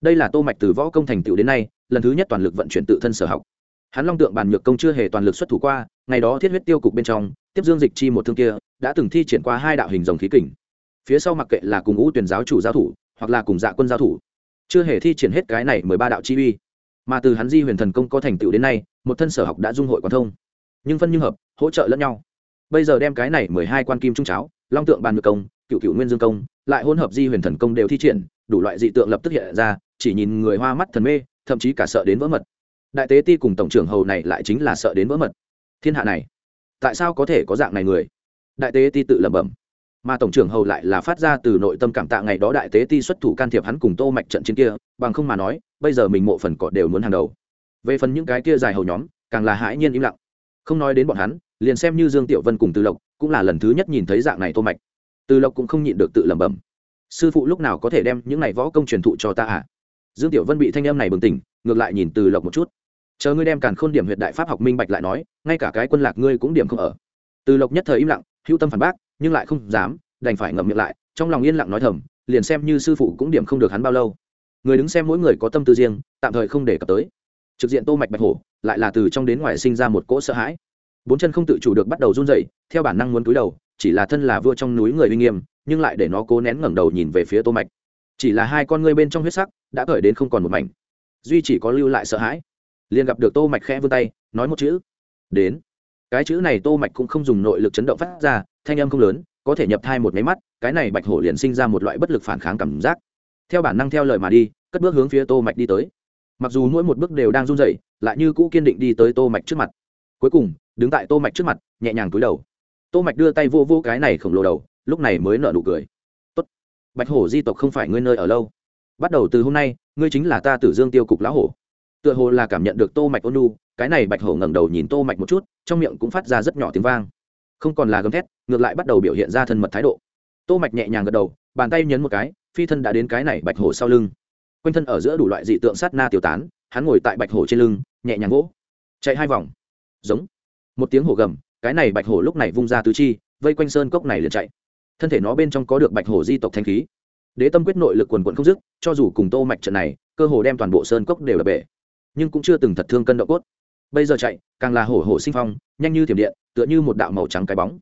Speaker 1: Đây là tô mạch từ võ công thành tựu đến nay lần thứ nhất toàn lực vận chuyển tự thân sở học. Hắn long tượng bàn nhược công chưa hề toàn lực xuất thủ qua, ngày đó thiết huyết tiêu cục bên trong, tiếp dương dịch chi một thương kia, đã từng thi triển qua hai đạo hình dòng khí kình. Phía sau mặc kệ là cùng ngũ tuyển giáo chủ giáo thủ, hoặc là cùng dạ quân giáo thủ, chưa hề thi triển hết cái này mười ba đạo chi uy. Mà từ hắn di huyền thần công có thành tựu đến nay, một thân sở học đã dung hội quan thông. Nhưng phân như hợp, hỗ trợ lẫn nhau. Bây giờ đem cái này mười hai quan kim trung cháo, long tượng bàn nhược công, cựu cựu nguyên dương công, lại hỗn hợp di huyền thần công đều thi triển, đủ loại dị tượng lập tức hiện ra, chỉ nhìn người hoa mắt thần mê thậm chí cả sợ đến vỡ mật. Đại tế ti cùng tổng trưởng hầu này lại chính là sợ đến vỡ mật. Thiên hạ này, tại sao có thể có dạng này người? Đại tế ti tự lẩm bẩm. Mà tổng trưởng hầu lại là phát ra từ nội tâm cảm tạ ngày đó đại tế ti xuất thủ can thiệp hắn cùng tô mạch trận chiến kia, bằng không mà nói, bây giờ mình mộ phần cọ đều muốn hàng đầu. Về phần những cái kia dài hầu nhóm, càng là hãi nhiên im lặng. Không nói đến bọn hắn, liền xem như dương tiểu vân cùng từ lộc, cũng là lần thứ nhất nhìn thấy dạng này tô mạch. Từ lộc cũng không nhịn được tự lẩm bẩm. Sư phụ lúc nào có thể đem những này võ công truyền thụ cho ta à? Dương tiểu vân bị thanh âm này bừng tỉnh, ngược lại nhìn từ lộc một chút. Chờ ngươi đem càn khôn điểm huyệt đại pháp học minh bạch lại nói, ngay cả cái quân lạc ngươi cũng điểm không ở. Từ lộc nhất thời im lặng, hữu tâm phản bác, nhưng lại không dám, đành phải ngậm miệng lại, trong lòng yên lặng nói thầm, liền xem như sư phụ cũng điểm không được hắn bao lâu. Người đứng xem mỗi người có tâm tư riêng, tạm thời không để cập tới. Trực diện tô mạch bạch hổ, lại là từ trong đến ngoài sinh ra một cỗ sợ hãi. Bốn chân không tự chủ được bắt đầu run rẩy, theo bản năng muốn cúi đầu, chỉ là thân là vua trong núi người uy nghiêm, nhưng lại để nó cố nén ngẩng đầu nhìn về phía tô mạch. Chỉ là hai con ngươi bên trong huyết sắc đã cởi đến không còn một mảnh. Duy chỉ có lưu lại sợ hãi. Liền gặp được tô mạch khẽ vươn tay, nói một chữ. Đến. Cái chữ này tô mạch cũng không dùng nội lực chấn động phát ra, thanh âm không lớn, có thể nhập thai một máy mắt, cái này bạch hổ liền sinh ra một loại bất lực phản kháng cảm giác. Theo bản năng theo lời mà đi, cất bước hướng phía tô mạch đi tới. Mặc dù mỗi một bước đều đang run rẩy, lại như cũ kiên định đi tới tô mạch trước mặt. Cuối cùng, đứng tại tô mạch trước mặt, nhẹ nhàng cúi đầu. Tô mạch đưa tay vô vô cái này khổng lồ đầu, lúc này mới nở nụ cười. Tốt. Bạch hổ di tộc không phải ngươi nơi ở lâu bắt đầu từ hôm nay, ngươi chính là ta tử dương tiêu cục lão hổ. Tựa hồ là cảm nhận được tô mạch ôn nu cái này bạch hổ ngẩng đầu nhìn tô mạch một chút, trong miệng cũng phát ra rất nhỏ tiếng vang. Không còn là gầm thét, ngược lại bắt đầu biểu hiện ra thân mật thái độ. Tô mạch nhẹ nhàng gật đầu, bàn tay nhấn một cái, phi thân đã đến cái này bạch hổ sau lưng. Quanh thân ở giữa đủ loại dị tượng sát na tiêu tán, hắn ngồi tại bạch hổ trên lưng, nhẹ nhàng vỗ. Chạy hai vòng. Giống. Một tiếng hổ gầm, cái này bạch hổ lúc này vung ra tứ chi, vây quanh sơn cốc này liền chạy. Thân thể nó bên trong có được bạch hổ di tộc thanh khí đế tâm quyết nội lực quần quận không dứt, cho dù cùng tô mạch trận này, cơ hồ đem toàn bộ sơn cốc đều là bể. Nhưng cũng chưa từng thật thương cân độ cốt. Bây giờ chạy, càng là hổ hổ sinh phong, nhanh như thiểm điện, tựa như một đạo màu trắng cái bóng.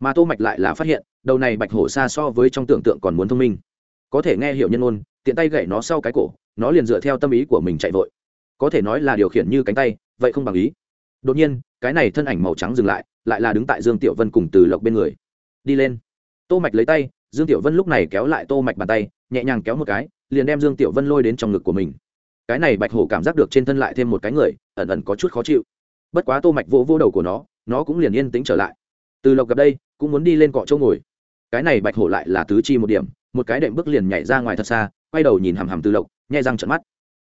Speaker 1: Mà tô mạch lại là phát hiện, đầu này bạch hổ xa so với trong tưởng tượng còn muốn thông minh. Có thể nghe hiểu nhân ôn, tiện tay gậy nó sau cái cổ, nó liền dựa theo tâm ý của mình chạy vội. Có thể nói là điều khiển như cánh tay, vậy không bằng ý. Đột nhiên, cái này thân ảnh màu trắng dừng lại lại là đứng tại dương tiểu vân cùng từ lộc bên người. Đi lên. Tô mạch lấy tay dương tiểu vân lúc này kéo lại tô mạch bàn tay, nhẹ nhàng kéo một cái, liền đem dương tiểu vân lôi đến trong ngực của mình. Cái này bạch hổ cảm giác được trên thân lại thêm một cái người, ẩn ẩn có chút khó chịu. Bất quá tô mạch vỗ vỗ đầu của nó nó cũng liền yên tĩnh trở lại. Từ lộc gặp đây, cũng muốn đi lên cọ chỗ ngồi. Cái này bạch hổ lại là tứ chi một điểm, một cái đệm bước liền nhảy ra ngoài thật xa, quay đầu nhìn hằm hằm từ lộc nhai răng trợn mắt.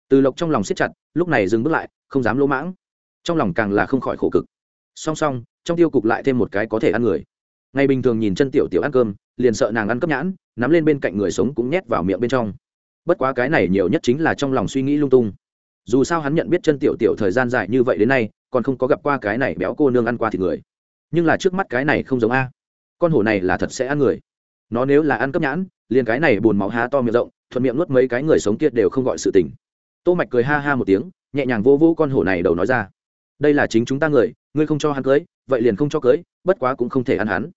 Speaker 1: Từ lộc trong lòng siết chặt, lúc này dừng bước lại, không dám lỗ mãng. Trong lòng càng là không khỏi khổ cực. Song song, trong tiêu cục lại thêm một cái có thể ăn người. Ngày bình thường nhìn chân tiểu tiểu ăn cơm liền sợ nàng ăn cấp nhãn, nắm lên bên cạnh người sống cũng nhét vào miệng bên trong. Bất quá cái này nhiều nhất chính là trong lòng suy nghĩ lung tung. Dù sao hắn nhận biết chân tiểu tiểu thời gian dài như vậy đến nay, còn không có gặp qua cái này béo cô nương ăn qua thịt người. Nhưng là trước mắt cái này không giống a. Con hổ này là thật sẽ ăn người. Nó nếu là ăn cấp nhãn, liền cái này bùn máu há to miệng rộng, thuận miệng nuốt mấy cái người sống kia đều không gọi sự tình. Tô mạch cười ha ha một tiếng, nhẹ nhàng vô vô con hổ này đầu nói ra. Đây là chính chúng ta người, ngươi không cho hắn cưới, vậy liền không cho cưới, bất quá cũng không thể ăn hắn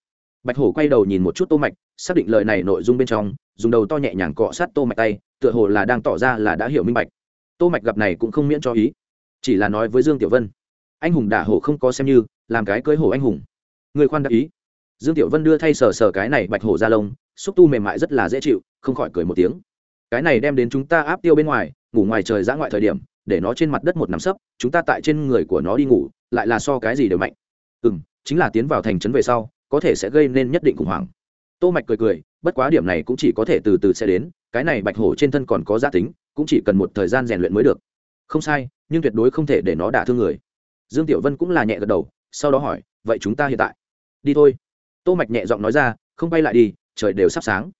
Speaker 1: bạch hổ quay đầu nhìn một chút tô mạch, xác định lời này nội dung bên trong, dùng đầu to nhẹ nhàng cọ sát tô mạch tay, tựa hồ là đang tỏ ra là đã hiểu minh bạch. Tô mạch gặp này cũng không miễn cho ý, chỉ là nói với dương tiểu vân, anh hùng đả hổ không có xem như, làm cái cưới hổ anh hùng. Người khoan đã ý. Dương tiểu vân đưa thay sờ sờ cái này bạch hổ ra lông, xúc tu mềm mại rất là dễ chịu, không khỏi cười một tiếng. Cái này đem đến chúng ta áp tiêu bên ngoài, ngủ ngoài trời giã ngoại thời điểm, để nó trên mặt đất một nắm sấp, chúng ta tại trên người của nó đi ngủ, lại là so cái gì đều mạnh. Ừ m chính là tiến vào thành trấn về sau có thể sẽ gây nên nhất định khủng hoảng. Tô mạch cười cười, bất quá điểm này cũng chỉ có thể từ từ sẽ đến, cái này bạch hổ trên thân còn có giá tính, cũng chỉ cần một thời gian rèn luyện mới được. Không sai, nhưng tuyệt đối không thể để nó đả thương người. Dương tiểu vân cũng là nhẹ gật đầu, sau đó hỏi, vậy chúng ta hiện tại? Đi thôi. Tô mạch nhẹ giọng nói ra, không bay lại đi, trời đều sắp sáng.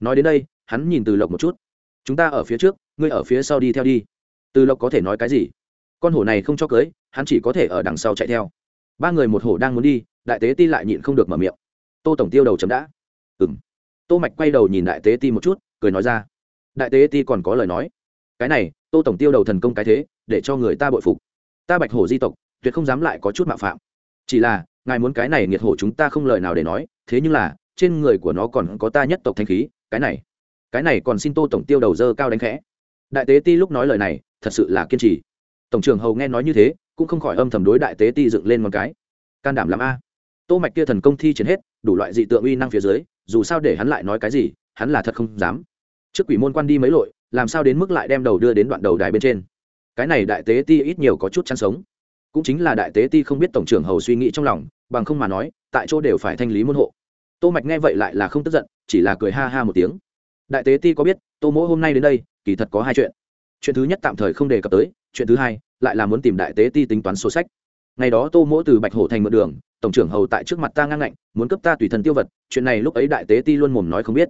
Speaker 1: Nói đến đây, hắn nhìn từ lộc một chút. Chúng ta ở phía trước, ngươi ở phía sau đi theo đi. Từ lộc có thể nói cái gì? Con hổ này không cho cưới, hắn chỉ có thể ở đằng sau chạy theo. Ba người một hổ đang muốn đi đại tế ti lại nhịn không được mở miệng. Tô tổng tiêu đầu chấm đã. Ừng tô mạch quay đầu nhìn đại tế ti một chút, cười nói ra. Đại tế ti còn có lời nói. Cái này, tô tổng tiêu đầu thần công cái thế, để cho người ta bội phục. Ta bạch hổ di tộc, tuyệt không dám lại có chút mạo phạm. Chỉ là, ngài muốn cái này nghiệt hổ chúng ta không lời nào để nói, thế nhưng là, trên người của nó còn có ta nhất tộc thanh khí, cái này. Cái này còn xin tô tổng tiêu đầu dơ cao đánh khẽ. Đại tế ti lúc nói lời này, thật sự là kiên trì. Tổng trưởng hầu nghe nói như thế, cũng không khỏi âm thầm đối đại tế ti dựng lên một cái. Can đảm lắm a tô mạch kia thần công thi triển hết, đủ loại dị tượng uy năng phía dưới, dù sao để hắn lại nói cái gì, hắn là thật không dám. Trước quỷ môn quan đi mấy lội, làm sao đến mức lại đem đầu đưa đến đoạn đầu đài bên trên? Cái này đại tế ti ít nhiều có chút chăn sống. Cũng chính là đại tế ti không biết tổng trưởng hầu suy nghĩ trong lòng, bằng không mà nói, tại chỗ đều phải thanh lý môn hộ. Tô mạch nghe vậy lại là không tức giận, chỉ là cười ha ha một tiếng. Đại tế ti có biết, tô mỗ hôm nay đến đây, kỳ thật có hai chuyện. Chuyện thứ nhất tạm thời không đề cập tới, chuyện thứ hai, lại là muốn tìm đại tế ti tính toán sổ sách ngày đó tô mỗ từ bạch hổ thành mượn đường tổng trưởng hầu tại trước mặt ta ngang ngạnh muốn cấp ta tùy thần tiêu vật chuyện này lúc ấy đại tế ti luôn mồm nói không biết.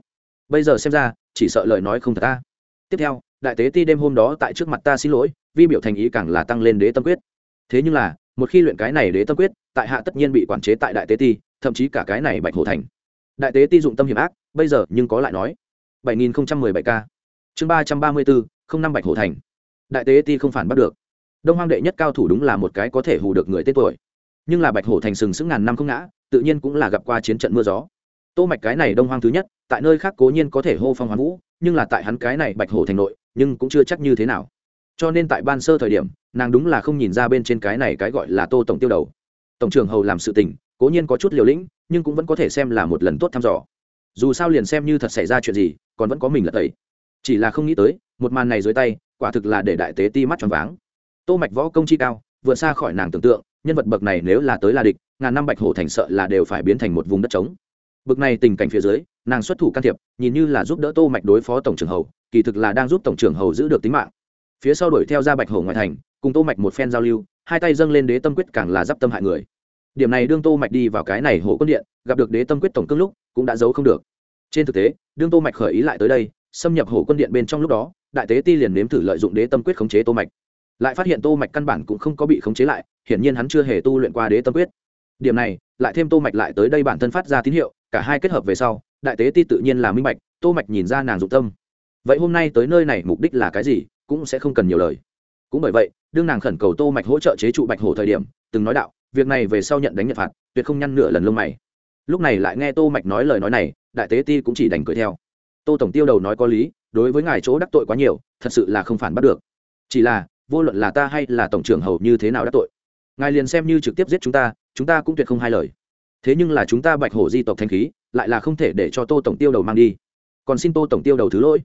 Speaker 1: Bây giờ xem ra chỉ sợ lời nói không thật ta. Tiếp theo đại tế ti đêm hôm đó tại trước mặt ta xin lỗi vi biểu thành ý càng là tăng lên đế tâm quyết. Thế nhưng là một khi luyện cái này đế tâm quyết tại hạ tất nhiên bị quản chế tại đại tế ti thậm chí cả cái này bạch hổ thành. Đại tế ti dụng tâm hiểm ác bây giờ nhưng có lại nói. 7017 k chương 334, không năm bạch hổ thành. Đại tế ti không phản bắt được đông hoang đệ nhất cao thủ đúng là một cái có thể hù được người tên tuổi. Nhưng là bạch hổ thành sừng sững ngàn năm không ngã, tự nhiên cũng là gặp qua chiến trận mưa gió. Tô mạch cái này đông hoang thứ nhất, tại nơi khác cố nhiên có thể hô phong hoán vũ, nhưng là tại hắn cái này bạch hổ thành nội, nhưng cũng chưa chắc như thế nào. Cho nên tại ban sơ thời điểm, nàng đúng là không nhìn ra bên trên cái này cái gọi là tô tổng tiêu đầu. Tổng trưởng hầu làm sự tình, cố nhiên có chút liều lĩnh, nhưng cũng vẫn có thể xem là một lần tốt thăm dò. Dù sao liền xem như thật xảy ra chuyện gì, còn vẫn có mình là tẩy. Chỉ là không nghĩ tới, một màn này dưới tay, quả thực là để đại tế ti mắt tròn váng tô mạch võ công chi cao, vượt xa khỏi nàng tưởng tượng, nhân vật bậc này nếu là tới là địch, ngàn năm bạch hổ thành sợ là đều phải biến thành một vùng đất trống. Bậc này tình cảnh phía dưới, nàng xuất thủ can thiệp, nhìn như là giúp đỡ tô mạch đối phó tổng trưởng hầu, kỳ thực là đang giúp tổng trưởng hầu giữ được tính mạng. Phía sau đuổi theo ra bạch hổ ngoại thành, cùng tô mạch một phen giao lưu, hai tay dâng lên đế tâm quyết càng là giáp tâm hại người. Điểm này đương tô mạch đi vào cái này hộ quân điện, gặp được đế tâm quyết tổng cương lúc, cũng đã giấu không được. Trên thực tế, đương tô mạch khởi ý lại tới đây, xâm nhập hộ quân điện bên trong lúc đó, đại tế ti liền nếm thử lợi dụng đế tâm quyết khống chế tô mạch lại phát hiện tô mạch căn bản cũng không có bị khống chế lại, hiển nhiên hắn chưa hề tu luyện qua đế tâm quyết. Điểm này, lại thêm tô mạch lại tới đây bản thân phát ra tín hiệu, cả hai kết hợp về sau, đại tế ti tự nhiên là minh bạch, tô mạch nhìn ra nàng dụng tâm. Vậy hôm nay tới nơi này mục đích là cái gì, cũng sẽ không cần nhiều lời. Cũng bởi vậy, đương nàng khẩn cầu tô mạch hỗ trợ chế trụ bạch hổ thời điểm, từng nói đạo, việc này về sau nhận đánh nhận phạt, tuyệt không nhăn nửa lần lông mày. Lúc này lại nghe tô mạch nói lời nói này, đại tế ti cũng chỉ đành cười theo. Tô tổng tiêu đầu nói có lý, đối với ngài chỗ đắc tội quá nhiều, thật sự là không phản bắt được. Chỉ là vô luận là ta hay là tổng trưởng hầu như thế nào đã tội. Ngài liền xem như trực tiếp giết chúng ta chúng ta cũng tuyệt không hai lời. Thế nhưng là chúng ta bạch hổ di tộc thanh khí, lại là không thể để cho tô tổng tiêu đầu mang đi. Còn xin tô tổng tiêu đầu thứ lỗi.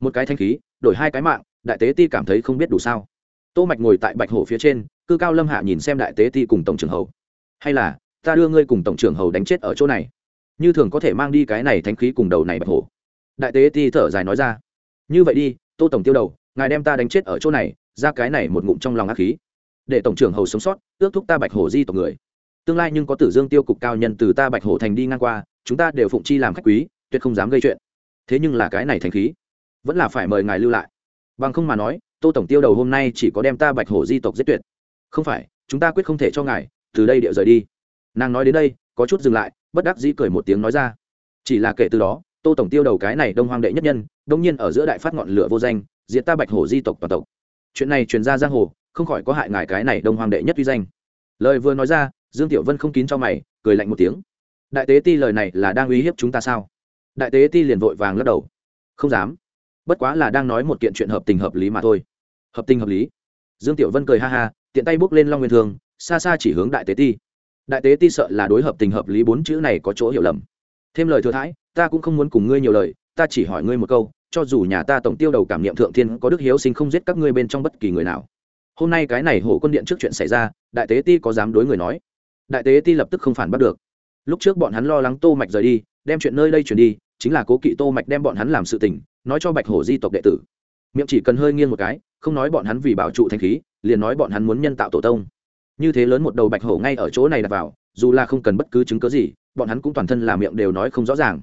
Speaker 1: Một cái thanh khí, đổi hai cái mạng, đại tế ti cảm thấy không biết đủ sao. Tô mạch ngồi tại bạch hổ phía trên, cư cao lâm hạ nhìn xem đại tế ti cùng tổng trưởng hầu. Hay là, ta đưa ngươi cùng tổng trưởng hầu đánh chết ở chỗ này. Như thường có thể mang đi cái này thanh khí cùng đầu này bạch hổ. Đại tế ti thở dài nói ra. Như vậy đi, tô tổng tiêu đầu, ngài đem ta đánh chết ở chỗ này ra cái này một ngụm trong lòng ác khí. Để tổng trưởng hầu sống sót, ước thúc ta bạch hổ di tộc người. Tương lai nhưng có tử dương tiêu cục cao nhân từ ta bạch hổ thành đi ngang qua, chúng ta đều phụng chi làm khách quý, tuyệt không dám gây chuyện. Thế nhưng là cái này thành khí, vẫn là phải mời ngài lưu lại. Bằng không mà nói, tô tổng tiêu đầu hôm nay chỉ có đem ta bạch hổ di tộc giết tuyệt. Không phải, chúng ta quyết không thể cho ngài, từ đây điệu rời đi. Nàng nói đến đây, có chút dừng lại, bất đắc dĩ cười một tiếng nói ra. Chỉ là kể từ đó, tô tổng tiêu đầu cái này đông hoang đệ nhất nhân, đông nhiên ở giữa đại phát ngọn lửa vô danh, diệt ta bạch hổ di tộc toàn tộc chuyện này truyền ra giang hồ, không khỏi có hại ngài cái này đông hoàng đệ nhất uy danh. Lời vừa nói ra, dương tiểu vân không kín cho mày, cười lạnh một tiếng. Đại tế ti lời này là đang uy hiếp chúng ta sao? Đại tế ti liền vội vàng lắc đầu. Không dám. Bất quá là đang nói một kiện chuyện hợp tình hợp lý mà thôi. Hợp tình hợp lý. Dương tiểu vân cười ha ha, tiện tay bước lên long nguyên thường, xa xa chỉ hướng đại tế ti. Đại tế ti sợ là đối hợp tình hợp lý bốn chữ này có chỗ hiểu lầm. Thêm lời thừa thãi, ta cũng không muốn cùng ngươi nhiều lời, ta chỉ hỏi ngươi một câu cho dù nhà ta tổng tiêu đầu cảm niệm thượng thiên có đức hiếu sinh không giết các ngươi bên trong bất kỳ người nào. Hôm nay cái này hổ quân điện trước chuyện xảy ra, đại tế ti có dám đối người nói? Đại tế ti lập tức không phản bắt được. Lúc trước bọn hắn lo lắng tô mạch rời đi, đem chuyện nơi đây chuyển đi, chính là cố kỵ tô mạch đem bọn hắn làm sự tình, nói cho bạch hổ di tộc đệ tử. Miệng chỉ cần hơi nghiêng một cái, không nói bọn hắn vì bảo trụ thanh khí, liền nói bọn hắn muốn nhân tạo tổ tông. Như thế lớn một đầu bạch hổ ngay ở chỗ này đặt vào, dù là không cần bất cứ chứng cứ gì, bọn hắn cũng toàn thân là miệng đều nói không rõ ràng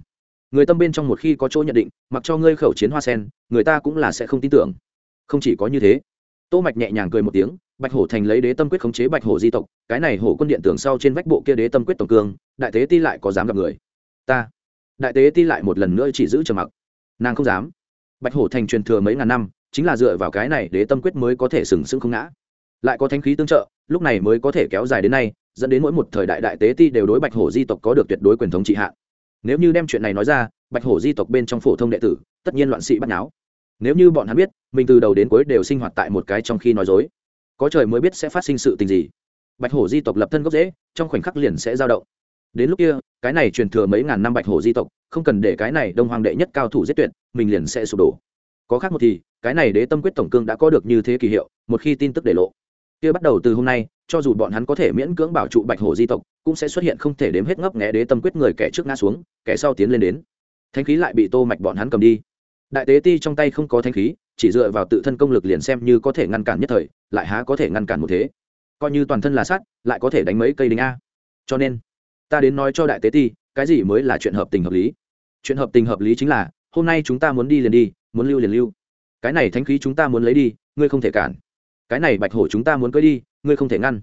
Speaker 1: người tâm bên trong một khi có chỗ nhận định, mặc cho ngươi khẩu chiến hoa sen, người ta cũng là sẽ không tin tưởng. Không chỉ có như thế, tô mạch nhẹ nhàng cười một tiếng, bạch hổ thành lấy đế tâm quyết khống chế bạch hổ di tộc, cái này hổ quân điện tưởng sau trên vách bộ kia đế tâm quyết tổng cương, đại tế ti lại có dám gặp người? Ta. Đại tế ti lại một lần nữa chỉ giữ trầm mặc. Nàng không dám. Bạch hổ thành truyền thừa mấy ngàn năm, chính là dựa vào cái này đế tâm quyết mới có thể sừng sững không ngã. Lại có thanh khí tương trợ, lúc này mới có thể kéo dài đến nay, dẫn đến mỗi một thời đại đại tế ti đều đối bạch hổ di tộc có được tuyệt đối quyền thống trị hạ nếu như đem chuyện này nói ra, bạch hổ di tộc bên trong phổ thông đệ tử, tất nhiên loạn sĩ bắt náo nếu như bọn hắn biết, mình từ đầu đến cuối đều sinh hoạt tại một cái trong khi nói dối. Có trời mới biết sẽ phát sinh sự tình gì. Bạch hổ di tộc lập thân gốc dễ trong khoảnh khắc liền sẽ dao động. Đến lúc kia, cái này truyền thừa mấy ngàn năm bạch hổ di tộc, không cần để cái này đông hoàng đệ nhất cao thủ giết tuyệt, mình liền sẽ sụp đổ. Có khác một thì, cái này đế tâm quyết tổng cương đã có được như thế kỳ hiệu, một khi tin tức để lộ kia bắt đầu từ hôm nay, cho dù bọn hắn có thể miễn cưỡng bảo trụ bạch hổ di tộc, cũng sẽ xuất hiện không thể đếm hết ngấp nghé đế tâm quyết người kẻ trước ngã xuống, kẻ sau tiến lên đến. Thanh khí lại bị tô mạch bọn hắn cầm đi. Đại tế ti trong tay không có thanh khí, chỉ dựa vào tự thân công lực liền xem như có thể ngăn cản nhất thời, lại há có thể ngăn cản một thế. Coi như toàn thân là sắt, lại có thể đánh mấy cây đinh a. Cho nên, ta đến nói cho đại tế ti, cái gì mới là chuyện hợp tình hợp lý? Chuyện hợp tình hợp lý chính là, hôm nay chúng ta muốn đi liền đi, muốn lưu liền lưu. Cái này thanh khí chúng ta muốn lấy đi, ngươi không thể cản cái này bạch hổ chúng ta muốn cưới đi, ngươi không thể ngăn.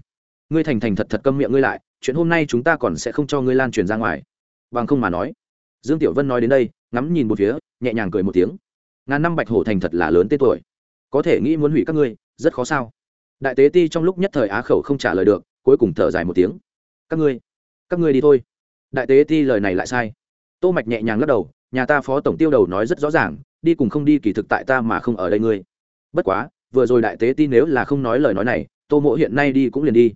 Speaker 1: Ngươi thành thành thật thật câm miệng ngươi lại, chuyện hôm nay chúng ta còn sẽ không cho ngươi lan truyền ra ngoài. Bằng không mà nói, dương tiểu vân nói đến đây, ngắm nhìn một phía, nhẹ nhàng cười một tiếng. Ngàn năm bạch hổ thành thật là lớn tên tuổi. Có thể nghĩ muốn hủy các ngươi, rất khó sao? Đại tế ti trong lúc nhất thời á khẩu không trả lời được, cuối cùng thở dài một tiếng. Các ngươi các ngươi đi thôi. Đại tế ti lời này lại sai. Tô mạch nhẹ nhàng lắc đầu, nhà ta phó tổng tiêu đầu nói rất rõ ràng, đi cùng không đi kỳ thực tại ta mà không ở đây ngươi. Bất quá vừa rồi đại tế ti nếu là không nói lời nói này, tô mộ hiện nay đi cũng liền đi.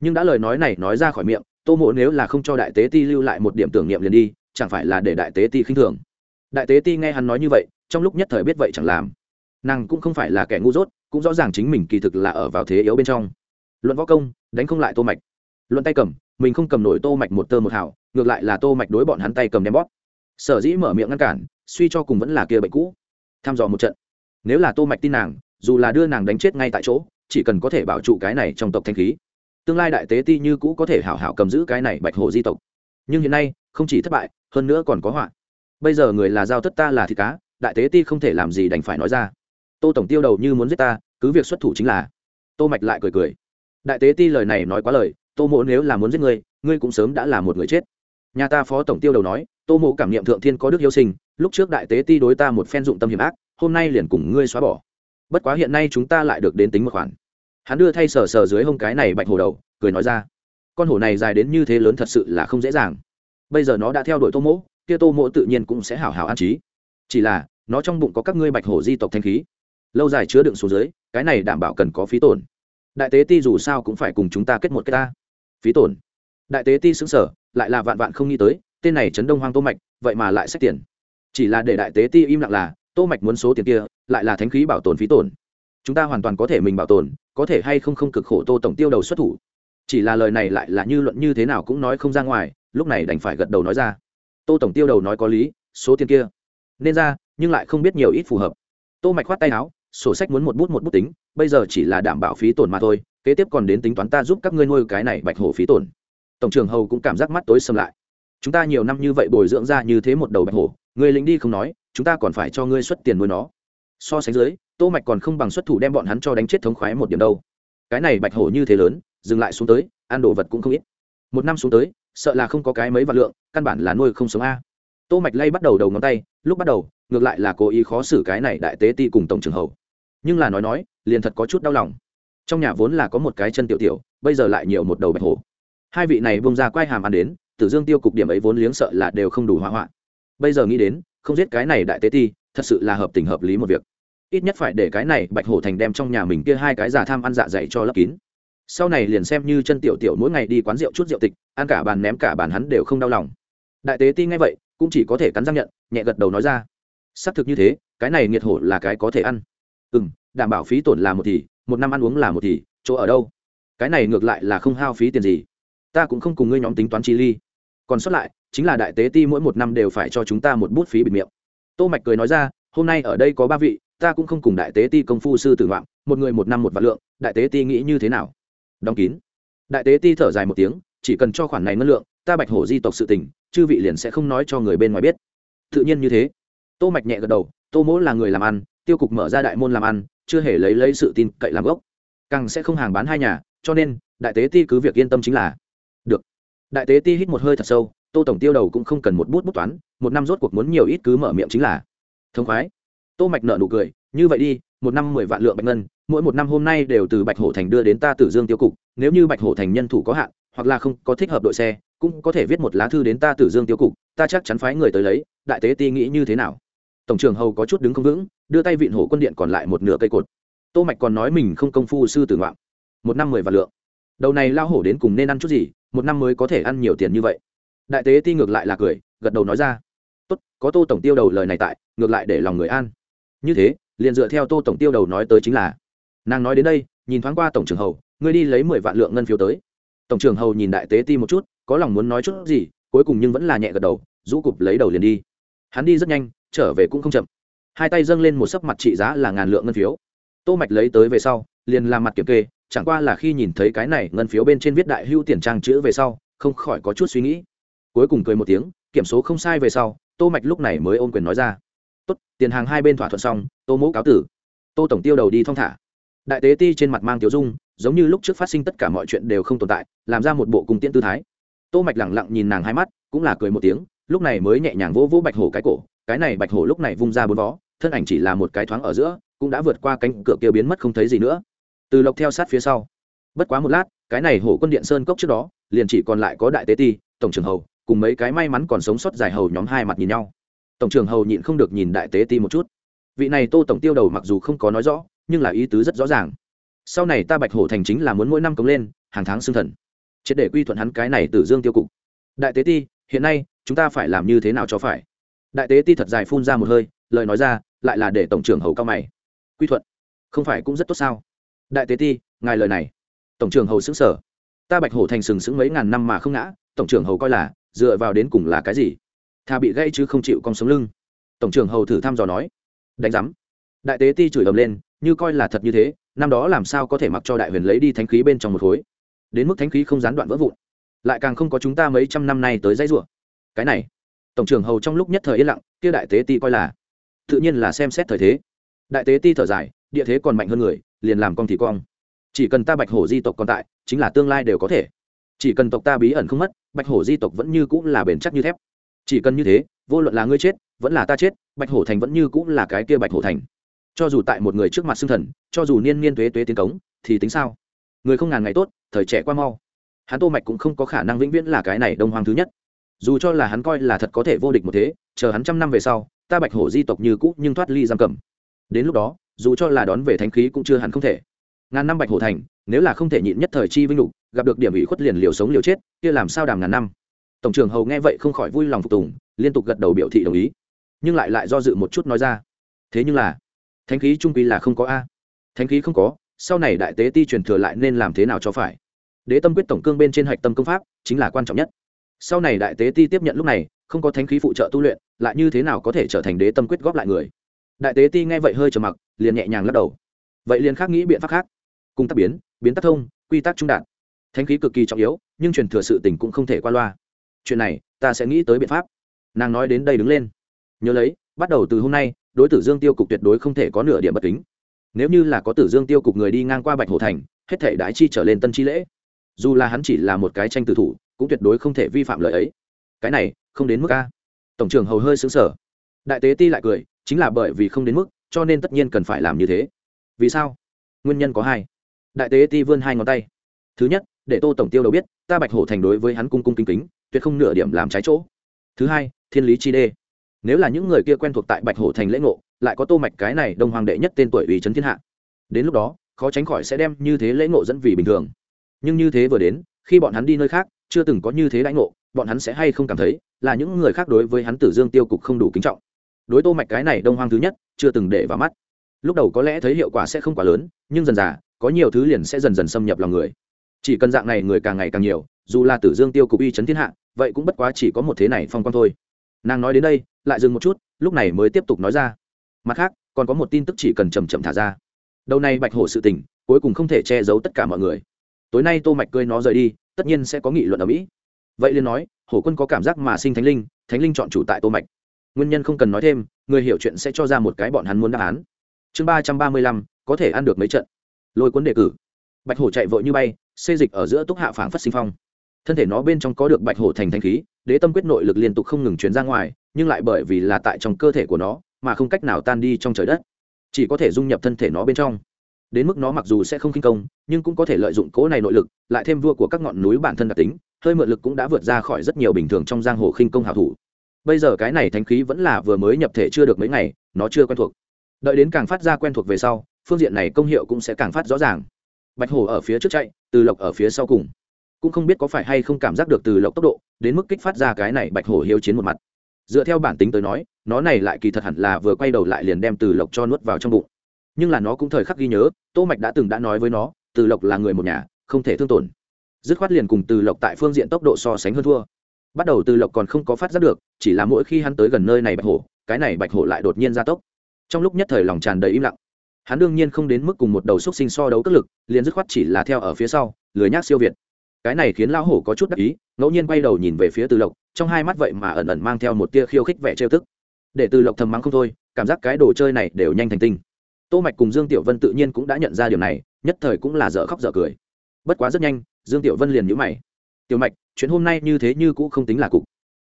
Speaker 1: Nhưng đã lời nói này nói ra khỏi miệng, tô mộ nếu là không cho đại tế ti lưu lại một điểm tưởng niệm liền đi, chẳng phải là để đại tế ti khinh thường. Đại tế ti nghe hắn nói như vậy, trong lúc nhất thời biết vậy chẳng làm. Nàng cũng không phải là kẻ ngu dốt, cũng rõ ràng chính mình kỳ thực là ở vào thế yếu bên trong. Luận võ công, đánh không lại tô mạch. Luận tay cầm, mình không cầm nổi tô mạch một tơ một hào, ngược lại là tô mạch đối bọn hắn tay cầm đem bóp. Sở dĩ mở miệng ngăn cản, suy cho cùng vẫn là kia bệnh cũ. Tham dò một trận. Nếu là tô mạch tin nàng dù là đưa nàng đánh chết ngay tại chỗ, chỉ cần có thể bảo trụ cái này trong tộc thanh khí. Tương lai đại tế ti như cũ có thể hảo hảo cầm giữ cái này bạch hổ di tộc. Nhưng hiện nay, không chỉ thất bại, hơn nữa còn có họa. Bây giờ người là giao thất ta là thịt cá, đại tế ti không thể làm gì đành phải nói ra. Tô tổng tiêu đầu như muốn giết ta, cứ việc xuất thủ chính là. Tô mạch lại cười cười. Đại tế ti lời này nói quá lời, tô mộ nếu là muốn giết ngươi ngươi cũng sớm đã là một người chết. Nhà ta phó tổng tiêu đầu nói, tô mộ cảm niệm thượng thiên có đức yêu sinh, lúc trước đại tế ti đối ta một phen dụng tâm hiểm ác, hôm nay liền cùng ngươi xóa bỏ bất quá hiện nay chúng ta lại được đến tính một khoản. Hắn đưa thay sờ sờ dưới hông cái này bạch hổ đầu, cười nói ra, con hổ này dài đến như thế lớn thật sự là không dễ dàng. Bây giờ nó đã theo đuổi tô mỗ, kia tô mỗ tự nhiên cũng sẽ hảo hảo an trí. Chỉ là, nó trong bụng có các ngươi bạch hổ di tộc thanh khí. Lâu dài chứa đựng số dưới, cái này đảm bảo cần có phí tổn. Đại tế ti dù sao cũng phải cùng chúng ta kết một cái ta. Phí tổn? Đại tế ti xứng sở lại là vạn vạn không nghĩ tới, tên này chấn đông hoang tô mạch, vậy mà lại xét tiền. Chỉ là để đại tế ti im lặng là, tô mạch muốn số tiền kia lại là thánh khí bảo tồn phí tổn. Chúng ta hoàn toàn có thể mình bảo tồn, có thể hay không không cực khổ tô tổng tiêu đầu xuất thủ. Chỉ là lời này lại là như luận như thế nào cũng nói không ra ngoài, lúc này đành phải gật đầu nói ra. Tô tổng tiêu đầu nói có lý, số tiền kia. Nên ra, nhưng lại không biết nhiều ít phù hợp. Tô mạch khoát tay áo, sổ sách muốn một bút một bút tính, bây giờ chỉ là đảm bảo phí tổn mà thôi, kế tiếp còn đến tính toán ta giúp các ngươi nuôi cái này bạch hổ phí tổn. Tổng trưởng hầu cũng cảm giác mắt tối sầm lại. Chúng ta nhiều năm như vậy bồi dưỡng ra như thế một đầu bạch hổ người lính đi không nói, chúng ta còn phải cho ngươi xuất tiền nuôi nó so sánh dưới, tô mạch còn không bằng xuất thủ đem bọn hắn cho đánh chết thống khoái một điểm đâu. Cái này bạch hổ như thế lớn, dừng lại xuống tới, ăn đồ vật cũng không ít. Một năm xuống tới, sợ là không có cái mấy vạn lượng, căn bản là nuôi không sống a. Tô mạch lay bắt đầu đầu ngón tay, lúc bắt đầu, ngược lại là cố ý khó xử cái này đại tế ti cùng tổng trưởng hầu. Nhưng là nói nói, liền thật có chút đau lòng. Trong nhà vốn là có một cái chân tiểu tiểu, bây giờ lại nhiều một đầu bạch hổ. Hai vị này bông ra quay hàm ăn đến, tử dương tiêu cục điểm ấy vốn liếng sợ là đều không đủ hỏa hoạn. Bây giờ nghĩ đến, không giết cái này đại tế ti thật sự là hợp tình hợp lý một việc. Ít nhất phải để cái này bạch hổ thành đem trong nhà mình kia hai cái giả tham ăn dạ dày cho lấp kín. Sau này liền xem như chân tiểu tiểu mỗi ngày đi quán rượu chút rượu tịch, ăn cả bàn ném cả bàn hắn đều không đau lòng. Đại tế ti nghe vậy, cũng chỉ có thể cắn răng nhận, nhẹ gật đầu nói ra. Xác thực như thế, cái này nghiệt hổ là cái có thể ăn. Ừ m đảm bảo phí tổn là một thì, một năm ăn uống là một thì, chỗ ở đâu? Cái này ngược lại là không hao phí tiền gì. Ta cũng không cùng ngươi nhóm tính toán chi ly. Còn sót lại, chính là đại tế ti mỗi một năm đều phải cho chúng ta một bút phí bịt miệng tô mạch cười nói ra hôm nay ở đây có ba vị ta cũng không cùng đại tế ti công phu sư tử vọng, một người một năm một vạn lượng đại tế ti nghĩ như thế nào? Đóng kín. Đại tế ti thở dài một tiếng chỉ cần cho khoản này ngân lượng ta bạch hổ di tộc sự tình chư vị liền sẽ không nói cho người bên ngoài biết. Tự nhiên như thế. Tô mạch nhẹ gật đầu tô mỗ là người làm ăn tiêu cục mở ra đại môn làm ăn chưa hề lấy lấy sự tin cậy làm gốc. Càng sẽ không hàng bán hai nhà cho nên đại tế ti cứ việc yên tâm chính là được. Đại tế ti hít một hơi thật sâu tô tổng tiêu đầu cũng không cần một bút bút toán, một năm rốt cuộc muốn nhiều ít cứ mở miệng chính là. Thông khoái. Tô mạch nợ nụ cười, như vậy đi, một năm mười vạn lượng bạch ngân, mỗi một năm hôm nay đều từ bạch hổ thành đưa đến ta tử dương tiêu cục, nếu như bạch hổ thành nhân thủ có hạn, hoặc là không có thích hợp đội xe, cũng có thể viết một lá thư đến ta tử dương tiêu cục, ta chắc chắn phái người tới lấy, đại tế ti nghĩ như thế nào? Tổng trưởng hầu có chút đứng không vững, đưa tay vịn hổ quân điện còn lại một nửa cây cột. Tô mạch còn nói mình không công phu sư tử ngoạm một năm mười vạn lượng. Đầu này lao hổ đến cùng nên ăn chút gì, một năm mới có thể ăn nhiều tiền như vậy đại tế ti ngược lại là cười, gật đầu nói ra. Tốt, có tô tổng tiêu đầu lời này tại, ngược lại để lòng người an. Như thế, liền dựa theo tô tổng tiêu đầu nói tới chính là. Nàng nói đến đây, nhìn thoáng qua tổng trưởng hầu, ngươi đi lấy mười vạn lượng ngân phiếu tới. Tổng trưởng hầu nhìn đại tế ti một chút, có lòng muốn nói chút gì, cuối cùng nhưng vẫn là nhẹ gật đầu, rũ cụp lấy đầu liền đi. Hắn đi rất nhanh, trở về cũng không chậm. Hai tay dâng lên một sấp mặt trị giá là ngàn lượng ngân phiếu. Tô mạch lấy tới về sau, liền làm mặt kiểm kê, chẳng qua là khi nhìn thấy cái này ngân phiếu bên trên viết đại hưu tiền trang chữ về sau, không khỏi có chút suy nghĩ cuối cùng cười một tiếng, kiểm số không sai về sau, tô mạch lúc này mới ôn quyền nói ra. Tốt, tiền hàng hai bên thỏa thuận xong, tô mẫu cáo tử. Tô tổng tiêu đầu đi thong thả. Đại tế ti trên mặt mang tiểu dung, giống như lúc trước phát sinh tất cả mọi chuyện đều không tồn tại, làm ra một bộ cung tiễn tư thái. Tô mạch lẳng lặng nhìn nàng hai mắt, cũng là cười một tiếng, lúc này mới nhẹ nhàng vỗ vỗ bạch hổ cái cổ, cái này bạch hổ lúc này vung ra bốn vó, thân ảnh chỉ là một cái thoáng ở giữa, cũng đã vượt qua cánh cửa kia biến mất không thấy gì nữa. Từ lộc theo sát phía sau. Bất quá một lát, cái này hổ quân điện sơn cốc trước đó, liền chỉ còn lại có đại tế ti, tổng trưởng hầu cùng mấy cái may mắn còn sống sót dài hầu nhóm hai mặt nhìn nhau. Tổng trưởng hầu nhịn không được nhìn đại tế ti một chút. Vị này tô tổng tiêu đầu mặc dù không có nói rõ, nhưng là ý tứ rất rõ ràng. Sau này ta bạch hổ thành chính là muốn mỗi năm cống lên, hàng tháng xương thần. Triệt để quy thuận hắn cái này từ dương tiêu cục. Đại tế ti, hiện nay, chúng ta phải làm như thế nào cho phải? Đại tế ti thật dài phun ra một hơi, lời nói ra, lại là để tổng trưởng hầu cao mày. Quy thuận, không phải cũng rất tốt sao? Đại tế ti, ngài lời này. Tổng trưởng hầu xứng sở ta bạch hổ thành sừng sững mấy ngàn năm mà không ngã, tổng trưởng hầu coi là dựa vào đến cùng là cái gì? Thà bị gãy chứ không chịu con sống lưng. Tổng trưởng hầu thử thăm dò nói. Đánh giám. Đại tế ti chửi ầm lên, như coi là thật như thế, năm đó làm sao có thể mặc cho đại huyền lấy đi thánh khí bên trong một khối? Đến mức thánh khí không gián đoạn vỡ vụn. Lại càng không có chúng ta mấy trăm năm nay tới dãy rủa. Cái này. Tổng trưởng hầu trong lúc nhất thời yên lặng, kia đại tế ti coi là. Tự nhiên là xem xét thời thế. Đại tế ti thở dài, địa thế còn mạnh hơn người, liền làm con thì cong. Chỉ cần ta bạch hổ di tộc còn tại, chính là tương lai đều có thể chỉ cần tộc ta bí ẩn không mất, bạch hổ di tộc vẫn như cũng là bền chắc như thép. Chỉ cần như thế, vô luận là ngươi chết, vẫn là ta chết, bạch hổ thành vẫn như cũng là cái kia bạch hổ thành. Cho dù tại một người trước mặt xưng thần, cho dù niên niên tuế tuế tiến cống, thì tính sao? Người không ngàn ngày tốt, thời trẻ qua mau. Hắn tô mạch cũng không có khả năng vĩnh viễn là cái này đông hoàng thứ nhất. Dù cho là hắn coi là thật có thể vô địch một thế, chờ hắn trăm năm về sau, ta bạch hổ di tộc như cũ nhưng thoát ly giam cầm. Đến lúc đó, dù cho là đón về thánh khí cũng chưa hẳn không thể. Ngàn năm bạch hổ thành, nếu là không thể nhịn nhất thời chi vinh lục gặp được điểm ủy khuất liền liều sống liều chết, kia làm sao đàm ngàn năm. Tổng trưởng hầu nghe vậy không khỏi vui lòng phục tùng, liên tục gật đầu biểu thị đồng ý. Nhưng lại lại do dự một chút nói ra. Thế nhưng là, thánh khí trung quy là không có a. Thánh khí không có, sau này đại tế ti truyền thừa lại nên làm thế nào cho phải? Đế tâm quyết tổng cương bên trên hạch tâm công pháp, chính là quan trọng nhất. Sau này đại tế ti tiếp nhận lúc này, không có thánh khí phụ trợ tu luyện, lại như thế nào có thể trở thành đế tâm quyết góp lại người? Đại tế ti nghe vậy hơi trầm mặc, liền nhẹ nhàng lắc đầu. Vậy liền khác nghĩ biện pháp khác. Cùng tác biến biến tác thông, quy tắc trung đạt thánh khí cực kỳ trọng yếu, nhưng truyền thừa sự tình cũng không thể qua loa. Chuyện này, ta sẽ nghĩ tới biện pháp. Nàng nói đến đây đứng lên. Nhớ lấy, bắt đầu từ hôm nay, đối tử dương tiêu cục tuyệt đối không thể có nửa điểm bất kính. Nếu như là có tử dương tiêu cục người đi ngang qua bạch hồ thành, hết thể đái chi trở lên tân chi lễ. Dù là hắn chỉ là một cái tranh tử thủ, cũng tuyệt đối không thể vi phạm lời ấy. Cái này, không đến mức a. Tổng trưởng hầu hơi xứng sở đại tế ti lại cười, chính là bởi vì không đến mức, cho nên tất nhiên cần phải làm như thế. Vì sao? Nguyên nhân có hai. Đại tế ti vươn hai ngón tay. Thứ nhất để tô tổng tiêu đầu biết, ta bạch hổ thành đối với hắn cung cung kính kính, tuyệt không nửa điểm làm trái chỗ. Thứ hai, thiên lý chi đê. Nếu là những người kia quen thuộc tại bạch hổ thành lễ ngộ, lại có tô mạch cái này đông hoàng đệ nhất tên tuổi ủy trấn thiên hạ. Đến lúc đó, khó tránh khỏi sẽ đem như thế lễ ngộ dẫn vì bình thường. Nhưng như thế vừa đến, khi bọn hắn đi nơi khác, chưa từng có như thế lãnh ngộ, bọn hắn sẽ hay không cảm thấy là những người khác đối với hắn tử dương tiêu cục không đủ kính trọng. Đối tô mạch cái này đông hoang thứ nhất, chưa từng để vào mắt. Lúc đầu có lẽ thấy hiệu quả sẽ không quá lớn, nhưng dần dà, có nhiều thứ liền sẽ dần dần xâm nhập lòng người chỉ cần dạng này người càng ngày càng nhiều, dù là tử dương tiêu cục uy chấn thiên hạ, vậy cũng bất quá chỉ có một thế này phong quan thôi. Nàng nói đến đây, lại dừng một chút, lúc này mới tiếp tục nói ra. Mặt khác, còn có một tin tức chỉ cần chầm chậm thả ra. Đầu này bạch hổ sự tình, cuối cùng không thể che giấu tất cả mọi người. Tối nay tô mạch cười nó rời đi, tất nhiên sẽ có nghị luận ở mỹ. Vậy liền nói, hổ quân có cảm giác mà sinh thánh linh thánh linh chọn chủ tại tô mạch. Nguyên nhân không cần nói thêm, người hiểu chuyện sẽ cho ra một cái bọn hắn muốn đáp án. Chương ba trăm ba mươi lăm, có thể ăn được mấy trận? Lôi cuốn đề cử. Bạch hổ chạy vội như bay xê dịch ở giữa túc hạ phảng phất sinh phong. Thân thể nó bên trong có được bạch hổ thành thanh khí, đế tâm quyết nội lực liên tục không ngừng chuyển ra ngoài, nhưng lại bởi vì là tại trong cơ thể của nó, mà không cách nào tan đi trong trời đất. Chỉ có thể dung nhập thân thể nó bên trong. Đến mức nó mặc dù sẽ không kinh công, nhưng cũng có thể lợi dụng cố này nội lực, lại thêm vua của các ngọn núi bản thân đặc tính, hơi mượn lực cũng đã vượt ra khỏi rất nhiều bình thường trong giang hồ khinh công hảo thủ. Bây giờ cái này thánh khí vẫn là vừa mới nhập thể chưa được mấy ngày, nó chưa quen thuộc. Đợi đến càng phát ra quen thuộc về sau, phương diện này công hiệu cũng sẽ càng phát rõ ràng bạch hổ ở phía trước chạy, từ lộc ở phía sau cùng. Cũng không biết có phải hay không cảm giác được từ lộc tốc độ, đến mức kích phát ra cái này bạch hổ hiếu chiến một mặt. Dựa theo bản tính tới nói, nó này lại kỳ thật hẳn là vừa quay đầu lại liền đem từ lộc cho nuốt vào trong bụng. Nhưng là nó cũng thời khắc ghi nhớ, tô mạch đã từng đã nói với nó, từ lộc là người một nhà, không thể thương tổn. Dứt khoát liền cùng từ lộc tại phương diện tốc độ so sánh hơn thua. Bắt đầu từ lộc còn không có phát giác được, chỉ là mỗi khi hắn tới gần nơi này bạch hổ, cái này bạch hổ lại đột nhiên gia tốc. Trong lúc nhất thời lòng tràn đầy im lặng hắn đương nhiên không đến mức cùng một đầu xúc sinh so đấu cất lực, liền dứt khoát chỉ là theo ở phía sau, lười nhác siêu việt. Cái này khiến lão hổ có chút đắc ý, ngẫu nhiên quay đầu nhìn về phía từ lộc, trong hai mắt vậy mà ẩn ẩn mang theo một tia khiêu khích vẻ trêu tức. Để từ lộc thầm mắng không thôi, cảm giác cái đồ chơi này đều nhanh thành tinh. Tô mạch cùng dương tiểu vân tự nhiên cũng đã nhận ra điều này, nhất thời cũng là dở khóc dở cười. Bất quá rất nhanh, dương tiểu vân liền nhíu mày. Tiểu mạch, chuyện hôm nay như thế như cũ không tính là cục.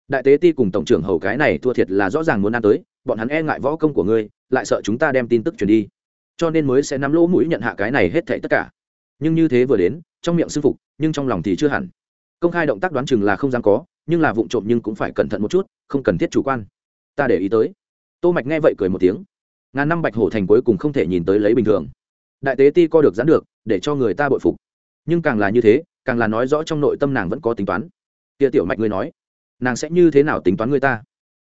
Speaker 1: Đại tế ti cùng tổng trưởng hầu cái này thua thiệt là rõ ràng muốn ăn tới, bọn hắn e ngại võ công của ngươi, lại sợ chúng ta đem tin tức truyền đi cho nên mới sẽ nắm lỗ mũi nhận hạ cái này hết thảy tất cả. Nhưng như thế vừa đến, trong miệng sư phục, nhưng trong lòng thì chưa hẳn. Công khai động tác đoán chừng là không dám có, nhưng là vụng trộm nhưng cũng phải cẩn thận một chút, không cần thiết chủ quan. Ta để ý tới. Tô mạch nghe vậy cười một tiếng. Ngàn năm bạch hổ thành cuối cùng không thể nhìn tới lấy bình thường. Đại tế ti co được gián được, để cho người ta bội phục. Nhưng càng là như thế, càng là nói rõ trong nội tâm nàng vẫn có tính toán. Tia tiểu mạch ngươi nói, nàng sẽ như thế nào tính toán người ta?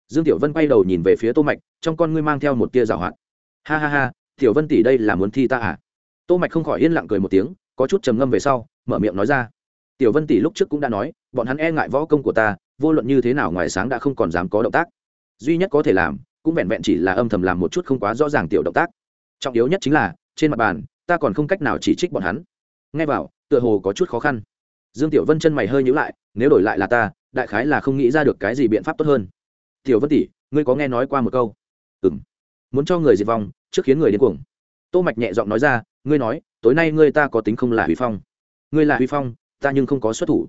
Speaker 1: Dương tiểu vân quay đầu nhìn về phía tô mạch, trong con ngươi mang theo một tia giảo hoạt. Ha ha ha tiểu vân tỷ đây là muốn thi ta à? Tô mạch không khỏi yên lặng cười một tiếng, có chút trầm ngâm về sau, mở miệng nói ra. Tiểu vân tỷ lúc trước cũng đã nói, bọn hắn e ngại võ công của ta, vô luận như thế nào ngoài sáng đã không còn dám có động tác. Duy nhất có thể làm, cũng vẹn vẹn chỉ là âm thầm làm một chút không quá rõ ràng tiểu động tác. Trọng yếu nhất chính là, trên mặt bàn, ta còn không cách nào chỉ trích bọn hắn. Nghe vào, tựa hồ có chút khó khăn. Dương tiểu vân chân mày hơi nhíu lại, nếu đổi lại là ta, đại khái là không nghĩ ra được cái gì biện pháp tốt hơn. Tiểu vân tỷ, ngươi có nghe nói qua một câu? Ừm. Muốn cho người diệt vong trước khiến người điên cuồng. Tô mạch nhẹ giọng nói ra, ngươi nói, tối nay ngươi ta có tính không là huy phong? Ngươi là huy phong, ta nhưng không có xuất thủ.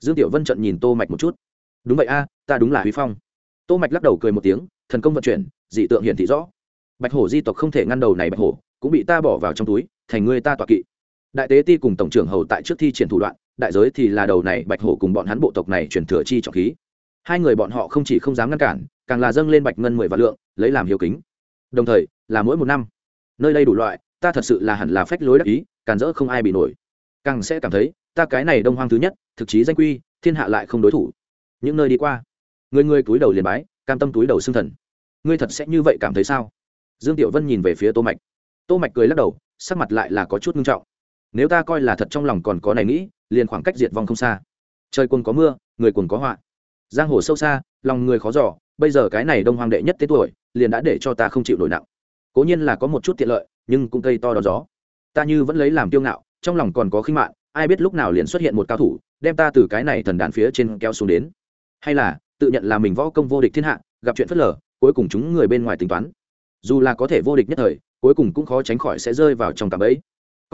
Speaker 1: Dương tiểu vân trận nhìn tô mạch một chút. Đúng vậy a, ta đúng là huy phong. Tô mạch lắc đầu cười một tiếng, thần công vận chuyển, dị tượng hiển thị rõ. Bạch hổ di tộc không thể ngăn đầu này bạch hổ, cũng bị ta bỏ vào trong túi, thành ngươi ta tọa kỵ. Đại tế ti cùng tổng trưởng hầu tại trước thi triển thủ đoạn, đại giới thì là đầu này bạch hổ cùng bọn hắn bộ tộc này chuyển thừa chi trọng khí. Hai người bọn họ không chỉ không dám ngăn cản, càng là dâng lên bạch ngân mười và lượng, lấy làm hiếu kính. Đồng thời là mỗi một năm. Nơi đây đủ loại, ta thật sự là hẳn là phách lối đắc ý càng dỡ không ai bị nổi. Càng sẽ cảm thấy, ta cái này đông hoang thứ nhất, thực chí danh quy, thiên hạ lại không đối thủ. Những nơi đi qua, người người túi đầu liền bái, cam tâm túi đầu xương thần. Ngươi thật sẽ như vậy cảm thấy sao? Dương tiểu vân nhìn về phía tô mạch. Tô mạch cười lắc đầu, sắc mặt lại là có chút nghiêm trọng. Nếu ta coi là thật trong lòng còn có này nghĩ, liền khoảng cách diệt vong không xa. Trời quần có mưa, người quần có họa. Giang hồ sâu xa, lòng người khó dò, bây giờ cái này đông hoang đệ nhất thế tuổi, liền đã để cho ta không chịu nổi nặng cố nhiên là có một chút tiện lợi, nhưng cũng cây to đón gió. Ta như vẫn lấy làm kiêu ngạo, trong lòng còn có khinh mạng, ai biết lúc nào liền xuất hiện một cao thủ, đem ta từ cái này thần đàn phía trên kéo xuống đến. Hay là, tự nhận là mình võ công vô địch thiên hạ, gặp chuyện phất lờ, cuối cùng chúng người bên ngoài tính toán. Dù là có thể vô địch nhất thời, cuối cùng cũng khó tránh khỏi sẽ rơi vào trong cạm ấy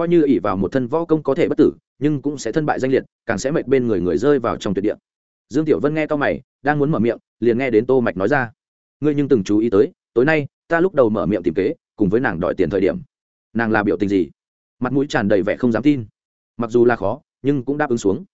Speaker 1: coi như ỷ vào một thân võ công có thể bất tử, nhưng cũng sẽ thân bại danh liệt, càng sẽ mệt bên người người rơi vào trong tuyệt địa. Dương tiểu vân nghe to mày, đang muốn mở miệng, liền nghe đến tô mạch nói ra. Ngươi nhưng từng chú ý tới, tối nay ta lúc đầu mở miệng tìm kế, cùng với nàng đòi tiền thời điểm. Nàng là biểu tình gì? Mặt mũi tràn đầy vẻ không dám tin. Mặc dù là khó, nhưng cũng đáp ứng xuống.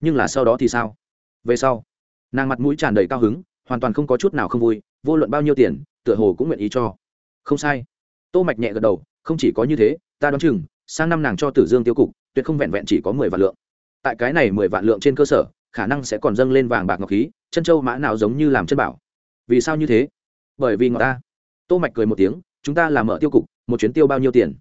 Speaker 1: Nhưng là sau đó thì sao? Về sau, nàng mặt mũi tràn đầy cao hứng, hoàn toàn không có chút nào không vui, vô luận bao nhiêu tiền, tựa hồ cũng nguyện ý cho. Không sai. Tô mạch nhẹ gật đầu, không chỉ có như thế, ta đoán chừng, sang năm nàng cho tử dương tiêu cục, tuyệt không vẹn vẹn chỉ có mười vạn lượng. Tại cái này mười vạn lượng trên cơ sở, khả năng sẽ còn dâng lên vàng bạc ngọc khí, chân châu mã nào giống như làm chân bảo. Vì sao như thế? Bởi vì ngọc ta tô mạch cười một tiếng, chúng ta làm mở tiêu cục, một chuyến tiêu bao nhiêu tiền?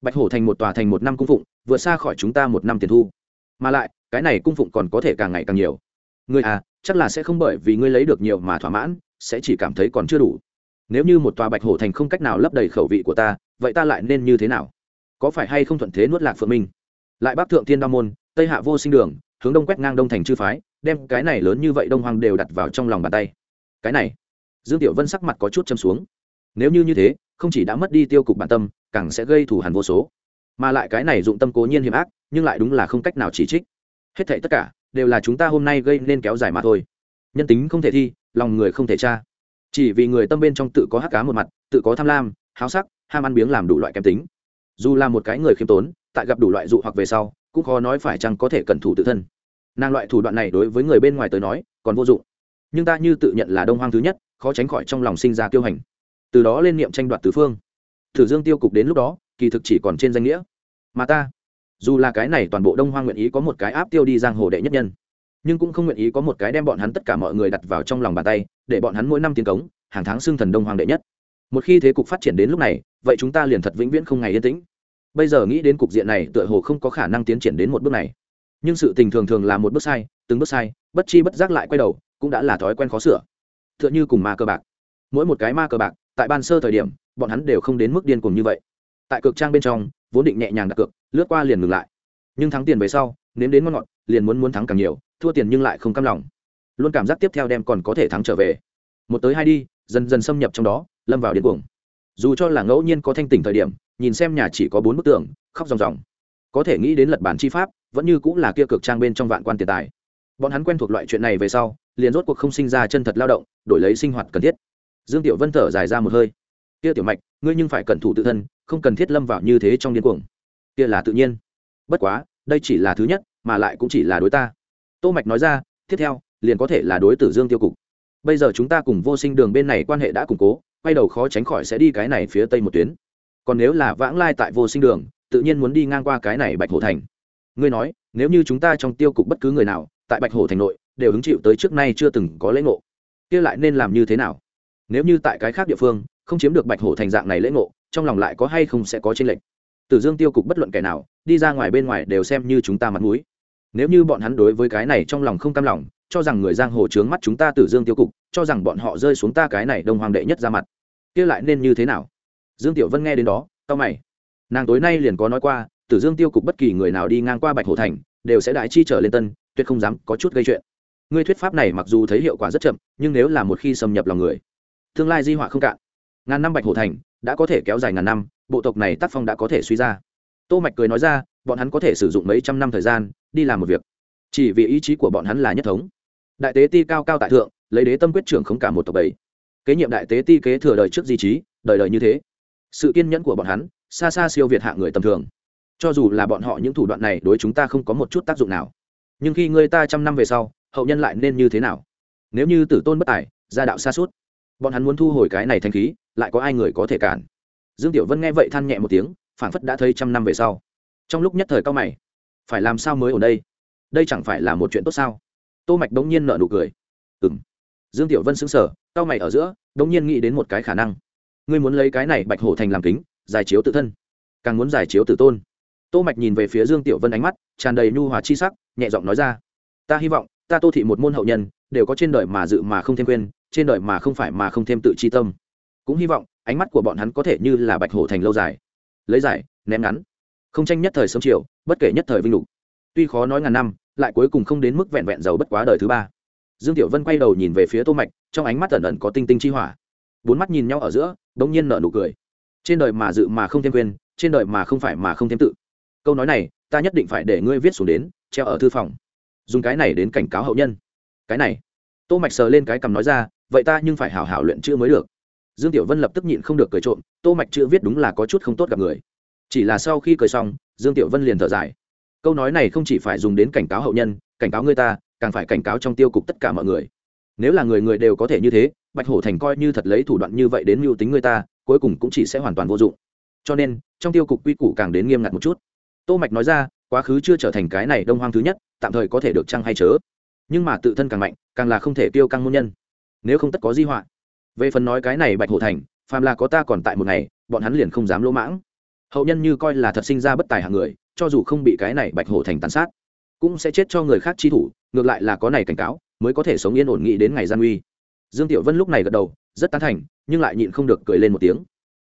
Speaker 1: Bạch hổ thành một tòa thành một năm cung phụng vượt xa khỏi chúng ta một năm tiền thu. Mà lại, cái này cung phụng còn có thể càng ngày càng nhiều. Ngươi à chắc là sẽ không bởi vì ngươi lấy được nhiều mà thỏa mãn, sẽ chỉ cảm thấy còn chưa đủ. Nếu như một tòa bạch hổ thành không cách nào lấp đầy khẩu vị của ta, vậy ta lại nên như thế nào? Có phải hay không thuận thế nuốt lạc phượng minh? Lại bắc thượng thiên đa môn, tây hạ vô sinh đường, hướng đông quét ngang đông thành chư phái, đem cái này lớn như vậy đông hoàng đều đặt vào trong lòng bàn tay. Cái này, dương tiểu vân sắc mặt có chút châm xuống nếu như như thế, không chỉ đã mất đi tiêu cục bản tâm, càng sẽ gây thù hằn vô số. Mà lại cái này dụng tâm cố nhiên hiểm ác, nhưng lại đúng là không cách nào chỉ trích. Hết thảy tất cả đều là chúng ta hôm nay gây nên kéo dài mà thôi. Nhân tính không thể thi, lòng người không thể tra. Chỉ vì người tâm bên trong tự có hắc cá một mặt, tự có tham lam, háo sắc, ham ăn biếng làm đủ loại kém tính. Dù là một cái người khiêm tốn, tại gặp đủ loại dụ hoặc về sau, cũng khó nói phải chăng có thể cẩn thủ tự thân. Nàng loại thủ đoạn này đối với người bên ngoài tới nói, còn vô dụng. Nhưng ta như tự nhận là đông hoang thứ nhất, khó tránh khỏi trong lòng sinh ra kiêu hành từ đó lên niệm tranh đoạt tứ phương. Thử dương tiêu cục đến lúc đó, kỳ thực chỉ còn trên danh nghĩa. Mà ta, dù là cái này toàn bộ đông hoang nguyện ý có một cái áp tiêu đi giang hồ đệ nhất nhân, nhưng cũng không nguyện ý có một cái đem bọn hắn tất cả mọi người đặt vào trong lòng bàn tay, để bọn hắn mỗi năm tiến cống, hàng tháng xưng thần đông hoàng đệ nhất. Một khi thế cục phát triển đến lúc này, vậy chúng ta liền thật vĩnh viễn không ngày yên tĩnh. Bây giờ nghĩ đến cục diện này, tựa hồ không có khả năng tiến triển đến một bước này. Nhưng sự tình thường thường là một bước sai, từng bước sai, bất chi bất giác lại quay đầu, cũng đã là thói quen khó sửa. Tựa như cùng ma cơ bạc. Mỗi một cái ma cơ bạc tại ban sơ thời điểm, bọn hắn đều không đến mức điên cùng như vậy. Tại cực trang bên trong, vốn định nhẹ nhàng đặt cược, lướt qua liền ngừng lại. Nhưng thắng tiền về sau, nếm đến ngon ngọt, liền muốn muốn thắng càng nhiều, thua tiền nhưng lại không cam lòng. Luôn cảm giác tiếp theo đem còn có thể thắng trở về. Một tới hai đi, dần dần xâm nhập trong đó, lâm vào điên cuồng. Dù cho là ngẫu nhiên có thanh tỉnh thời điểm, nhìn xem nhà chỉ có bốn bức tường, khóc ròng ròng. Có thể nghĩ đến lật bản chi pháp, vẫn như cũng là kia cực trang bên trong vạn quan tiền tài. Bọn hắn quen thuộc loại chuyện này về sau, liền rốt cuộc không sinh ra chân thật lao động, đổi lấy sinh hoạt cần thiết dương tiểu vân thở dài ra một hơi. Kia tiểu mạch, ngươi nhưng phải cẩn thủ tự thân, không cần thiết lâm vào như thế trong điên cuồng. Kia là tự nhiên. Bất quá, đây chỉ là thứ nhất, mà lại cũng chỉ là đối ta. Tô mạch nói ra, tiếp theo, liền có thể là đối tử dương tiêu cục. Bây giờ chúng ta cùng vô sinh đường bên này quan hệ đã củng cố, quay đầu khó tránh khỏi sẽ đi cái này phía tây một tuyến. Còn nếu là vãng lai tại vô sinh đường, tự nhiên muốn đi ngang qua cái này bạch hổ thành. Ngươi nói, nếu như chúng ta trong tiêu cục bất cứ người nào, tại bạch hổ thành nội, đều hứng chịu tới trước nay chưa từng có lễ ngộ, kia lại nên làm như thế nào? Nếu như tại cái khác địa phương, không chiếm được bạch hổ thành dạng này lễ ngộ, trong lòng lại có hay không sẽ có tranh lệch? Tử dương tiêu cục bất luận kẻ nào, đi ra ngoài bên ngoài đều xem như chúng ta mặt mũi. Nếu như bọn hắn đối với cái này trong lòng không cam lòng, cho rằng người giang hồ trướng mắt chúng ta tử dương tiêu cục, cho rằng bọn họ rơi xuống ta cái này đông hoàng đệ nhất ra mặt, kia lại nên như thế nào? Dương tiểu vân nghe đến đó tao mày. Nàng tối nay liền có nói qua, tử dương tiêu cục bất kỳ người nào đi ngang qua bạch hổ thành, đều sẽ đại chi trở lên tân, tuyệt không dám có chút gây chuyện. Ngươi thuyết pháp này mặc dù thấy hiệu quả rất chậm, nhưng nếu là một khi xâm nhập lòng người tương lai di họa không cạn. Ngàn năm bạch hổ thành, đã có thể kéo dài ngàn năm, bộ tộc này tác phong đã có thể suy ra. Tô mạch cười nói ra, bọn hắn có thể sử dụng mấy trăm năm thời gian, đi làm một việc. Chỉ vì ý chí của bọn hắn là nhất thống. Đại tế ti cao cao tại thượng, lấy đế tâm quyết trưởng không cả một tộc bảy. Kế nhiệm đại tế ti kế thừa đời trước di trí, đời đời như thế. Sự kiên nhẫn của bọn hắn, xa xa siêu việt hạ người tầm thường. Cho dù là bọn họ những thủ đoạn này đối chúng ta không có một chút tác dụng nào. Nhưng khi người ta trăm năm về sau, hậu nhân lại nên như thế nào? Nếu như tử tôn bất tài, gia đạo xa suốt bọn hắn muốn thu hồi cái này thanh khí, lại có ai người có thể cản? Dương tiểu vân nghe vậy than nhẹ một tiếng, phảng phất đã thấy trăm năm về sau. Trong lúc nhất thời cao mày, phải làm sao mới ở đây? Đây chẳng phải là một chuyện tốt sao? Tô mạch đống nhiên nở nụ cười. Ừm. Dương tiểu vân sững sờ, cao mày ở giữa, đống nhiên nghĩ đến một cái khả năng. Ngươi muốn lấy cái này bạch hổ thành làm kính, giải chiếu tự thân. Càng muốn giải chiếu tự tôn. Tô mạch nhìn về phía dương tiểu vân ánh mắt, tràn đầy nhu hòa chi sắc, nhẹ giọng nói ra. Ta hy vọng, ta tô thị một môn hậu nhân, đều có trên đời mà dự mà không thêm quên trên đời mà không phải mà không thêm tự chi tâm. Cũng hy vọng, ánh mắt của bọn hắn có thể như là bạch hổ thành lâu dài. Lấy giải ném ngắn. Không tranh nhất thời sớm chiều, bất kể nhất thời vinh lục. Tuy khó nói ngàn năm, lại cuối cùng không đến mức vẹn vẹn giàu bất quá đời thứ ba. Dương tiểu vân quay đầu nhìn về phía tô mạch, trong ánh mắt ẩn ẩn có tinh tinh chi hỏa. Bốn mắt nhìn nhau ở giữa đống nhiên nở nụ cười. Trên đời mà dự mà không thêm quyền trên đời mà không phải mà không thêm tự. Câu nói này, ta nhất định phải để ngươi viết xuống đến, treo ở thư phòng. Dùng cái này đến cảnh cáo hậu nhân. Cái này. Tô mạch sờ lên cái cầm nói ra vậy ta nhưng phải hảo hảo luyện chữ mới được. Dương tiểu vân lập tức nhịn không được cười trộm, tô mạch chữ viết đúng là có chút không tốt gặp người. Chỉ là sau khi cười xong, dương tiểu vân liền thở dài. Câu nói này không chỉ phải dùng đến cảnh cáo hậu nhân, cảnh cáo người ta, càng phải cảnh cáo trong tiêu cục tất cả mọi người. Nếu là người người đều có thể như thế, bạch hổ thành coi như thật lấy thủ đoạn như vậy đến mưu tính người ta, cuối cùng cũng chỉ sẽ hoàn toàn vô dụng. Cho nên, trong tiêu cục quy củ càng đến nghiêm ngặt một chút. Tô mạch nói ra, quá khứ chưa trở thành cái này đông hoang thứ nhất, tạm thời có thể được chăng hay chớ. Nhưng mà tự thân càng mạnh, càng là không thể tiêu căng môn nhân nếu không tất có di họa. Về phần nói cái này bạch hổ thành, phàm là có ta còn tại một ngày, bọn hắn liền không dám lỗ mãng. Hậu nhân như coi là thật sinh ra bất tài hạng người, cho dù không bị cái này bạch hổ thành tàn sát, cũng sẽ chết cho người khác chi thủ, ngược lại là có này cảnh cáo, mới có thể sống yên ổn nghị đến ngày gian uy dương tiểu vân lúc này gật đầu, rất tán thành, nhưng lại nhịn không được cười lên một tiếng.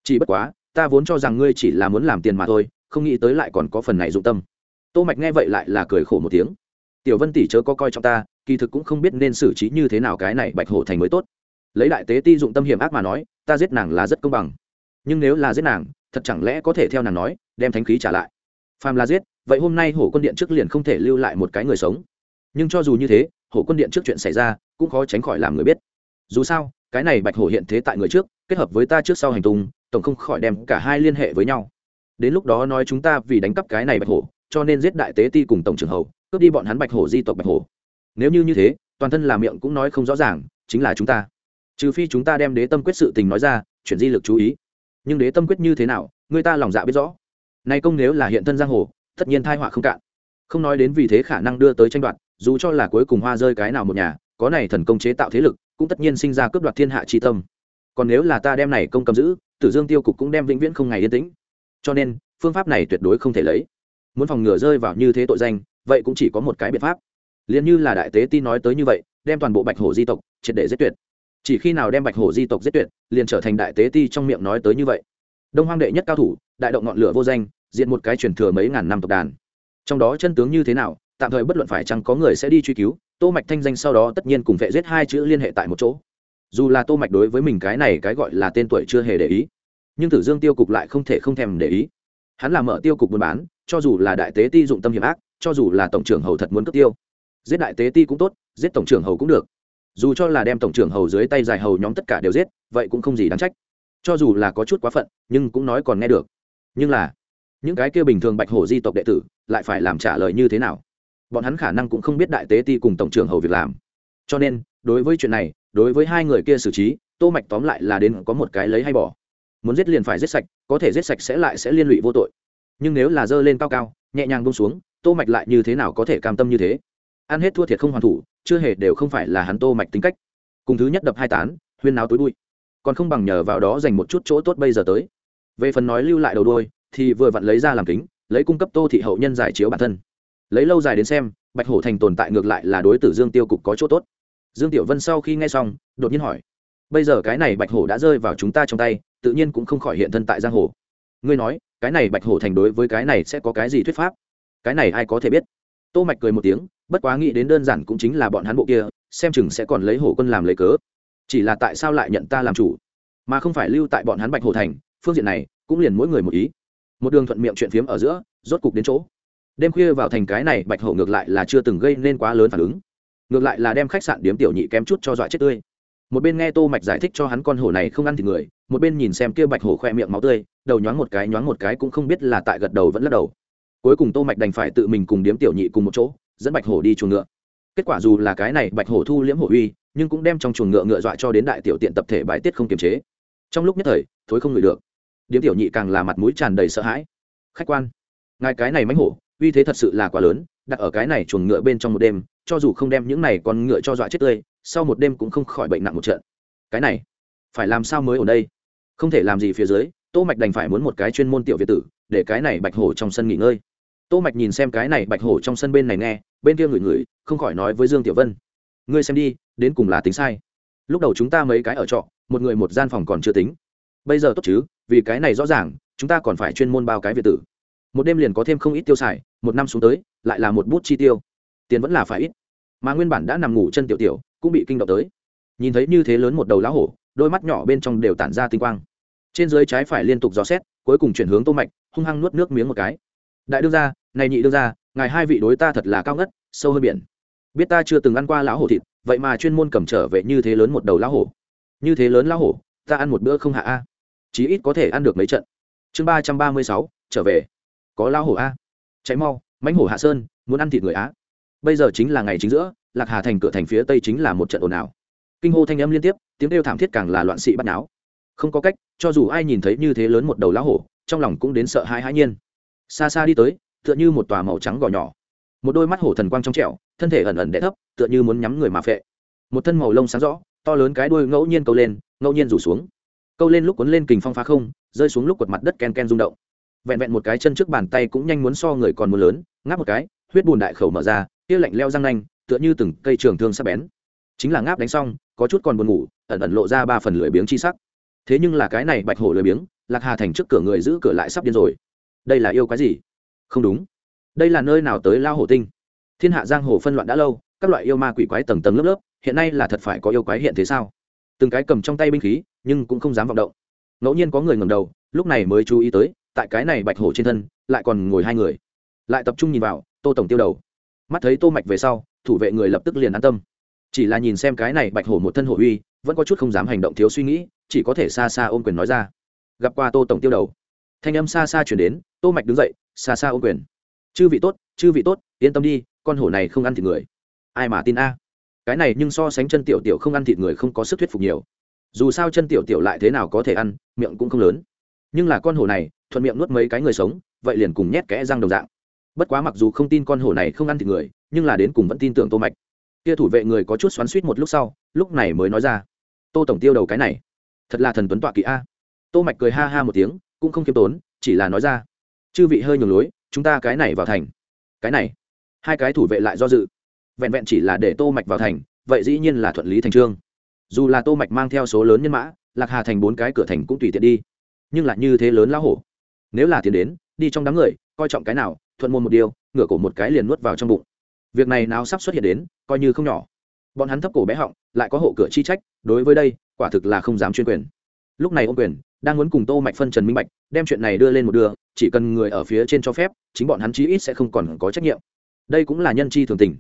Speaker 1: Chỉ bất quá, ta vốn cho rằng ngươi chỉ là muốn làm tiền mà thôi, không nghĩ tới lại còn có phần này dụng tâm. Tô mạch nghe vậy lại là cười khổ một tiếng. Tiểu vân tỷ chớ có coi trọng ta kỳ thực cũng không biết nên xử trí như thế nào cái này bạch hổ thành mới tốt. Lấy đại tế ti dụng tâm hiểm ác mà nói, ta giết nàng là rất công bằng. Nhưng nếu là giết nàng, thật chẳng lẽ có thể theo nàng nói, đem thánh khí trả lại? Phàm là giết, vậy hôm nay hổ quân điện trước liền không thể lưu lại một cái người sống. Nhưng cho dù như thế, hổ quân điện trước chuyện xảy ra, cũng khó tránh khỏi làm người biết. Dù sao, cái này bạch hổ hiện thế tại người trước, kết hợp với ta trước sau hành tung, tổng không khỏi đem cả hai liên hệ với nhau. Đến lúc đó nói chúng ta vì đánh cắp cái này bạch hổ, cho nên giết đại tế ti cùng tổng trưởng hầu, cướp đi bọn hắn bạch hổ di tộc bạch hổ nếu như như thế, toàn thân là miệng cũng nói không rõ ràng, chính là chúng ta. Trừ phi chúng ta đem đế tâm quyết sự tình nói ra, chuyển di lực chú ý. Nhưng đế tâm quyết như thế nào, người ta lòng dạ biết rõ. Nay công nếu là hiện thân giang hồ, tất nhiên thai họa không cạn. Không nói đến vì thế khả năng đưa tới tranh đoạt, dù cho là cuối cùng hoa rơi cái nào một nhà, có này thần công chế tạo thế lực, cũng tất nhiên sinh ra cướp đoạt thiên hạ tri tâm. Còn nếu là ta đem này công cầm giữ, tử dương tiêu cục cũng đem vĩnh viễn không ngày yên tĩnh. Cho nên, phương pháp này tuyệt đối không thể lấy. Muốn phòng ngừa rơi vào như thế tội danh, vậy cũng chỉ có một cái biện pháp liền như là đại tế ti nói tới như vậy, đem toàn bộ bạch hổ di tộc triệt để giết tuyệt. Chỉ khi nào đem bạch hổ di tộc giết tuyệt, liền trở thành đại tế ti trong miệng nói tới như vậy. Đông hoang đệ nhất cao thủ, đại động ngọn lửa vô danh, diện một cái truyền thừa mấy ngàn năm tộc đàn. Trong đó chân tướng như thế nào, tạm thời bất luận phải chăng có người sẽ đi truy cứu, tô mạch thanh danh sau đó tất nhiên cùng vệ giết hai chữ liên hệ tại một chỗ. Dù là tô mạch đối với mình cái này cái gọi là tên tuổi chưa hề để ý, nhưng tử dương tiêu cục lại không thể không thèm để ý. Hắn là mở tiêu cục buôn bán, cho dù là đại tế ti dụng tâm hiểm ác, cho dù là tổng trưởng hầu thật muốn cướp tiêu giết đại tế ti cũng tốt, giết tổng trưởng hầu cũng được. Dù cho là đem tổng trưởng hầu dưới tay dài hầu nhóm tất cả đều giết, vậy cũng không gì đáng trách. Cho dù là có chút quá phận, nhưng cũng nói còn nghe được. Nhưng là, những cái kia bình thường bạch hổ di tộc đệ tử, lại phải làm trả lời như thế nào? Bọn hắn khả năng cũng không biết đại tế ti cùng tổng trưởng hầu việc làm. Cho nên, đối với chuyện này, đối với hai người kia xử trí, tô mạch tóm lại là đến có một cái lấy hay bỏ. Muốn giết liền phải giết sạch, có thể giết sạch sẽ lại sẽ liên lụy vô tội. Nhưng nếu là dơ lên cao cao, nhẹ nhàng bông xuống, tô mạch lại như thế nào có thể cam tâm như thế? Ăn hết thua thiệt không hoàn thủ, chưa hề đều không phải là hắn tô mạch tính cách. Cùng thứ nhất đập hai tán, huyên náo tối đuôi còn không bằng nhờ vào đó dành một chút chỗ tốt bây giờ tới. Về phần nói lưu lại đầu đuôi, thì vừa vặn lấy ra làm kính, lấy cung cấp tô thị hậu nhân giải chiếu bản thân. Lấy lâu dài đến xem, bạch hổ thành tồn tại ngược lại là đối tử dương tiêu cục có chỗ tốt. Dương tiểu vân sau khi nghe xong, đột nhiên hỏi, bây giờ cái này bạch hổ đã rơi vào chúng ta trong tay, tự nhiên cũng không khỏi hiện thân tại giang hồ. Ngươi nói, cái này bạch hổ thành đối với cái này sẽ có cái gì thuyết pháp? Cái này ai có thể biết? Tô mạch cười một tiếng bất quá nghĩ đến đơn giản cũng chính là bọn hắn bộ kia, xem chừng sẽ còn lấy hổ quân làm lấy cớ. Chỉ là tại sao lại nhận ta làm chủ? Mà không phải lưu tại bọn hắn bạch hổ thành, phương diện này cũng liền mỗi người một ý. Một đường thuận miệng chuyện phiếm ở giữa, rốt cục đến chỗ. Đêm khuya vào thành cái này, bạch hổ ngược lại là chưa từng gây nên quá lớn phản ứng. Ngược lại là đem khách sạn điếm tiểu nhị kém chút cho dọa chết tươi. Một bên nghe tô mạch giải thích cho hắn con hổ này không ăn thịt người, một bên nhìn xem kia bạch hổ khoe miệng máu tươi, đầu nhoáng một cái nhoáng một cái cũng không biết là tại gật đầu vẫn lắc đầu. Cuối cùng tô mạch đành phải tự mình cùng điếm tiểu nhị cùng một chỗ dẫn bạch hổ đi chuồng ngựa. Kết quả dù là cái này bạch hổ thu liễm hổ uy, nhưng cũng đem trong chuồng ngựa ngựa dọa cho đến đại tiểu tiện tập thể bài tiết không kiềm chế. Trong lúc nhất thời, thối không ngửi được. Điếm tiểu nhị càng là mặt mũi tràn đầy sợ hãi. Khách quan, ngài cái này mánh hổ, uy thế thật sự là quá lớn, đặt ở cái này chuồng ngựa bên trong một đêm, cho dù không đem những này con ngựa cho dọa chết tươi, sau một đêm cũng không khỏi bệnh nặng một trận. Cái này, phải làm sao mới ở đây? Không thể làm gì phía dưới, tô mạch đành phải muốn một cái chuyên môn tiểu việt tử, để cái này bạch hổ trong sân nghỉ ngơi tô mạch nhìn xem cái này bạch hổ trong sân bên này nghe, bên kia người người không khỏi nói với dương tiểu vân. Ngươi xem đi, đến cùng là tính sai. Lúc đầu chúng ta mấy cái ở trọ, một người một gian phòng còn chưa tính. Bây giờ tốt chứ, vì cái này rõ ràng, chúng ta còn phải chuyên môn bao cái việt tử. Một đêm liền có thêm không ít tiêu xài, một năm xuống tới, lại là một bút chi tiêu. Tiền vẫn là phải ít. Mà nguyên bản đã nằm ngủ chân tiểu tiểu, cũng bị kinh động tới. Nhìn thấy như thế lớn một đầu lá hổ, đôi mắt nhỏ bên trong đều tản ra tinh quang. Trên dưới trái phải liên tục dò xét, cuối cùng chuyển hướng tô mạch, hung hăng nuốt nước miếng một cái đại đương gia, này nhị đương gia, ngài hai vị đối ta thật là cao ngất, sâu hơn biển. Biết ta chưa từng ăn qua lão hổ thịt, vậy mà chuyên môn cầm trở về như thế lớn một đầu lão hổ. Như thế lớn lão hổ, ta ăn một bữa không hạ a. Chí ít có thể ăn được mấy trận. Chương ba trăm ba mươi sáu, trở về. Có lão hổ a. Cháy mau, mãnh hổ hạ sơn, muốn ăn thịt người á. Bây giờ chính là ngày chính giữa, lạc hà thành cửa thành phía tây chính là một trận ồn ào. Kinh hô thanh âm liên tiếp, tiếng kêu thảm thiết càng là loạn sĩ bắt náo không có cách, cho dù ai nhìn thấy như thế lớn một đầu lão hổ, trong lòng cũng đến sợ hãi hãi nhiên xa xa đi tới, tựa như một tòa màu trắng gò nhỏ. Một đôi mắt hổ thần quang trong trẻo, thân thể ẩn ẩn đẽ thấp, tựa như muốn nhắm người mà phệ. Một thân màu lông sáng rõ, to lớn cái đuôi ngẫu nhiên câu lên, ngẫu nhiên rủ xuống. Câu lên lúc cuốn lên kình phong phá không, rơi xuống lúc quật mặt đất ken ken rung động. Vẹn vẹn một cái chân trước bàn tay cũng nhanh muốn so người còn muốn lớn, ngáp một cái, huyết bùn đại khẩu mở ra kia lạnh leo răng nanh, tựa như từng cây trường thương sắp bén. Chính là ngáp đánh xong, có chút còn buồn ngủ, ẩn ẩn lộ ra ba phần lưỡi biếng chi sắc. Thế nhưng là cái này bạch hổ lười biếng, lạc hà thành trước cửa người giữ cửa lại sắp điên rồi đây là yêu quái gì? Không đúng. Đây là nơi nào tới lao hổ tinh? Thiên hạ giang hồ phân loạn đã lâu, các loại yêu ma quỷ quái tầng tầng lớp lớp, hiện nay là thật phải có yêu quái hiện thế sao? Từng cái cầm trong tay binh khí, nhưng cũng không dám vọng động. Ngẫu nhiên có người ngầm đầu, lúc này mới chú ý tới, tại cái này bạch hổ trên thân, lại còn ngồi hai người. Lại tập trung nhìn vào, tô tổng tiêu đầu. Mắt thấy tô mạch về sau, thủ vệ người lập tức liền an tâm. Chỉ là nhìn xem cái này bạch hổ một thân hổ uy, vẫn có chút không dám hành động thiếu suy nghĩ, chỉ có thể xa xa ôm quyền nói ra. Gặp qua tô tổng tiêu đầu thanh âm xa xa chuyển đến, tô mạch đứng dậy, xa xa ôm quyền. Chư vị tốt, chư vị tốt, yên tâm đi, con hổ này không ăn thịt người. Ai mà tin a? Cái này nhưng so sánh chân tiểu tiểu không ăn thịt người không có sức thuyết phục nhiều. Dù sao chân tiểu tiểu lại thế nào có thể ăn, miệng cũng không lớn. Nhưng là con hổ này, thuận miệng nuốt mấy cái người sống, vậy liền cùng nhét kẽ răng đồng dạng. Bất quá mặc dù không tin con hổ này không ăn thịt người, nhưng là đến cùng vẫn tin tưởng tô mạch. Kia thủ vệ người có chút xoắn suýt một lúc sau, lúc này mới nói ra. Tô tổng tiêu đầu cái này, thật là thần tuấn tọa kỵ a. Tô mạch cười ha ha một tiếng cũng không kiêm tốn, chỉ là nói ra, chư vị hơi nhường lối, chúng ta cái này vào thành. Cái này? Hai cái thủ vệ lại do dự. Vẹn vẹn chỉ là để tô mạch vào thành, vậy dĩ nhiên là thuận lý thành trương. Dù là tô mạch mang theo số lớn nhân mã, lạc hà thành bốn cái cửa thành cũng tùy tiện đi, nhưng lại như thế lớn lão hổ. Nếu là tiền đến, đi trong đám người, coi trọng cái nào, thuận môn một điều, ngửa cổ một cái liền nuốt vào trong bụng. Việc này nào sắp xuất hiện đến, coi như không nhỏ. Bọn hắn thấp cổ bé họng, lại có hộ cửa chi trách, đối với đây, quả thực là không dám chuyên quyền. Lúc này ô quyền đang muốn cùng tô mạch phân trần minh bạch, đem chuyện này đưa lên một đường, chỉ cần người ở phía trên cho phép, chính bọn hắn chí ít sẽ không còn có trách nhiệm. Đây cũng là nhân chi thường tình.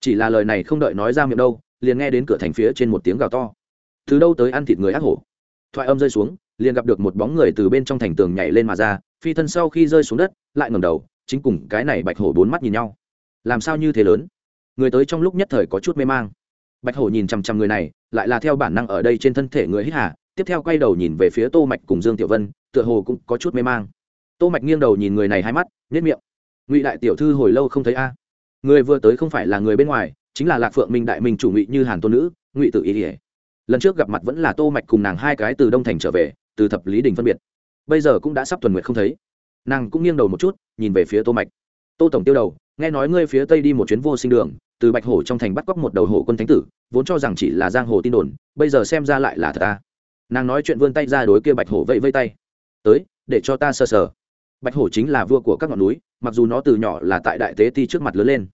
Speaker 1: Chỉ là lời này không đợi nói ra miệng đâu, liền nghe đến cửa thành phía trên một tiếng gào to. Từ đâu tới ăn thịt người ác hổ? Thoại âm rơi xuống, liền gặp được một bóng người từ bên trong thành tường nhảy lên mà ra, phi thân sau khi rơi xuống đất, lại ngẩng đầu, chính cùng cái này bạch hổ bốn mắt nhìn nhau. Làm sao như thế lớn? Người tới trong lúc nhất thời có chút mê mang. Bạch hổ nhìn chằm chằm người này, lại là theo bản năng ở đây trên thân thể người hít hà tiếp theo quay đầu nhìn về phía tô mạch cùng dương tiểu vân, tựa hồ cũng có chút mê mang. Tô mạch nghiêng đầu nhìn người này hai mắt, nhếch miệng. Ngụy đại tiểu thư hồi lâu không thấy a. Người vừa tới không phải là người bên ngoài, chính là lạc phượng minh đại minh chủ ngụy như hàn tôn nữ, ngụy tự ý ỉa lần trước gặp mặt vẫn là tô mạch cùng nàng hai cái từ đông thành trở về, từ thập lý đình phân biệt. Bây giờ cũng đã sắp tuần nguyệt không thấy. Nàng cũng nghiêng đầu một chút, nhìn về phía tô mạch. Tô tổng tiêu đầu, nghe nói ngươi phía tây đi một chuyến vô sinh đường, từ bạch hổ trong thành bắt cóc một đầu hổ quân thánh tử, vốn cho rằng chỉ là giang hồ tin đồn, bây giờ xem ra lại là thật ta nàng nói chuyện vươn tay ra đối kia bạch hổ vẫy vây tay. Tới, để cho ta sờ sờ. Bạch hổ chính là vua của các ngọn núi, mặc dù nó từ nhỏ là tại đại tế ti trước mặt lớn lên,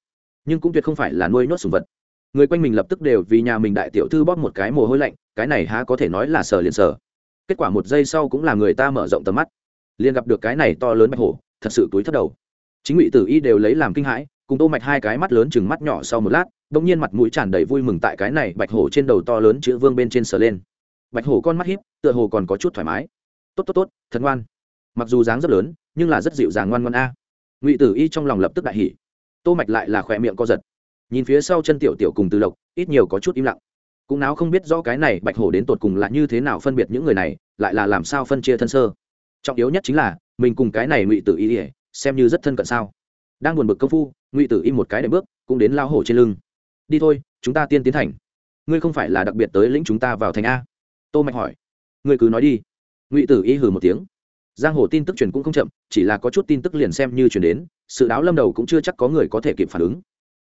Speaker 1: nhưng cũng tuyệt không phải là nuôi nhốt sùng vật. Người quanh mình lập tức đều vì nhà mình đại tiểu thư bóp một cái mồ hôi lạnh, cái này há có thể nói là sờ liền sờ. Kết quả một giây sau cũng là người ta mở rộng tầm mắt, liền gặp được cái này to lớn bạch hổ, thật sự túi thất đầu. Chính ngụy tử y đều lấy làm kinh hãi, cùng tô mạch hai cái mắt lớn chừng mắt nhỏ sau một lát, đột nhiên mặt mũi tràn đầy vui mừng tại cái này bạch hổ trên đầu to lớn chữ vương bên trên sờ lên bạch hổ con mắt hiếp tựa hồ còn có chút thoải mái. Tốt tốt tốt, thật ngoan. Mặc dù dáng rất lớn, nhưng là rất dịu dàng ngoan ngoan a. Ngụy tử y trong lòng lập tức đại hỉ. Tô mạch lại là khỏe miệng co giật. Nhìn phía sau chân tiểu tiểu cùng từ lộc, ít nhiều có chút im lặng. Cũng não không biết rõ cái này bạch hổ đến tột cùng là như thế nào phân biệt những người này, lại là làm sao phân chia thân sơ. Trọng yếu nhất chính là, mình cùng cái này ngụy tử y ỉa xem như rất thân cận sao. Đang buồn bực công phu, ngụy tử y một cái để bước, cũng đến lao hổ trên lưng. Đi thôi, chúng ta tiên tiến thành. Ngươi không phải là đặc biệt tới lĩnh chúng ta vào thành a? Tô mạch hỏi. Ngươi cứ nói đi. Ngụy tử y hừ một tiếng. Giang hồ tin tức truyền cũng không chậm, chỉ là có chút tin tức liền xem như truyền đến, sự đáo lâm đầu cũng chưa chắc có người có thể kịp phản ứng.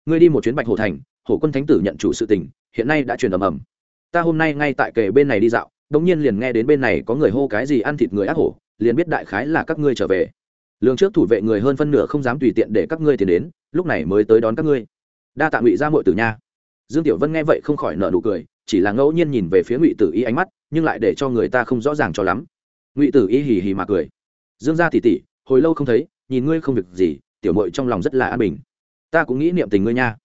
Speaker 1: Ngươi đi một chuyến bạch hồ thành, hồ quân thánh tử nhận chủ sự tình, hiện nay đã truyền ầm ầm. Ta hôm nay ngay tại kề bên này đi dạo, đống nhiên liền nghe đến bên này có người hô cái gì ăn thịt người ác hổ, liền biết đại khái là các ngươi trở về. Lương trước thủ vệ người hơn phân nửa không dám tùy tiện để các ngươi tiền đến, lúc này mới tới đón các ngươi. Đa tạ ngụy ra muội tử nha. Dương tiểu vân nghe vậy không khỏi nợ nụ cười chỉ là ngẫu nhiên nhìn về phía ngụy tử y ánh mắt, nhưng lại để cho người ta không rõ ràng cho lắm. Ngụy tử y hì hì mà cười. Dương gia tỉ tỉ hồi lâu không thấy, nhìn ngươi không việc gì, tiểu mội trong lòng rất là an bình. Ta cũng nghĩ niệm tình ngươi nha.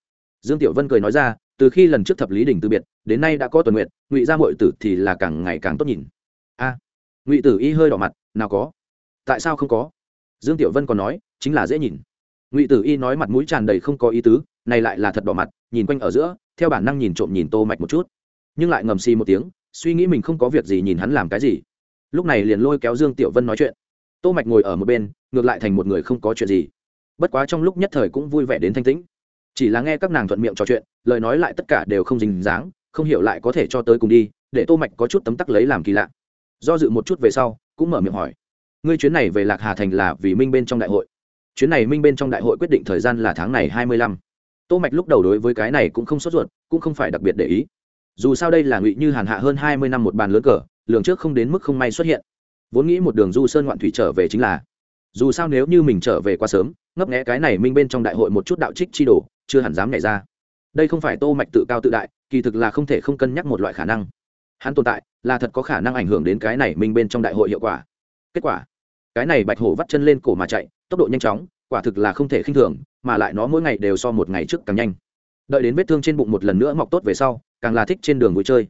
Speaker 1: Dương tiểu vân cười nói ra, từ khi lần trước thập lý đình từ biệt, đến nay đã có tuần nguyện, ngụy gia mội tử thì là càng ngày càng tốt nhìn. A, ngụy tử y hơi đỏ mặt, nào có? Tại sao không có? Dương tiểu vân còn nói, chính là dễ nhìn. Ngụy tử y nói mặt mũi tràn đầy không có ý tứ, này lại là thật đỏ mặt, nhìn quanh ở giữa, theo bản năng nhìn trộm nhìn tô mạch một chút nhưng lại ngầm xì một tiếng, suy nghĩ mình không có việc gì nhìn hắn làm cái gì. Lúc này liền lôi kéo dương tiểu vân nói chuyện. Tô mạch ngồi ở một bên, ngược lại thành một người không có chuyện gì. Bất quá trong lúc nhất thời cũng vui vẻ đến thanh tĩnh. Chỉ là nghe các nàng thuận miệng trò chuyện, lời nói lại tất cả đều không dính dáng, không hiểu lại có thể cho tới cùng đi, để tô mạch có chút tấm tắc lấy làm kỳ lạ. Do dự một chút về sau, cũng mở miệng hỏi. Ngươi chuyến này về lạc hà thành là vì minh bên trong đại hội. Chuyến này minh bên trong đại hội quyết định thời gian là tháng này hai mươi lăm. Tô mạch lúc đầu đối với cái này cũng không sốt ruột, cũng không phải đặc biệt để ý dù sao đây là ngụy như hàn hạ hơn hai mươi năm một bàn lớn cờ lượng trước không đến mức không may xuất hiện. Vốn nghĩ một đường du sơn ngoạn thủy trở về chính là, dù sao nếu như mình trở về quá sớm, ngấp nghẽ cái này minh bên trong đại hội một chút đạo trích chi đồ, chưa hẳn dám nhảy ra. Đây không phải tô mạch tự cao tự đại, kỳ thực là không thể không cân nhắc một loại khả năng. Hắn tồn tại, là thật có khả năng ảnh hưởng đến cái này minh bên trong đại hội hiệu quả. Kết quả, cái này bạch hổ vắt chân lên cổ mà chạy, tốc độ nhanh chóng, quả thực là không thể khinh thường, mà lại nó mỗi ngày đều so một ngày trước càng nhanh đợi đến vết thương trên bụng một lần nữa mọc tốt về sau, càng là thích trên đường vui chơi.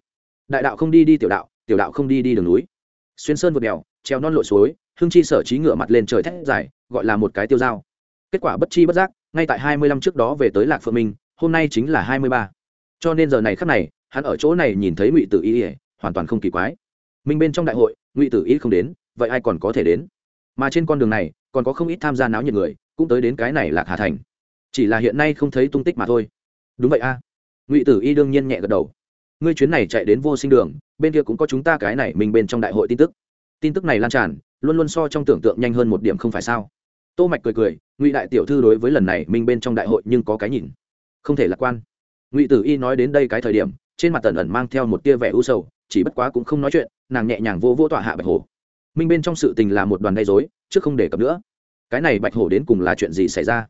Speaker 1: Đại đạo không đi đi tiểu đạo tiểu đạo không đi đi đường núi. Xuyên sơn vượt đèo, treo non lội suối, hương chi sở trí ngựa mặt lên trời thét dài, gọi là một cái tiêu dao. Kết quả bất chi bất giác, ngay tại hai mươi lăm trước đó về tới lạc phượng minh, hôm nay chính là hai mươi ba. Cho nên giờ này khắc này, hắn ở chỗ này nhìn thấy ngụy tử y hoàn toàn không kỳ quái. Minh bên trong đại hội, ngụy tử y không đến, vậy ai còn có thể đến? Mà trên con đường này, còn có không ít tham gia náo nhiệt người, cũng tới đến cái này lạc hà thành. Chỉ là hiện nay không thấy tung tích mà thôi đúng vậy a. Ngụy tử y đương nhiên nhẹ gật đầu. Ngươi chuyến này chạy đến vô sinh đường, bên kia cũng có chúng ta cái này mình bên trong đại hội tin tức. Tin tức này lan tràn, luôn luôn so trong tưởng tượng nhanh hơn một điểm không phải sao? Tô mạch cười cười, ngụy đại tiểu thư đối với lần này mình bên trong đại hội nhưng có cái nhìn. Không thể lạc quan. Ngụy tử y nói đến đây cái thời điểm, trên mặt tần ẩn mang theo một tia vẻ u sầu, chỉ bất quá cũng không nói chuyện, nàng nhẹ nhàng vô vô tọa hạ bạch hổ. Minh bên trong sự tình là một đoàn gây dối trước không để cập nữa. Cái này bạch hổ đến cùng là chuyện gì xảy ra?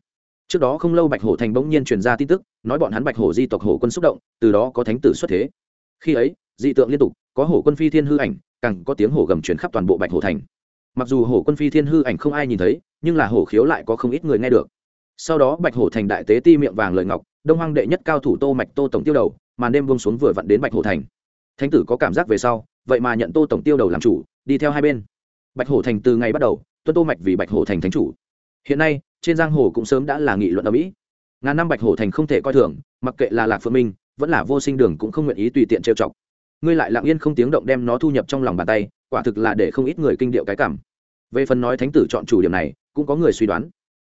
Speaker 1: Trước đó không lâu bạch hổ thành bỗng nhiên truyền ra tin tức, nói bọn hắn bạch hổ di tộc hổ quân xúc động, từ đó có thánh tử xuất thế. Khi ấy, dị tượng liên tục, có hổ quân phi thiên hư ảnh, càng có tiếng hổ gầm truyền khắp toàn bộ bạch hổ thành. Mặc dù hổ quân phi thiên hư ảnh không ai nhìn thấy, nhưng là hổ khiếu lại có không ít người nghe được. Sau đó bạch hổ thành đại tế ti miệng vàng lời ngọc, đông hoang đệ nhất cao thủ tô mạch tô tổng tiêu đầu, màn đêm buông xuống vừa vặn đến bạch hổ thành. Thánh tử có cảm giác về sau, vậy mà nhận tô tổng tiêu đầu làm chủ, đi theo hai bên. Bạch hổ thành từ ngày bắt đầu, tuân tô mạch vì bạch hổ thành thánh chủ. Hiện nay trên giang hồ cũng sớm đã là nghị luận ở mỹ. Ngàn năm bạch hổ thành không thể coi thường, mặc kệ là lạc phượng minh, vẫn là vô sinh đường cũng không nguyện ý tùy tiện trêu chọc. Ngươi lại lặng yên không tiếng động đem nó thu nhập trong lòng bàn tay, quả thực là để không ít người kinh điệu cái cảm. Về phần nói thánh tử chọn chủ điểm này, cũng có người suy đoán.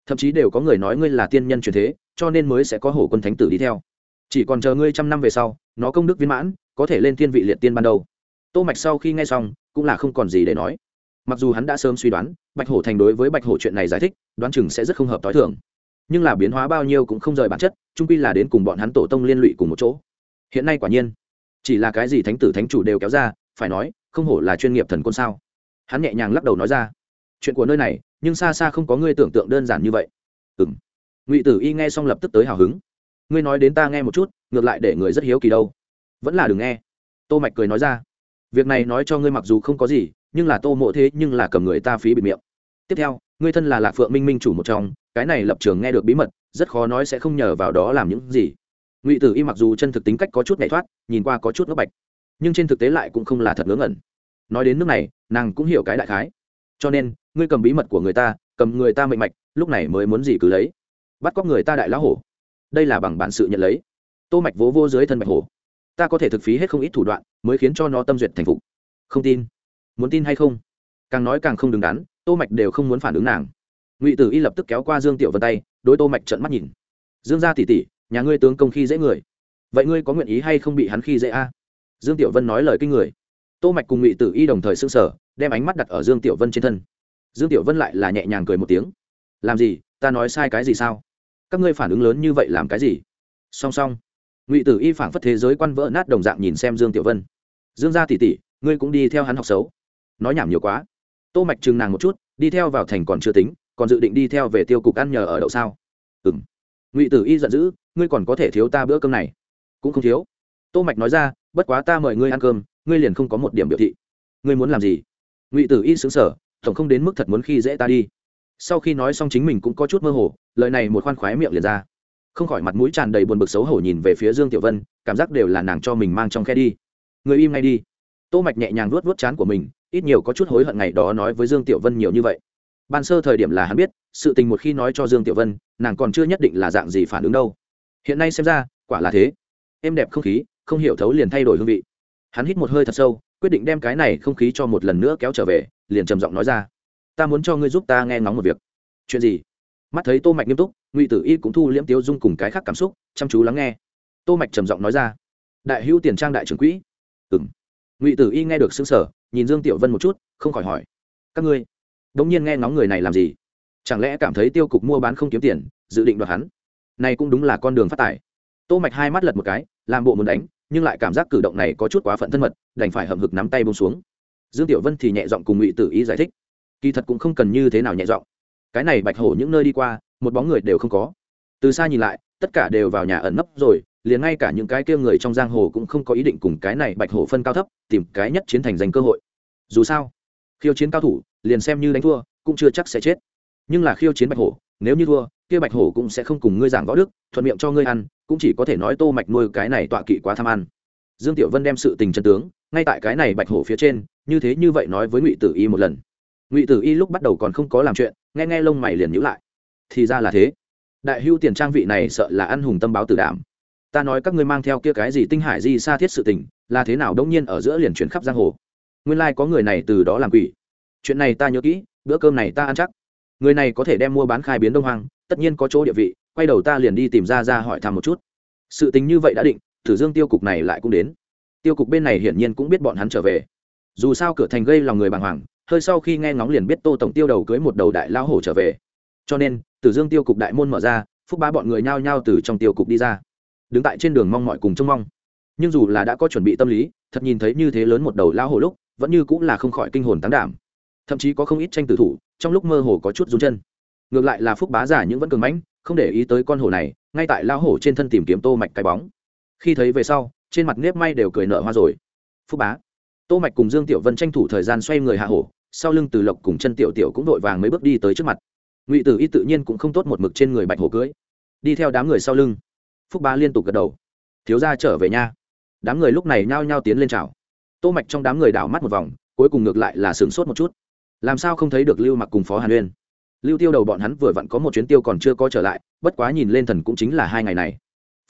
Speaker 1: Thậm chí đều có người nói ngươi là tiên nhân truyền thế, cho nên mới sẽ có hổ quân thánh tử đi theo. Chỉ còn chờ ngươi trăm năm về sau, nó công đức viên mãn, có thể lên thiên vị liệt tiên ban đầu. Tô mạch sau khi nghe xong, cũng là không còn gì để nói mặc dù hắn đã sớm suy đoán, bạch hổ thành đối với bạch hổ chuyện này giải thích, đoán chừng sẽ rất không hợp t h i thường. Nhưng là biến hóa bao nhiêu cũng không rời bản chất trung pi là đến cùng bọn hắn tổ tông liên lụy cùng một chỗ. Hiện nay quả nhiên, chỉ là cái gì thánh tử thánh chủ đều kéo ra, phải nói, không hổ là chuyên nghiệp thần côn sao? Hắn nhẹ nhàng lắc đầu nói ra, chuyện của nơi này, nhưng xa xa không có ngươi tưởng tượng đơn giản như vậy. Ừ m ngụy tử y nghe xong lập tức tới hào hứng. Ngươi nói đến ta nghe một chút, ngược lại để người rất hiếu kỳ đâu. Vẫn là đừng nghe. Tô mạch cười nói ra việc này nói cho ngươi mặc dù không có gì, nhưng là tô mộ thế nhưng là cầm người ta phí bịt miệng. Tiếp theo, ngươi thân là lạc phượng minh minh chủ một trong, cái này lập trường nghe được bí mật, rất khó nói sẽ không nhờ vào đó làm những gì. Ngụy tử y mặc dù chân thực tính cách có chút nhảy thoát, nhìn qua có chút ngốc bạch, nhưng trên thực tế lại cũng không là thật ngớ ngẩn. Nói đến nước này, nàng cũng hiểu cái đại khái. Cho nên, ngươi cầm bí mật của người ta, cầm người ta mệnh mạch, lúc này mới muốn gì cứ lấy. Bắt cóc người ta đại lão hổ. Đây là bằng bản sự nhận lấy. Tô mạch vỗ vô dưới thân mạch hổ ta có thể thực phí hết không ít thủ đoạn, mới khiến cho nó tâm duyệt thành phục. Không tin. Muốn tin hay không? Càng nói càng không đứng đắn, tô mạch đều không muốn phản ứng nàng. Ngụy tử y lập tức kéo qua dương tiểu vân tay, đối tô mạch trợn mắt nhìn. Dương gia tỷ tỷ, nhà ngươi tướng công khi dễ người. Vậy ngươi có nguyện ý hay không bị hắn khi dễ a? Dương tiểu vân nói lời kinh người. Tô mạch cùng ngụy tử y đồng thời sững sờ, đem ánh mắt đặt ở dương tiểu vân trên thân. Dương tiểu vân lại là nhẹ nhàng cười một tiếng. Làm gì? Ta nói sai cái gì sao? Các ngươi phản ứng lớn như vậy làm cái gì? Song song ngụy tử y phảng phất thế giới quan vỡ nát đồng dạng nhìn xem dương tiểu vân dương gia tỷ tỷ ngươi cũng đi theo hắn học xấu nói nhảm nhiều quá tô mạch chừng nàng một chút đi theo vào thành còn chưa tính còn dự định đi theo về tiêu cục ăn nhờ ở đậu sao ừm ngụy tử y giận dữ ngươi còn có thể thiếu ta bữa cơm này cũng không thiếu tô mạch nói ra bất quá ta mời ngươi ăn cơm ngươi liền không có một điểm biểu thị ngươi muốn làm gì ngụy tử y sững sờ tổng không đến mức thật muốn khi dễ ta đi sau khi nói xong chính mình cũng có chút mơ hồ lời này một khoan khoái miệng liền ra không khỏi mặt mũi tràn đầy buồn bực xấu hổ nhìn về phía dương tiểu vân, cảm giác đều là nàng cho mình mang trong khe đi. Người im ngay đi. Tô mạch nhẹ nhàng vuốt vuốt chán của mình, ít nhiều có chút hối hận ngày đó nói với dương tiểu vân nhiều như vậy. Ban sơ thời điểm là hắn biết, sự tình một khi nói cho dương tiểu vân, nàng còn chưa nhất định là dạng gì phản ứng đâu. Hiện nay xem ra, quả là thế. Em đẹp không khí, không hiểu thấu liền thay đổi hương vị. Hắn hít một hơi thật sâu, quyết định đem cái này không khí cho một lần nữa kéo trở về, liền trầm giọng nói ra. Ta muốn cho ngươi giúp ta nghe ngóng một việc. Chuyện gì? Mắt thấy tô mạch nghiêm túc ngụy tử y cũng thu liễm tiêu dung cùng cái khác cảm xúc, chăm chú lắng nghe. Tô mạch trầm giọng nói ra, đại hữu tiền trang đại trưởng quỹ. Ừm. Ngụy tử y nghe được xứng sở nhìn dương tiểu vân một chút, không khỏi hỏi, các ngươi, đống nhiên nghe ngóng người này làm gì? Chẳng lẽ cảm thấy tiêu cục mua bán không kiếm tiền, dự định đoạt hắn? Này cũng đúng là con đường phát tài. Tô mạch hai mắt lật một cái, làm bộ muốn đánh, nhưng lại cảm giác cử động này có chút quá phận thân mật, đành phải hậm hực nắm tay buông xuống. Dương tiểu vân thì nhẹ giọng cùng ngụy tử y giải thích, kỳ thật cũng không cần như thế nào nhẹ giọng. Cái này bạch hổ những nơi đi qua một bóng người đều không có. Từ xa nhìn lại, tất cả đều vào nhà ẩn nấp rồi, liền ngay cả những cái kia người trong giang hồ cũng không có ý định cùng cái này bạch hổ phân cao thấp, tìm cái nhất chiến thành giành cơ hội. Dù sao, khiêu chiến cao thủ, liền xem như đánh thua, cũng chưa chắc sẽ chết. Nhưng là khiêu chiến bạch hổ, nếu như thua, kia bạch hổ cũng sẽ không cùng ngươi giảng võ đức, thuận miệng cho ngươi ăn, cũng chỉ có thể nói tô mạch nuôi cái này tọa kỵ quá tham ăn. Dương tiểu vân đem sự tình chân tướng, ngay tại cái này bạch hổ phía trên, như thế như vậy nói với ngụy tử y một lần. Ngụy tử y lúc bắt đầu còn không có làm chuyện, nghe nghe lông mày liền nhíu lại thì ra là thế. Đại hưu tiền trang vị này sợ là ăn hùng tâm báo tử đảm. Ta nói các ngươi mang theo kia cái gì tinh hải di xa thiết sự tình, là thế nào đông nhiên ở giữa liền chuyển khắp giang hồ? Nguyên lai có người này từ đó làm quỷ. Chuyện này ta nhớ kỹ, bữa cơm này ta ăn chắc. Người này có thể đem mua bán khai biến đông hoang, tất nhiên có chỗ địa vị, quay đầu ta liền đi tìm ra ra hỏi thăm một chút. Sự tình như vậy đã định, thử dương tiêu cục này lại cũng đến. Tiêu cục bên này hiển nhiên cũng biết bọn hắn trở về. Dù sao cửa thành gây lòng người bàng hoàng, hơi sau khi nghe ngóng liền biết tô tổng tiêu đầu cưới một đầu đại lao hổ trở về. Cho nên tử dương tiêu cục đại môn mở ra, phúc bá bọn người nhao nhao từ trong tiêu cục đi ra. Đứng tại trên đường mong mọi cùng trông mong. Nhưng dù là đã có chuẩn bị tâm lý, thật nhìn thấy như thế lớn một đầu lao hổ lúc, vẫn như cũng là không khỏi kinh hồn táng đảm. Thậm chí có không ít tranh tử thủ, trong lúc mơ hồ có chút run chân. Ngược lại là phúc bá giả những vẫn cường mãnh, không để ý tới con hổ này, ngay tại lao hổ trên thân tìm kiếm tô mạch cái bóng. Khi thấy về sau, trên mặt nếp may đều cười nở hoa rồi. Phúc bá, tô mạch cùng dương tiểu vân tranh thủ thời gian xoay người hạ hổ, sau lưng từ lộc cùng chân tiểu tiểu cũng đội vàng mấy bước đi tới trước mặt ngụy tử y tự nhiên cũng không tốt một mực trên người bạch hổ cưới đi theo đám người sau lưng phúc bá liên tục gật đầu thiếu gia trở về nha đám người lúc này nhao nhao tiến lên chào tô mạch trong đám người đảo mắt một vòng cuối cùng ngược lại là sướng sốt một chút làm sao không thấy được lưu mặc cùng phó hàn uyên lưu tiêu đầu bọn hắn vừa vặn có một chuyến tiêu còn chưa có trở lại bất quá nhìn lên thần cũng chính là hai ngày này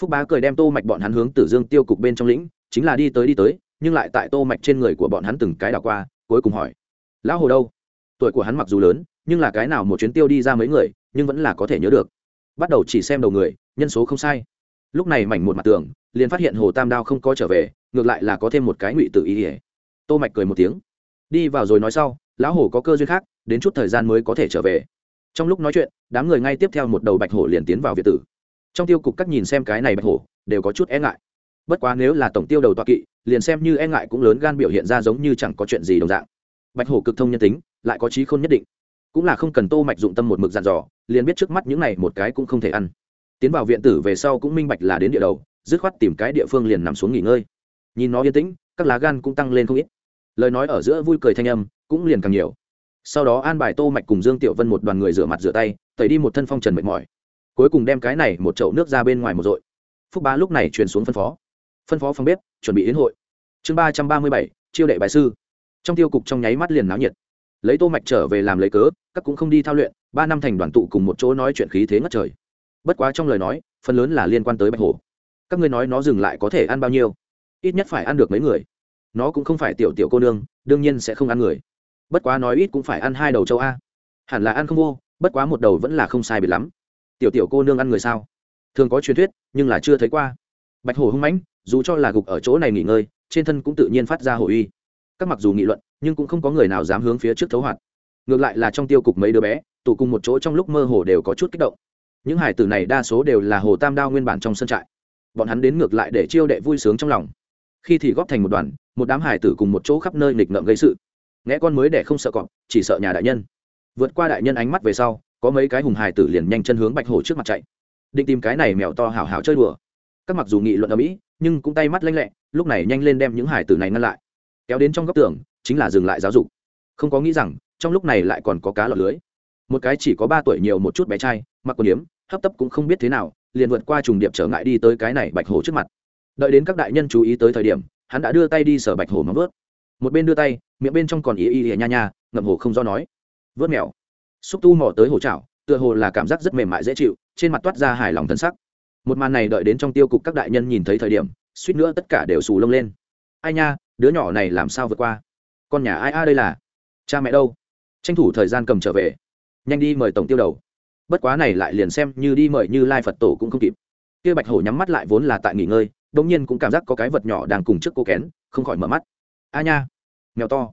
Speaker 1: phúc bá cười đem tô mạch bọn hắn hướng tử dương tiêu cục bên trong lĩnh chính là đi tới đi tới nhưng lại tại tô mạch trên người của bọn hắn từng cái đảo qua cuối cùng hỏi lão hồ đâu tuổi của hắn mặc dù lớn nhưng là cái nào một chuyến tiêu đi ra mấy người, nhưng vẫn là có thể nhớ được. Bắt đầu chỉ xem đầu người, nhân số không sai. Lúc này mảnh một mặt tường, liền phát hiện hồ tam đao không có trở về, ngược lại là có thêm một cái ngụy tự ý ỉa tô mạch cười một tiếng. Đi vào rồi nói sau, lão hổ có cơ duyên khác, đến chút thời gian mới có thể trở về. Trong lúc nói chuyện, đám người ngay tiếp theo một đầu bạch hổ liền tiến vào việt tử. Trong tiêu cục các nhìn xem cái này bạch hổ, đều có chút e ngại. Bất quá nếu là tổng tiêu đầu toa kỵ, liền xem như e ngại cũng lớn gan biểu hiện ra giống như chẳng có chuyện gì đồng dạng. Bạch hổ cực thông nhân tính, lại có trí khôn nhất định cũng là không cần tô mạch dụng tâm một mực dặn dò, liền biết trước mắt những này một cái cũng không thể ăn. Tiến vào viện tử về sau cũng minh bạch là đến địa đầu, dứt khoát tìm cái địa phương liền nằm xuống nghỉ ngơi. Nhìn nó yên tĩnh, các lá gan cũng tăng lên không ít. Lời nói ở giữa vui cười thanh âm cũng liền càng nhiều. Sau đó an bài tô mạch cùng dương tiểu vân một đoàn người rửa mặt rửa tay, tẩy đi một thân phong trần mệt mỏi. Cuối cùng đem cái này một chậu nước ra bên ngoài một dội phúc bá lúc này truyền xuống phân phó. Phân phó phòng bếp, chuẩn bị đến hội. Chương ba trăm ba mươi bảy, chiêu đệ bài sư. Trong tiêu cục trong nháy mắt liền náo nhiệt lấy tô mạch trở về làm lấy cớ, các cũng không đi thao luyện, ba năm thành đoàn tụ cùng một chỗ nói chuyện khí thế ngất trời. Bất quá trong lời nói, phần lớn là liên quan tới bạch hổ. Các ngươi nói nó dừng lại có thể ăn bao nhiêu? Ít nhất phải ăn được mấy người. Nó cũng không phải tiểu tiểu cô nương, đương nhiên sẽ không ăn người. Bất quá nói ít cũng phải ăn hai đầu châu a. Hẳn là ăn không vô, bất quá một đầu vẫn là không sai biệt lắm. Tiểu tiểu cô nương ăn người sao? Thường có truyền thuyết, nhưng là chưa thấy qua. Bạch hổ hung mãnh, dù cho là gục ở chỗ này nghỉ ngơi, trên thân cũng tự nhiên phát ra hổ uy. Các mặc dù nghị luận nhưng cũng không có người nào dám hướng phía trước thấu hoạt. Ngược lại là trong tiêu cục mấy đứa bé, tụ cùng một chỗ trong lúc mơ hồ đều có chút kích động. Những hải tử này đa số đều là hồ tam đao nguyên bản trong sân trại. Bọn hắn đến ngược lại để chiêu đệ vui sướng trong lòng. Khi thì góp thành một đoàn, một đám hải tử cùng một chỗ khắp nơi nghịch ngợm gây sự. Nghe con mới để không sợ cọp, chỉ sợ nhà đại nhân. Vượt qua đại nhân ánh mắt về sau, có mấy cái hùng hải tử liền nhanh chân hướng bạch hổ trước mặt chạy. Định tìm cái này mèo to hào hào chơi đùa. Các mặc dù nghị luận ở mỹ nhưng cũng tay mắt lanh lẹ, lúc này nhanh lên đem những hải tử này ngăn lại. Kéo đến trong góc tường chính là dừng lại giáo dục. Không có nghĩ rằng, trong lúc này lại còn có cá lọt lưới. Một cái chỉ có ba tuổi nhiều một chút bé trai, mặc quần yếm, hấp tấp cũng không biết thế nào, liền vượt qua trùng điệp trở ngại đi tới cái này bạch hổ trước mặt. Đợi đến các đại nhân chú ý tới thời điểm, hắn đã đưa tay đi sở bạch hổ móng vớt. Một bên đưa tay, miệng bên trong còn ý ý ý nha nha, ngậm hổ không do nói. Vớt mèo. Xúc tu mò tới hổ chảo, tựa hồ là cảm giác rất mềm mại dễ chịu, trên mặt toát ra hài lòng thân sắc. Một màn này đợi đến trong tiêu cục các đại nhân nhìn thấy thời điểm, suýt nữa tất cả đều xù lông lên. Ai nha, đứa nhỏ này làm sao vượt qua? Con nhà ai a đây là? Cha mẹ đâu? Tranh thủ thời gian cầm trở về. Nhanh đi mời tổng tiêu đầu. Bất quá này lại liền xem như đi mời như lai phật tổ cũng không kịp. Kia bạch hổ nhắm mắt lại vốn là tại nghỉ ngơi đông nhiên cũng cảm giác có cái vật nhỏ đang cùng trước cô kén, không khỏi mở mắt. A nha! Mèo to.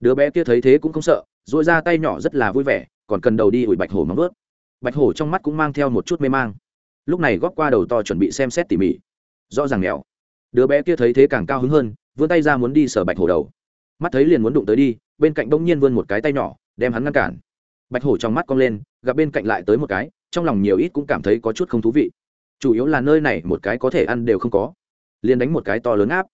Speaker 1: Đứa bé kia thấy thế cũng không sợ dội ra tay nhỏ rất là vui vẻ, còn cần đầu đi ủi bạch hổ móng ướt bạch hổ trong mắt cũng mang theo một chút mê mang. Lúc này góp qua đầu to chuẩn bị xem xét tỉ mỉ. Rõ ràng mèo. Đứa bé kia thấy thế càng cao hứng hơn, vươn tay ra muốn đi sờ bạch hổ đầu mắt thấy liền muốn đụng tới đi, bên cạnh bỗng nhiên vươn một cái tay nhỏ, đem hắn ngăn cản. Bạch hổ trong mắt cong lên, gặp bên cạnh lại tới một cái, trong lòng nhiều ít cũng cảm thấy có chút không thú vị. Chủ yếu là nơi này một cái có thể ăn đều không có. Liền đánh một cái to lớn áp.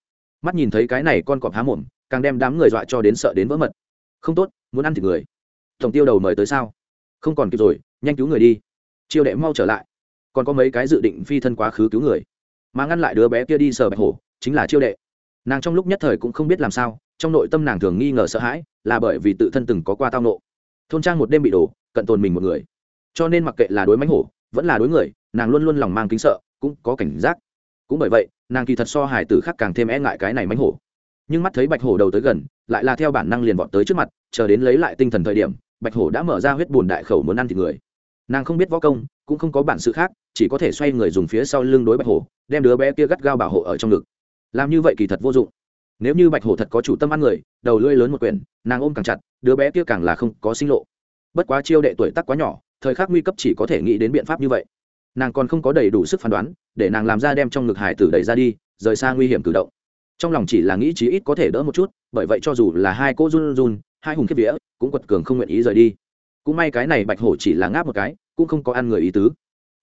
Speaker 1: Mắt nhìn thấy cái này con cọp há mồm, càng đem đám người dọa cho đến sợ đến vỡ mật. Không tốt, muốn ăn thịt người. Tổng tiêu đầu mời tới sao? Không còn kịp rồi, nhanh cứu người đi. Chiêu đệ mau trở lại. Còn có mấy cái dự định phi thân quá khứ cứu người. Mà ngăn lại đứa bé kia đi sờ bạch hổ, chính là chiêu đệ. Nàng trong lúc nhất thời cũng không biết làm sao trong nội tâm nàng thường nghi ngờ sợ hãi, là bởi vì tự thân từng có qua tao nộ. Thôn trang một đêm bị đổ, cận tồn mình một người. Cho nên mặc kệ là đối mánh hổ, vẫn là đối người, nàng luôn luôn lòng mang kính sợ, cũng có cảnh giác. Cũng bởi vậy, nàng kỳ thật so hải tử khác càng thêm e ngại cái này mánh hổ. Nhưng mắt thấy bạch hổ đầu tới gần, lại là theo bản năng liền vọt tới trước mặt, chờ đến lấy lại tinh thần thời điểm, bạch hổ đã mở ra huyết bùn đại khẩu muốn ăn thịt người. Nàng không biết võ công, cũng không có bản sự khác, chỉ có thể xoay người dùng phía sau lưng đối bạch hổ, đem đứa bé kia gắt gao bảo hộ ở trong ngực. Làm như vậy kỳ thật vô dụng nếu như bạch hổ thật có chủ tâm ăn người, đầu lưỡi lớn một quyển, nàng ôm càng chặt, đứa bé kia càng là không có sinh lộ. Bất quá chiêu đệ tuổi tác quá nhỏ, thời khắc nguy cấp chỉ có thể nghĩ đến biện pháp như vậy. Nàng còn không có đầy đủ sức phán đoán, để nàng làm ra đem trong ngực hải tử đẩy ra đi, rời xa nguy hiểm cử động. Trong lòng chỉ là nghĩ chí ít có thể đỡ một chút, bởi vậy cho dù là hai cô run run, hai hùng kiếp vía, cũng quật cường không nguyện ý rời đi. Cũng may cái này bạch hổ chỉ là ngáp một cái, cũng không có ăn người ý tứ.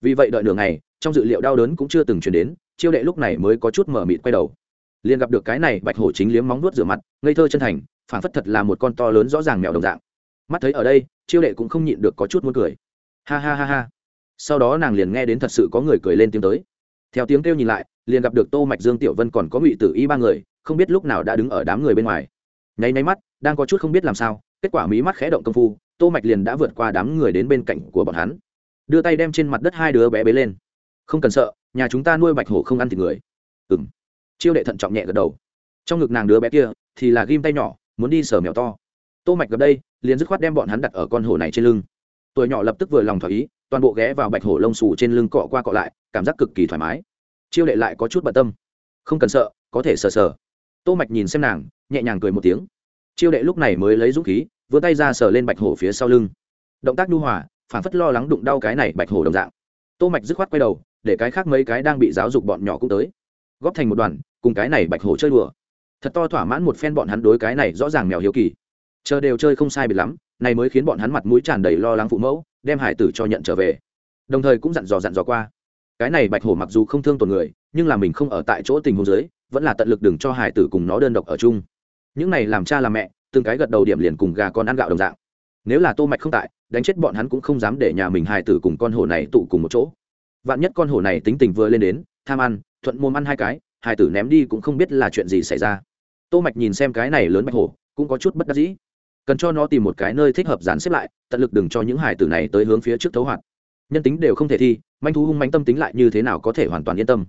Speaker 1: Vì vậy đợi nửa ngày, trong dự liệu đau đớn cũng chưa từng chuyển đến, chiêu đệ lúc này mới có chút mở mịt quay đầu liền gặp được cái này bạch hổ chính liếm móng nuốt rửa mặt, ngây thơ chân thành phản phất thật là một con to lớn rõ ràng mèo đồng dạng. Mắt thấy ở đây, chiêu đệ cũng không nhịn được có chút muốn cười. Ha ha ha ha. Sau đó nàng liền nghe đến thật sự có người cười lên tiếng tới. Theo tiếng kêu nhìn lại, liền gặp được tô mạch dương tiểu vân còn có ngụy tử y ba người, không biết lúc nào đã đứng ở đám người bên ngoài. Nháy nháy mắt, đang có chút không biết làm sao, kết quả mí mắt khẽ động công phu, tô mạch liền đã vượt qua đám người đến bên cạnh của bọn hắn. Đưa tay đem trên mặt đất hai đứa bé bế lên. Không cần sợ, nhà chúng ta nuôi bạch hổ không ăn thịt người. Ừm chiêu đệ thận trọng nhẹ gật đầu. Trong ngực nàng đứa bé kia thì là ghim tay nhỏ, muốn đi sở mèo to. Tô mạch gặp đây, liền dứt khoát đem bọn hắn đặt ở con hổ này trên lưng. Tuổi nhỏ lập tức vừa lòng thỏa ý, toàn bộ ghé vào bạch hổ lông xù trên lưng cọ qua cọ lại, cảm giác cực kỳ thoải mái. Chiêu đệ lại có chút bận tâm. Không cần sợ, có thể sờ sờ. Tô mạch nhìn xem nàng, nhẹ nhàng cười một tiếng. Chiêu đệ lúc này mới lấy dũng khí, vươn tay ra sờ lên bạch hổ phía sau lưng. Động tác nhu hòa, phản phất lo lắng đụng đau cái này bạch hổ đồng dạng. Tô mạch dứt khoát quay đầu, để cái khác mấy cái đang bị giáo dục bọn nhỏ cũng tới. Góp thành một đoàn cùng cái này bạch hổ chơi đùa. Thật to thỏa mãn một phen bọn hắn đối cái này rõ ràng mèo hiếu kỳ. Chờ đều chơi không sai biệt lắm, này mới khiến bọn hắn mặt mũi tràn đầy lo lắng phụ mẫu, đem hải tử cho nhận trở về. Đồng thời cũng dặn dò dặn dò qua. Cái này bạch hổ mặc dù không thương tổn người, nhưng là mình không ở tại chỗ tình huống dưới, vẫn là tận lực đừng cho hải tử cùng nó đơn độc ở chung. Những này làm cha làm mẹ, từng cái gật đầu điểm liền cùng gà con ăn gạo đồng dạng. Nếu là tô mạch không tại, đánh chết bọn hắn cũng không dám để nhà mình hải tử cùng con hổ này tụ cùng một chỗ. Vạn nhất con hổ này tính tình vừa lên đến, tham ăn, thuận mồm ăn hai cái hải tử ném đi cũng không biết là chuyện gì xảy ra. Tô mạch nhìn xem cái này lớn bạch hổ, cũng có chút bất đắc dĩ. Cần cho nó tìm một cái nơi thích hợp dán xếp lại, tận lực đừng cho những hải tử này tới hướng phía trước thấu hoạt. Nhân tính đều không thể thi, manh thú hung manh tâm tính lại như thế nào có thể hoàn toàn yên tâm.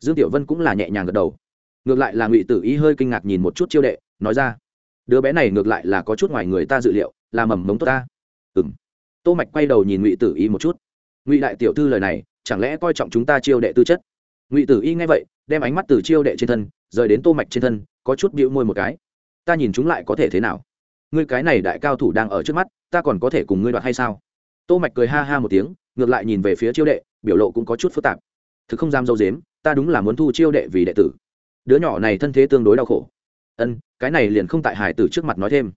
Speaker 1: Dương tiểu vân cũng là nhẹ nhàng gật đầu. Ngược lại là ngụy tử ý hơi kinh ngạc nhìn một chút chiêu đệ, nói ra, đứa bé này ngược lại là có chút ngoài người ta dự liệu, là mầm mống tốt ta. Ừ tô mạch quay đầu nhìn ngụy tử y một chút. Ngụy đại tiểu thư lời này, chẳng lẽ coi trọng chúng ta chiêu đệ tư chất? Ngụy tử y nghe vậy đem ánh mắt từ chiêu đệ trên thân, rời đến tô mạch trên thân, có chút bĩu môi một cái. Ta nhìn chúng lại có thể thế nào? Ngươi cái này đại cao thủ đang ở trước mắt, ta còn có thể cùng ngươi đoạt hay sao? Tô mạch cười ha ha một tiếng, ngược lại nhìn về phía chiêu đệ, biểu lộ cũng có chút phức tạp. Thực không dám dâu dếm, ta đúng là muốn thu chiêu đệ vì đệ tử. Đứa nhỏ này thân thế tương đối đau khổ. Ân, cái này liền không tại hải tử trước mặt nói thêm.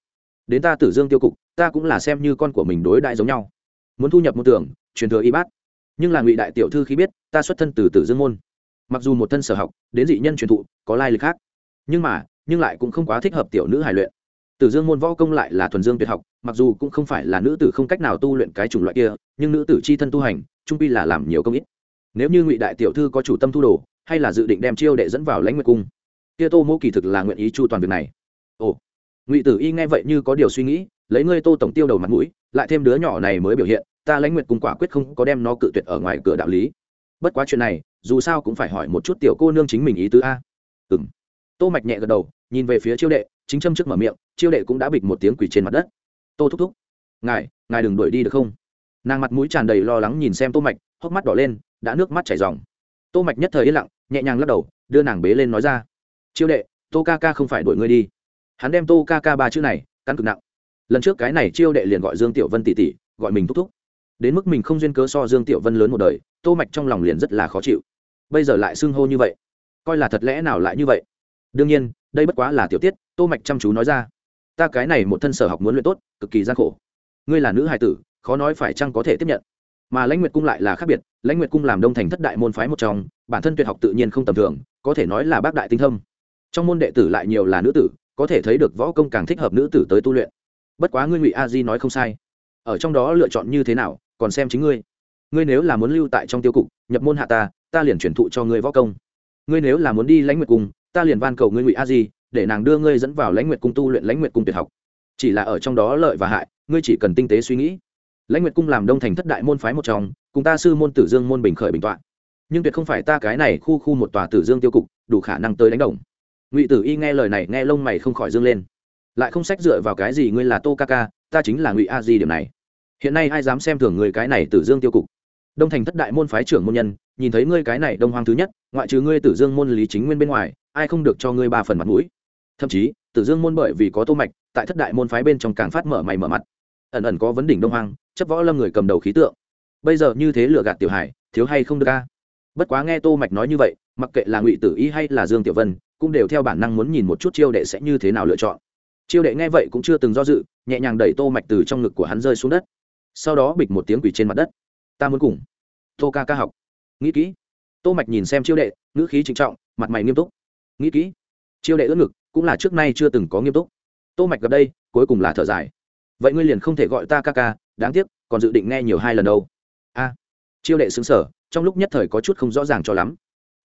Speaker 1: Đến ta tử dương tiêu cục, ta cũng là xem như con của mình đối đại giống nhau. Muốn thu nhập một tưởng, truyền thừa y bát. Nhưng là ngụy đại tiểu thư khi biết, ta xuất thân từ tử dương môn mặc dù một thân sở học, đến dị nhân truyền thụ, có lai lịch khác. Nhưng mà, nhưng lại cũng không quá thích hợp tiểu nữ hài luyện. Tử dương môn võ công lại là thuần dương tuyệt học, mặc dù cũng không phải là nữ tử không cách nào tu luyện cái chủng loại kia, nhưng nữ tử c h i thân tu hành, trung pi là làm nhiều công ít. Nếu như ngụy đại tiểu thư có chủ tâm thu đồ, hay là dự định đem chiêu đệ dẫn vào lãnh nguyệt cung, kia tô mô kỳ thực là nguyện ý chu toàn việc này. Ồ, ngụy tử y nghe vậy như có điều suy nghĩ, lấy ngươi tô tổng tiêu đầu mặt mũi, lại thêm đứa nhỏ này mới biểu hiện, ta lãnh nguyệt cung quả quyết không có đem nó cự tuyệt ở ngoài cửa đạo lý. Bất quá chuyện này dù sao cũng phải hỏi một chút tiểu cô nương chính mình ý tứ a. Ừng tô mạch nhẹ gật đầu, nhìn về phía chiêu đệ, chính châm trước mở miệng, chiêu đệ cũng đã bịch một tiếng quỷ trên mặt đất. Tô thúc thúc. Ngài ngài đừng đuổi đi được không? Nàng mặt mũi tràn đầy lo lắng nhìn xem tô mạch, hốc mắt đỏ lên, đã nước mắt chảy ròng. Tô mạch nhất thời yên lặng, nhẹ nhàng lắc đầu, đưa nàng bế lên nói ra. Chiêu đệ, tô ca ca không phải đuổi ngươi đi. Hắn đem tô ca ca ba chữ này căn cực nặng. Lần trước cái này chiêu đệ liền gọi dương tiểu vân tỷ tỷ, gọi mình thúc thúc. Đến mức mình không duyên cớ so dương tiểu vân lớn một đời, tô mạch trong lòng liền rất là khó chịu bây giờ lại xưng hô như vậy. Coi là thật lẽ nào lại như vậy? Đương nhiên, đây bất quá là tiểu tiết, tô mạch chăm chú nói ra. Ta cái này một thân sở học muốn luyện tốt, cực kỳ gian khổ. Ngươi là nữ hài tử, khó nói phải chăng có thể tiếp nhận? Mà lãnh nguyệt cung lại là khác biệt, lãnh nguyệt cung làm đông thành thất đại môn phái một trong, bản thân tuyệt học tự nhiên không tầm thường, có thể nói là bác đại tinh thông. trong môn đệ tử lại nhiều là nữ tử, có thể thấy được võ công càng thích hợp nữ tử tới tu luyện. Bất quá ngươi ngụy a di nói không sai. Ở trong đó lựa chọn như thế nào, còn xem chính ngươi. Ngươi nếu là muốn lưu tại trong tiêu cục, nhập môn hạ ta ta liền chuyển thụ cho ngươi võ công. Ngươi nếu là muốn đi lãnh nguyệt cung, ta liền van cầu ngươi ngụy a di, để nàng đưa ngươi dẫn vào lãnh nguyệt cung tu luyện lãnh nguyệt cung tuyệt học. Chỉ là ở trong đó lợi và hại, ngươi chỉ cần tinh tế suy nghĩ. Lãnh nguyệt cung làm đông thành thất đại môn phái một trong, cùng ta sư môn tử dương môn bình khởi bình tọa. Nhưng tuyệt không phải ta cái này khu khu một tòa tử dương tiêu cục, đủ khả năng tới đánh đồng. Ngụy tử y nghe lời này, nghe lông mày không khỏi dương lên. Lại không sách dựa vào cái gì ngươi là tô ca ca, ta chính là ngụy a di điểm này. Hiện nay ai dám xem thường người cái này tử dương tiêu cục? Đông thành thất đại môn phái trưởng môn nhân, nhìn thấy ngươi cái này đông hoang thứ nhất, ngoại trừ ngươi tử dương môn lý chính nguyên bên ngoài, ai không được cho ngươi ba phần mặt mũi? Thậm chí, tử dương môn bởi vì có tô mạch, tại thất đại môn phái bên trong càng phát mở mày mở mặt. Ẩn ẩn có vấn đỉnh đông hoang, chấp võ lâm người cầm đầu khí tượng. Bây giờ như thế lừa gạt tiểu hải thiếu hay không được a? Bất quá nghe tô mạch nói như vậy, mặc kệ là ngụy tử y hay là dương tiểu vân, cũng đều theo bản năng muốn nhìn một chút chiêu đệ sẽ như thế nào lựa chọn. Chiêu đệ nghe vậy cũng chưa từng do dự, nhẹ nhàng đẩy tô mạch từ trong ngực của hắn rơi xuống đất. Sau đó bịch một tiếng quỳ trên mặt đất ta muốn cùng. Tô ca ca học. Nghĩ kỹ. Tô mạch nhìn xem chiêu đệ, ngữ khí trịnh trọng, mặt mày nghiêm túc. Nghĩ kỹ. Chiêu đệ ướt ngực, cũng là trước nay chưa từng có nghiêm túc. Tô mạch gặp đây, cuối cùng là thở dài. Vậy ngươi liền không thể gọi ta ca ca, đáng tiếc, còn dự định nghe nhiều hai lần đâu. A. Chiêu đệ xứng sở trong lúc nhất thời có chút không rõ ràng cho lắm.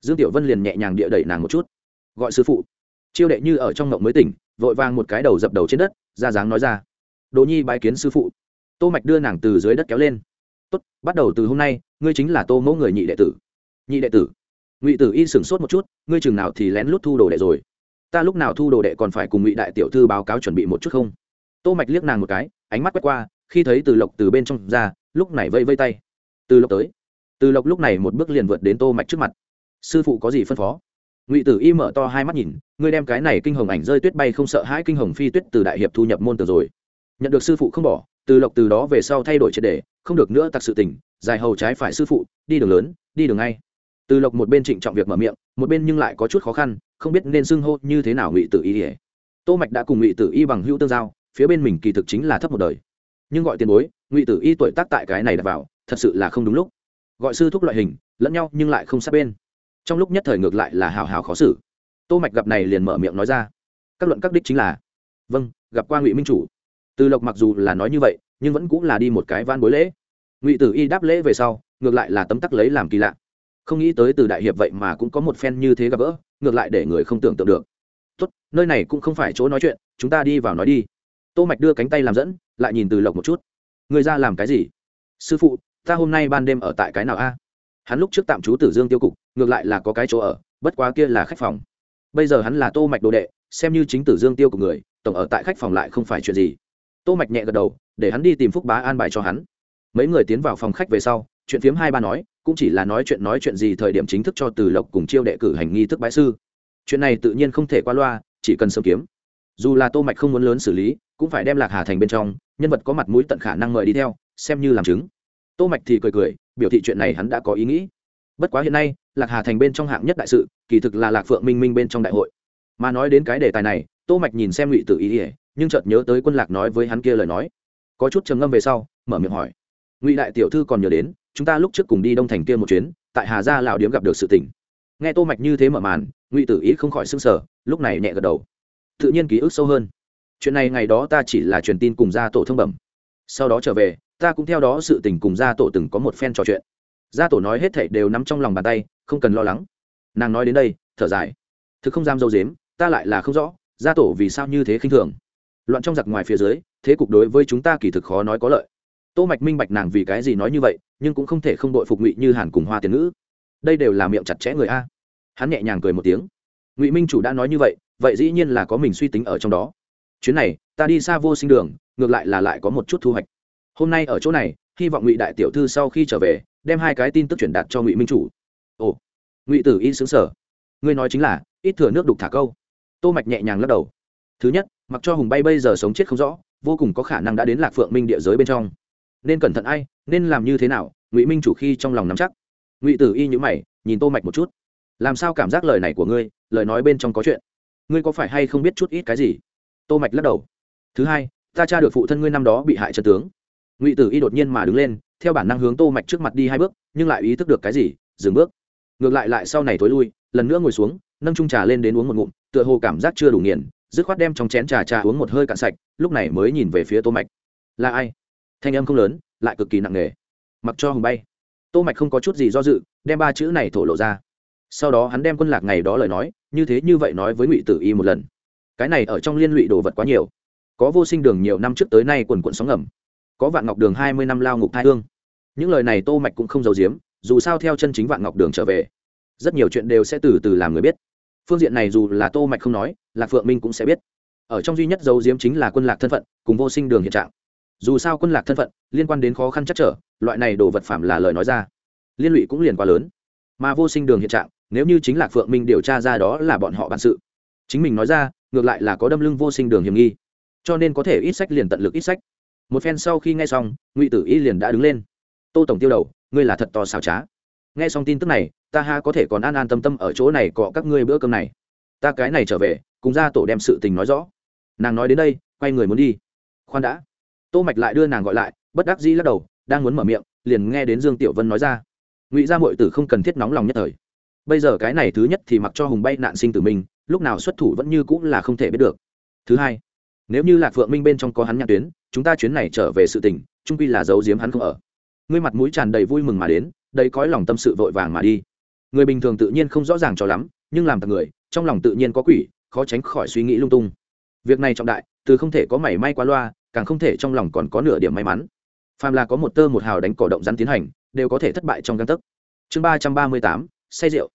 Speaker 1: Dương tiểu vân liền nhẹ nhàng địa đẩy nàng một chút. Gọi sư phụ. Chiêu đệ như ở trong ngộng mới tỉnh, vội vàng một cái đầu dập đầu trên đất, ra dáng nói ra. Đồ nhi bái kiến sư phụ. Tô mạch đưa nàng từ dưới đất kéo lên tốt, bắt đầu từ hôm nay, ngươi chính là tô mẫu người nhị đệ tử. Nhị đệ tử. Ngụy tử y sửng sốt một chút, ngươi chừng nào thì lén lút thu đồ đệ rồi? Ta lúc nào thu đồ đệ còn phải cùng ngụy đại tiểu thư báo cáo chuẩn bị một chút không? Tô mạch liếc nàng một cái, ánh mắt quét qua, khi thấy từ lộc từ bên trong ra, lúc này vây vây tay. Từ lộc tới. Từ lộc lúc này một bước liền vượt đến tô mạch trước mặt. Sư phụ có gì phân phó? Ngụy tử y mở to hai mắt nhìn, ngươi đem cái này kinh hồng ảnh rơi tuyết bay không sợ hãi kinh hồng phi tuyết từ đại hiệp thu nhập môn từ rồi nhận được sư phụ không bỏ, từ lộc từ đó về sau thay đổi triệt đề, không được nữa tặc sự tình, dài hầu trái phải sư phụ, đi đường lớn, đi đường ngay. Từ lộc một bên trịnh trọng việc mở miệng, một bên nhưng lại có chút khó khăn, không biết nên xưng hô như thế nào ngụy tử y ỉa tô mạch đã cùng ngụy tử y bằng hữu tương giao, phía bên mình kỳ thực chính là thấp một đời. Nhưng gọi tiền bối, ngụy tử y tuổi tác tại cái này đặt vào, thật sự là không đúng lúc. Gọi sư thúc loại hình, lẫn nhau nhưng lại không sát bên. Trong lúc nhất thời ngược lại là hào hào khó xử. Tô mạch gặp này liền mở miệng nói ra. Các luận các đích chính là vâng gặp qua ngụy minh chủ từ lộc mặc dù là nói như vậy, nhưng vẫn cũng là đi một cái van bối lễ. Ngụy tử y đáp lễ về sau, ngược lại là tấm tắc lấy làm kỳ lạ. Không nghĩ tới từ đại hiệp vậy mà cũng có một phen như thế gặp gỡ, ngược lại để người không tưởng tượng được. Tốt, nơi này cũng không phải chỗ nói chuyện, chúng ta đi vào nói đi. Tô mạch đưa cánh tay làm dẫn, lại nhìn từ lộc một chút. Người ra làm cái gì? Sư phụ, ta hôm nay ban đêm ở tại cái nào a? Hắn lúc trước tạm trú tử dương tiêu cục, ngược lại là có cái chỗ ở, bất quá kia là khách phòng. Bây giờ hắn là tô mạch đồ đệ, xem như chính tử dương tiêu của người, tổng ở tại khách phòng lại không phải chuyện gì tô mạch nhẹ gật đầu, để hắn đi tìm phúc bá an bài cho hắn. Mấy người tiến vào phòng khách về sau, chuyện phiếm hai ba nói, cũng chỉ là nói chuyện nói chuyện gì thời điểm chính thức cho từ lộc cùng chiêu đệ cử hành nghi thức bái sư. Chuyện này tự nhiên không thể qua loa, chỉ cần sớm kiếm. Dù là tô mạch không muốn lớn xử lý, cũng phải đem lạc hà thành bên trong, nhân vật có mặt mũi tận khả năng mời đi theo, xem như làm chứng. Tô mạch thì cười cười, biểu thị chuyện này hắn đã có ý nghĩ. Bất quá hiện nay, lạc hà thành bên trong hạng nhất đại sự, kỳ thực là lạc phượng minh minh bên trong đại hội. Mà nói đến cái đề tài này, tô mạch nhìn xem ngụy tử ý ỉa nhưng chợt nhớ tới quân lạc nói với hắn kia lời nói. Có chút trầm ngâm về sau, mở miệng hỏi. Ngụy đại tiểu thư còn nhớ đến, chúng ta lúc trước cùng đi đông thành kia một chuyến, tại hà gia lão điếm gặp được sự tình. Nghe tô mạch như thế mở màn, ngụy tử ý không khỏi sưng sờ, lúc này nhẹ gật đầu. Tự nhiên ký ức sâu hơn. Chuyện này ngày đó ta chỉ là truyền tin cùng gia tổ thông bẩm. Sau đó trở về, ta cũng theo đó sự tình cùng gia tổ từng có một phen trò chuyện. Gia tổ nói hết thảy đều nắm trong lòng bàn tay, không cần lo lắng. Nàng nói đến đây, thở dài. Thực không dám dâu dếm, ta lại là không rõ, gia tổ vì sao như thế khinh thường loạn trong giặc ngoài phía dưới, thế cục đối với chúng ta kỳ thực khó nói có lợi. Tô mạch minh bạch nàng vì cái gì nói như vậy, nhưng cũng không thể không đội phục ngụy như hàn cùng hoa tiền ngữ. Đây đều là miệng chặt chẽ người a. Hắn nhẹ nhàng cười một tiếng. Ngụy minh chủ đã nói như vậy vậy dĩ nhiên là có mình suy tính ở trong đó. Chuyến này, ta đi xa vô sinh đường, ngược lại là lại có một chút thu hoạch. Hôm nay ở chỗ này, hy vọng ngụy đại tiểu thư sau khi trở về, đem hai cái tin tức truyền đạt cho ngụy minh chủ. Ồ, ngụy tử y xứng sở ngươi nói chính là, ít thừa nước đục thả câu. Tô mạch nhẹ nhàng lắc đầu. Thứ nhất mặc cho hùng bay bây giờ sống chết không rõ, vô cùng có khả năng đã đến lạc phượng minh địa giới bên trong. Nên cẩn thận ai, nên làm như thế nào, ngụy minh chủ khi trong lòng nắm chắc. Ngụy tử y nhữ mày, nhìn tô mạch một chút. Làm sao cảm giác lời này của ngươi, lời nói bên trong có chuyện? Ngươi có phải hay không biết chút ít cái gì? Tô mạch lắc đầu. Thứ hai, ta tra được phụ thân ngươi năm đó bị hại chân tướng. Ngụy tử y đột nhiên mà đứng lên, theo bản năng hướng tô mạch trước mặt đi hai bước, nhưng lại ý thức được cái gì, dừng bước. Ngược lại lại sau này thối lui, lần nữa ngồi xuống, nâng chung trà lên đến uống một ngụm, tựa hồ cảm giác chưa đủ nghiền dứt khoát đem trong chén trà trà uống một hơi cạn sạch, lúc này mới nhìn về phía tô mạch. Là ai? Thanh âm không lớn, lại cực kỳ nặng nề. Mặc cho hùng bay. Tô mạch không có chút gì do dự, đem ba chữ này thổ lộ ra. Sau đó hắn đem quân lạc ngày đó lời nói, như thế như vậy nói với ngụy tử y một lần. Cái này ở trong liên lụy đồ vật quá nhiều. Có vô sinh đường nhiều năm trước tới nay quần quận sóng ngầm. Có vạn ngọc đường hai mươi năm lao ngục thai hương. Những lời này tô mạch cũng không giấu giếm, dù sao theo chân chính vạn ngọc đường trở về, rất nhiều chuyện đều sẽ từ từ làm người biết phương diện này dù là tô mạch không nói, lạc phượng minh cũng sẽ biết. Ở trong duy nhất dấu diếm chính là quân lạc thân phận, cùng vô sinh đường hiện trạng. Dù sao quân lạc thân phận, liên quan đến khó khăn chắc trở, loại này đồ vật phạm là lời nói ra. Liên lụy cũng liền quá lớn. Mà vô sinh đường hiện trạng, nếu như chính lạc phượng minh điều tra ra đó là bọn họ bản sự. Chính mình nói ra, ngược lại là có đâm lưng vô sinh đường hiểm nghi. Cho nên có thể ít sách liền tận lực ít sách. Một phen sau khi nghe xong, ngụy tử y liền đã đứng lên. Tô tổng tiêu đầu, ngươi là thật to xào trá. Nghe xong tin tức này ta ha có thể còn an an tâm tâm ở chỗ này cọ các ngươi bữa cơm này. Ta cái này trở về, cùng ra tổ đem sự tình nói rõ. Nàng nói đến đây, quay người muốn đi. Khoan đã. Tô mạch lại đưa nàng gọi lại, bất đắc dĩ lắc đầu, đang muốn mở miệng, liền nghe đến dương tiểu vân nói ra. Ngụy gia muội tử không cần thiết nóng lòng nhất thời. Bây giờ cái này thứ nhất thì mặc cho hùng bay nạn sinh tử mình, lúc nào xuất thủ vẫn như cũng là không thể biết được. Thứ hai, nếu như lạc phượng minh bên trong có hắn nhãn tuyến, chúng ta chuyến này trở về sự tình trung quy là giấu giếm hắn không ở. Ngươi mặt mũi tràn đầy vui mừng mà đến, đầy cõi lòng tâm sự vội vàng mà đi người bình thường tự nhiên không rõ ràng cho lắm, nhưng làm thật người, trong lòng tự nhiên có quỷ, khó tránh khỏi suy nghĩ lung tung. Việc này trọng đại, từ không thể có mảy may quá loa, càng không thể trong lòng còn có nửa điểm may mắn. Phàm là có một tơ một hào đánh cỏ động rắn tiến hành, đều có thể thất bại trong găng tấc. Chương ba trăm ba mươi tám, say rượu.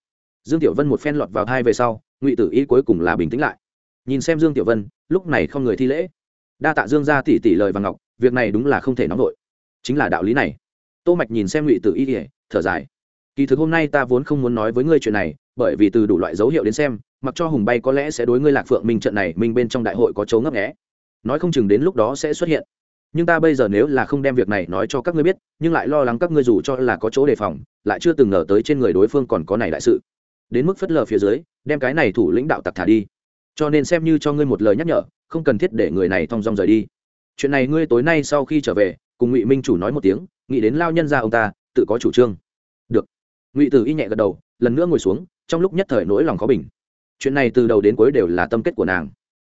Speaker 1: Dương tiểu vân một phen lọt vào thai về sau, ngụy tử y cuối cùng là bình tĩnh lại. Nhìn xem dương tiểu vân, lúc này không người thi lễ. Đa tạ dương ra tỉ tỉ lời và ngọc, việc này đúng là không thể nóng vội. Chính là đạo lý này. Tô mạch nhìn xem ngụy tử y thở dài kỳ thực hôm nay ta vốn không muốn nói với ngươi chuyện này, bởi vì từ đủ loại dấu hiệu đến xem, mặc cho hùng bay có lẽ sẽ đối ngươi lạc phượng minh trận này minh bên trong đại hội có chấu ngấp nghé. Nói không chừng đến lúc đó sẽ xuất hiện. Nhưng ta bây giờ nếu là không đem việc này nói cho các ngươi biết, nhưng lại lo lắng các ngươi dù cho là có chỗ đề phòng, lại chưa từng ngờ tới trên người đối phương còn có này đại sự. Đến mức phất lờ phía dưới, đem cái này thủ lãnh đạo tặc thả đi. Cho nên xem như cho ngươi một lời nhắc nhở, không cần thiết để người này thong dong rời đi. Chuyện này ngươi tối nay sau khi trở về, cùng ngụy minh chủ nói một tiếng, nghĩ đến lao nhân ra ông ta, tự có chủ trương ngụy tử y nhẹ gật đầu lần nữa ngồi xuống trong lúc nhất thời nỗi lòng khó bình chuyện này từ đầu đến cuối đều là tâm kết của nàng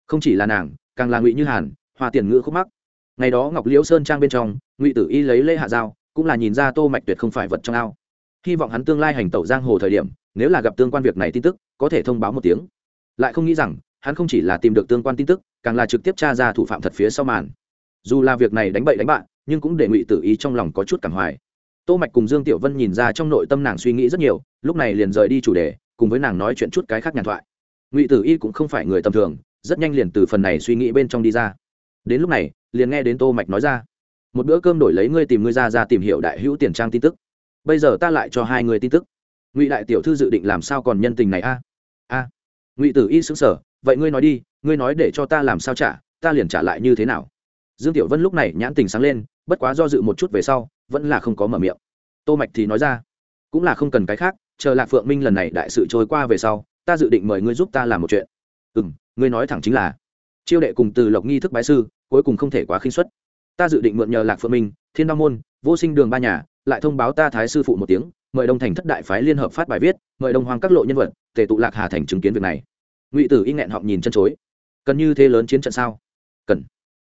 Speaker 1: không chỉ là nàng càng là ngụy như hàn hòa tiền ngữ khúc mắc ngày đó ngọc liễu sơn trang bên trong ngụy tử y lấy lễ hạ dao cũng là nhìn ra tô mạch tuyệt không phải vật trong ao hy vọng hắn tương lai hành tẩu giang hồ thời điểm nếu là gặp tương quan việc này tin tức có thể thông báo một tiếng lại không nghĩ rằng hắn không chỉ là tìm được tương quan tin tức càng là trực tiếp tra ra thủ phạm thật phía sau màn dù là việc này đánh bậy đánh bạn nhưng cũng để ngụy tử Y trong lòng có chút cảm hoài tô mạch cùng dương tiểu vân nhìn ra trong nội tâm nàng suy nghĩ rất nhiều, lúc này liền rời đi chủ đề, cùng với nàng nói chuyện chút cái khác nhàn thoại. Ngụy tử y cũng không phải người tầm thường, rất nhanh liền từ phần này suy nghĩ bên trong đi ra. Đến lúc này, liền nghe đến tô mạch nói ra, một bữa cơm đổi lấy ngươi tìm ngươi ra ra tìm hiểu đại hữu tiền trang tin tức. Bây giờ ta lại cho hai người tin tức. Ngụy đại tiểu thư dự định làm sao còn nhân tình này a? A. Ngụy tử y xứng sở vậy ngươi nói đi, ngươi nói để cho ta làm sao trả, ta liền trả lại như thế nào? Dương tiểu vân lúc này nhãn tình sáng lên, bất quá do dự một chút về sau vẫn là không có mở miệng. Tô mạch thì nói ra, cũng là không cần cái khác, chờ lạc phượng minh lần này đại sự trôi qua về sau, ta dự định mời ngươi giúp ta làm một chuyện. Ừ ngươi nói thẳng chính là. Chiêu đệ cùng từ lộc nghi thức bái sư, cuối cùng không thể quá khinh suất. Ta dự định mượn nhờ lạc phượng minh, thiên đao môn, vô sinh đường ba nhà, lại thông báo ta thái sư phụ một tiếng, mời đông thành thất đại phái liên hợp phát bài viết, mời đông hoàng các lộ nhân vật, tề tụ lạc hà thành chứng kiến việc này. Ngụy tử y nghẹn họng nhìn chân chối. Cần như thế lớn chiến trận sao? Cần.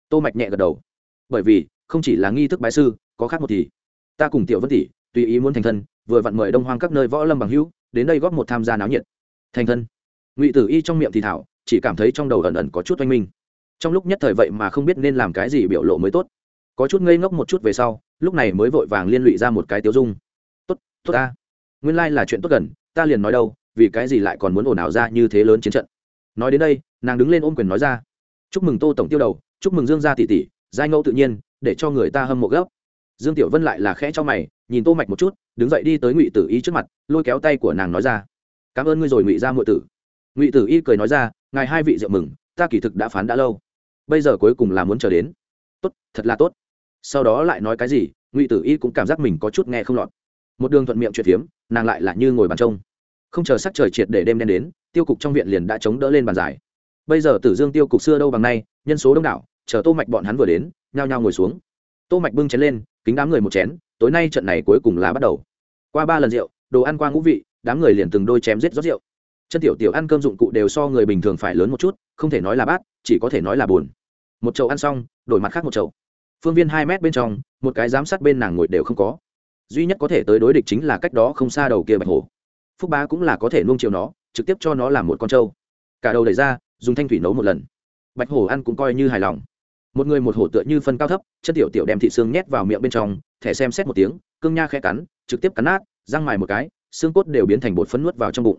Speaker 1: Tô mạch nhẹ gật đầu. Bởi vì, không chỉ là nghi thức bái sư có khác một thì. Ta cùng tiểu vân tỷ, tùy ý muốn thành thân, vừa vặn mời đông hoang các nơi võ lâm bằng hữu, đến đây góp một tham gia náo nhiệt. Thành thân. Ngụy tử y trong miệng thì thảo, chỉ cảm thấy trong đầu ẩn ẩn có chút oanh minh. Trong lúc nhất thời vậy mà không biết nên làm cái gì biểu lộ mới tốt. Có chút ngây ngốc một chút về sau, lúc này mới vội vàng liên lụy ra một cái tiêu dung. Tốt tốt ta. Nguyên lai là chuyện tốt gần, ta liền nói đâu, vì cái gì lại còn muốn ồn ào ra như thế lớn chiến trận? Nói đến đây, nàng đứng lên ôm quyền nói ra. Chúc mừng tô tổng tiêu đầu, chúc mừng dương gia tỷ tỷ, giai ngẫu tự nhiên, để cho người ta hâm mộ gấp dương tiểu vân lại là khẽ cho mày, nhìn tô mạch một chút, đứng dậy đi tới ngụy tử y trước mặt, lôi kéo tay của nàng nói ra. Cảm ơn ngươi rồi, ngụy gia muội tử. Ngụy tử y cười nói ra, ngài hai vị rượu mừng, ta kỳ thực đã phán đã lâu. Bây giờ cuối cùng là muốn chờ đến. Tốt, thật là tốt. Sau đó lại nói cái gì, ngụy tử y cũng cảm giác mình có chút nghe không lọt. Một đường thuận miệng chuyện phiếm, nàng lại là như ngồi bàn trông. Không chờ sắc trời triệt để đêm đen đến, tiêu cục trong viện liền đã chống đỡ lên bàn giải. Bây giờ tử dương tiêu cục xưa đâu bằng nay, nhân số đông đảo, chờ tô mạch bọn hắn vừa đến, nhao nhao ngồi xuống. Tô mạch bưng chén lên kính đám người một chén, tối nay trận này cuối cùng là bắt đầu. Qua ba lần rượu, đồ ăn qua ngũ vị, đám người liền từng đôi chém giết rót rượu. Chân tiểu tiểu ăn cơm dụng cụ đều so người bình thường phải lớn một chút, không thể nói là bát, chỉ có thể nói là buồn. Một chậu ăn xong, đổi mặt khác một chậu. Phương viên hai mét bên trong, một cái giám sát bên nàng ngồi đều không có. Duy nhất có thể tới đối địch chính là cách đó không xa đầu kia bạch hổ. Phúc bá cũng là có thể nuông chiều nó, trực tiếp cho nó làm một con trâu. Cả đầu đẩy ra, dùng thanh thủy nấu một lần. Bạch hổ ăn cũng coi như hài lòng một người một hổ tựa như phân cao thấp, chân tiểu tiểu đem thị xương nhét vào miệng bên trong, thẻ xem xét một tiếng, cương nha khẽ cắn, trực tiếp cắn nát, răng mài một cái, xương cốt đều biến thành bột phấn nuốt vào trong bụng.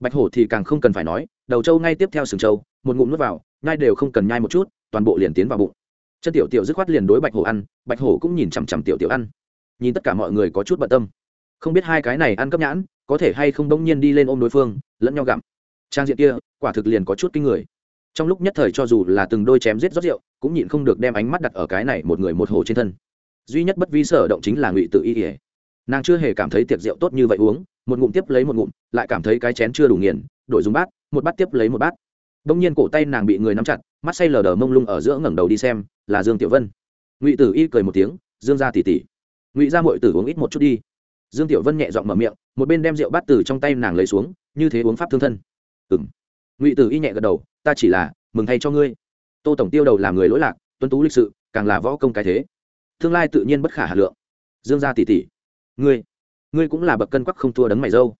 Speaker 1: Bạch hổ thì càng không cần phải nói, đầu trâu ngay tiếp theo sừng trâu, một ngụm nuốt vào, nhai đều không cần nhai một chút, toàn bộ liền tiến vào bụng. Chân tiểu tiểu dứt khoát liền đối bạch hổ ăn, bạch hổ cũng nhìn chằm chằm tiểu tiểu ăn. Nhìn tất cả mọi người có chút bận tâm. Không biết hai cái này ăn cấp nhãn, có thể hay không đông nhiên đi lên ôm đối phương, lẫn nhau gặm. Trang diện kia, quả thực liền có chút kinh người. Trong lúc nhất thời cho dù là từng đôi chém giết rót rượu cũng nhịn không được đem ánh mắt đặt ở cái này một người một hồ trên thân. Duy nhất bất vi sở động chính là ngụy tự y ỉa nàng chưa hề cảm thấy tiệc rượu tốt như vậy uống, một ngụm tiếp lấy một ngụm, lại cảm thấy cái chén chưa đủ nghiền, đổi dùng bát, một bát tiếp lấy một bát. Đông nhiên cổ tay nàng bị người nắm chặt, mắt say lờ đờ mông lung ở giữa ngẩng đầu đi xem, là dương tiểu vân. Ngụy tử y cười một tiếng, dương ra tỉ tỉ ngụy ra mội tử uống ít một chút đi. Dương tiểu vân nhẹ dọn mở miệng, một bên đem rượu bát từ trong tay nàng lấy xuống, như thế uống pháp thương thân. Ừng ngụy tử y nhẹ gật đầu, ta chỉ là, mừng thay cho ngươi tô tổng tiêu đầu làm người lỗi lạc tuân tú lịch sự, càng là võ công cái thế. Tương lai tự nhiên bất khả hà lượng. Dương gia tỷ tỷ, ngươi ngươi cũng là bậc cân quắc không thua đấng mày dâu.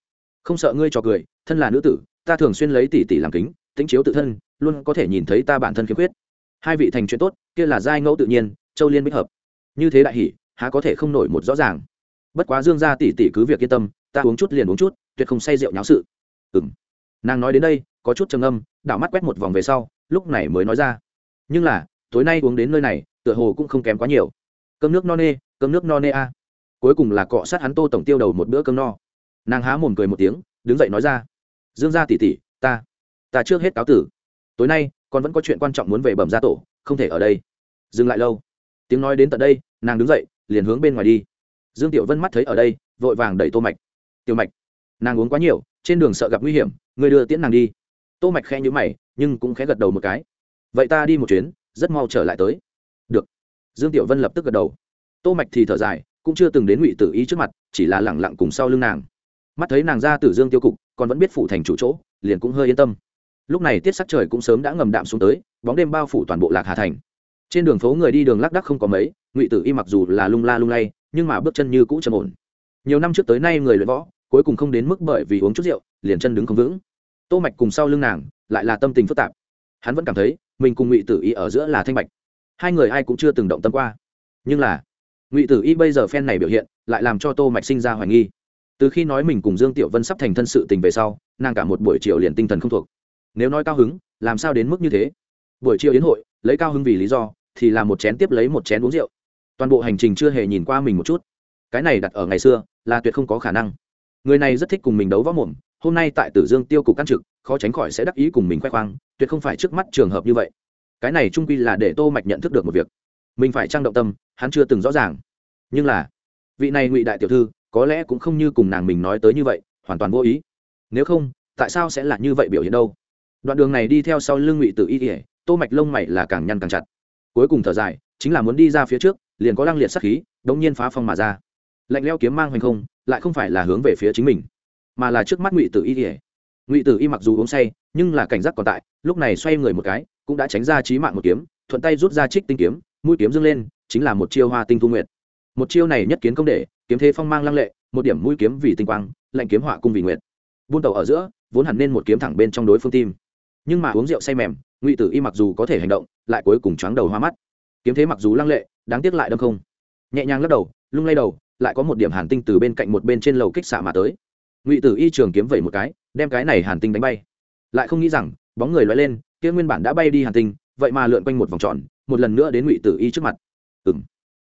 Speaker 1: Không sợ ngươi cho cười, thân là nữ tử, ta thường xuyên lấy tỷ tỷ làm kính tính chiếu tự thân, luôn có thể nhìn thấy ta bản thân khiếm khuyết. Hai vị thành chuyện tốt, kia là giai ngẫu tự nhiên, châu liên bích hợp. Như thế đại hỷ há có thể không nổi một rõ ràng. Bất quá dương gia tỷ tỷ cứ việc yên tâm, ta uống chút liền uống chút, tuyệt không say rượu nháo sự. Ừng nàng nói đến đây, có chút trầm âm đảo mắt quét một vòng về sau, lúc này mới nói ra nhưng là, tối nay uống đến nơi này, tựa hồ cũng không kém quá nhiều. Cơm nước no nê, cơm nước no nê a. Cuối cùng là cọ sát hắn tô tổng tiêu đầu một bữa cơm no. Nàng há mồm cười một tiếng, đứng dậy nói ra. Dương gia tỉ tỉ ta ta trước hết cáo tử. Tối nay, con vẫn có chuyện quan trọng muốn về bẩm gia tổ, không thể ở đây. Dừng lại lâu. Tiếng nói đến tận đây, nàng đứng dậy, liền hướng bên ngoài đi. Dương tiểu vân mắt thấy ở đây, vội vàng đẩy tô mạch. Tiểu mạch, nàng uống quá nhiều, trên đường sợ gặp nguy hiểm người đưa tiễn nàng đi. Tô mạch khẽ nhíu mày, nhưng cũng khẽ gật đầu một cái vậy ta đi một chuyến, rất mau trở lại tới. Được. Dương tiểu vân lập tức gật đầu. Tô mạch thì thở dài, cũng chưa từng đến ngụy tử y trước mặt, chỉ là lẳng lặng cùng sau lưng nàng. Mắt thấy nàng ra từ dương tiêu cục, còn vẫn biết phủ thành chủ chỗ, liền cũng hơi yên tâm. Lúc này tiết sắc trời cũng sớm đã ngầm đạm xuống tới, bóng đêm bao phủ toàn bộ lạc hà thành. Trên đường phố người đi đường lác đắc không có mấy, ngụy tử y mặc dù là lung la lung lay, nhưng mà bước chân như cũ trầm ổn. Nhiều năm trước tới nay người luyện võ, cuối cùng không đến mức bởi vì uống chút rượu, liền chân đứng không vững. Tô mạch cùng sau lưng nàng, lại là tâm tình phức tạp. Hắn vẫn cảm thấy mình cùng ngụy tử y ở giữa là thanh bạch. Hai người ai cũng chưa từng động tâm qua. Nhưng là, ngụy tử y bây giờ phen này biểu hiện lại làm cho tô mạch sinh ra hoài nghi. Từ khi nói mình cùng dương tiểu vân sắp thành thân sự tình về sau, nàng cả một buổi chiều liền tinh thần không thuộc. Nếu nói cao hứng, làm sao đến mức như thế? Buổi chiều yến hội, lấy cao hứng vì lý do, thì là một chén tiếp lấy một chén uống rượu. Toàn bộ hành trình chưa hề nhìn qua mình một chút. Cái này đặt ở ngày xưa, là tuyệt không có khả năng. Người này rất thích cùng mình đấu võ mồm, hôm nay tại tử dương tiêu cục căn trực, khó tránh khỏi sẽ đắc ý cùng mình khoe khoang tuyệt không phải trước mắt trường hợp như vậy. Cái này trung quy là để tô mạch nhận thức được một việc. Mình phải trang động tâm, hắn chưa từng rõ ràng. Nhưng là, vị này ngụy đại tiểu thư, có lẽ cũng không như cùng nàng mình nói tới như vậy, hoàn toàn vô ý. Nếu không, tại sao sẽ là như vậy biểu hiện đâu? Đoạn đường này đi theo sau lưng ngụy tự y ỉa tô mạch lông mày là càng nhăn càng chặt. Cuối cùng thở dài, chính là muốn đi ra phía trước, liền có lăng liệt sát khí, đống nhiên phá phong mà ra. Lạnh leo kiếm mang hoành không, lại không phải là hướng về phía chính mình, mà là trước mắt ngụy tử y ỉa ngụy tử y mặc dù uống say, nhưng là cảnh giác còn tại, lúc này xoay người một cái, cũng đã tránh ra trí mạng một kiếm, thuận tay rút ra trích tinh kiếm, mũi kiếm dâng lên, chính là một chiêu hoa tinh thu nguyệt. Một chiêu này nhất kiến công để kiếm thế phong mang lăng lệ, một điểm mũi kiếm vì tinh quang, lạnh kiếm họa cung vì nguyệt. Buôn tàu ở giữa, vốn hẳn nên một kiếm thẳng bên trong đối phương tim. Nhưng mà uống rượu say mềm, ngụy tử y mặc dù có thể hành động, lại cuối cùng choáng đầu hoa mắt. Kiếm thế mặc dù lăng lệ, đáng tiếc lại đâm không. Nhẹ nhàng lắc đầu, lung lay đầu, lại có một điểm hàn tinh từ bên cạnh một bên trên lầu kích xạ mà tới. Ngụy tử y trường kiếm vẩy một cái đem cái này hàn tinh đánh bay. Lại không nghĩ rằng, bóng người loay lên, kia nguyên bản đã bay đi hàn tinh, vậy mà lượn quanh một vòng tròn, một lần nữa đến ngụy tử y trước mặt. Ừng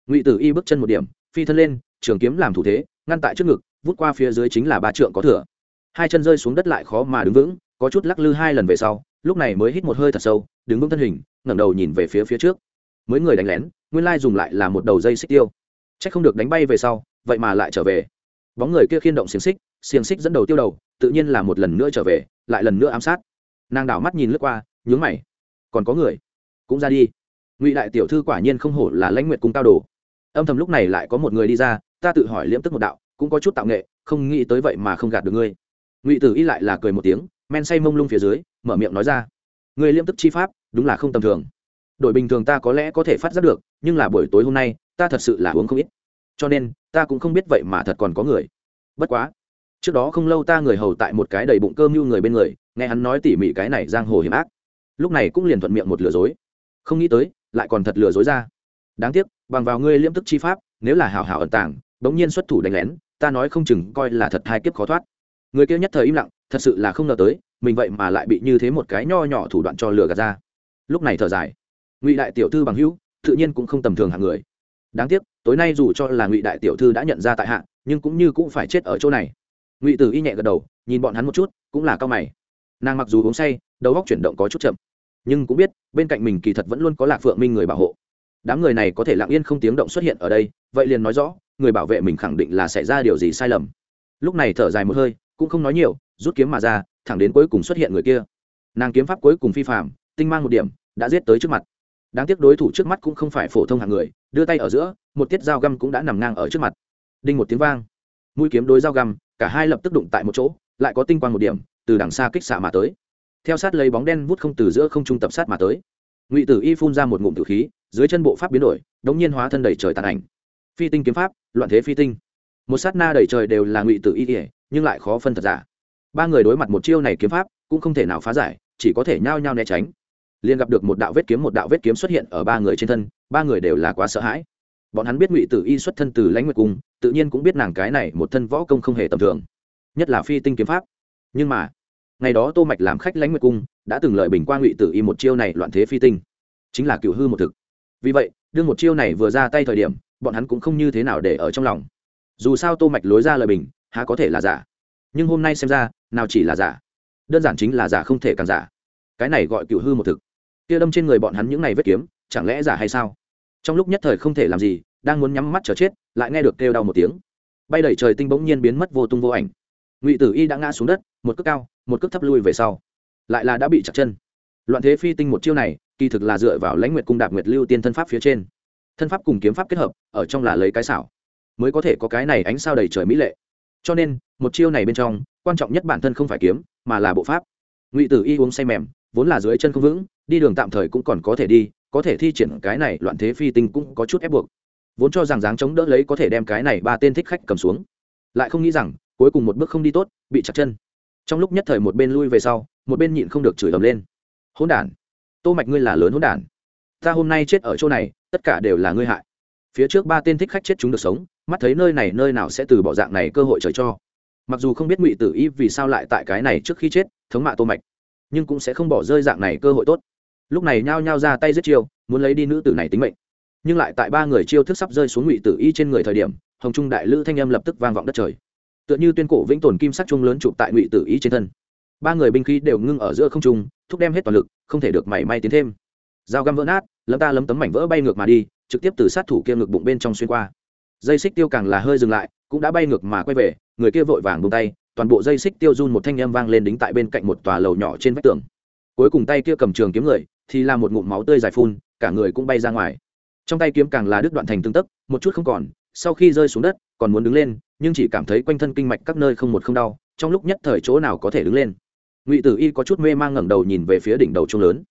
Speaker 1: ngụy tử y bước chân một điểm, phi thân lên, trường kiếm làm thủ thế, ngăn tại trước ngực, vút qua phía dưới chính là ba trượng có thừa. Hai chân rơi xuống đất lại khó mà đứng vững, có chút lắc lư hai lần về sau, lúc này mới hít một hơi thật sâu, đứng vững thân hình, ngẩng đầu nhìn về phía phía trước. Mới người đánh lén, nguyên lai dùng lại là một đầu dây xích tiêu. C h ắ c không được đánh bay về sau, vậy mà lại trở về. Bóng người kia khiên động xiềng xích xiềng xích dẫn đầu tiêu đầu tự nhiên là một lần nữa trở về, lại lần nữa ám sát. Nàng đảo mắt nhìn lướt qua, nhướng mày. Còn có người? Cũng ra đi. Ngụy đại tiểu thư quả nhiên không hổ là lãnh nguyện cung cao đồ. Âm thầm lúc này lại có một người đi ra, ta tự hỏi liễm tức một đạo, cũng có chút tạo nghệ, không nghĩ tới vậy mà không gạt được ngươi. Ngụy tử y lại là cười một tiếng, men say mông lung phía dưới, mở miệng nói ra. Người liễm tức chi pháp, đúng là không tầm thường. Đội bình thường ta có lẽ có thể phát giác được, nhưng là buổi tối hôm nay, ta thật sự là uống không ít. Cho nên, ta cũng không biết vậy mà thật còn có người. Bất quá trước đó không lâu ta người hầu tại một cái đầy bụng cơm như người bên người, nghe hắn nói tỉ mỉ cái này giang hồ hiểm ác. Lúc này cũng liền thuận miệng một lừa dối. Không nghĩ tới, lại còn thật lừa dối ra. Đáng tiếc, bằng vào ngươi liêm tức chi pháp, nếu là hảo hảo ẩn tàng, bỗng nhiên xuất thủ đánh lén, ta nói không chừng coi là thật hai kiếp khó thoát. Người kia nhất thời im lặng, thật sự là không ngờ tới, mình vậy mà lại bị như thế một cái nho nhỏ thủ đoạn cho lừa gạt ra. Lúc này thở dài. Ngụy đại tiểu thư bằng hữu, tự nhiên cũng không tầm thường hạng người. Đáng tiếc, tối nay dù cho là ngụy đại tiểu thư đã nhận ra tại hạ, nhưng cũng như cũng phải chết ở chỗ này ngụy tử y nhẹ gật đầu nhìn bọn hắn một chút cũng là cao mày nàng mặc dù uống say đầu góc chuyển động có chút chậm nhưng cũng biết bên cạnh mình kỳ thật vẫn luôn có lạc phượng minh người bảo hộ đám người này có thể lặng yên không tiếng động xuất hiện ở đây vậy liền nói rõ người bảo vệ mình khẳng định là xảy ra điều gì sai lầm lúc này thở dài một hơi cũng không nói nhiều rút kiếm mà ra thẳng đến cuối cùng xuất hiện người kia nàng kiếm pháp cuối cùng phi phạm tinh mang một điểm đã giết tới trước mặt đáng tiếc đối thủ trước mắt cũng không phải phổ thông hạng người đưa tay ở giữa một tiết dao găm cũng đã nằm ngang ở trước mặt đinh một tiếng vang mũi kiếm đối dao găm cả hai lập tức đụng tại một chỗ, lại có tinh quang một điểm, từ đằng xa kích xạ mà tới. Theo sát lấy bóng đen vút không từ giữa không trung tập sát mà tới. Ngụy tử y phun ra một ngụm tử khí, dưới chân bộ pháp biến đổi, đống nhiên hóa thân đầy trời tàn ảnh. Phi tinh kiếm pháp, loạn thế phi tinh. Một sát na đầy trời đều là ngụy tử y kể, nhưng lại khó phân thật giả. Ba người đối mặt một chiêu này kiếm pháp, cũng không thể nào phá giải, chỉ có thể nhao nhao né tránh. Liền gặp được một đạo vết kiếm, một đạo vết kiếm xuất hiện ở ba người trên thân, ba người đều là quá sợ hãi bọn hắn biết ngụy tử y xuất thân từ lãnh nguyệt cung, tự nhiên cũng biết nàng cái này một thân võ công không hề tầm thường, nhất là phi tinh kiếm pháp. Nhưng mà, ngày đó tô mạch làm khách lãnh nguyệt cung, đã từng lợi bình qua ngụy tử y một chiêu này loạn thế phi tinh, chính là cựu hư một thực. Vì vậy, đương một chiêu này vừa ra tay thời điểm, bọn hắn cũng không như thế nào để ở trong lòng. Dù sao tô mạch lối ra lời bình, há có thể là giả. Nhưng hôm nay xem ra, nào chỉ là giả. Đơn giản chính là giả không thể càng giả. Cái này gọi cựu hư một thực. Kia đâm trên người bọn hắn những này vết kiếm, chẳng lẽ giả hay sao? Trong lúc nhất thời không thể làm gì, đang muốn nhắm mắt chờ chết, lại nghe được kêu đau một tiếng. Bay đẩy trời tinh bỗng nhiên biến mất vô tung vô ảnh. Ngụy tử y đã ngã xuống đất, một cước cao, một cước thấp lui về sau. Lại là đã bị chặt chân. Loạn thế phi tinh một chiêu này, kỳ thực là dựa vào lãnh nguyệt cung đạp nguyệt lưu tiên thân pháp phía trên. Thân pháp cùng kiếm pháp kết hợp, ở trong là lấy cái xảo, mới có thể có cái này ánh sao đầy trời mỹ lệ. Cho nên, một chiêu này bên trong, quan trọng nhất bản thân không phải kiếm, mà là bộ pháp. Ngụy tử y uống say mềm, vốn là dưới chân không vững, đi đường tạm thời cũng còn có thể đi có thể thi triển cái này loạn thế phi tinh cũng có chút ép buộc. Vốn cho rằng dáng chống đỡ lấy có thể đem cái này ba tên thích khách cầm xuống. Lại không nghĩ rằng, cuối cùng một bước không đi tốt, bị chặt chân. Trong lúc nhất thời một bên lui về sau, một bên nhịn không được chửi ầm lên. Hỗn đản! Tô mạch ngươi là lớn hỗn đản. Ta hôm nay chết ở chỗ này, tất cả đều là ngươi hại. Phía trước ba tên thích khách chết chúng được sống, mắt thấy nơi này nơi nào sẽ từ bỏ dạng này cơ hội trời cho. Mặc dù không biết ngụy tử y vì sao lại tại cái này trước khi chết, thống mạ tô mạch, nhưng cũng sẽ không bỏ rơi dạng này cơ hội tốt lúc này nhao nhao ra tay giết chiêu, muốn lấy đi nữ tử này tính mệnh. Nhưng lại tại ba người chiêu thức sắp rơi xuống ngụy tử y trên người thời điểm, hồng trung đại lữ thanh âm lập tức vang vọng đất trời. Tựa như tuyên cổ vĩnh tồn kim sắc trung lớn chụp tại ngụy tử y trên thân. Ba người binh khí đều ngưng ở giữa không trung, thúc đem hết toàn lực, không thể được mảy may tiến thêm. Dao găm vỡ nát, lấm ta lấm tấm mảnh vỡ bay ngược mà đi, trực tiếp từ sát thủ kia ngực bụng bên trong xuyên qua. Dây xích tiêu càng là hơi dừng lại, cũng đã bay ngược mà quay về, người kia vội vàng bông tay, toàn bộ dây xích tiêu run một thanh â m vang lên đính tại bên cạnh một tòa lầu nhỏ trên vách tường cuối cùng tay kia cầm trường kiếm người, thì là một ngụm máu tươi dài phun, cả người cũng bay ra ngoài. Trong tay kiếm càng là đứt đoạn thành tương tấc, một chút không còn, sau khi rơi xuống đất, còn muốn đứng lên, nhưng chỉ cảm thấy quanh thân kinh mạch các nơi không một không đau, trong lúc nhất thời chỗ nào có thể đứng lên. Ngụy tử y có chút mê mang ngẩng đầu nhìn về phía đỉnh đầu trung lớn.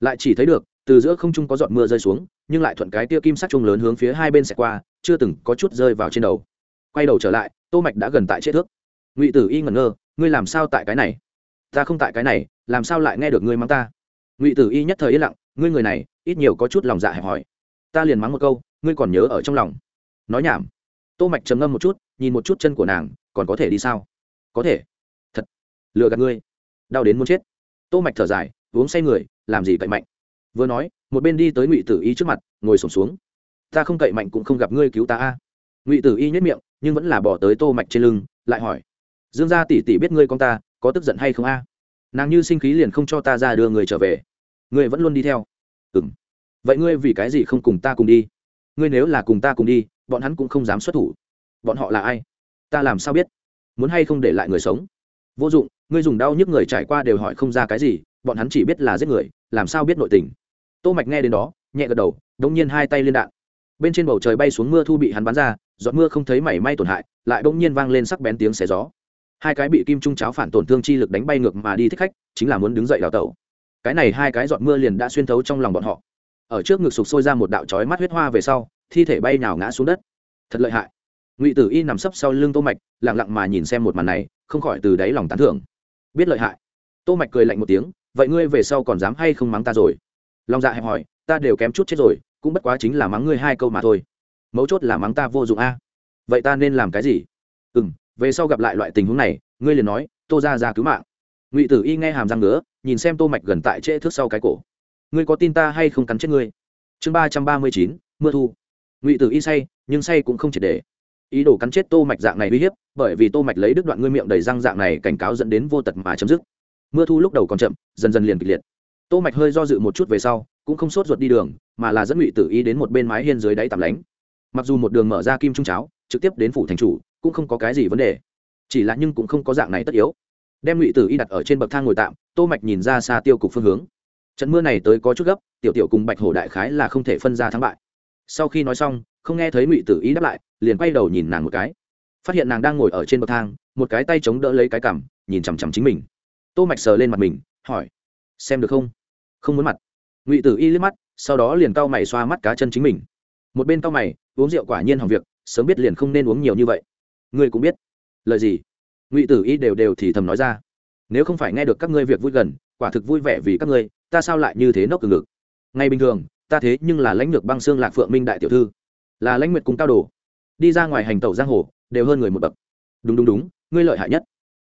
Speaker 1: Lại chỉ thấy được, từ giữa không trung có giọt mưa rơi xuống, nhưng lại thuận cái tia kim sắc trung lớn hướng phía hai bên xẹt qua, chưa từng có chút rơi vào trên đầu. Quay đầu trở lại, tô mạch đã gần tại chết thước. Ngụy tử y ngẩn ngơ, ngươi làm sao tại cái này? Ta không tại cái này, làm sao lại nghe được ngươi mắng ta? Ngụy tử y nhất thời yên lặng, ngươi người này, ít nhiều có chút lòng dạ hẹp hỏi ta liền mắng một câu, ngươi còn nhớ ở trong lòng. Nói nhảm. Tô mạch trầm ngâm một chút, nhìn một chút chân của nàng, còn có thể đi sao? Có thể. Thật. Lừa gạt ngươi. Đau đến muốn chết. Tô mạch thở dài, uống say người, làm gì cậy mạnh? Vừa nói, một bên đi tới ngụy tử y trước mặt, ngồi sổm xuống. Ta không cậy mạnh cũng không gặp ngươi cứu ta a. Ngụy tử y nhất miệng, nhưng vẫn là bỏ tới tô mạch trên lưng, lại hỏi. Dương gia tỷ tỷ biết ngươi con ta có tức giận hay không a? Nàng như sinh khí liền không cho ta ra đưa người trở về. Ngươi vẫn luôn đi theo. Ừm. Vậy ngươi vì cái gì không cùng ta cùng đi? Ngươi nếu là cùng ta cùng đi, bọn hắn cũng không dám xuất thủ. Bọn họ là ai? Ta làm sao biết? Muốn hay không để lại người sống? Vô dụng, ngươi dùng đau nhức người trải qua đều hỏi không ra cái gì, bọn hắn chỉ biết là giết người, làm sao biết nội tình? Tô mạch nghe đến đó, nhẹ gật đầu, đống nhiên hai tay liên đạn. Bên trên bầu trời bay xuống mưa thu bị hắn bắn ra, giọt mưa không thấy mảy may tổn hại, lại bỗng nhiên vang lên sắc bén tiếng xé gió hai cái bị kim trung cháo phản tổn thương chi lực đánh bay ngược mà đi thích khách, chính là muốn đứng dậy đào tẩu. Cái này hai cái giọt mưa liền đã xuyên thấu trong lòng bọn họ. Ở trước ngực sụp sôi ra một đạo chói mắt huyết hoa về sau, thi thể bay nào ngã xuống đất. Thật lợi hại. Ngụy tử y nằm sấp sau lưng tô mạch, lặng lặng mà nhìn xem một màn này, không khỏi từ đáy lòng tán thưởng. Biết lợi hại. Tô mạch cười lạnh một tiếng, vậy ngươi về sau còn dám hay không mắng ta rồi? Long dạ hẹp hỏi, ta đều kém chút chết rồi, cũng bất quá chính là mắng ngươi hai câu mà thôi. Mấu chốt là mắng ta vô dụng a. Vậy ta nên làm cái gì? Ừm về sau gặp lại loại tình huống này, ngươi liền nói, tô ra ra cứu mạng. Ngụy tử y nghe hàm răng ngứa, nhìn xem tô mạch gần tại trễ thước sau cái cổ. Ngươi có tin ta hay không cắn chết ngươi? Chương ba trăm ba mươi chín, mưa thu. Ngụy tử y say, nhưng say cũng không triệt để. Ý đồ cắn chết tô mạch dạng này uy hiếp, bởi vì tô mạch lấy đứt đoạn ngươi miệng đầy răng dạng này cảnh cáo dẫn đến vô tật mà chấm dứt. Mưa thu lúc đầu còn chậm, dần dần liền kịch liệt. Tô mạch hơi do dự một chút về sau, cũng không sốt ruột đi đường, mà là dẫn ngụy tử y đến một bên mái hiên dưới đáy tạm lánh. Mặc dù một đường mở ra kim trung cháo, trực tiếp đến phủ thành chủ cũng không có cái gì vấn đề. Chỉ là nhưng cũng không có dạng này tất yếu. Đem ngụy tử y đặt ở trên bậc thang ngồi tạm, tô mạch nhìn ra xa tiêu cục phương hướng. Trận mưa này tới có chút gấp, tiểu tiểu cùng bạch hổ đại khái là không thể phân ra thắng bại. Sau khi nói xong, không nghe thấy ngụy tử y đáp lại, liền quay đầu nhìn nàng một cái. Phát hiện nàng đang ngồi ở trên bậc thang, một cái tay chống đỡ lấy cái cằm, nhìn chằm chằm chính mình. Tô mạch sờ lên mặt mình, hỏi, xem được không? Không muốn mặt. Ngụy tử y liếc mắt, sau đó liền cau mày xoa mắt cá chân chính mình. Một bên cau mày, uống rượu quả nhiên hỏng việc, sớm biết liền không nên uống nhiều như vậy ngươi cũng biết. Lời gì? Ngụy tử y đều đều thì thầm nói ra. Nếu không phải nghe được các ngươi việc vui gần, quả thực vui vẻ vì các ngươi, ta sao lại như thế nốc cường ngực? Ngay bình thường, ta thế nhưng là lãnh lược băng xương lạc phượng minh đại tiểu thư. Là lãnh nguyệt cùng cao đồ. Đi ra ngoài hành tẩu giang hồ, đều hơn người một bậc. Đúng đúng đúng, ngươi lợi hại nhất.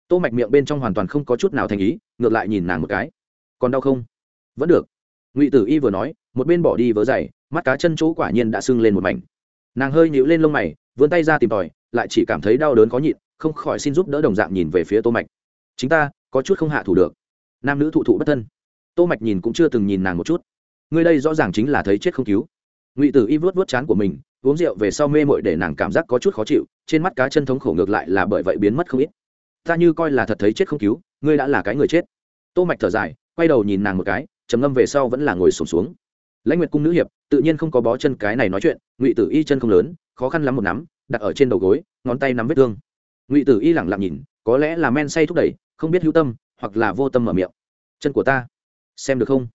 Speaker 1: Tô mạch miệng bên trong hoàn toàn không có chút nào thành ý, ngược lại nhìn nàng một cái. Còn đau không? Vẫn được. Ngụy tử y vừa nói, một bên bỏ đi vớ giày, mắt cá chân chỗ quả nhiên đã sưng lên một mảnh nàng hơi nhíu lên lông mày vươn tay ra tìm tòi lại chỉ cảm thấy đau đớn khó nhịn không khỏi xin giúp đỡ đồng dạng nhìn về phía tô mạch. Chính ta có chút không hạ thủ được. Nam nữ thụ thụ bất thân. Tô mạch nhìn cũng chưa từng nhìn nàng một chút. Người đây rõ ràng chính là thấy chết không cứu. Ngụy tử y vuốt vuốt chán của mình uống rượu về sau mê mội để nàng cảm giác có chút khó chịu trên mắt cá chân thống khổ ngược lại là bởi vậy biến mất không ít. Ta như coi là thật thấy chết không cứu ngươi đã là cái người chết. Tô mạch thở dài quay đầu nhìn nàng một cái trầm ngâm về sau vẫn là ngồi sụp xuống, xuống. Lãnh nguyệt cung nữ hiệp tự nhiên không có bó chân cái này nói chuyện, ngụy tử y chân không lớn, khó khăn lắm một nắm, đặt ở trên đầu gối, ngón tay nắm vết thương. Ngụy tử y lẳng lặng nhìn, có lẽ là men say thúc đẩy, không biết hữu tâm, hoặc là vô tâm mở miệng. Chân của ta, xem được không?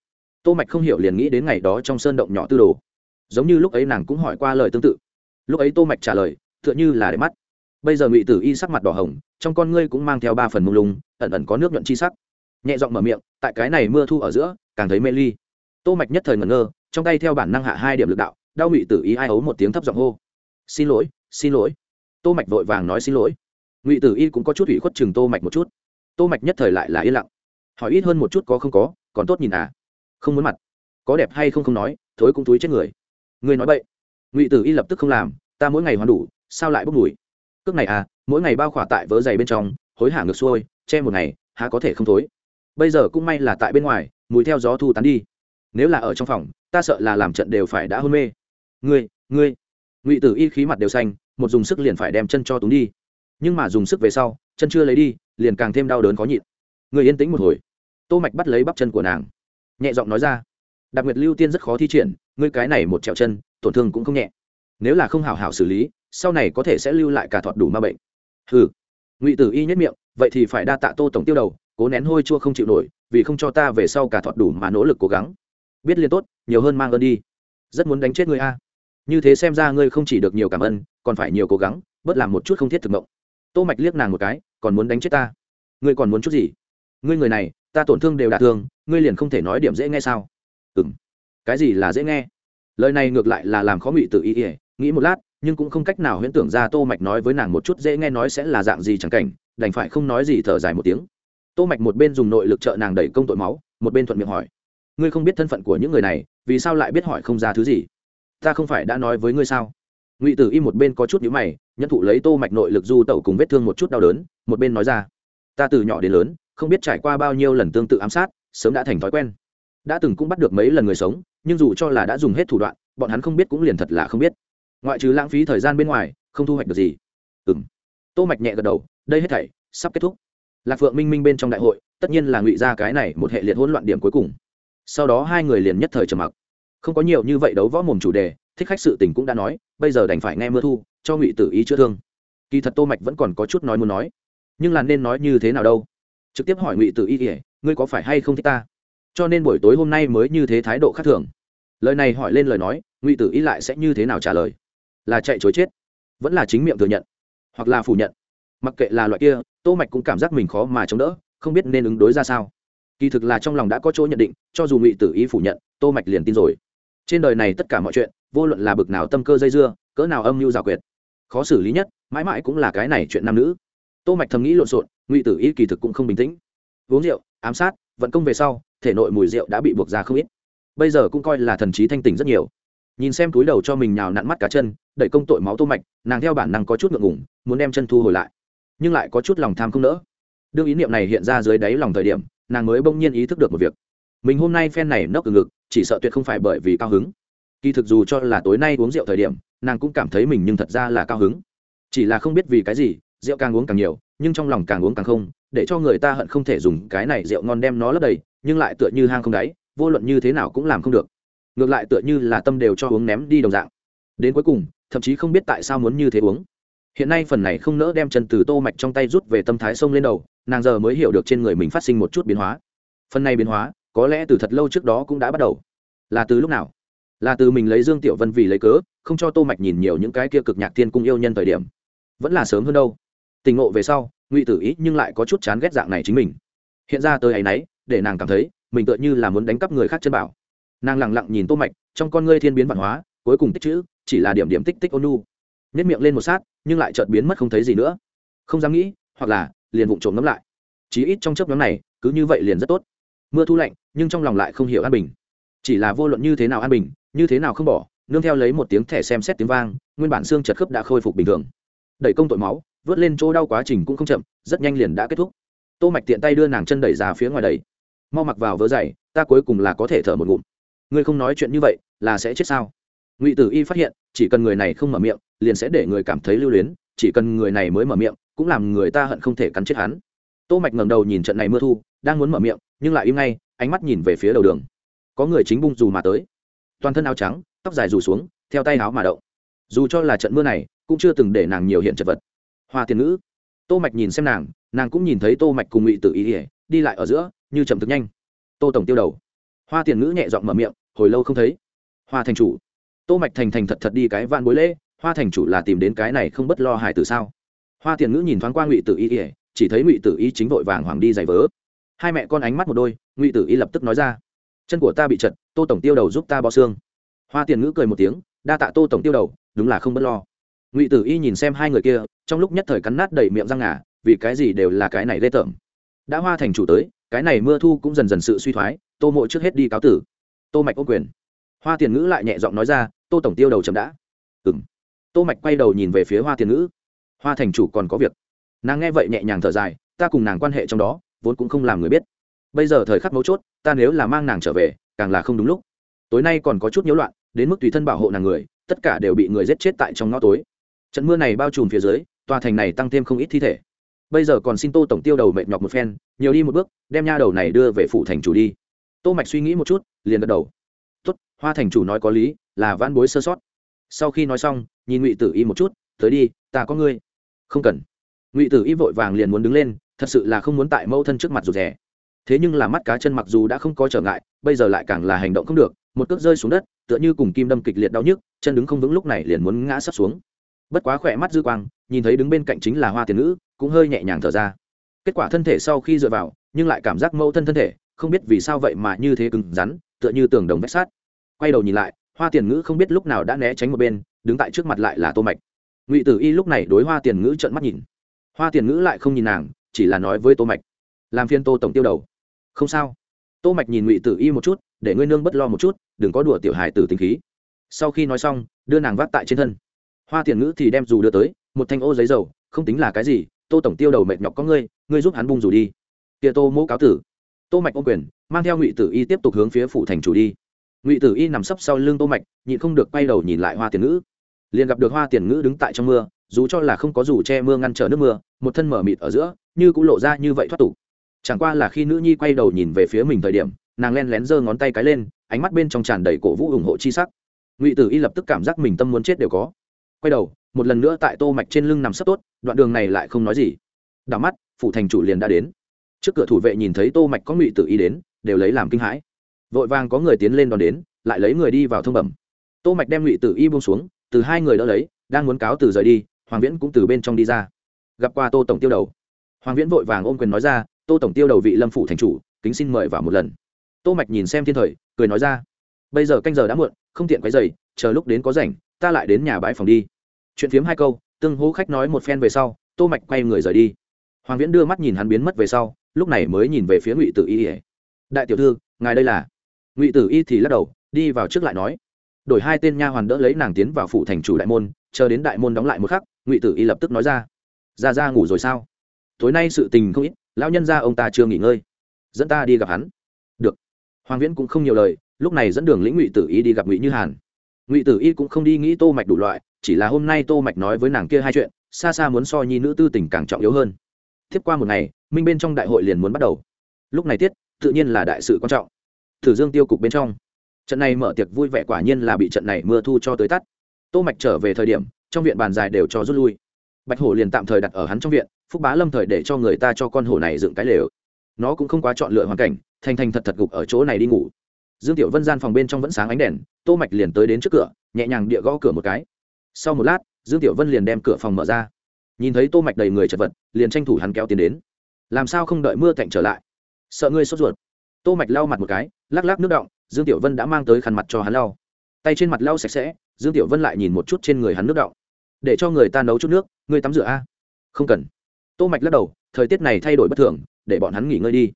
Speaker 1: Tô mạch không hiểu liền nghĩ đến ngày đó trong sơn động nhỏ tư đồ. Giống như lúc ấy nàng cũng hỏi qua lời tương tự. Lúc ấy tô mạch trả lời, tựa như là để mắt. Bây giờ ngụy tử y sắc mặt đỏ hồng, trong con ngươi cũng mang theo ba phần mông lung, ẩn ẩn có nước nhuận chi sắc. Nhẹ giọng mở miệng, tại cái này mưa thu ở giữa, càng thấy mê ly. Tô mạch nhất thời ngẩn ngơ trong tay theo bản năng hạ hai điểm lực đạo, đau ngụy tử y ai ấu một tiếng thấp giọng hô. Xin lỗi xin lỗi. Tô mạch vội vàng nói xin lỗi. Ngụy tử y cũng có chút ủy khuất chừng tô mạch một chút. Tô mạch nhất thời lại là yên lặng. Hỏi ít hơn một chút có không có, còn tốt nhìn à. Không muốn mặt. Có đẹp hay không không nói, thối cũng túi chết người. Người nói vậy ngụy tử y lập tức không làm, ta mỗi ngày hoàn đủ, sao lại bốc mùi? Cước này à mỗi ngày bao khỏa tại vớ giày bên trong, hối hả ngược xuôi, che một ngày, há có thể không thối. Bây giờ cũng may là tại bên ngoài, mùi theo gió thu tán đi. Nếu là ở trong phòng ta sợ là làm trận đều phải đã hôn mê. Ngươi ngươi. Ngụy tử y khí mặt đều xanh, một dùng sức liền phải đem chân cho túng đi. Nhưng mà dùng sức về sau, chân chưa lấy đi, liền càng thêm đau đớn khó nhịn. Người yên tĩnh một hồi. Tô mạch bắt lấy bắp chân của nàng. Nhẹ giọng nói ra. Đặc nguyệt lưu tiên rất khó thi triển, ngươi cái này một trèo chân, tổn thương cũng không nhẹ. Nếu là không hảo hảo xử lý, sau này có thể sẽ lưu lại cả thọt đủ ma bệnh. Hừ. Ngụy tử y nhất miệng, vậy thì phải đa tạ tô tổng tiêu đầu, cố nén hôi chua không chịu nổi, vì không cho ta về sau cả thọt đủ mà nỗ lực cố gắng biết liên tốt, nhiều hơn mang ơn đi. Rất muốn đánh chết ngươi a. Như thế xem ra ngươi không chỉ được nhiều cảm ơn, còn phải nhiều cố gắng, bớt làm một chút không thiết thực mộng. Tô mạch liếc nàng một cái, còn muốn đánh chết ta? Ngươi còn muốn chút gì? Ngươi người này, ta tổn thương đều đả thương, ngươi liền không thể nói điểm dễ nghe sao? Ừm. Cái gì là dễ nghe? Lời này ngược lại là làm khó ngụy tự ý ỉa nghĩ một lát, nhưng cũng không cách nào huyễn tưởng ra tô mạch nói với nàng một chút dễ nghe nói sẽ là dạng gì chẳng cảnh, đành phải không nói gì thở dài một tiếng. Tô mạch một bên dùng nội lực trợ nàng đẩy công tội máu, một bên thuận miệng hỏi ngươi không biết thân phận của những người này, vì sao lại biết hỏi không ra thứ gì? Ta không phải đã nói với ngươi sao? Ngụy tử y một bên có chút nhíu mày nhân thụ lấy tô mạch nội lực du tẩu cùng vết thương một chút đau đớn, một bên nói ra, ta từ nhỏ đến lớn, không biết trải qua bao nhiêu lần tương tự ám sát, sớm đã thành thói quen. Đã từng cũng bắt được mấy lần người sống, nhưng dù cho là đã dùng hết thủ đoạn, bọn hắn không biết cũng liền thật là không biết. Ngoại trừ lãng phí thời gian bên ngoài, không thu hoạch được gì. Ừm. Tô mạch nhẹ gật đầu, đây hết thảy sắp kết thúc. Lạc phượng minh minh bên trong đại hội, tất nhiên là ngụy ra cái này một hệ liệt hỗn loạn điểm cuối cùng sau đó hai người liền nhất thời trầm mặc. Không có nhiều như vậy đấu võ mồm chủ đề, thích khách sự tình cũng đã nói, bây giờ đành phải nghe mưa thu, cho ngụy tử ý chữa thương. Kỳ thật tô mạch vẫn còn có chút nói muốn nói. Nhưng là nên nói như thế nào đâu? Trực tiếp hỏi ngụy tử y ỉa ngươi có phải hay không thích ta? Cho nên buổi tối hôm nay mới như thế thái độ khác thường. Lời này hỏi lên lời nói, ngụy tử y lại sẽ như thế nào trả lời? Là chạy chối chết, vẫn là chính miệng thừa nhận, hoặc là phủ nhận. Mặc kệ là loại kia, tô mạch cũng cảm giác mình khó mà chống đỡ, không biết nên ứng đối ra sao kỳ thực là trong lòng đã có chỗ nhận định, cho dù ngụy tử y phủ nhận, tô mạch liền tin rồi. Trên đời này tất cả mọi chuyện, vô luận là bực nào tâm cơ dây dưa, cỡ nào âm mưu giả quyệt, khó xử lý nhất, mãi mãi cũng là cái này chuyện nam nữ. Tô mạch thầm nghĩ lộn xộn, ngụy tử y kỳ thực cũng không bình tĩnh. Uống rượu, ám sát, vận công về sau, thể nội mùi rượu đã bị buộc ra không ít. Bây giờ cũng coi là thần trí thanh tỉnh rất nhiều. Nhìn xem túi đầu cho mình nhào nặn mắt cả chân, đẩy công tội máu tô mạch, nàng theo bản năng có chút ngượng ngùng, muốn đem chân thu hồi lại, nhưng lại có chút lòng tham không nỡ. Đương ý niệm này hiện ra dưới đáy lòng thời điểm nàng mới bỗng nhiên ý thức được một việc. Mình hôm nay phen này nốc từ ngực, chỉ sợ tuyệt không phải bởi vì cao hứng. Kỳ thực dù cho là tối nay uống rượu thời điểm, nàng cũng cảm thấy mình nhưng thật ra là cao hứng. Chỉ là không biết vì cái gì, rượu càng uống càng nhiều, nhưng trong lòng càng uống càng không, để cho người ta hận không thể dùng cái này rượu ngon đem nó lấp đầy, nhưng lại tựa như hang không đáy, vô luận như thế nào cũng làm không được. Ngược lại tựa như là tâm đều cho uống ném đi đồng dạng. Đến cuối cùng, thậm chí không biết tại sao muốn như thế uống. Hiện nay phần này không nỡ đem chân từ tô mạch trong tay rút về tâm thái sông lên đầu nàng giờ mới hiểu được trên người mình phát sinh một chút biến hóa. Phần này biến hóa, có lẽ từ thật lâu trước đó cũng đã bắt đầu. Là từ lúc nào? Là từ mình lấy dương tiểu vân vì lấy cớ, không cho tô mạch nhìn nhiều những cái kia cực nhạc thiên cung yêu nhân thời điểm. Vẫn là sớm hơn đâu. Tình ngộ về sau, ngụy tử ý nhưng lại có chút chán ghét dạng này chính mình. Hiện ra tới ấy nấy, để nàng cảm thấy, mình tựa như là muốn đánh cắp người khác chân bảo. Nàng lặng lặng nhìn tô mạch, trong con ngươi thiên biến văn hóa, cuối cùng tích chữ, chỉ là điểm điểm tích tích ônu nếp miệng lên một sát, nhưng lại chợt biến mất không thấy gì nữa. Không dám nghĩ, hoặc là liền vụng trộm ngắm lại. Chí ít trong chớp nhóm này, cứ như vậy liền rất tốt. Mưa thu lạnh, nhưng trong lòng lại không hiểu an bình. Chỉ là vô luận như thế nào an bình, như thế nào không bỏ, nương theo lấy một tiếng thẻ xem xét tiếng vang, nguyên bản xương chật khớp đã khôi phục bình thường. Đẩy công tội máu, vớt lên chỗ đau quá trình cũng không chậm, rất nhanh liền đã kết thúc. Tô mạch tiện tay đưa nàng chân đẩy ra phía ngoài đầy mau mặc vào vớ giày ta cuối cùng là có thể thở một ngụm. Ngươi không nói chuyện như vậy, là sẽ chết sao? Ngụy tử y phát hiện, chỉ cần người này không mở miệng, liền sẽ để người cảm thấy lưu luyến chỉ cần người này mới mở miệng, cũng làm người ta hận không thể cắn chết hắn. Tô mạch ngẩng đầu nhìn trận này mưa thu, đang muốn mở miệng, nhưng lại im ngay, ánh mắt nhìn về phía đầu đường. Có người chính bung dù mà tới. Toàn thân áo trắng, tóc dài rủ xuống, theo tay áo mà động. Dù cho là trận mưa này, cũng chưa từng để nàng nhiều hiện chật vật. Hoa tiền ngữ. Tô mạch nhìn xem nàng nàng cũng nhìn thấy tô mạch cùng ngụy tử ý ỉa đi lại ở giữa, như chậm thực nhanh. Tô tổng tiêu đầu. Hoa tiền ngữ nhẹ giọng mở miệng, hồi lâu không thấy. Hoa thành chủ. Tô mạch thành thành thật thật đi cái vạn bối lễ hoa thành chủ là tìm đến cái này không bất lo hài từ sao? Hoa tiền ngữ nhìn thoáng qua ngụy tử y ỉa chỉ thấy ngụy tử y chính vội vàng hoàng đi giày vớ. Hai mẹ con ánh mắt một đôi, ngụy tử y lập tức nói ra, chân của ta bị chật, tô tổng tiêu đầu giúp ta bó xương. Hoa tiền ngữ cười một tiếng, đa tạ tô tổng tiêu đầu, đúng là không bất lo. Ngụy tử y nhìn xem hai người kia, trong lúc nhất thời cắn nát đầy miệng răng ngà, vì cái gì đều là cái này ghê tởm. Đã hoa thành chủ tới, cái này mưa thu cũng dần dần sự suy thoái, tô mộ trước hết đi cáo tử. Tô mạch ô quyền. Hoa tiền ngữ lại nhẹ giọng nói ra, tô tổng tiêu đầu chậm đã. Ừng tô mạch quay đầu nhìn về phía hoa tiền ngữ. Hoa thành chủ còn có việc. Nàng nghe vậy nhẹ nhàng thở dài, ta cùng nàng quan hệ trong đó, vốn cũng không làm người biết. Bây giờ thời khắc mấu chốt, ta nếu là mang nàng trở về, càng là không đúng lúc. Tối nay còn có chút nhiễu loạn, đến mức tùy thân bảo hộ nàng người, tất cả đều bị người giết chết tại trong ngõ tối. Trận mưa này bao trùm phía dưới, tòa thành này tăng thêm không ít thi thể. Bây giờ còn xin tô tổng tiêu đầu mệt nhọc một phen, nhiều đi một bước, đem nha đầu này đưa về phủ thành chủ đi. Tô mạch suy nghĩ một chút, liền gật đầu. Tốt, hoa thành chủ nói có lý, là vãn bối sơ sót sau khi nói xong, nhìn ngụy tử y một chút, tới đi, ta có ngươi. Không cần. Ngụy tử y vội vàng liền muốn đứng lên, thật sự là không muốn tại mâu thân trước mặt rụt rè. Thế nhưng là mắt cá chân mặc dù đã không có trở ngại, bây giờ lại càng là hành động không được, một cước rơi xuống đất, tựa như cùng kim đâm kịch liệt đau nhức, chân đứng không vững lúc này liền muốn ngã sắp xuống. Bất quá khỏe mắt dư quang, nhìn thấy đứng bên cạnh chính là hoa tiền nữ cũng hơi nhẹ nhàng thở ra. Kết quả thân thể sau khi dựa vào, nhưng lại cảm giác mâu thân thân thể, không biết vì sao vậy mà như thế cứng rắn, tựa như tường đồng vách sát quay đầu nhìn lại hoa tiền ngữ không biết lúc nào đã né tránh một bên, đứng tại trước mặt lại là tô mạch. Ngụy tử y lúc này đối hoa tiền ngữ trợn mắt nhìn. Hoa tiền ngữ lại không nhìn nàng, chỉ là nói với tô mạch. Làm phiên tô tổng tiêu đầu. Không sao. Tô mạch nhìn ngụy tử y một chút, để ngươi nương bất lo một chút, đừng có đùa tiểu hài tử tình khí. Sau khi nói xong, đưa nàng vác tại trên thân. Hoa tiền ngữ thì đem dù đưa tới, một thanh ô giấy dầu, không tính là cái gì, tô tổng tiêu đầu mệt nhọc có ngươi ngươi giúp hắn bung dù đi. Kia tô mỗ cáo tử. Tô mạch ô quyền, mang theo ngụy tử y tiếp tục hướng phía phủ thành chủ đi ngụy tử y nằm sấp sau lưng tô mạch, nhịn không được quay đầu nhìn lại hoa tiền ngữ. Liền gặp được hoa tiền ngữ đứng tại trong mưa, dù cho là không có dù che mưa ngăn trở nước mưa, một thân mở mịt ở giữa, như cũng lộ ra như vậy thoát tục. Chẳng qua là khi nữ nhi quay đầu nhìn về phía mình thời điểm, nàng len lén giơ ngón tay cái lên, ánh mắt bên trong tràn đầy cổ vũ ủng hộ chi sắc. Ngụy tử y lập tức cảm giác mình tâm muốn chết đều có. Quay đầu, một lần nữa tại tô mạch trên lưng nằm sấp tốt, đoạn đường này lại không nói gì. Đảo mắt, phủ thành chủ liền đã đến. Trước cửa thủ vệ nhìn thấy tô mạch có ngụy tử y đến, đều lấy làm kinh hãi vội vàng có người tiến lên đón đến, lại lấy người đi vào thông bẩm. Tô mạch đem ngụy tử y buông xuống, từ hai người đỡ lấy, đang muốn cáo từ rời đi, hoàng viễn cũng từ bên trong đi ra. Gặp qua tô tổng tiêu đầu. Hoàng viễn vội vàng ôm quyền nói ra, tô tổng tiêu đầu vị lâm phủ thành chủ, kính xin mời vào một lần. Tô mạch nhìn xem thiên thời, cười nói ra, bây giờ canh giờ đã muộn, không tiện quấy giày chờ lúc đến có rảnh, ta lại đến nhà bãi phòng đi. Chuyện phiếm hai câu, tương hô khách nói một phen về sau, tô mạch quay người rời đi. Hoàng viễn đưa mắt nhìn hắn biến mất về sau, lúc này mới nhìn về phía ngụy tử y. Đại tiểu thư, ngài đây là ngụy tử y thì lắc đầu, đi vào trước lại nói. Đổi hai tên nha hoàn đỡ lấy nàng tiến vào phủ thành chủ đại môn, chờ đến đại môn đóng lại một khắc, ngụy tử y lập tức nói ra. Ra ra ngủ rồi sao? Tối nay sự tình không ít, lão nhân ra ông ta chưa nghỉ ngơi. Dẫn ta đi gặp hắn. Được. Hoàng viễn cũng không nhiều lời, lúc này dẫn đường lĩnh ngụy tử y đi gặp ngụy như hàn. Ngụy tử y cũng không đi nghĩ tô mạch đủ loại, chỉ là hôm nay tô mạch nói với nàng kia hai chuyện, xa xa muốn so nhi nữ tư tình càng trọng yếu hơn. Tiếp qua một ngày, minh bên trong đại hội liền muốn bắt đầu. Lúc này tiết, tự nhiên là đại sự quan trọng thử dương tiêu cục bên trong. Trận này mở tiệc vui vẻ quả nhiên là bị trận này mưa thu cho tới tắt. Tô mạch trở về thời điểm, trong viện bàn dài đều cho rút lui. Bạch hổ liền tạm thời đặt ở hắn trong viện, phúc bá lâm thời để cho người ta cho con hổ này dựng cái lều. Nó cũng không quá chọn lựa hoàn cảnh, thành thành thật thật gục ở chỗ này đi ngủ. Dương tiểu vân gian phòng bên trong vẫn sáng ánh đèn, tô mạch liền tới đến trước cửa, nhẹ nhàng địa gõ cửa một cái. Sau một lát, dương tiểu vân liền đem cửa phòng mở ra. Nhìn thấy tô mạch đầy người chật vật, liền tranh thủ hắn kéo tiến đến. Làm sao không đợi mưa cạnh trở lại? Sợ ngươi sốt ruột tô mạch lau mặt một cái, lắc lắc nước động dương tiểu vân đã mang tới khăn mặt cho hắn lau. Tay trên mặt lau sạch sẽ, dương tiểu vân lại nhìn một chút trên người hắn nước động để cho người ta nấu chút nước ngươi tắm rửa a. Không cần. Tô mạch lắc đầu, thời tiết này thay đổi bất thường, để bọn hắn nghỉ ngơi đi.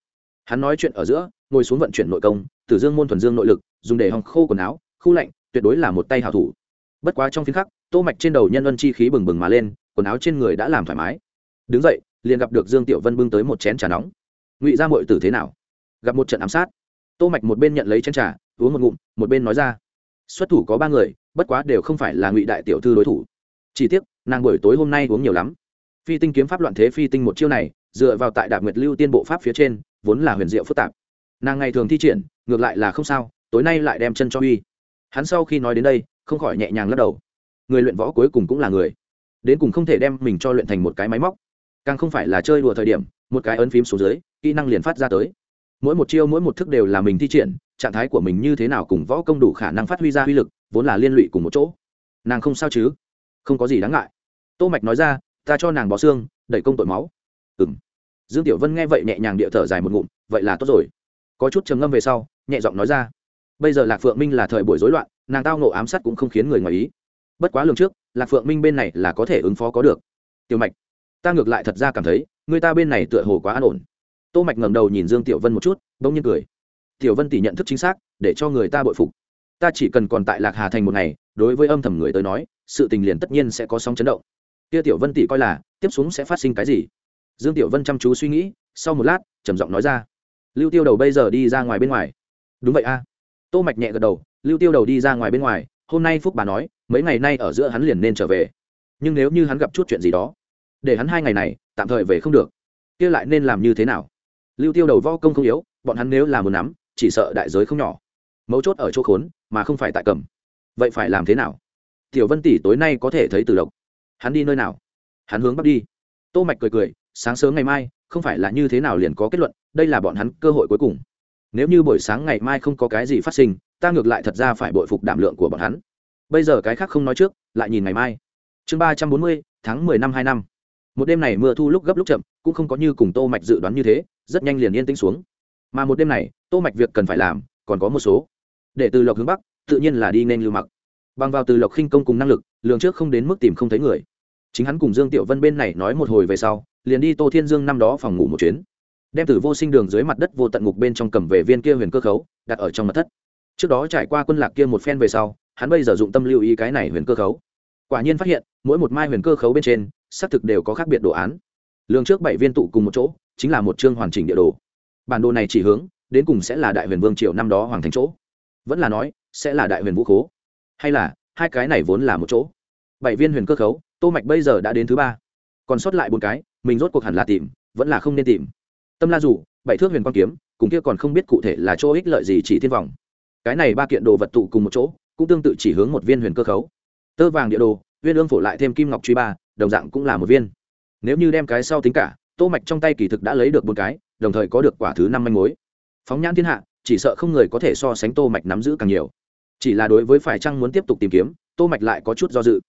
Speaker 1: Hắn nói chuyện ở giữa, ngồi xuống vận chuyển nội công, tử dương môn thuần dương nội lực, dùng để hòng khô quần áo, khu lạnh, tuyệt đối là một tay hảo thủ. Bất quá trong phiên khắc, tô mạch trên đầu nhân ân chi khí bừng bừng mà lên, quần áo trên người đã làm thoải mái. Đứng dậy, liền gặp được dương tiểu vân bưng tới một chén trà nóng. Ngụy ra muội tử thế nào? Gặp một trận ám sát. Tô mạch một bên nhận lấy chén trà, uống một ngụm, một bên nói ra. Xuất thủ có ba người, bất quá đều không phải là ngụy đại tiểu thư đối thủ. Chỉ tiếc, nàng buổi tối hôm nay uống nhiều lắm. Phi tinh kiếm pháp loạn thế phi tinh một chiêu này, dựa vào tại đạp nguyệt lưu tiên bộ pháp phía trên, vốn là huyền diệu phức tạp. Nàng ngày thường thi triển, ngược lại là không sao, tối nay lại đem chân cho uy. Hắn sau khi nói đến đây, không khỏi nhẹ nhàng lắc đầu. Người luyện võ cuối cùng cũng là người. Đến cùng không thể đem mình cho luyện thành một cái máy móc. Càng không phải là chơi đùa thời điểm, một cái ấn phím xuống dưới, kỹ năng liền phát ra tới mỗi một chiêu mỗi một thức đều là mình thi triển, trạng thái của mình như thế nào cùng võ công đủ khả năng phát huy ra uy lực, vốn là liên lụy cùng một chỗ. Nàng không sao chứ? Không có gì đáng ngại. Tô mạch nói ra, ta cho nàng bỏ xương, đẩy công tội máu. Ừm. Dương tiểu vân nghe vậy nhẹ nhàng địa thở dài một ngụm, vậy là tốt rồi. Có chút trầm ngâm về sau, nhẹ giọng nói ra, bây giờ lạc phượng minh là thời buổi rối loạn, nàng tao nộ ám sát cũng không khiến người ngoài ý. Bất quá lường trước, lạc phượng minh bên này là có thể ứng phó có được. Tiểu mạch, ta ngược lại thật ra cảm thấy, người ta bên này tựa hồ quá an ổn tô mạch ngẩng đầu nhìn dương tiểu vân một chút, bỗng nhiên cười. Tiểu vân tỷ nhận thức chính xác, để cho người ta bội phục. Ta chỉ cần còn tại lạc hà thành một ngày, đối với âm thầm người tới nói, sự tình liền tất nhiên sẽ có sóng chấn động. Kia tiểu vân tỷ coi là, tiếp xuống sẽ phát sinh cái gì? Dương tiểu vân chăm chú suy nghĩ, sau một lát, trầm giọng nói ra. Lưu tiêu đầu bây giờ đi ra ngoài bên ngoài. Đúng vậy a. Tô mạch nhẹ gật đầu, lưu tiêu đầu đi ra ngoài bên ngoài, hôm nay phúc bà nói, mấy ngày nay ở giữa hắn liền nên trở về. Nhưng nếu như hắn gặp chút chuyện gì đó, để hắn hai ngày này, tạm thời về không được. Kia lại nên làm như thế nào? Lưu tiêu đầu võ công không yếu, bọn hắn nếu là muốn nắm, chỉ sợ đại giới không nhỏ. Mấu chốt ở chỗ khốn, mà không phải tại cầm. Vậy phải làm thế nào? Tiểu vân tỷ tối nay có thể thấy từ độc hắn đi nơi nào? Hắn hướng bắc đi. Tô mạch cười cười, sáng sớm ngày mai, không phải là như thế nào liền có kết luận, đây là bọn hắn cơ hội cuối cùng. Nếu như buổi sáng ngày mai không có cái gì phát sinh, ta ngược lại thật ra phải bội phục đảm lượng của bọn hắn. Bây giờ cái khác không nói trước, lại nhìn ngày mai. Chương ba trăm bốn mươi, tháng mười năm hai năm. Một đêm này mưa thu lúc gấp lúc chậm, cũng không có như cùng tô mạch dự đoán như thế rất nhanh liền yên tĩnh xuống. Mà một đêm này, tô mạch việc cần phải làm, còn có một số. Để từ lộc hướng bắc, tự nhiên là đi nên lưu mặc. Bằng vào từ lộc khinh công cùng năng lực, lường trước không đến mức tìm không thấy người. Chính hắn cùng dương tiểu vân bên này nói một hồi về sau, liền đi tô thiên dương năm đó phòng ngủ một chuyến. Đem từ vô sinh đường dưới mặt đất vô tận ngục bên trong cầm về viên kia huyền cơ khấu, đặt ở trong mật thất. Trước đó trải qua quân lạc kia một phen về sau, hắn bây giờ dụng tâm lưu ý cái này huyền cơ khấu. Quả nhiên phát hiện, mỗi một mai huyền cơ khấu bên trên, xác thực đều có khác biệt đồ án. Lường trước bảy viên tụ cùng một chỗ chính là một chương hoàn chỉnh địa đồ. Bản đồ này chỉ hướng, đến cùng sẽ là đại huyền vương triều năm đó hoàng thành chỗ. Vẫn là nói, sẽ là đại huyền vũ khố. Hay là, hai cái này vốn là một chỗ. Bảy viên huyền cơ khấu, tô mạch bây giờ đã đến thứ ba. Còn sót lại bốn cái, mình rốt cuộc hẳn là tìm, vẫn là không nên tìm. Tâm la rủ bảy thước huyền quang kiếm, cùng kia còn không biết cụ thể là chỗ ích lợi gì chỉ thiên vọng. Cái này ba kiện đồ vật tụ cùng một chỗ, cũng tương tự chỉ hướng một viên huyền cơ khấu. Tơ vàng địa đồ, viên ương phổ lại thêm kim ngọc truy ba, đồng dạng cũng là một viên. Nếu như đem cái sau tính cả tô mạch trong tay kỳ thực đã lấy được bốn cái, đồng thời có được quả thứ năm manh mối. Phóng nhãn thiên hạ, chỉ sợ không người có thể so sánh tô mạch nắm giữ càng nhiều. Chỉ là đối với phải chăng muốn tiếp tục tìm kiếm, tô mạch lại có chút do dự.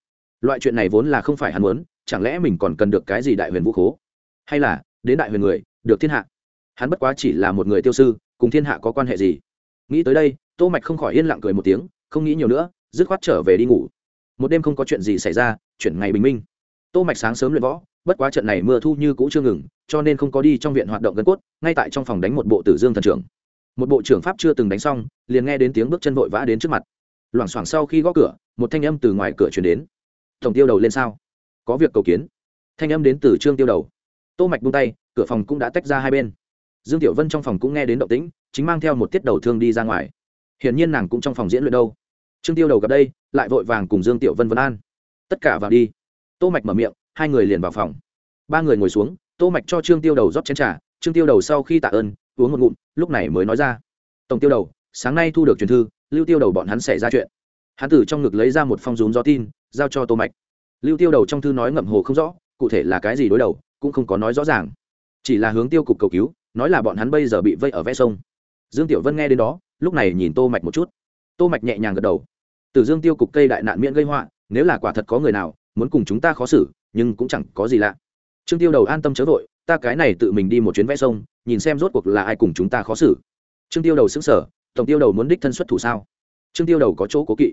Speaker 1: Loại chuyện này vốn là không phải hắn muốn, chẳng lẽ mình còn cần được cái gì đại huyền vũ khố? Hay là, đến đại huyền người, được thiên hạ? Hắn bất quá chỉ là một người tiêu sư, cùng thiên hạ có quan hệ gì? Nghĩ tới đây, tô mạch không khỏi yên lặng cười một tiếng, không nghĩ nhiều nữa, dứt khoát trở về đi ngủ. Một đêm không có chuyện gì xảy ra, chuyển ngày bình minh. Tô mạch sáng sớm luyện võ bất quá trận này mưa thu như cũ chưa ngừng, cho nên không có đi trong viện hoạt động gân cốt, ngay tại trong phòng đánh một bộ tử dương thần trưởng. Một bộ trưởng pháp chưa từng đánh xong, liền nghe đến tiếng bước chân vội vã đến trước mặt. Loảng xoảng sau khi gõ cửa, một thanh âm từ ngoài cửa chuyển đến. Tổng tiêu đầu lên sao? Có việc cầu kiến. Thanh âm đến từ trương tiêu đầu. Tô mạch buông tay, cửa phòng cũng đã tách ra hai bên. Dương tiểu vân trong phòng cũng nghe đến động tĩnh, chính mang theo một tiết đầu thương đi ra ngoài. Hiển nhiên nàng cũng trong phòng diễn luyện đâu. Trương tiêu đầu gặp đây, lại vội vàng cùng dương tiểu vân vân an. Tất cả vào đi. Tô mạch mở miệng hai người liền vào phòng. Ba người ngồi xuống, tô mạch cho trương tiêu đầu rót chén trà, trương tiêu đầu sau khi tạ ơn, uống một ngụm, lúc này mới nói ra. Tổng tiêu đầu, sáng nay thu được truyền thư, lưu tiêu đầu bọn hắn xảy ra chuyện. Hắn từ trong ngực lấy ra một phong rúm gió tin, giao cho tô mạch. Lưu tiêu đầu trong thư nói ngậm hồ không rõ, cụ thể là cái gì đối đầu, cũng không có nói rõ ràng. Chỉ là hướng tiêu cục cầu cứu, nói là bọn hắn bây giờ bị vây ở ve sông. Dương tiểu vân nghe đến đó, lúc này nhìn tô mạch một chút. Tô mạch nhẹ nhàng gật đầu. Từ dương tiêu cục cây đại nạn miễn gây họa, nếu là quả thật có người nào muốn cùng chúng ta khó xử nhưng cũng chẳng có gì lạ. Trương tiêu đầu an tâm chớ vội, ta cái này tự mình đi một chuyến vẽ sông, nhìn xem rốt cuộc là ai cùng chúng ta khó xử. Trương tiêu đầu xứng sở tổng tiêu đầu muốn đích thân xuất thủ sao? Trương tiêu đầu có chỗ cố kỵ.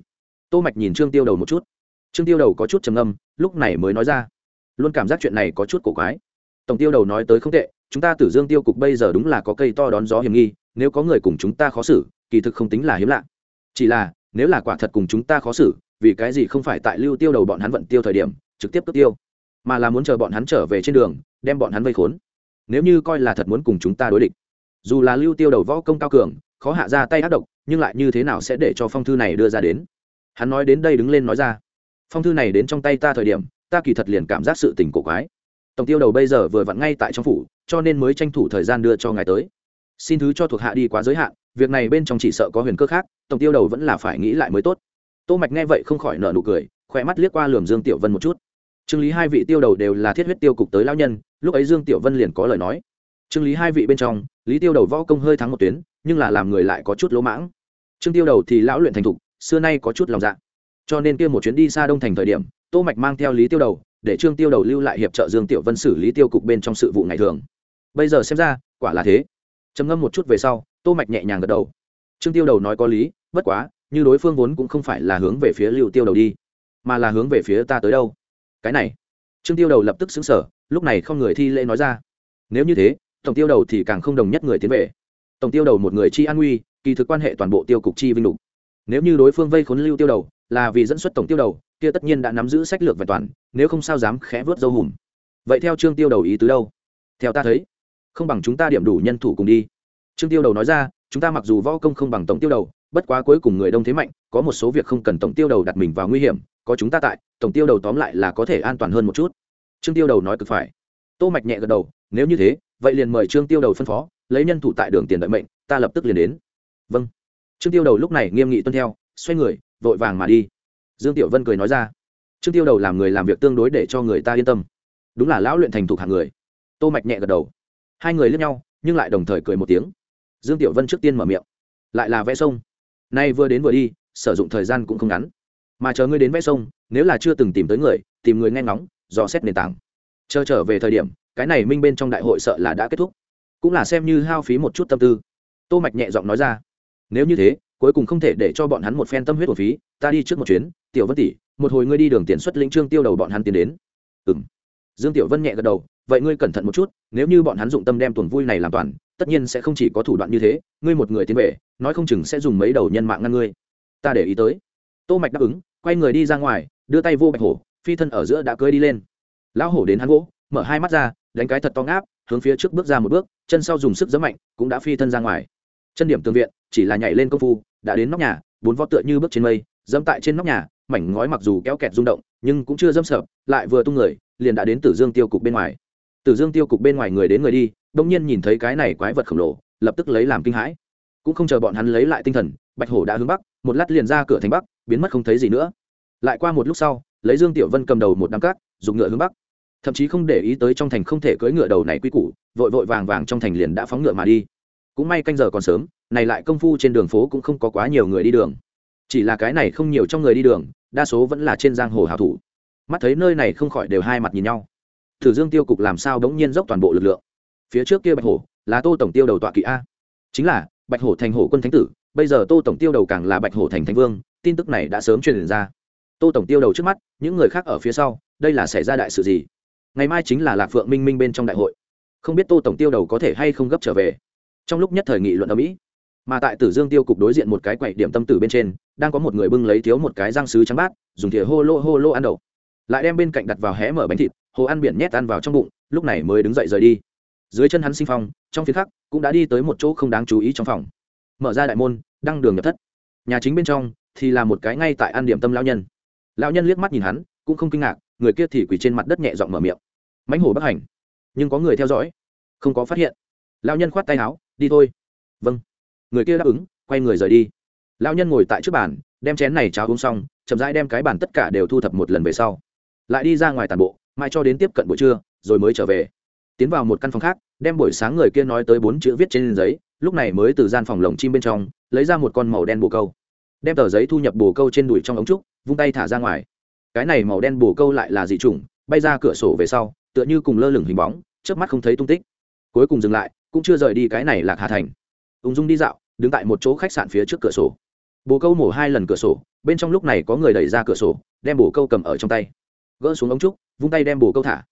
Speaker 1: Tô mạch nhìn trương tiêu đầu một chút. Trương tiêu đầu có chút trầm âm lúc này mới nói ra. Luôn cảm giác chuyện này có chút cổ quái. Tổng tiêu đầu nói tới không tệ, chúng ta tử dương tiêu cục bây giờ đúng là có cây to đón gió hiểm nghi, nếu có người cùng chúng ta khó xử, kỳ thực không tính là hiếm lạ. Chỉ là, nếu là quả thật cùng chúng ta khó xử, vì cái gì không phải tại lưu tiêu đầu bọn hắn vận tiêu thời điểm trực tiếp cướp tiêu, mà là muốn chờ bọn hắn trở về trên đường, đem bọn hắn vây khốn. Nếu như coi là thật muốn cùng chúng ta đối địch, dù là lưu tiêu đầu võ công cao cường, khó hạ ra tay ác độc, nhưng lại như thế nào sẽ để cho phong thư này đưa ra đến? Hắn nói đến đây đứng lên nói ra, phong thư này đến trong tay ta thời điểm, ta kỳ thật liền cảm giác sự tình cổ quái. Tổng tiêu đầu bây giờ vừa vặn ngay tại trong phủ, cho nên mới tranh thủ thời gian đưa cho ngài tới. Xin thứ cho thuộc hạ đi quá giới hạn, việc này bên trong chỉ sợ có huyền cơ khác, tổng tiêu đầu vẫn là phải nghĩ lại mới tốt. Tô mạch nghe vậy không khỏi nở nụ cười khỏe mắt liếc qua lườm dương tiểu vân một chút trương lý hai vị tiêu đầu đều là thiết huyết tiêu cục tới lão nhân, lúc ấy dương tiểu vân liền có lời nói. Trương lý hai vị bên trong, lý tiêu đầu võ công hơi thắng một tuyến, nhưng là làm người lại có chút lỗ mãng. Trương tiêu đầu thì lão luyện thành thục, xưa nay có chút lòng dạ. Cho nên kia một chuyến đi xa đông thành thời điểm, tô mạch mang theo lý tiêu đầu, để trương tiêu đầu lưu lại hiệp trợ dương tiểu vân xử lý tiêu cục bên trong sự vụ ngày thường. Bây giờ xem ra, quả là thế. Trầm ngâm một chút về sau, tô mạch nhẹ nhàng gật đầu. Trương tiêu đầu nói có lý, bất quá, như đối phương vốn cũng không phải là hướng về phía lưu tiêu đầu đi, mà là hướng về phía ta tới đâu cái này. Trương tiêu đầu lập tức xứng sở lúc này không người thi lễ nói ra. Nếu như thế, tổng tiêu đầu thì càng không đồng nhất người tiến về. Tổng tiêu đầu một người chi an nguy, kỳ thực quan hệ toàn bộ tiêu cục chi vinh lục. Nếu như đối phương vây khốn lưu tiêu đầu, là vì dẫn xuất tổng tiêu đầu, kia tất nhiên đã nắm giữ sách lược vẹn toàn, nếu không sao dám khẽ vớt dâu hùm. Vậy theo trương tiêu đầu ý tứ đâu? Theo ta thấy, không bằng chúng ta điểm đủ nhân thủ cùng đi. Trương tiêu đầu nói ra, chúng ta mặc dù võ công không bằng tổng tiêu đầu, bất quá cuối cùng người đông thế mạnh, có một số việc không cần tổng tiêu đầu đặt mình vào nguy hiểm có chúng ta tại, tổng tiêu đầu tóm lại là có thể an toàn hơn một chút. Trương tiêu đầu nói cực phải. Tô mạch nhẹ gật đầu, nếu như thế, vậy liền mời trương tiêu đầu phân phó, lấy nhân thủ tại đường tiền đợi mệnh, ta lập tức liền đến. Vâng. Trương tiêu đầu lúc này nghiêm nghị tuân theo, xoay người, vội vàng mà đi. Dương tiểu vân cười nói ra. Trương tiêu đầu làm người làm việc tương đối để cho người ta yên tâm. Đúng là lão luyện thành thục hàng người. Tô mạch nhẹ gật đầu. Hai người liếc nhau, nhưng lại đồng thời cười một tiếng. Dương tiểu vân trước tiên mở miệng. Lại là vẽ sông. Nay vừa đến vừa đi, sử dụng thời gian cũng không ngắn mà chờ ngươi đến vẽ sông, nếu là chưa từng tìm tới người, tìm người nghe ngóng, dò xét nền tảng. Chờ trở về thời điểm, cái này minh bên trong đại hội sợ là đã kết thúc. Cũng là xem như hao phí một chút tâm tư. Tô mạch nhẹ giọng nói ra, nếu như thế, cuối cùng không thể để cho bọn hắn một phen tâm huyết một phí, ta đi trước một chuyến, tiểu vân tỷ, một hồi ngươi đi đường tiền xuất lĩnh trương tiêu đầu bọn hắn tiến đến. Ừm. Dương tiểu vân nhẹ gật đầu, vậy ngươi cẩn thận một chút, nếu như bọn hắn dụng tâm đem tuần vui này làm toàn, tất nhiên sẽ không chỉ có thủ đoạn như thế, ngươi một người tiến về, nói không chừng sẽ dùng mấy đầu nhân mạng ngăn ngươi. Ta để ý tới tô mạch đáp ứng, quay người đi ra ngoài, đưa tay vô bạch hổ, phi thân ở giữa đã cưỡi đi lên. Lão hổ đến hắn gỗ, mở hai mắt ra, đánh cái thật to ngáp, hướng phía trước bước ra một bước, chân sau dùng sức giấm mạnh, cũng đã phi thân ra ngoài. Chân điểm tường viện, chỉ là nhảy lên công phu, đã đến nóc nhà, bốn vó tựa như bước trên mây dẫm tại trên nóc nhà, mảnh ngói mặc dù kéo kẹt rung động, nhưng cũng chưa dâm sợ lại vừa tung người, liền đã đến tử dương tiêu cục bên ngoài. Tử dương tiêu cục bên ngoài người đến người đi đông nhiên nhìn thấy cái này quái vật khổng lồ, lập tức lấy làm kinh hãi. Cũng không chờ bọn hắn lấy lại tinh thần, bạch hổ đã hướng bắc, một lát liền ra cửa thành bắc biến mất không thấy gì nữa. Lại qua một lúc sau, lấy dương tiểu vân cầm đầu một đám cát, dùng ngựa hướng bắc. Thậm chí không để ý tới trong thành không thể cưỡi ngựa đầu này quy củ, vội vội vàng vàng trong thành liền đã phóng ngựa mà đi. Cũng may canh giờ còn sớm, này lại công phu trên đường phố cũng không có quá nhiều người đi đường. Chỉ là cái này không nhiều trong người đi đường, đa số vẫn là trên giang hồ hào thủ. Mắt thấy nơi này không khỏi đều hai mặt nhìn nhau. Thử dương tiêu cục làm sao đống nhiên dốc toàn bộ lực lượng? Phía trước kia bạch hổ, là tô tổng tiêu đầu tọa kỵ a. Chính là, bạch hổ thành hổ quân thánh tử bây giờ tô tổng tiêu đầu càng là bạch hổ thành thánh vương, tin tức này đã sớm truyền ra. Tô tổng tiêu đầu trước mắt, những người khác ở phía sau, đây là xảy ra đại sự gì? Ngày mai chính là lạc phượng minh minh bên trong đại hội. Không biết tô tổng tiêu đầu có thể hay không gấp trở về. Trong lúc nhất thời nghị luận ở mỹ, mà tại tử dương tiêu cục đối diện một cái quậy điểm tâm tử bên trên, đang có một người bưng lấy thiếu một cái răng sứ trắng bát, dùng thìa hô lô hô lô ăn đầu lại đem bên cạnh đặt vào hé mở bánh thịt, hồ ăn biển nhét ăn vào trong bụng, lúc này mới đứng dậy rời đi. Dưới chân hắn sinh phong, trong phía khác cũng đã đi tới một chỗ không đáng chú ý trong phòng mở ra đại môn, đăng đường nhập thất. Nhà chính bên trong thì là một cái ngay tại ăn điểm tâm lao nhân. Lao nhân liếc mắt nhìn hắn, cũng không kinh ngạc, người kia thì quỳ trên mặt đất nhẹ giọng mở miệng. Mãnh hổ bất hành, nhưng có người theo dõi, không có phát hiện. Lao nhân khoát tay áo, đi thôi. Vâng. Người kia đáp ứng, quay người rời đi. Lao nhân ngồi tại trước bàn, đem chén này cháo uống xong, chậm rãi đem cái bàn tất cả đều thu thập một lần về sau. Lại đi ra ngoài tàn bộ, mai cho đến tiếp cận buổi trưa, rồi mới trở về. Tiến vào một căn phòng khác, đem buổi sáng người kia nói tới bốn chữ viết trên giấy lúc này mới từ gian phòng lồng chim bên trong, lấy ra một con màu đen bồ câu. Đem tờ giấy thu nhập bồ câu trên đùi trong ống trúc, vung tay thả ra ngoài. Cái này màu đen bồ câu lại là dị chủng, bay ra cửa sổ về sau, tựa như cùng lơ lửng hình bóng trước mắt không thấy tung tích. Cuối cùng dừng lại, cũng chưa rời đi cái này lạc hà thành. Ung dung đi dạo, đứng tại một chỗ khách sạn phía trước cửa sổ. Bồ câu mổ hai lần cửa sổ, bên trong lúc này có người đẩy ra cửa sổ, đem bồ câu cầm ở trong tay. Gỡ xuống ống trúc, vung tay đem bồ câu thả.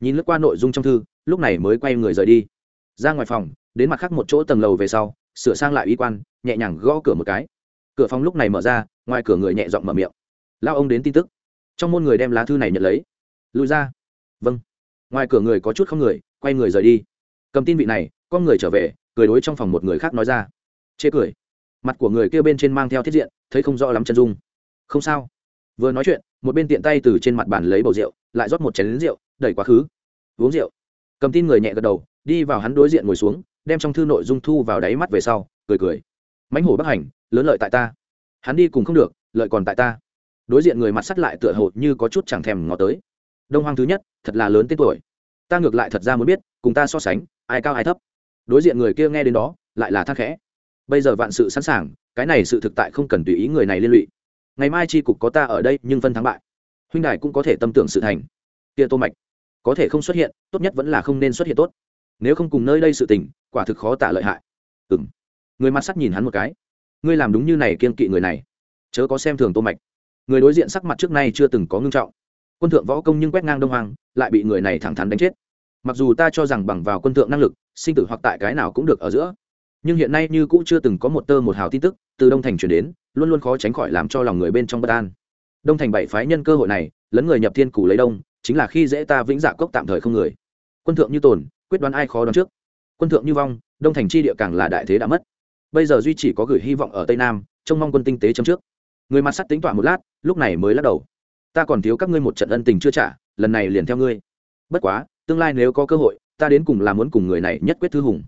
Speaker 1: Nhìn lướt qua nội dung trong thư, lúc này mới quay người rời đi. Ra ngoài phòng đến mặt khác một chỗ tầng lầu về sau, sửa sang lại y quan, nhẹ nhàng gõ cửa một cái. Cửa phòng lúc này mở ra, ngoài cửa người nhẹ giọng mở miệng. Lao ông đến tin tức. Trong môn người đem lá thư này nhận lấy. Lùi ra. Vâng. Ngoài cửa người có chút không người, quay người rời đi. Cầm tin vị này con người trở về, cười đối trong phòng một người khác nói ra. Chê cười. Mặt của người kia bên trên mang theo thiết diện, thấy không rõ lắm chân dung. Không sao. Vừa nói chuyện, một bên tiện tay từ trên mặt bàn lấy bầu rượu, lại rót một chén lính rượu, đẩy quá khứ. Uống rượu. Cầm tin người nhẹ gật đầu, đi vào hắn đối diện ngồi xuống đem trong thư nội dung thu vào đáy mắt về sau, cười cười. Mãnh hổ bắc hành, lớn lợi tại ta. Hắn đi cùng không được, lợi còn tại ta. Đối diện người mặt sắt lại tựa hồ như có chút chẳng thèm ngó tới. Đông hoang thứ nhất, thật là lớn tên tuổi. Ta ngược lại thật ra muốn biết, cùng ta so sánh, ai cao ai thấp. Đối diện người kia nghe đến đó, lại là thác khẽ. Bây giờ vạn sự sẵn sàng, cái này sự thực tại không cần tùy ý người này liên lụy. Ngày mai tri cục có ta ở đây, nhưng phân thắng bại. Huynh đài cũng có thể tâm tưởng sự thành. Kia tô mạch, có thể không xuất hiện, tốt nhất vẫn là không nên xuất hiện tốt nếu không cùng nơi đây sự tình, quả thực khó tả lợi hại. Ừm. Người mặt sắt nhìn hắn một cái. Ngươi làm đúng như này kiên kỵ người này. Chớ có xem thường tô mạch. Người đối diện sắc mặt trước nay chưa từng có ngưng trọng. Quân thượng võ công nhưng quét ngang đông hoàng lại bị người này thẳng thắn đánh chết. Mặc dù ta cho rằng bằng vào quân thượng năng lực, sinh tử hoặc tại cái nào cũng được ở giữa. Nhưng hiện nay như cũ chưa từng có một tơ một hào tin tức từ đông thành chuyển đến, luôn luôn khó tránh khỏi làm cho lòng người bên trong bất an. Đông thành bảy phái nhân cơ hội này, lấn người nhập thiên củ lấy đông, chính là khi dễ ta vĩnh dạ cốc tạm thời không người. Quân thượng như tồn quyết đoán ai khó đoán trước. Quân thượng như vong, đông thành chi địa càng là đại thế đã mất. Bây giờ duy chỉ có gửi hy vọng ở tây nam, trông mong quân tinh tế chấm trước. Người mặt sắt tính tọa một lát, lúc này mới lắc đầu. Ta còn thiếu các ngươi một trận ân tình chưa trả, lần này liền theo ngươi. Bất quá, tương lai nếu có cơ hội, ta đến cùng là muốn cùng người này nhất quyết thư hùng.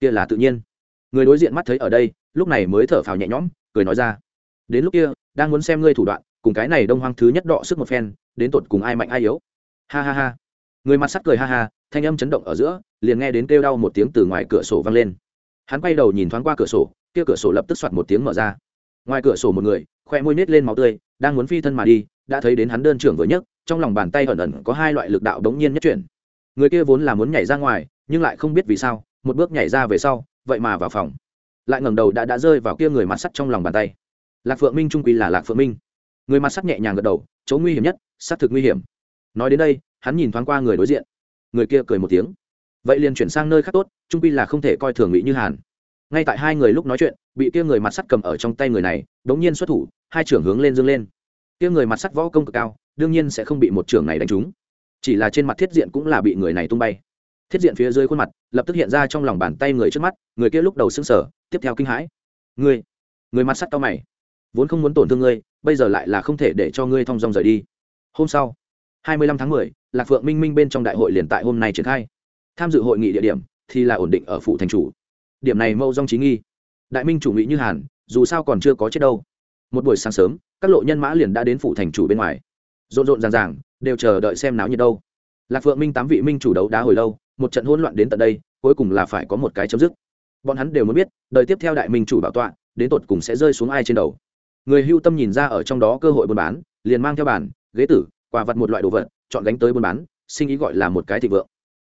Speaker 1: Kia là tự nhiên. Người đối diện mắt thấy ở đây, lúc này mới thở phào nhẹ nhõm, cười nói ra. Đến lúc kia, đang muốn xem ngươi thủ đoạn, cùng cái này đông hoang thứ nhất đọ sức một phen, đến tột cùng ai mạnh ai yếu. Ha ha ha. Người mặt sắt cười ha ha, thanh âm chấn động ở giữa liền nghe đến kêu đau một tiếng từ ngoài cửa sổ vang lên. Hắn quay đầu nhìn thoáng qua cửa sổ, kia cửa sổ lập tức soạt một tiếng mở ra. Ngoài cửa sổ một người, khoe môi nết lên máu tươi, đang muốn phi thân mà đi, đã thấy đến hắn đơn trưởng vừa nhấc, trong lòng bàn tay ẩn ẩn có hai loại lực đạo đống nhiên nhất chuyển. Người kia vốn là muốn nhảy ra ngoài, nhưng lại không biết vì sao, một bước nhảy ra về sau, vậy mà vào phòng. Lại ngẩng đầu đã đã rơi vào kia người mặt sắt trong lòng bàn tay. Lạc phượng minh trung quy là lạc phượng minh. Người mặt sắt nhẹ nhàng gật đầu, chỗ nguy hiểm nhất, xác thực nguy hiểm. Nói đến đây, hắn nhìn thoáng qua người đối diện. Người kia cười một tiếng vậy liền chuyển sang nơi khác tốt, trung pi là không thể coi thường mỹ như hàn. Ngay tại hai người lúc nói chuyện, bị kia người mặt sắt cầm ở trong tay người này, đống nhiên xuất thủ, hai trưởng hướng lên dương lên. Kia người mặt sắt võ công cực cao, đương nhiên sẽ không bị một trưởng này đánh trúng. Chỉ là trên mặt thiết diện cũng là bị người này tung bay. Thiết diện phía dưới khuôn mặt, lập tức hiện ra trong lòng bàn tay người trước mắt, người kia lúc đầu sững sở tiếp theo kinh hãi. Người người mặt sắt cao mày. Vốn không muốn tổn thương ngươi, bây giờ lại là không thể để cho ngươi thong dong rời đi. Hôm sau, hai mươi lăm tháng mười, lạc phượng minh minh bên trong đại hội liền tại hôm nay triển khai tham dự hội nghị địa điểm thì là ổn định ở phủ thành chủ. Điểm này mâu dong trí nghi. Đại minh chủ nghị như hàn, dù sao còn chưa có chết đâu. Một buổi sáng sớm, các lộ nhân mã liền đã đến phủ thành chủ bên ngoài. Rộn rộn ràng ràng, đều chờ đợi xem náo nhiệt đâu. Lạc phượng minh tám vị minh chủ đấu đá hồi lâu, một trận hỗn loạn đến tận đây, cuối cùng là phải có một cái chấm dứt. Bọn hắn đều muốn biết, đời tiếp theo đại minh chủ bảo tọa, đến tột cùng sẽ rơi xuống ai trên đầu. Người hưu tâm nhìn ra ở trong đó cơ hội buôn bán, liền mang theo bàn ghế tử, quà vật một loại đồ vật, chọn gánh tới buôn bán, sinh ý gọi là một cái thị vượng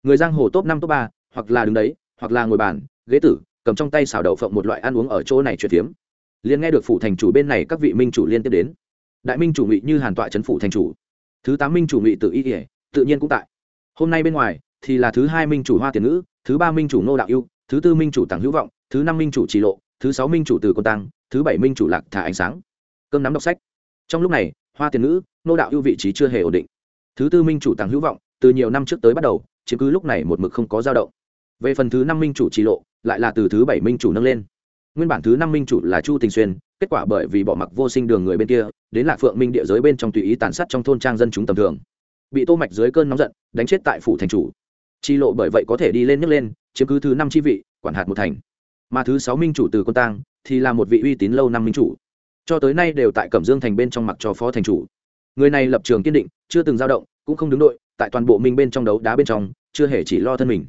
Speaker 1: người giang hồ top năm top ba hoặc là đứng đấy hoặc là ngồi bàn ghế tử cầm trong tay xào đậu phộng một loại ăn uống ở chỗ này chuyển phiếm liền nghe được phủ thành chủ bên này các vị minh chủ liên tiếp đến đại minh chủ ngụy như hàn tọa trấn phủ thành chủ thứ tám minh chủ ngụy tự y ỉa tự nhiên cũng tại hôm nay bên ngoài thì là thứ hai minh chủ hoa tiền ngữ thứ ba minh chủ nô đạo yêu thứ tư minh chủ tàng hữu vọng thứ năm minh chủ trì lộ thứ sáu minh chủ từ cô tăng thứ bảy minh chủ lạc thả ánh sáng cơm nắm đọc sách trong lúc này hoa tiền ngữ nô đạo ưu vị trí chưa hề ổn định thứ tư minh chủ tàng hữu vọng từ nhiều năm trước tới bắt đầu chứ cứ lúc này một mực không có dao động. Về phần thứ năm minh chủ trì lộ, lại là từ thứ bảy minh chủ nâng lên. Nguyên bản thứ năm minh chủ là chu tình xuyên, kết quả bởi vì bỏ mặc vô sinh đường người bên kia, đến lạc phượng minh địa giới bên trong tùy ý tàn sát trong thôn trang dân chúng tầm thường. Bị tô mạch dưới cơn nóng giận, đánh chết tại phủ thành chủ. Chi lộ bởi vậy có thể đi lên nhấc lên, chiếm cứ thứ năm chi vị, quản hạt một thành. Mà thứ sáu minh chủ từ quân tang, thì là một vị uy tín lâu năm minh chủ. Cho tới nay đều tại cẩm dương thành bên trong mặc cho phó thành chủ. Người này lập trường kiên định, chưa từng dao động, cũng không đứng đội tại toàn bộ minh bên trong đấu đá bên trong, chưa hề chỉ lo thân mình.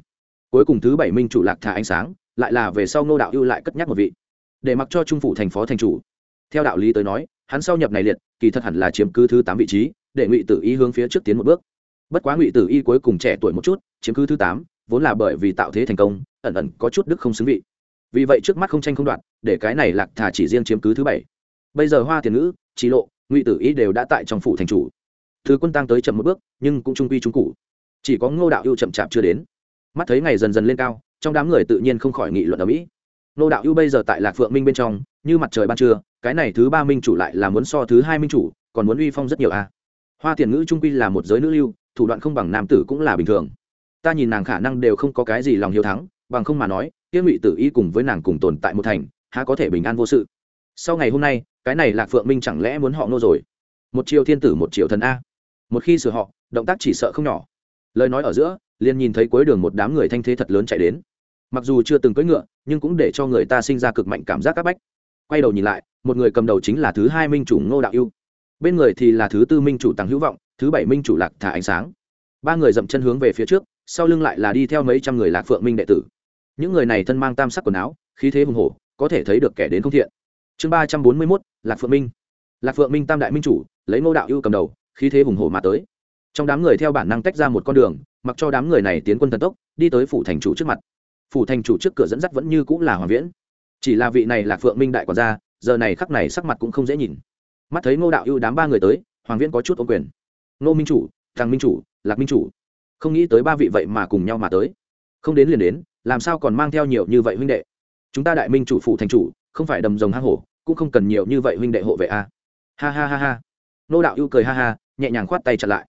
Speaker 1: Cuối cùng thứ bảy minh chủ lạc thả ánh sáng, lại là về sau ngô đạo ưu lại cất nhắc một vị. Để mặc cho trung phủ thành phó thành chủ. Theo đạo lý tới nói, hắn sau nhập này liệt, kỳ thật hẳn là chiếm cứ thứ tám vị trí, để ngụy tử y hướng phía trước tiến một bước. Bất quá ngụy tử y cuối cùng trẻ tuổi một chút, chiếm cứ thứ tám, vốn là bởi vì tạo thế thành công, ẩn ẩn có chút đức không xứng vị. Vì vậy trước mắt không tranh không đoạn để cái này lạc thả chỉ riêng chiếm cứ thứ bảy. Bây giờ hoa tiền ngữ trí lộ, ngụy tử y đều đã tại trong phủ thành chủ thứ quân tăng tới chậm một bước, nhưng cũng trung quy trung cụ chỉ có ngô đạo ưu chậm chạp chưa đến. Mắt thấy ngày dần dần lên cao, trong đám người tự nhiên không khỏi nghị luận ở mỹ. Ngô đạo ưu bây giờ tại lạc phượng minh bên trong, như mặt trời ban trưa, cái này thứ ba minh chủ lại là muốn so thứ hai minh chủ, còn muốn uy phong rất nhiều a hoa tiền ngữ trung quy là một giới nữ lưu, thủ đoạn không bằng nam tử cũng là bình thường. Ta nhìn nàng khả năng đều không có cái gì lòng hiếu thắng, bằng không mà nói kia ngụy tử y cùng với nàng cùng tồn tại một thành, há có thể bình an vô sự. Sau ngày hôm nay, cái này lạc phượng minh chẳng lẽ muốn họ nô rồi? Một triều thiên tử, một triều thần a một khi sửa họ, động tác chỉ sợ không nhỏ. Lời nói ở giữa, liền nhìn thấy cuối đường một đám người thanh thế thật lớn chạy đến. Mặc dù chưa từng cưỡi ngựa, nhưng cũng để cho người ta sinh ra cực mạnh cảm giác áp bách. Quay đầu nhìn lại, một người cầm đầu chính là thứ hai minh chủ ngô đạo yêu bên người thì là thứ tư minh chủ tăng hữu vọng, thứ bảy minh chủ lạc thả ánh sáng. Ba người dậm chân hướng về phía trước, sau lưng lại là đi theo mấy trăm người lạc phượng minh đệ tử. Những người này thân mang tam sắc quần áo, khí thế hùng hổ, có thể thấy được kẻ đến không thiện. Chương ba trăm bốn mươi mốt, lạc phượng minh. Lạc phượng minh tam đại minh chủ, lấy ngô đạo ưu cầm đầu khí thế hùng hổ mà tới. Trong đám người theo bản năng tách ra một con đường, mặc cho đám người này tiến quân thần tốc, đi tới phủ thành chủ trước mặt. Phủ thành chủ trước cửa dẫn dắt vẫn như cũng là hoàng viễn. Chỉ là vị này là phượng minh đại quản gia, giờ này khắc này sắc mặt cũng không dễ nhìn. Mắt thấy ngô đạo ưu đám ba người tới, hoàng viễn có chút ôn quyền. Ngô minh chủ, thằng minh chủ, lạc minh chủ. Không nghĩ tới ba vị vậy mà cùng nhau mà tới. Không đến liền đến, làm sao còn mang theo nhiều như vậy huynh đệ? Chúng ta đại minh chủ phủ thành chủ, không phải đầm rồng hang hổ, cũng không cần nhiều như vậy huynh đệ hộ vệ a. À. ha ha ha ha. Nô đạo ưu cười ha ha nhẹ nhàng khoát tay chặn lại.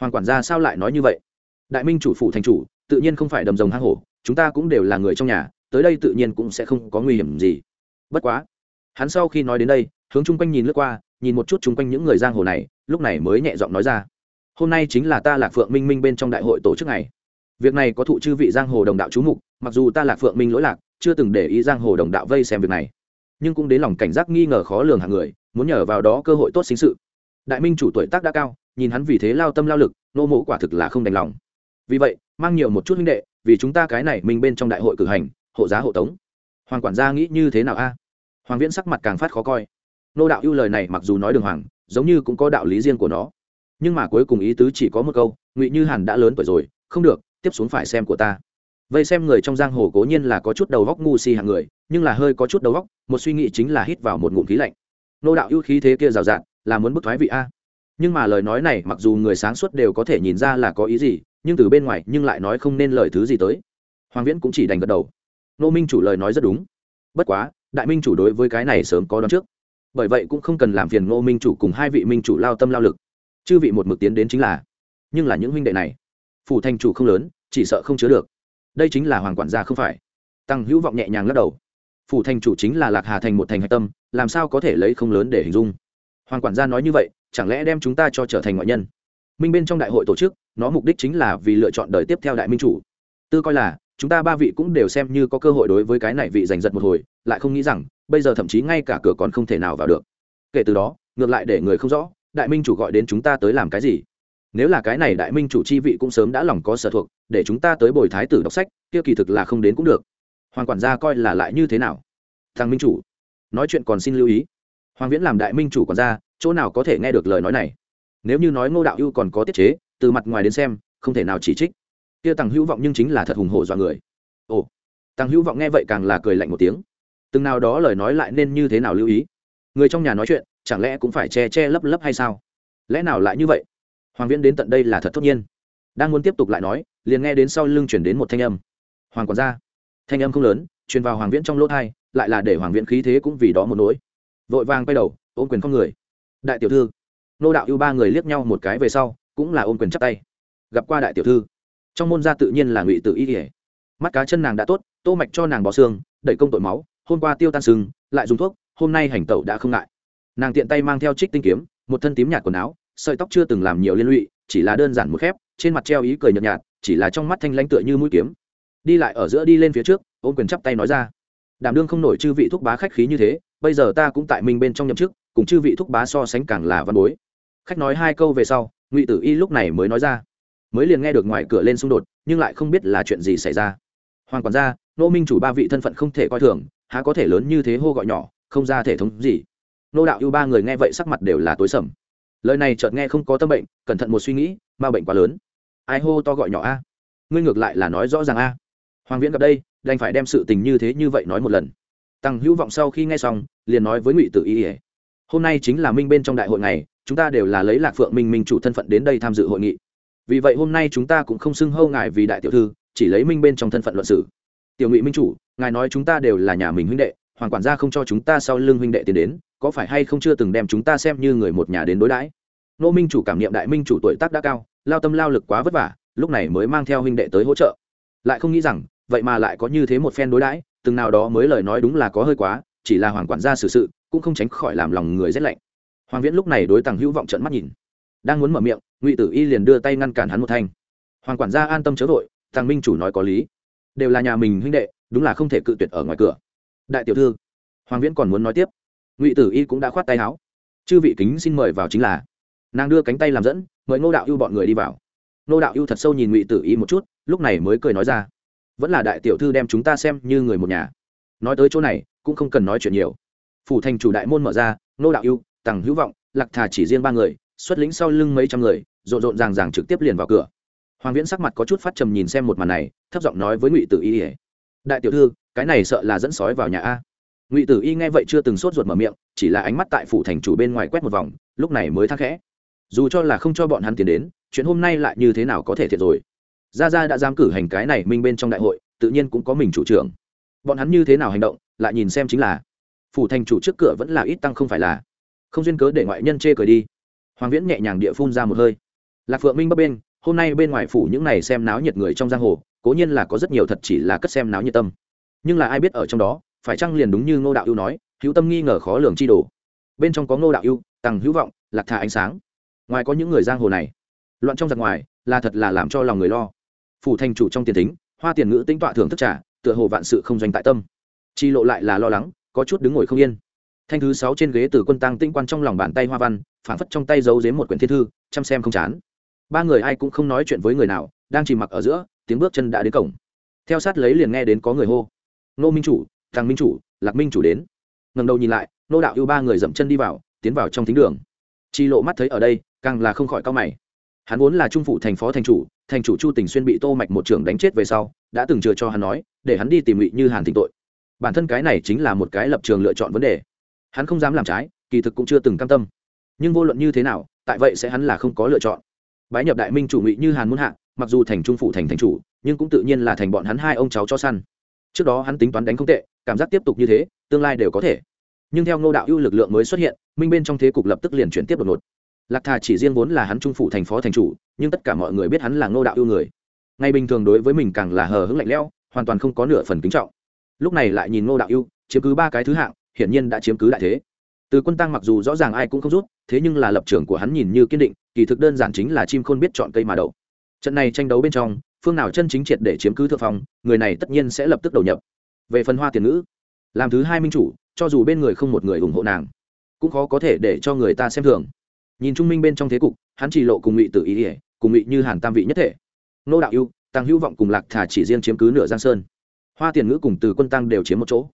Speaker 1: Hoàng quản gia sao lại nói như vậy? Đại minh chủ phủ thành chủ, tự nhiên không phải đầm rồng hang hổ, chúng ta cũng đều là người trong nhà, tới đây tự nhiên cũng sẽ không có nguy hiểm gì. Bất quá, hắn sau khi nói đến đây, hướng chung quanh nhìn lướt qua, nhìn một chút chung quanh những người giang hồ này, lúc này mới nhẹ giọng nói ra. Hôm nay chính là ta lạc phượng minh minh bên trong đại hội tổ chức này việc này có thụ chư vị giang hồ đồng đạo chú mục, mặc dù ta lạc phượng minh lỗi lạc, chưa từng để ý giang hồ đồng đạo vây xem việc này, nhưng cũng đến lòng cảnh giác nghi ngờ khó lường hàng người, muốn nhờ vào đó cơ hội tốt sinh sự đại minh chủ tuổi tác đã cao, nhìn hắn vì thế lao tâm lao lực, nô mộ quả thực là không đành lòng. Vì vậy, mang nhiều một chút huynh đệ, vì chúng ta cái này mình bên trong đại hội cử hành, hộ giá hộ tống. Hoàng quản gia nghĩ như thế nào a? Hoàng viễn sắc mặt càng phát khó coi. Nô đạo ưu lời này mặc dù nói đường hoàng, giống như cũng có đạo lý riêng của nó. Nhưng mà cuối cùng ý tứ chỉ có một câu, ngụy như hàn đã lớn tuổi rồi, không được, tiếp xuống phải xem của ta. Vây xem người trong giang hồ cố nhiên là có chút đầu góc ngu si hàng người, nhưng là hơi có chút đầu góc một suy nghĩ chính là hít vào một ngụm khí lạnh. Nô đạo ưu khí thế kia rào rạt là muốn bức thoái vị a. Nhưng mà lời nói này mặc dù người sáng suốt đều có thể nhìn ra là có ý gì, nhưng từ bên ngoài nhưng lại nói không nên lời thứ gì tới. Hoàng viễn cũng chỉ đành gật đầu. Nô minh chủ lời nói rất đúng. Bất quá, đại minh chủ đối với cái này sớm có đón trước. Bởi vậy cũng không cần làm phiền ngô minh chủ cùng hai vị minh chủ lao tâm lao lực. Chư vị một mực tiến đến chính là. Nhưng là những huynh đệ này, phủ thành chủ không lớn, chỉ sợ không chứa được. Đây chính là hoàng quản gia không phải. Tăng hữu vọng nhẹ nhàng lắc đầu. Phủ thành chủ chính là lạc hà thành một thành hạch tâm, làm sao có thể lấy không lớn để hình dung? Hoàng quản gia nói như vậy, chẳng lẽ đem chúng ta cho trở thành ngoại nhân? Minh bên trong đại hội tổ chức, nó mục đích chính là vì lựa chọn đời tiếp theo đại minh chủ. Tư coi là, chúng ta ba vị cũng đều xem như có cơ hội đối với cái này vị giành giật một hồi, lại không nghĩ rằng, bây giờ thậm chí ngay cả cửa còn không thể nào vào được. Kể từ đó, ngược lại để người không rõ, đại minh chủ gọi đến chúng ta tới làm cái gì. Nếu là cái này đại minh chủ chi vị cũng sớm đã lòng có sở thuộc, để chúng ta tới bồi thái tử đọc sách, kia kỳ thực là không đến cũng được. Hoàng quản gia coi là lại như thế nào? Thằng minh chủ, nói chuyện còn xin lưu ý hoàng viễn làm đại minh chủ còn ra, chỗ nào có thể nghe được lời nói này? Nếu như nói ngô đạo ưu còn có tiết chế từ mặt ngoài đến xem không thể nào chỉ trích. Kia tàng hữu vọng nhưng chính là thật hùng hổ dọa người. Ồ tàng hữu vọng nghe vậy càng là cười lạnh một tiếng. Từng nào đó lời nói lại nên như thế nào lưu ý? Người trong nhà nói chuyện chẳng lẽ cũng phải che che lấp lấp hay sao? Lẽ nào lại như vậy? Hoàng viễn đến tận đây là thật tốt nhiên. Đang muốn tiếp tục lại nói liền nghe đến sau lưng chuyển đến một thanh âm. Hoàng quản gia thanh âm không lớn truyền vào hoàng viễn trong lỗ thai lại là để hoàng viễn khí thế cũng vì đó một nỗi vội vàng quay đầu, ôm quyền con người. Đại tiểu thư, nô đạo ưu ba người liếc nhau một cái về sau, cũng là ôm quyền chắp tay. Gặp qua đại tiểu thư, trong môn gia tự nhiên là ngụy tự y kỉa mắt cá chân nàng đã tốt, tô mạch cho nàng bỏ xương, đẩy công tội máu, hôm qua tiêu tan sưng lại dùng thuốc, hôm nay hành tẩu đã không ngại. Nàng tiện tay mang theo trích tinh kiếm, một thân tím nhạt quần áo, sợi tóc chưa từng làm nhiều liên lụy, chỉ là đơn giản một khép, trên mặt treo ý cười nhợt nhạt, chỉ là trong mắt thanh lãnh tựa như mũi kiếm. Đi lại ở giữa đi lên phía trước, ôm quyền chắp tay nói ra. Đảm đương không nổi chư vị thúc bá khách khí như thế bây giờ ta cũng tại mình bên trong nhậm chức, cùng chư vị thúc bá so sánh càng là văn bối. Khách nói hai câu về sau, ngụy tử y lúc này mới nói ra. Mới liền nghe được ngoài cửa lên xung đột, nhưng lại không biết là chuyện gì xảy ra. Hoàng quản gia, nô minh chủ ba vị thân phận không thể coi thường, há có thể lớn như thế hô gọi nhỏ, không ra thể thống gì. Nô đạo ưu ba người nghe vậy sắc mặt đều là tối sầm. Lời này chợt nghe không có tâm bệnh, cẩn thận một suy nghĩ, ma bệnh quá lớn. Ai hô to gọi nhỏ a? Ngươi ngược lại là nói rõ ràng a. Hoàng viễn gặp đây, đành phải đem sự tình như thế như vậy nói một lần tăng hữu vọng sau khi nghe xong, liền nói với ngụy tử y ỉa hôm nay chính là minh bên trong đại hội này chúng ta đều là lấy lạc phượng minh minh chủ thân phận đến đây tham dự hội nghị. Vì vậy hôm nay chúng ta cũng không xưng hâu ngài vì đại tiểu thư, chỉ lấy minh bên trong thân phận luận sử tiểu ngụy minh chủ, ngài nói chúng ta đều là nhà mình huynh đệ, hoàng quản gia không cho chúng ta sau lưng huynh đệ tiến đến, có phải hay không chưa từng đem chúng ta xem như người một nhà đến đối đãi? Nô minh chủ cảm niệm đại minh chủ tuổi tác đã cao, lao tâm lao lực quá vất vả, lúc này mới mang theo huynh đệ tới hỗ trợ. Lại không nghĩ rằng, vậy mà lại có như thế một phen đối đãi từng nào đó mới lời nói đúng là có hơi quá, chỉ là hoàng quản gia xử sự, cũng không tránh khỏi làm lòng người rét lạnh. Hoàng viễn lúc này đối tàng hữu vọng trận mắt nhìn. Đang muốn mở miệng, ngụy tử y liền đưa tay ngăn cản hắn một thanh. Hoàng quản gia an tâm chớ vội tàng minh chủ nói có lý. Đều là nhà mình huynh đệ, đúng là không thể cự tuyệt ở ngoài cửa. Đại tiểu thư, hoàng viễn còn muốn nói tiếp. Ngụy tử y cũng đã khoát tay áo. Chư vị kính xin mời vào chính là. Nàng đưa cánh tay làm dẫn, mời ngô đạo ưu bọn người đi vào. Ngô đạo ưu thật sâu nhìn ngụy tử y một chút, lúc này mới cười nói ra vẫn là đại tiểu thư đem chúng ta xem như người một nhà. Nói tới chỗ này, cũng không cần nói chuyện nhiều. Phủ thành chủ đại môn mở ra, nô đạo ưu, tằng hữu vọng, lạc thà chỉ riêng ba người, xuất lĩnh sau lưng mấy trăm người, rộn rộn ràng ràng trực tiếp liền vào cửa. Hoàng viễn sắc mặt có chút phát trầm nhìn xem một màn này, thấp giọng nói với ngụy tử y, đại tiểu thư, cái này sợ là dẫn sói vào nhà a. Ngụy tử y nghe vậy chưa từng sốt ruột mở miệng, chỉ là ánh mắt tại phủ thành chủ bên ngoài quét một vòng, lúc này mới thắc khẽ. Dù cho là không cho bọn hắn tiến đến, chuyện hôm nay lại như thế nào có thể thiệt rồi? Gia gia đã dám cử hành cái này minh bên trong đại hội, tự nhiên cũng có mình chủ trưởng. Bọn hắn như thế nào hành động, lại nhìn xem chính là, phủ thành chủ trước cửa vẫn là ít tăng không phải là. Không duyên cớ để ngoại nhân chê cười đi. Hoàng viễn nhẹ nhàng địa phun ra một hơi. Lạc phượng minh bấp bên, hôm nay bên ngoài phủ những này xem náo nhiệt người trong giang hồ, cố nhiên là có rất nhiều thật chỉ là cất xem náo nhiệt tâm. Nhưng là ai biết ở trong đó, phải chăng liền đúng như ngô đạo ưu nói, hữu tâm nghi ngờ khó lường chi đồ. Bên trong có ngô đạo ưu, tằng hữu vọng, lạc thả ánh sáng. Ngoài có những người giang hồ này. Loạn trong giặc ngoài, là thật là làm cho lòng người lo phủ thành chủ trong tiền thính, hoa tiền ngữ tính tọa thưởng thức trả tựa hồ vạn sự không doanh tại tâm. Chi lộ lại là lo lắng có chút đứng ngồi không yên. Thanh thứ sáu trên ghế từ quân tăng tinh quan trong lòng bàn tay hoa văn phản phất trong tay giấu dếm một quyển thiên thư chăm xem không chán. Ba người ai cũng không nói chuyện với người nào đang chìm mặc ở giữa tiếng bước chân đã đến cổng. Theo sát lấy liền nghe đến có người hô. Nô minh chủ thằng minh chủ lạc minh chủ đến. Ngầm đầu nhìn lại nô đạo yêu ba người dậm chân đi vào tiến vào trong thính đường. Chi lộ mắt thấy ở đây càng là không khỏi cao mày. Hắn vốn là trung phụ thành phó thành chủ thành chủ chu tình xuyên bị tô mạch một trưởng đánh chết về sau, đã từng chừa cho hắn nói, để hắn đi tìm ngụy như hàn thỉnh tội. Bản thân cái này chính là một cái lập trường lựa chọn vấn đề. Hắn không dám làm trái, kỳ thực cũng chưa từng cam tâm. Nhưng vô luận như thế nào, tại vậy sẽ hắn là không có lựa chọn. Bái nhập đại minh chủ ngụy như hàn muốn hạ, mặc dù thành trung phụ thành thành chủ, nhưng cũng tự nhiên là thành bọn hắn hai ông cháu cho săn. Trước đó hắn tính toán đánh không tệ, cảm giác tiếp tục như thế, tương lai đều có thể. Nhưng theo ngô đạo ưu lực lượng mới xuất hiện, minh bên trong thế cục lập tức liền chuyển tiếp đột ngột lạc thà chỉ riêng vốn là hắn trung phụ thành phó thành chủ, nhưng tất cả mọi người biết hắn là ngô đạo yêu người. Ngay bình thường đối với mình càng là hờ hững lạnh lẽo, hoàn toàn không có nửa phần kính trọng. Lúc này lại nhìn ngô đạo yêu chiếm cứ ba cái thứ hạng, hiển nhiên đã chiếm cứ đại thế. Từ quân tăng mặc dù rõ ràng ai cũng không rút, thế nhưng là lập trường của hắn nhìn như kiên định, kỳ thực đơn giản chính là chim khôn biết chọn cây mà đậu. Trận này tranh đấu bên trong, phương nào chân chính triệt để chiếm cứ thượng phong, người này tất nhiên sẽ lập tức đầu nhập. Về phần hoa tiền ngữ, làm thứ hai minh chủ, cho dù bên người không một người ủng hộ nàng, cũng khó có thể để cho người ta xem thường nhìn trung minh bên trong thế cục, hắn chỉ lộ cùng ngụy tự ý ỉa cùng ngụy như hàn tam vị nhất thể. Nô đạo ưu tăng hữu vọng cùng lạc thả chỉ riêng chiếm cứ nửa giang sơn. Hoa tiền ngữ cùng từ quân tăng đều chiếm một chỗ.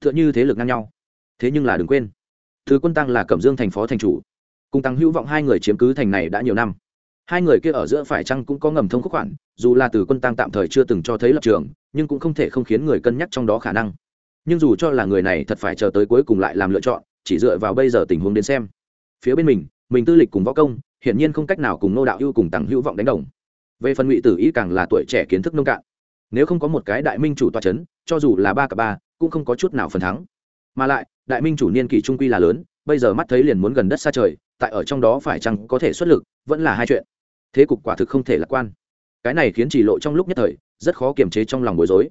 Speaker 1: T h ư ợ n h ư thế lực ngang nhau. Thế nhưng là đừng quên, từ quân tăng là cẩm dương thành phó thành chủ. Cùng tăng hữu vọng hai người chiếm cứ thành này đã nhiều năm. Hai người kia ở giữa phải chăng cũng có ngầm thông khúc khoản, dù là từ quân tăng tạm thời chưa từng cho thấy lập trường, nhưng cũng không thể không khiến người cân nhắc trong đó khả năng. Nhưng dù cho là người này thật phải chờ tới cuối cùng lại làm lựa chọn, chỉ dựa vào bây giờ tình huống đến xem. Phía bên mình mình tư lịch cùng võ công, hiển nhiên không cách nào cùng nô đạo ưu cùng tặng hữu vọng đánh đồng. Về phần ngụy tử y càng là tuổi trẻ kiến thức nông cạn. Nếu không có một cái đại minh chủ toa c h ấ n cho dù là ba cả ba, cũng không có chút nào phần thắng. Mà lại, đại minh chủ niên kỷ trung quy là lớn, bây giờ mắt thấy liền muốn gần đất xa trời, tại ở trong đó phải chăng có thể xuất lực, vẫn là hai chuyện. Thế cục quả thực không thể lạc quan. Cái này khiến chỉ lộ trong lúc nhất thời, rất khó kiềm chế trong lòng bối rối.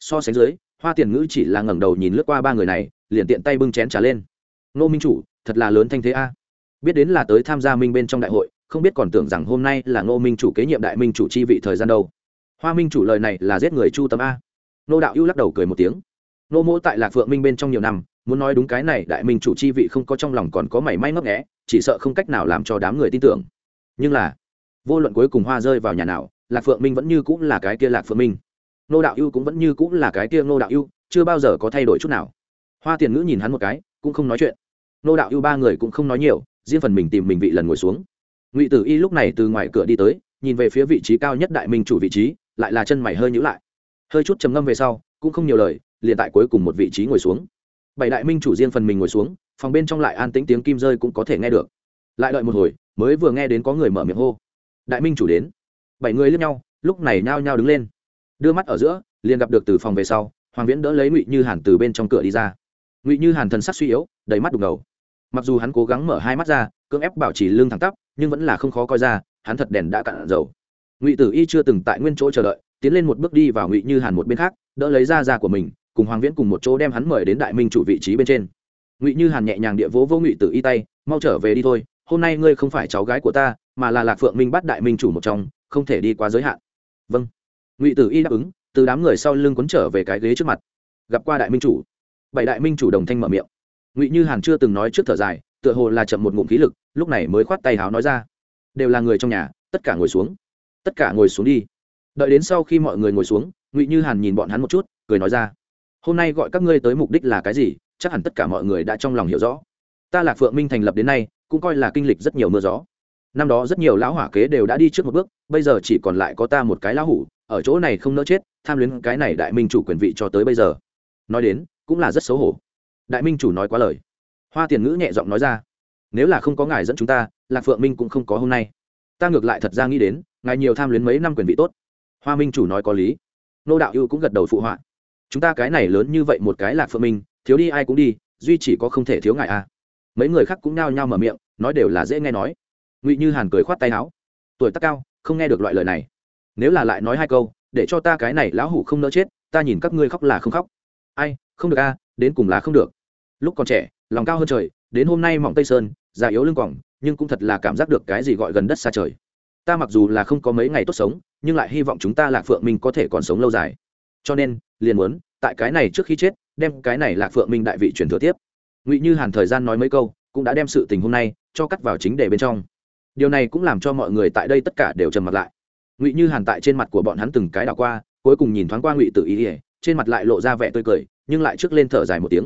Speaker 1: So sánh dưới, hoa tiền ngữ chỉ là ngẩng đầu nhìn lướt qua ba người này, liền tiện tay bưng chén trả lên. Nô minh chủ, thật là lớn thanh thế a biết đến là tới tham gia minh bên trong đại hội, không biết còn tưởng rằng hôm nay là ngô minh chủ kế nhiệm đại minh chủ chi vị thời gian đâu. Hoa minh chủ lời này là giết người chu tâm a. Nô đạo ưu lắc đầu cười một tiếng. Nô mỗ tại lạc phượng minh bên trong nhiều năm, muốn nói đúng cái này đại minh chủ chi vị không có trong lòng còn có mảy may ngấp nghẽ chỉ sợ không cách nào làm cho đám người tin tưởng. Nhưng là, vô luận cuối cùng hoa rơi vào nhà nào, lạc phượng minh vẫn như cũng là cái kia lạc phượng minh. Nô đạo ưu cũng vẫn như cũng là cái kia nô đạo ưu, chưa bao giờ có thay đổi chút nào. Hoa tiền ngữ nhìn hắn một cái, cũng không nói chuyện. Nô đạo ưu ba người cũng không nói nhiều riêng phần mình tìm mình vị lần ngồi xuống. Ngụy tử y lúc này từ ngoài cửa đi tới, nhìn về phía vị trí cao nhất đại minh chủ vị trí, lại là chân mày hơi nhữ lại. Hơi chút trầm ngâm về sau, cũng không nhiều lời, liền tại cuối cùng một vị trí ngồi xuống. Bảy đại minh chủ riêng phần mình ngồi xuống, phòng bên trong lại an tĩnh tiếng kim rơi cũng có thể nghe được. Lại đợi một hồi, mới vừa nghe đến có người mở miệng hô. Đại minh chủ đến. Bảy người lướt nhau, lúc này nhao nhao đứng lên. Đưa mắt ở giữa, liền gặp được từ phòng về sau, hoàng viễn đỡ lấy ngụy như hàn từ bên trong cửa đi ra. Ngụy như hàn thần sắc suy yếu, đầy mắt đục ngầu mặc dù hắn cố gắng mở hai mắt ra, cưỡng ép bảo trì lưng thẳng tắp, nhưng vẫn là không khó coi ra, hắn thật đèn đã cạn dầu. Ngụy tử y chưa từng tại nguyên chỗ chờ đợi, tiến lên một bước đi vào ngụy như hàn một bên khác, đỡ lấy ra ra của mình, cùng hoàng viễn cùng một chỗ đem hắn mời đến đại minh chủ vị trí bên trên. Ngụy như hàn nhẹ nhàng địa vỗ vô ngụy tử y tay, mau trở về đi thôi, hôm nay ngươi không phải cháu gái của ta, mà là lạc phượng minh bắt đại minh chủ một trong, không thể đi quá giới hạn. Vâng. Ngụy tử y đáp ứng, từ đám người sau lưng quấn trở về cái ghế trước mặt. Gặp qua đại minh chủ. Bảy đại minh chủ đồng thanh mở miệng ngụy như hàn chưa từng nói trước thở dài tựa hồ là chậm một ngụm khí lực lúc này mới khoát tay háo nói ra đều là người trong nhà tất cả ngồi xuống tất cả ngồi xuống đi đợi đến sau khi mọi người ngồi xuống ngụy như hàn nhìn bọn hắn một chút cười nói ra hôm nay gọi các ngươi tới mục đích là cái gì chắc hẳn tất cả mọi người đã trong lòng hiểu rõ ta là phượng minh thành lập đến nay cũng coi là kinh lịch rất nhiều mưa gió năm đó rất nhiều lão hỏa kế đều đã đi trước một bước bây giờ chỉ còn lại có ta một cái lão hủ ở chỗ này không nỡ chết tham luyến cái này đại minh chủ quyền vị cho tới bây giờ nói đến cũng là rất xấu hổ đại minh chủ nói quá lời. Hoa tiền ngữ nhẹ giọng nói ra, nếu là không có ngài dẫn chúng ta, lạc phượng minh cũng không có hôm nay. Ta ngược lại thật ra nghĩ đến, ngài nhiều tham luyến mấy năm quyền vị tốt. Hoa minh chủ nói có lý. Nô đạo ưu cũng gật đầu phụ họa, chúng ta cái này lớn như vậy một cái lạc phượng minh, thiếu đi ai cũng đi, duy chỉ có không thể thiếu ngài a à. mấy người khác cũng nao nhao mở miệng, nói đều là dễ nghe nói. Ngụy như hàn cười khoát tay áo, tuổi tác cao, không nghe được loại lời này. Nếu là lại nói hai câu, để cho ta cái này lão hủ không nỡ chết, ta nhìn các ngươi khóc là không khóc. Ai, không được a đến cùng là không được lúc còn trẻ, lòng cao hơn trời, đến hôm nay mỏng tây sơn, già yếu lưng quỏng nhưng cũng thật là cảm giác được cái gì gọi gần đất xa trời. Ta mặc dù là không có mấy ngày tốt sống, nhưng lại hy vọng chúng ta lạc phượng minh có thể còn sống lâu dài. Cho nên, liền muốn, tại cái này trước khi chết, đem cái này lạc phượng minh đại vị truyền thừa tiếp. Ngụy như hàn thời gian nói mấy câu, cũng đã đem sự tình hôm nay, cho cắt vào chính đề bên trong. Điều này cũng làm cho mọi người tại đây tất cả đều trầm mặt lại. Ngụy như hàn tại trên mặt của bọn hắn từng cái đảo qua, cuối cùng nhìn thoáng qua ngụy tự ý ỉa trên mặt lại lộ ra vẻ tươi cười, nhưng lại trước lên thở dài một tiếng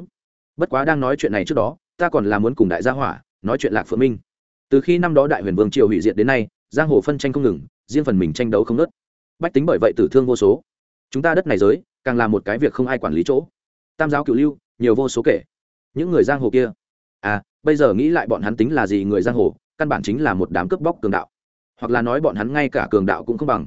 Speaker 1: bất quá đang nói chuyện này trước đó, ta còn là muốn cùng đại gia hỏa nói chuyện lạc phượng minh. Từ khi năm đó đại huyền vương triều hủy diệt đến nay, giang hồ phân tranh không ngừng, riêng phần mình tranh đấu không nớt bách tính bởi vậy tử thương vô số. Chúng ta đất này giới, càng là một cái việc không ai quản lý chỗ. Tam giáo cựu lưu, nhiều vô số kể. Những người giang hồ kia. À bây giờ nghĩ lại bọn hắn tính là gì người giang hồ, căn bản chính là một đám cướp bóc cường đạo. Hoặc là nói bọn hắn ngay cả cường đạo cũng không bằng.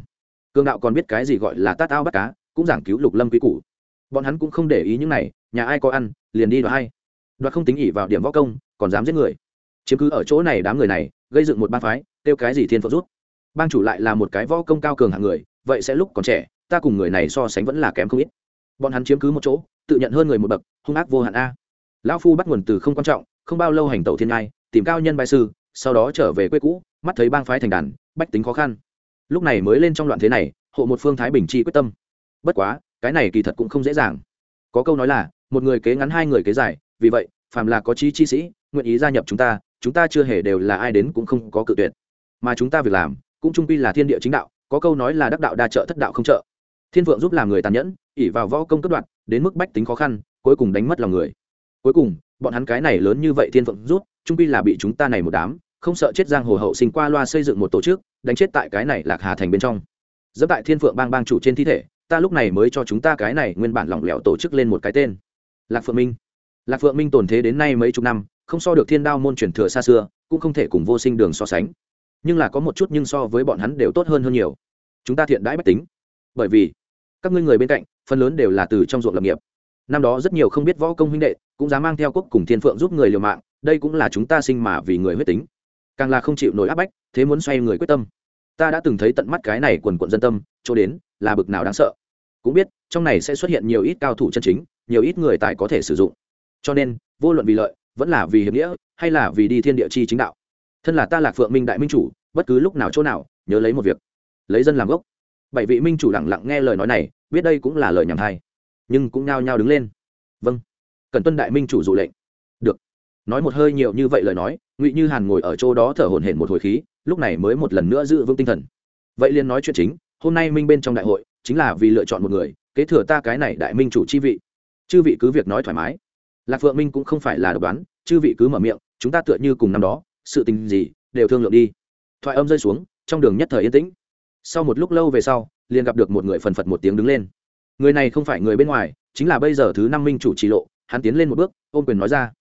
Speaker 1: Cường đạo còn biết cái gì gọi là tát ao bắt cá, cũng giảng cứu lục lâm quý củ bọn hắn cũng không để ý những này, nhà ai có ăn, liền đi đoạt hay. Đoạt không tính ỉ vào điểm võ công, còn dám giết người. Chiếm cứ ở chỗ này đám người này, gây dựng một bang phái, kêu cái gì thiên phật rút. Bang chủ lại là một cái võ công cao cường hạng người, vậy sẽ lúc còn trẻ, ta cùng người này so sánh vẫn là kém không ít. Bọn hắn chiếm cứ một chỗ, tự nhận hơn người một bậc, hung ác vô hạn a. Lão phu bắt nguồn từ không quan trọng, không bao lâu hành tẩu thiên ngai, tìm cao nhân bài sư, sau đó trở về quê cũ, mắt thấy bang phái thành đàn, bách tính khó khăn. Lúc này mới lên trong loạn thế này, hộ một phương thái bình chi quyết tâm. Bất quá cái này kỳ thật cũng không dễ dàng. Có câu nói là, một người kế ngắn hai người kế dài, vì vậy, phàm là có trí chi sĩ, nguyện ý gia nhập chúng ta chúng ta chưa hề đều là ai đến cũng không có cự tuyệt. Mà chúng ta việc làm, cũng trung quy là thiên địa chính đạo, có câu nói là đắc đạo đa trợ thất đạo không trợ. Thiên vượng giúp làm người tàn nhẫn ỉ vào võ công cấp đoạn, đến mức bách tính khó khăn, cuối cùng đánh mất lòng người. Cuối cùng, bọn hắn cái này lớn như vậy thiên vượng rút trung quy là bị chúng ta này một đám, không sợ chết giang hồ hậu sinh qua loa xây dựng một tổ chức, đánh chết tại cái này lạc hà thành bên trong. Dẫm tại thiên phượng bang bang chủ trên thi thể ta lúc này mới cho chúng ta cái này nguyên bản lỏng lẻo tổ chức lên một cái tên. Lạc phượng minh. Lạc phượng minh tồn thế đến nay mấy chục năm, không so được thiên đao môn truyền thừa xa xưa, cũng không thể cùng vô sinh đường so sánh. Nhưng là có một chút nhưng so với bọn hắn đều tốt hơn hơn nhiều. Chúng ta thiện đãi bách tính. Bởi vì, các ngươi người bên cạnh, phần lớn đều là từ trong ruộng lập nghiệp. Năm đó rất nhiều không biết võ công huynh đệ, cũng dám mang theo quốc cùng thiên phượng giúp người liều mạng, đây cũng là chúng ta sinh mà vì người huyết tính. Càng là không chịu nổi áp bách, thế muốn xoay người quyết tâm. Ta đã từng thấy tận mắt cái này quần quận dân tâm, chỗ đến là bực nào đáng sợ cũng biết, trong này sẽ xuất hiện nhiều ít cao thủ chân chính, nhiều ít người tài có thể sử dụng. Cho nên, vô luận vì lợi, vẫn là vì hiệp nghĩa, hay là vì đi thiên địa chi chính đạo, thân là ta lạc phượng minh đại minh chủ, bất cứ lúc nào chỗ nào, nhớ lấy một việc. Lấy dân làm gốc. Bảy vị minh chủ lặng lặng nghe lời nói này, biết đây cũng là lời nhằm thay nhưng cũng nao nhao đứng lên. Vâng. Cần tuân đại minh chủ dụ lệnh. Được. Nói một hơi nhiều như vậy lời nói, ngụy như hàn ngồi ở chỗ đó thở hổn hển một hồi khí, lúc này mới một lần nữa giữ vững tinh thần. Vậy liền nói chuyện chính, hôm nay minh bên trong đại hội chính là vì lựa chọn một người, kế thừa ta cái này đại minh chủ chi vị. Chư vị cứ việc nói thoải mái. Lạc phượng minh cũng không phải là độc đoán, chư vị cứ mở miệng, chúng ta tựa như cùng năm đó, sự tình gì, đều thương lượng đi. Thoại âm rơi xuống, trong đường nhất thời yên tĩnh. Sau một lúc lâu về sau, liền gặp được một người phần phật một tiếng đứng lên. Người này không phải người bên ngoài, chính là bây giờ thứ năm minh chủ trì lộ, hắn tiến lên một bước, ôm quyền nói ra.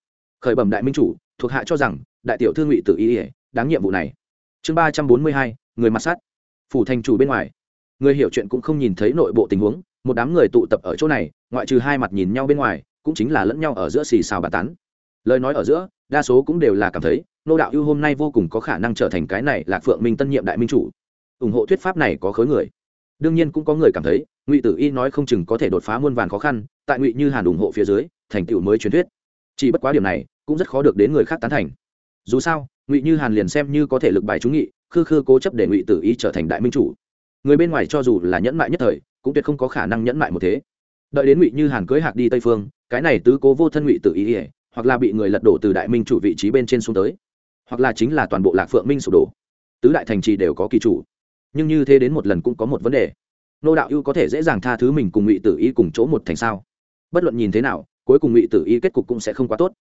Speaker 1: Khởi bẩm đại minh chủ, thuộc hạ cho rằng, đại tiểu thư ngụy tự ý ỉa đáng nhiệm vụ này. Chương ba trăm bốn mươi hai, người mặt sát. Phủ thành chủ bên ngoài người hiểu chuyện cũng không nhìn thấy nội bộ tình huống, một đám người tụ tập ở chỗ này, ngoại trừ hai mặt nhìn nhau bên ngoài, cũng chính là lẫn nhau ở giữa xì xào bà tán. Lời nói ở giữa, đa số cũng đều là cảm thấy, nô đạo ưu hôm nay vô cùng có khả năng trở thành cái này là phượng minh tân nhiệm đại minh chủ. Ủng hộ thuyết pháp này có khối người. Đương nhiên cũng có người cảm thấy, ngụy tử y nói không chừng có thể đột phá muôn vàn khó khăn, tại ngụy như hàn ủng hộ phía dưới, thành tựu mới truyền thuyết. Chỉ bất quá điểm này, cũng rất khó được đến người khác tán thành. Dù sao, ngụy như hàn liền xem như có thể lực bài trúng nghị, khư khư cố chấp để ngụy tử y trở thành đại minh chủ người bên ngoài cho dù là nhẫn mại nhất thời, cũng tuyệt không có khả năng nhẫn mại một thế. Đợi đến ngụy như hàn cưới hạc đi tây phương, cái này tứ cố vô thân ngụy tử y hoặc là bị người lật đổ từ đại minh chủ vị trí bên trên xuống tới, hoặc là chính là toàn bộ lạc phượng minh sụp đổ. Tứ đại thành trì đều có kỳ chủ. Nhưng như thế đến một lần cũng có một vấn đề. Nô đạo ưu có thể dễ dàng tha thứ mình cùng ngụy tử y cùng chỗ một thành sao? Bất luận nhìn thế nào, cuối cùng ngụy tử y kết cục cũng sẽ không quá tốt.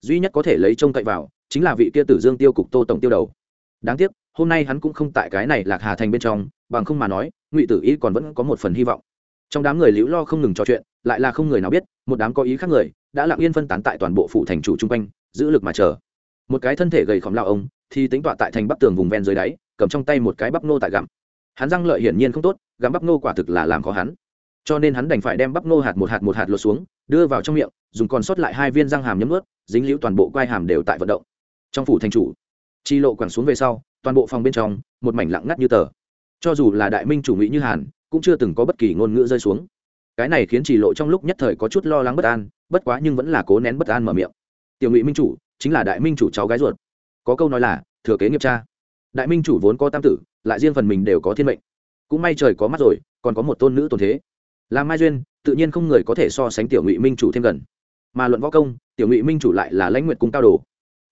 Speaker 1: Duy nhất có thể lấy trông cậy vào, chính là vị kia tử dương tiêu cục tô tổng tiêu đầu. Đáng tiếc hôm nay hắn cũng không tại cái này lạc hà thành bên trong, bằng không mà nói, ngụy tử y còn vẫn có một phần hy vọng. Trong đám người liễu lo không ngừng trò chuyện, lại là không người nào biết, một đám có ý khác người đã lặng yên phân tán tại toàn bộ phủ thành chủ chung quanh, giữ lực mà chờ. Một cái thân thể gầy khóm lao ông thì tính tọa tại thành bắp tường vùng ven dưới đáy, cầm trong tay một cái bắp nô tại gặm. Hắn răng lợi hiển nhiên không tốt, gặm bắp nô quả thực là làm khó hắn. Cho nên hắn đành phải đem bắp nô hạt một hạt một hạt lột xuống, đưa vào trong miệng, dùng còn sót lại hai viên răng hàm nhấm ướt dính liễu toàn bộ quai hàm đều tại vận động. Trong phủ thành chủ, chi lộ quẳng xuống về sau toàn bộ phòng bên trong, một mảnh lặng ngắt như tờ. Cho dù là đại minh chủ mỹ như hàn, cũng chưa từng có bất kỳ ngôn ngữ rơi xuống. Cái này khiến chỉ lộ trong lúc nhất thời có chút lo lắng bất an, bất quá nhưng vẫn là cố nén bất an mở miệng. Tiểu ngụy minh chủ, chính là đại minh chủ cháu gái ruột. Có câu nói là, thừa kế nghiệp cha. Đại minh chủ vốn có tam tử, lại riêng phần mình đều có thiên mệnh. Cũng may trời có mắt rồi, còn có một tôn nữ tôn thế. Là mai duyên, tự nhiên không người có thể so sánh tiểu ngụy minh chủ thêm gần. Mà luận võ công, tiểu ngụy minh chủ lại là lãnh nguyệt cung cao đồ.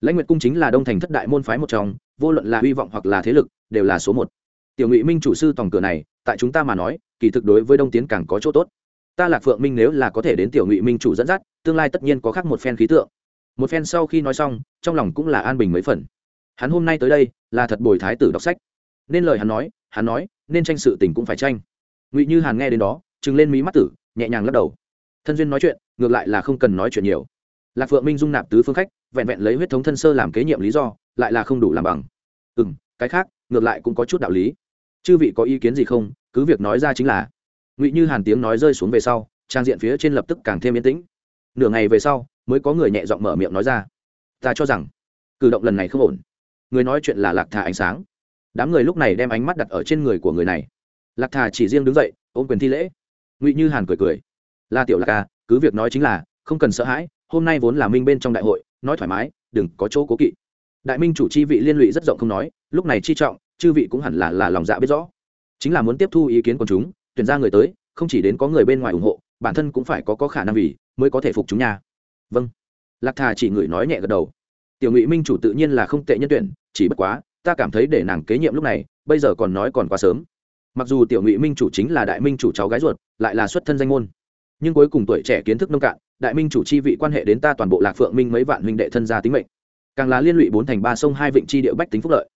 Speaker 1: Lãnh nguyệt cung chính là đông thành thất đại môn phái một trong vô luận là hy vọng hoặc là thế lực, đều là số một. Tiểu ngụy minh chủ sư tòng cửa này, tại chúng ta mà nói, kỳ thực đối với đông tiến càng có chỗ tốt. Ta lạc phượng minh nếu là có thể đến tiểu ngụy minh chủ dẫn dắt, tương lai tất nhiên có khác một phen khí tượng. Một phen sau khi nói xong, trong lòng cũng là an bình mấy phần. Hắn hôm nay tới đây, là thật bồi thái tử đọc sách. Nên lời hắn nói hắn nói, nên tranh sự tình cũng phải tranh. Ngụy như hàn nghe đến đó chừng lên mí mắt tử, nhẹ nhàng lắc đầu. Thân duyên nói chuyện, ngược lại là không cần nói chuyện nhiều. Lạc phượng minh dung nạp tứ phương khách vẹn vẹn lấy huyết thống thân sơ làm kế nhiệm lý do, lại là không đủ làm bằng. Ừ m cái khác, ngược lại cũng có chút đạo lý. Chư vị có ý kiến gì không? Cứ việc nói ra chính là. Ngụy như hàn tiếng nói rơi xuống về sau, trang diện phía trên lập tức càng thêm yên tĩnh. Nửa ngày về sau, mới có người nhẹ giọng mở miệng nói ra. Ta cho rằng, cử động lần này không ổn. Người nói chuyện là lạc thà ánh sáng. Đám người lúc này đem ánh mắt đặt ở trên người của người này. Lạc thà chỉ riêng đứng dậy, ôm quyền thi lễ. Ngụy như hàn cười cười. La tiểu lạc ca cứ việc nói chính là, không cần sợ hãi, hôm nay vốn là minh bên trong đại hội nói thoải mái, đừng có chỗ cố kỵ. Đại minh chủ chi vị liên lụy rất rộng không nói, lúc này chi trọng, chư vị cũng hẳn là là lòng dạ biết rõ. Chính là muốn tiếp thu ý kiến của chúng, tuyển ra người tới, không chỉ đến có người bên ngoài ủng hộ, bản thân cũng phải có có khả năng vì, mới có thể phục chúng nhà vâng. Lạc thà chỉ người nói nhẹ gật đầu. Tiểu ngụy minh chủ tự nhiên là không tệ nhân tuyển, chỉ bất quá, ta cảm thấy để nàng kế nhiệm lúc này, bây giờ còn nói còn quá sớm. Mặc dù tiểu ngụy minh chủ chính là đại minh chủ cháu gái ruột, lại là xuất thân danh môn nhưng cuối cùng tuổi trẻ kiến thức nông cạn, đại minh chủ chi vị quan hệ đến ta toàn bộ lạc phượng minh mấy vạn huynh đệ thân gia tính mệnh. Càng là liên lụy bốn thành ba sông hai vịnh chi địa bách tính phúc lợi.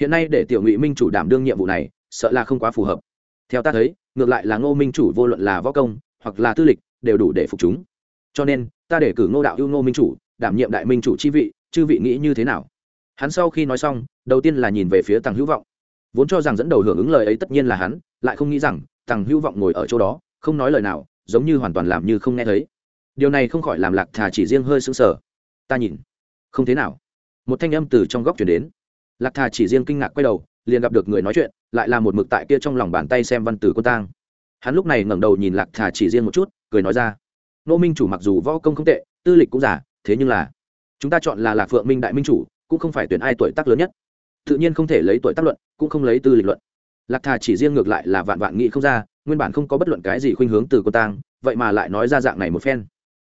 Speaker 1: Hiện nay để tiểu ngụy minh chủ đảm đương nhiệm vụ này, sợ là không quá phù hợp. Theo ta thấy, ngược lại là ngô minh chủ vô luận là võ công, hoặc là tư lịch, đều đủ để phục chúng. Cho nên, ta để cử ngô đạo ưu ngô minh chủ, đảm nhiệm đại minh chủ chi vị, chư vị nghĩ như thế nào? Hắn sau khi nói xong, đầu tiên là nhìn về phía tàng hữu vọng. Vốn cho rằng dẫn đầu hưởng ứng lời ấy tất nhiên là hắn, lại không nghĩ rằng tàng hữu vọng ngồi ở chỗ đó, không nói lời nào giống như hoàn toàn làm như không nghe thấy. Điều này không khỏi làm lạc thà chỉ riêng hơi sững sờ. Ta nhìn, không thế nào. Một thanh âm từ trong góc chuyển đến. Lạc thà chỉ riêng kinh ngạc quay đầu, liền gặp được người nói chuyện, lại là một mực tại kia trong lòng bàn tay xem văn tử cô tang. Hắn lúc này ngẩng đầu nhìn lạc thà chỉ riêng một chút, cười nói ra. Nô minh chủ mặc dù võ công không tệ, tư lịch cũng giả thế nhưng là, chúng ta chọn là lạc phượng minh đại minh chủ, cũng không phải tuyển ai tuổi tác lớn nhất. Tự nhiên không thể lấy tuổi tác luận, cũng không lấy tư lịch luận. Lạc thà chỉ riêng ngược lại là vạn vạn nghị không ra nguyên bản không có bất luận cái gì khuynh hướng từ cô tang, vậy mà lại nói ra dạng này một phen.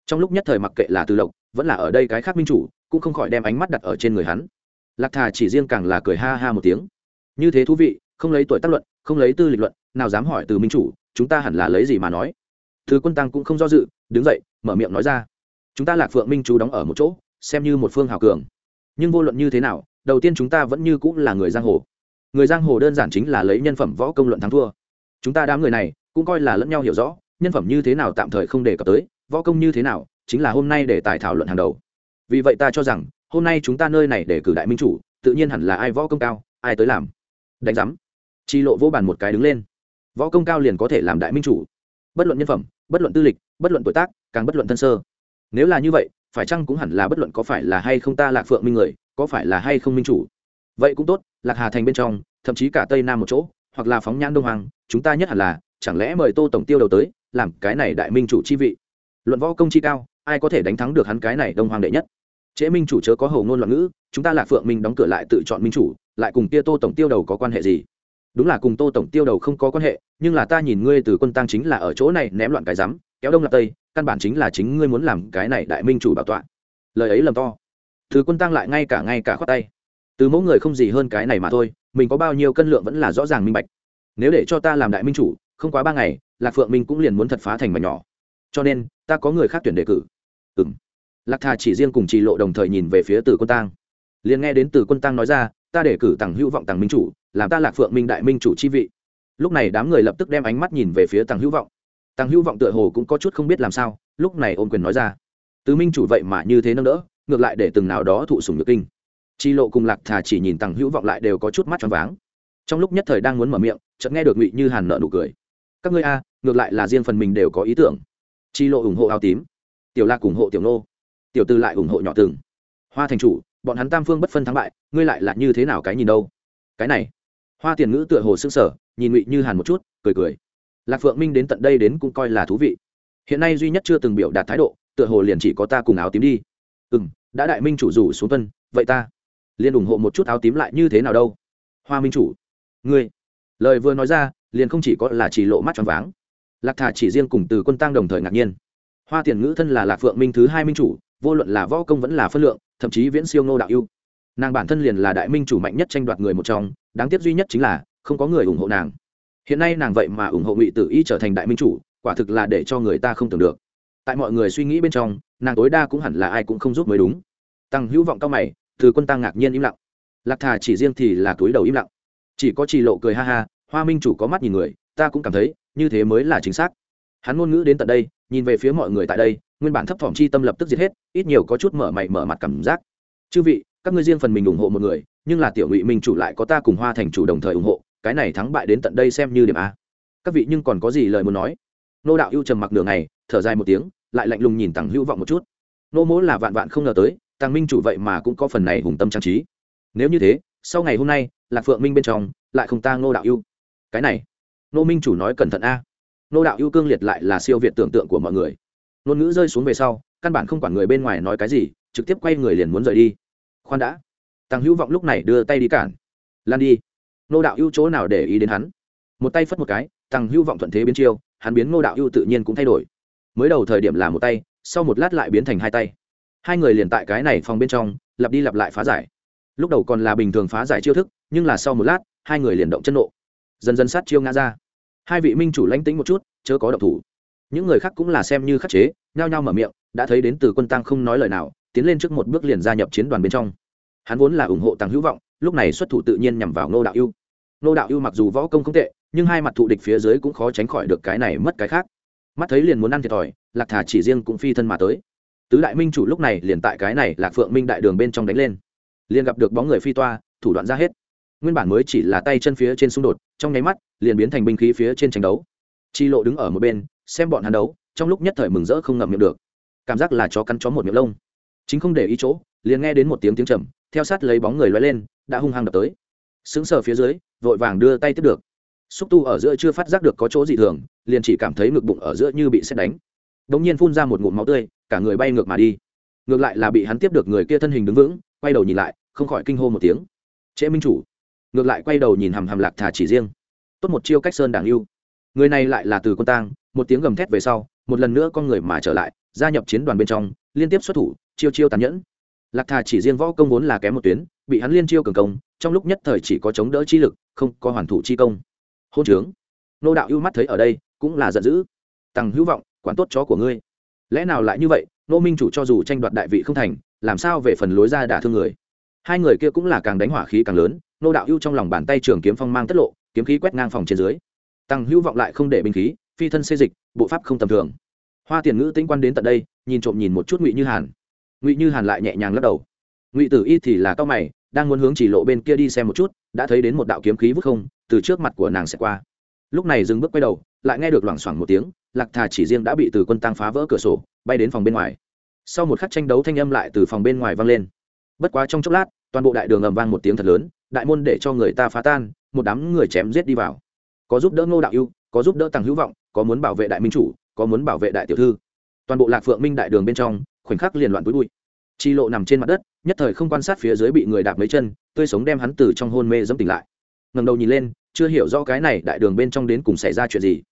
Speaker 1: Trong lúc nhất thời mặc kệ là từ lộc, vẫn là ở đây cái khác minh chủ, cũng không khỏi đem ánh mắt đặt ở trên người hắn. Lạc thà chỉ riêng càng là cười ha ha một tiếng. Như thế thú vị, không lấy tuổi tác luận, không lấy tư lịch luận, nào dám hỏi từ minh chủ, chúng ta hẳn là lấy gì mà nói? Thứ quân tăng cũng không do dự, đứng dậy, mở miệng nói ra. Chúng ta lạc phượng minh chú đóng ở một chỗ, xem như một phương hào cường. Nhưng vô luận như thế nào, đầu tiên chúng ta vẫn như cũng là người giang hồ. Người giang hồ đơn giản chính là lấy nhân phẩm võ công luận thắng thua chúng ta đám người này cũng coi là lẫn nhau hiểu rõ, nhân phẩm như thế nào tạm thời không đề cập tới, võ công như thế nào, chính là hôm nay để tài thảo luận hàng đầu. Vì vậy ta cho rằng, hôm nay chúng ta nơi này để cử đại minh chủ, tự nhiên hẳn là ai võ công cao, ai tới làm. Đánh giám. Chi lộ vô bàn một cái đứng lên. Võ công cao liền có thể làm đại minh chủ. Bất luận nhân phẩm, bất luận tư lịch, bất luận tuổi tác, càng bất luận thân sơ. Nếu là như vậy, phải chăng cũng hẳn là bất luận có phải là hay không ta lạc phượng minh người, có phải là hay không minh chủ? Vậy cũng tốt, lạc hà thành bên trong, thậm chí cả tây nam một chỗ, hoặc là phóng nhãn đông hoàng chúng ta nhất hẳn là, chẳng lẽ mời tô tổng tiêu đầu tới, làm cái này đại minh chủ chi vị? Luận võ công chi cao, ai có thể đánh thắng được hắn cái này đông hoàng đệ nhất? Trễ minh chủ chớ có hầu ngôn loạn ngữ, chúng ta là phượng minh đóng cửa lại tự chọn minh chủ, lại cùng kia tô tổng tiêu đầu có quan hệ gì? Đúng là cùng tô tổng tiêu đầu không có quan hệ, nhưng là ta nhìn ngươi từ quân tăng chính là ở chỗ này ném loạn cái rắm, kéo đông là tây, căn bản chính là chính ngươi muốn làm cái này đại minh chủ bảo tọa. Lời ấy lầm to. Từ quân tăng lại ngay cả ngay cả khoát tay. Từ mẫu người không gì hơn cái này mà thôi, mình có bao nhiêu cân lượng vẫn là rõ ràng minh bạch nếu để cho ta làm đại minh chủ, không quá ba ngày, lạc phượng minh cũng liền muốn thật phá thành mà nhỏ. Cho nên, ta có người khác tuyển đề cử. Ừ m lạc thà chỉ riêng cùng chị lộ đồng thời nhìn về phía từ quân tăng liền nghe đến từ quân tăng nói ra, ta để cử tặng hữu vọng tặng minh chủ, làm ta lạc phượng minh đại minh chủ chi vị. Lúc này đám người lập tức đem ánh mắt nhìn về phía tặng hữu vọng. Tặng hữu vọng tựa hồ cũng có chút không biết làm sao, lúc này ôm quyền nói ra. Tứ minh chủ vậy mà như thế nâng đỡ, ngược lại để từng nào đó thụ sùng nhược kinh. Chi lộ cùng lạc thà chỉ nhìn tặng hữu vọng lại đều có chút mắt choáng váng. Trong lúc nhất thời đang muốn mở miệng chợt nghe được ngụy như hàn nợ nụ cười. Các ngươi a, ngược lại là riêng phần mình đều có ý tưởng. Chi lộ ủng hộ áo tím. Tiểu lạc ủng hộ tiểu nô. Tiểu tư lại ủng hộ nhỏ từng hoa thành chủ, bọn hắn tam phương bất phân thắng bại, ngươi lại là như thế nào cái nhìn đâu? Cái này. Hoa tiền ngữ tựa hồ s ư sở nhìn ngụy như hàn một chút, cười cười. Lạc phượng minh đến tận đây đến cũng coi là thú vị. Hiện nay duy nhất chưa từng biểu đạt thái độ, tựa hồ liền chỉ có ta cùng áo tím đi. Ừ m đã đại minh chủ rủ xuống tuân vậy ta liền ủng hộ một chút áo tím lại như thế nào đâu? Hoa minh chủ. Ngươi lời vừa nói ra, liền không chỉ có là chỉ lộ mắt tròn váng. Lạc thà chỉ riêng cùng từ quân tăng đồng thời ngạc nhiên. Hoa tiền ngữ thân là lạc phượng minh thứ hai minh chủ, vô luận là võ công vẫn là phân lượng, thậm chí viễn siêu ngô đạo yêu nàng bản thân liền là đại minh chủ mạnh nhất tranh đoạt người một trong, đáng tiếc duy nhất chính là không có người ủng hộ nàng. Hiện nay nàng vậy mà ủng hộ ngụy tử y trở thành đại minh chủ, quả thực là để cho người ta không tưởng được. Tại mọi người suy nghĩ bên trong, nàng tối đa cũng hẳn là ai cũng không giúp mới đúng. Tăng hữu vọng cao mày, từ quân tăng ngạc nhiên im lặng. Lạc thà chỉ riêng thì là túi đầu im lặng chỉ có chỉ lộ cười ha ha, hoa minh chủ có mắt nhìn người, ta cũng cảm thấy, như thế mới là chính xác. Hắn ngôn ngữ đến tận đây, nhìn về phía mọi người tại đây, nguyên bản thấp thỏm chi tâm lập tức diệt hết, ít nhiều có chút mở mày mở mặt cảm giác. Chư vị, các ngươi riêng phần mình ủng hộ một người, nhưng là tiểu ngụy minh chủ lại có ta cùng hoa thành chủ đồng thời ủng hộ, cái này thắng bại đến tận đây xem như điểm a. Các vị nhưng còn có gì lời muốn nói? Nô đạo ưu trầm mặc nửa ngày, thở dài một tiếng, lại lạnh lùng nhìn tằng hữu vọng một chút. Nô mỗ là vạn vạn không ngờ tới tăng minh chủ vậy mà cũng có phần này hùng tâm trang trí. Nếu như thế sau ngày hôm nay, lạc phượng minh bên trong, lại không ta nô đạo ưu. Cái này nô minh chủ nói cẩn thận a. Nô đạo ưu cương liệt lại là siêu việt tưởng tượng của mọi người. Ngôn ngữ rơi xuống về sau, căn bản không quản người bên ngoài nói cái gì, trực tiếp quay người liền muốn rời đi. Khoan đã. Tăng hữu vọng lúc này đưa tay đi cản. Lan đi. Nô đạo ưu chỗ nào để ý đến hắn? Một tay phất một cái tăng hữu vọng thuận thế biến chiêu, hắn biến nô đạo ưu tự nhiên cũng thay đổi. Mới đầu thời điểm là một tay, sau một lát lại biến thành hai tay. Hai người liền tại cái này phòng bên trong, lặp đi lặp lại phá giải lúc đầu còn là bình thường phá giải chiêu thức, nhưng là sau một lát, hai người liền động chân nộ. Dần dần sát chiêu ngã ra. Hai vị minh chủ lánh tính một chút, chớ có động thủ. Những người khác cũng là xem như khắc chế, nhao nhao mở miệng, đã thấy đến từ quân tăng không nói lời nào, tiến lên trước một bước liền gia nhập chiến đoàn bên trong. Hắn vốn là ủng hộ tăng hữu vọng, lúc này xuất thủ tự nhiên nhằm vào ngô đạo ưu. Ngô đạo ưu mặc dù võ công không tệ, nhưng hai mặt thụ địch phía dưới cũng khó tránh khỏi được cái này mất cái khác. Mắt thấy liền muốn ăn thiệt thòi, lạc thà chỉ riêng cũng phi thân mà tới. Tứ đại minh chủ lúc này liền tại cái này lạc phượng minh đại đường bên trong đánh lên liền gặp được bóng người phi toa, thủ đoạn ra hết. Nguyên bản mới chỉ là tay chân phía trên xung đột, trong nháy mắt, liền biến thành binh khí phía trên tranh đấu. Chi lộ đứng ở một bên, xem bọn hắn đấu, trong lúc nhất thời mừng rỡ không ngậm miệng được. Cảm giác là chó cắn chó một miệng lông. Chính không để ý chỗ, liền nghe đến một tiếng tiếng trầm, theo sát lấy bóng người loay lên, đã hung hăng đập tới. Sững sờ phía dưới, vội vàng đưa tay tiếp được. Xúc tu ở giữa chưa phát giác được có chỗ gì thường, liền chỉ cảm thấy ngực bụng ở giữa như bị xét đánh. Đ ỗ n g nhiên phun ra một ngụm máu tươi, cả người bay ngược mà đi ngược lại là bị hắn tiếp được người kia thân hình đứng vững, quay đầu nhìn lại, không khỏi kinh hô một tiếng. Trễ minh chủ, ngược lại quay đầu nhìn hàm hàm lạc thà chỉ riêng. Tốt một chiêu cách sơn đảng yêu người này lại là từ con tang, một tiếng gầm thét về sau, một lần nữa con người mà trở lại, gia nhập chiến đoàn bên trong, liên tiếp xuất thủ, chiêu chiêu tàn nhẫn. Lạc thà chỉ riêng võ công vốn là kém một tuyến, bị hắn liên chiêu cường công, trong lúc nhất thời chỉ có chống đỡ chi lực, không có hoàn thủ chi công. Hôn trướng. Nô đạo ưu mắt thấy ở đây, cũng là giận dữ. Tăng hữu vọng, quản tốt chó của ngươi. Lẽ nào lại như vậy? Nô minh chủ cho dù tranh đoạt đại vị không thành, làm sao về phần lối ra đả thương người? Hai người kia cũng là càng đánh hỏa khí càng lớn nô đạo hưu trong lòng bàn tay trường kiếm phong mang tất lộ, kiếm khí quét ngang phòng trên dưới. Tăng hữu vọng lại không để binh khí, phi thân xê dịch, bộ pháp không tầm thường. Hoa tiền ngữ tĩnh quan đến tận đây, nhìn trộm nhìn một chút ngụy như hàn. Ngụy như hàn lại nhẹ nhàng lắc đầu. Ngụy tử y thì là cao mày, đang muốn hướng chỉ lộ bên kia đi xem một chút, đã thấy đến một đạo kiếm khí vứt không, từ trước mặt của nàng sẽ qua. Lúc này dừng bước quay đầu, lại nghe được loảng xoảng một tiếng, lạc thà chỉ riêng đã bị từ quân tăng phá vỡ cửa sổ bay đến phòng bên ngoài. Sau một khắc tranh đấu thanh âm lại từ phòng bên ngoài vang lên. Bất quá trong chốc lát, toàn bộ đại đường ầm vang một tiếng thật lớn, đại môn để cho người ta phá tan, một đám người chém giết đi vào. Có giúp đỡ ngô đạo ưu, có giúp đỡ tăng hữu vọng, có muốn bảo vệ đại minh chủ, có muốn bảo vệ đại tiểu thư. Toàn bộ lạc phượng minh đại đường bên trong, khoảnh khắc liền loạn túi bụi. Chi lộ nằm trên mặt đất, nhất thời không quan sát phía dưới bị người đạp mấy chân, tươi sống đem hắn từ trong hôn mê dẫm tỉnh lại. Ngầm đầu nhìn lên, chưa hiểu rõ cái này đại đường bên trong đến cùng xảy ra chuyện gì.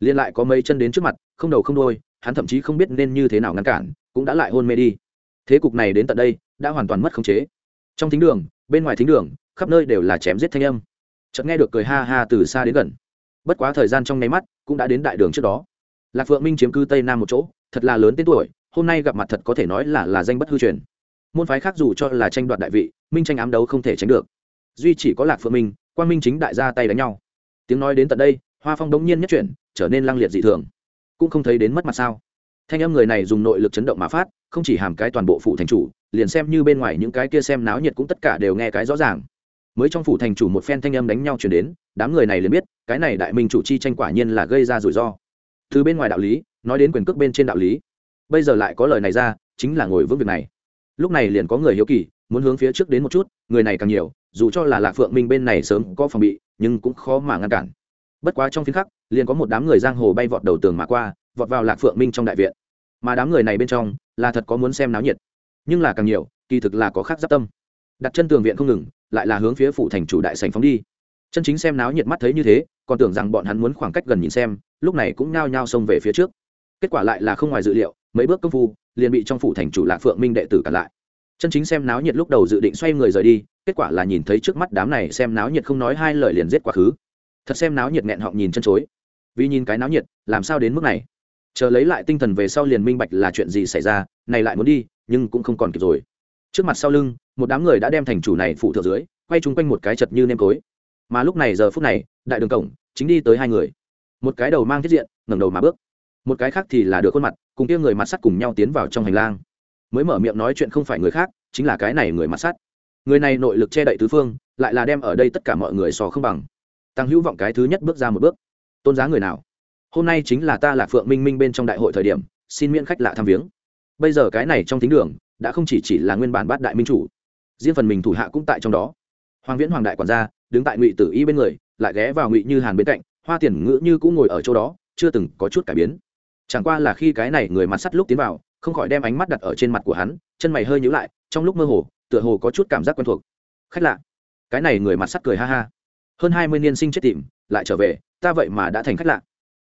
Speaker 1: Liên lại có mấy chân đến trước mặt, không đầu không đôi hắn thậm chí không biết nên như thế nào ngăn cản, cũng đã lại hôn mê đi. Thế cục này đến tận đây, đã hoàn toàn mất khống chế. Trong thính đường, bên ngoài thính đường, khắp nơi đều là chém giết thanh âm. Chợt nghe được cười ha ha từ xa đến gần. Bất quá thời gian trong nháy mắt, cũng đã đến đại đường trước đó. Lạc phượng minh chiếm cư tây nam một chỗ, thật là lớn tên tuổi, hôm nay gặp mặt thật có thể nói là là danh bất hư truyền. Môn phái khác dù cho là tranh đoạt đại vị, minh tranh ám đấu không thể tránh được. Duy chỉ có lạc phượng minh quan minh chính đại ra tay đánh nhau. Tiếng nói đến tận đây, hoa phong đống nhiên nhất chuyển, trở nên lăng liệt dị thường cũng không thấy đến mất mặt sao? Thanh âm người này dùng nội lực chấn động mà phát, không chỉ hàm cái toàn bộ phủ thành chủ, liền xem như bên ngoài những cái kia xem náo nhiệt cũng tất cả đều nghe cái rõ ràng. Mới trong phủ thành chủ một phen thanh âm đánh nhau chuyển đến, đám người này liền biết, cái này đại minh chủ chi tranh quả nhiên là gây ra rủi ro. Từ bên ngoài đạo lý, nói đến quyền cước bên trên đạo lý, bây giờ lại có lời này ra, chính là ngồi vững việc này. Lúc này liền có người hiếu kỳ, muốn hướng phía trước đến một chút, người này càng nhiều, dù cho là lạc phượng minh bên này sớm có phòng bị, nhưng cũng khó mà ngăn cản bất quá trong phiên khắc, liền có một đám người giang hồ bay vọt đầu tường mà qua, vọt vào lạc phượng minh trong đại viện. Mà đám người này bên trong, là thật có muốn xem náo nhiệt. Nhưng là càng nhiều, kỳ thực là có khác giáp tâm. Đặt chân tường viện không ngừng, lại là hướng phía phủ thành chủ đại sành phóng đi. Chân chính xem náo nhiệt mắt thấy như thế, còn tưởng rằng bọn hắn muốn khoảng cách gần nhìn xem, lúc này cũng nhao nhao xông về phía trước. Kết quả lại là không ngoài dự liệu, mấy bước công phu, liền bị trong phủ thành chủ lạc phượng minh đệ tử cản lại. Chân chính xem náo nhiệt lúc đầu dự định xoay người rời đi, kết quả là nhìn thấy trước mắt đám này xem náo nhiệt không nói hai lời liền giết quá khứ thật xem náo nhiệt nghẹn họng nhìn chân chối. Vì nhìn cái náo nhiệt, làm sao đến mức này? Chờ lấy lại tinh thần về sau liền minh bạch là chuyện gì xảy ra, này lại muốn đi, nhưng cũng không còn kịp rồi. Trước mặt sau lưng, một đám người đã đem thành chủ này phụ thượng dưới, quay chung quanh một cái chật như nêm cối. Mà lúc này giờ phút này, đại đường cổng, chính đi tới hai người. Một cái đầu mang thiết diện, ngẩng đầu mà bước. Một cái khác thì là được khuôn mặt, cùng kia người mặt sắt cùng nhau tiến vào trong hành lang. Mới mở miệng nói chuyện không phải người khác, chính là cái này người mặt sắt. Người này nội lực che đậy tứ phương, lại là đem ở đây tất cả mọi người so không bằng tăng hữu vọng cái thứ nhất bước ra một bước. Tôn giá người nào? Hôm nay chính là ta là phượng minh minh bên trong đại hội thời điểm, xin miễn khách lạ tham viếng. Bây giờ cái này trong thính đường, đã không chỉ chỉ là nguyên bản bát đại minh chủ. Riêng phần mình thủ hạ cũng tại trong đó. Hoàng viễn hoàng đại quản gia, đứng tại ngụy tử y bên người, lại ghé vào ngụy như hàn bên cạnh, hoa tiền ngữ như cũng ngồi ở chỗ đó, chưa từng có chút cải biến. Chẳng qua là khi cái này người mặt sắt lúc tiến vào, không khỏi đem ánh mắt đặt ở trên mặt của hắn, chân mày hơi nhíu lại, trong lúc mơ hồ, tựa hồ có chút cảm giác quen thuộc. Khách lạ. Cái này người mặt sắt cười ha ha hơn hai mươi niên sinh chết tìm, lại trở về, ta vậy mà đã thành khách lạ.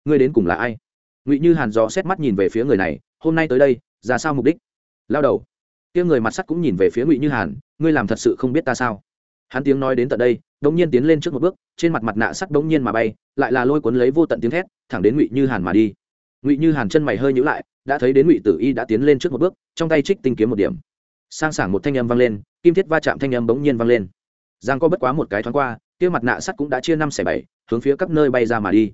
Speaker 1: Ngươi đến cùng là ai? Ngụy như hàn dò xét mắt nhìn về phía người này, hôm nay tới đây, ra sao mục đích? Lao đầu. Kia người mặt sắt cũng nhìn về phía ngụy như hàn, ngươi làm thật sự không biết ta sao? Hắn tiếng nói đến tận đây đống nhiên tiến lên trước một bước, trên mặt mặt nạ sắt đống nhiên mà bay, lại là lôi cuốn lấy vô tận tiếng thét, thẳng đến ngụy như hàn mà đi. Ngụy như hàn chân mày hơi nhữ lại, đã thấy đến ngụy tử y đã tiến lên trước một bước, trong tay trích tinh kiếm một điểm. Sang sảng một thanh âm vang lên, kim thiết va chạm thanh âm bỗng nhiên vang lên. Giang có bất quá một cái thoáng qua kia mặt nạ sắt cũng đã chia năm xẻ bảy, hướng phía các nơi bay ra mà đi.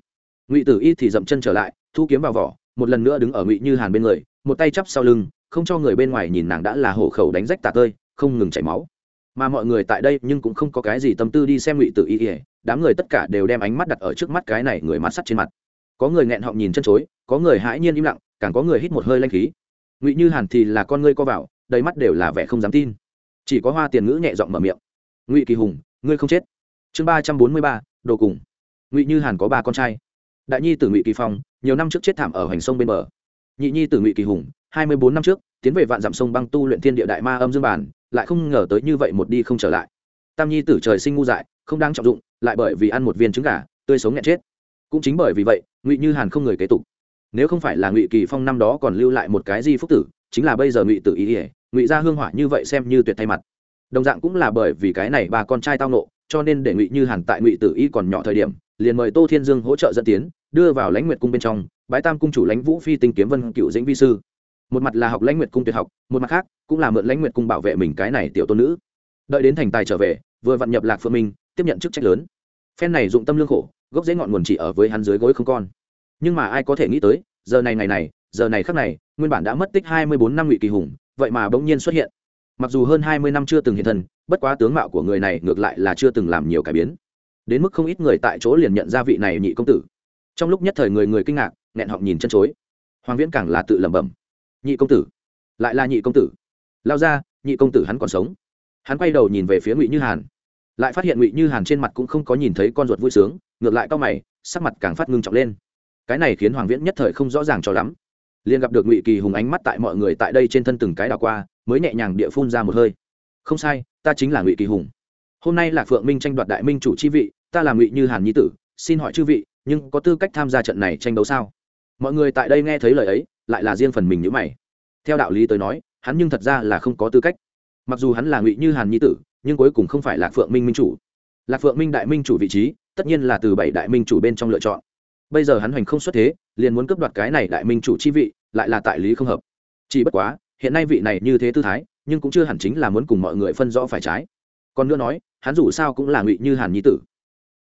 Speaker 1: Ngụy tử y thì dậm chân trở lại, thu kiếm vào vỏ, một lần nữa đứng ở ngụy như hàn bên người, một tay chắp sau lưng, không cho người bên ngoài nhìn nàng đã là hổ khẩu đánh rách tà tơi, không ngừng chảy máu. Mà mọi người tại đây nhưng cũng không có cái gì tâm tư đi xem ngụy tử y ỉa đám người tất cả đều đem ánh mắt đặt ở trước mắt cái này người mặt sắt trên mặt. Có người nghẹn họng nhìn chân chối, có người hãi nhiên im lặng, càng có người hít một hơi lanh khí. Ngụy như hàn thì là con ngươi co vào, đầy mắt đều là vẻ không dám tin. Chỉ có hoa tiền ngữ nhẹ giọng mở miệng. Ngụy kỳ hùng, ngươi không chết? Chương ba trăm bốn mươi ba, đồ cùng. Ngụy như hàn có ba con trai. Đại nhi tử ngụy kỳ phong, nhiều năm trước chết thảm ở hoành sông bên bờ. Nhị nhi tử ngụy kỳ hùng, hai mươi bốn năm trước, tiến về vạn dặm sông băng tu luyện thiên địa đại ma âm dương bản, lại không ngờ tới như vậy một đi không trở lại. Tam nhi tử trời sinh ngu dại, không đáng trọng dụng, lại bởi vì ăn một viên trứng gà, tươi sống nghẹn chết. Cũng chính bởi vì vậy, ngụy như hàn không người kế tục. Nếu không phải là ngụy kỳ phong năm đó còn lưu lại một cái di phúc tử, chính là bây giờ ngụy tử ý ỉa ngụy gia hương hỏa như vậy xem như tuyệt thay mặt. Đồng dạng cũng là bởi vì cái này ba con trai tao nộ cho nên để ngụy như hàn tại ngụy tử y còn nhỏ thời điểm, liền mời tô thiên dương hỗ trợ dẫn tiến, đưa vào lãnh nguyệt cung bên trong, bái tam cung chủ lãnh vũ phi tinh kiếm vân cựu dĩnh vi sư. Một mặt là học lãnh nguyệt cung tuyệt học, một mặt khác, cũng là mượn lãnh nguyệt cung bảo vệ mình cái này tiểu tôn nữ. Đợi đến thành tài trở về, vừa vặn nhập lạc phương minh, tiếp nhận chức trách lớn. Phen này dụng tâm lương khổ, gốc dễ ngọn nguồn chỉ ở với hắn dưới gối không con. Nhưng mà ai có thể nghĩ tới, giờ này ngày này, giờ này khắc này, nguyên bản đã mất tích hai mươi bốn năm ngụy kỳ hùng, vậy mà bỗng nhiên xuất hiện mặc dù hơn hai mươi năm chưa từng hiện thân, bất quá tướng mạo của người này ngược lại là chưa từng làm nhiều cải biến. Đến mức không ít người tại chỗ liền nhận ra vị này nhị công tử. Trong lúc nhất thời người người kinh ngạc, nghẹn họng nhìn chân chối. Hoàng viễn càng là tự lẩm bẩm. Nhị công tử? Lại là nhị công tử? Lao ra, nhị công tử hắn còn sống. Hắn quay đầu nhìn về phía ngụy như hàn. Lại phát hiện ngụy như hàn trên mặt cũng không có nhìn thấy con ruột vui sướng, ngược lại cao mày, sắc mặt càng phát ngưng trọng lên. Cái này khiến hoàng viễn nhất thời không rõ ràng cho lắm liền gặp được ngụy kỳ hùng ánh mắt tại mọi người tại đây trên thân từng cái đảo qua, mới nhẹ nhàng địa phun ra một hơi. Không sai, ta chính là ngụy kỳ hùng. Hôm nay là phượng minh tranh đoạt đại minh chủ chi vị, ta là ngụy như hàn nhi tử, xin hỏi chư vị, nhưng có tư cách tham gia trận này tranh đấu sao? Mọi người tại đây nghe thấy lời ấy, lại là riêng phần mình nhữ mày. Theo đạo lý tới nói, hắn nhưng thật ra là không có tư cách. Mặc dù hắn là ngụy như hàn nhi tử, nhưng cuối cùng không phải là phượng minh minh chủ. Lạc phượng minh đại minh chủ vị trí, tất nhiên là từ bảy đại minh chủ bên trong lựa chọn bây giờ hắn hoành không xuất thế, liền muốn cướp đoạt cái này đại minh chủ chi vị, lại là tại lý không hợp. Chỉ bất quá, hiện nay vị này như thế tư thái, nhưng cũng chưa hẳn chính là muốn cùng mọi người phân rõ phải trái. Còn nữa nói, hắn dù sao cũng là ngụy như hàn nhi tử.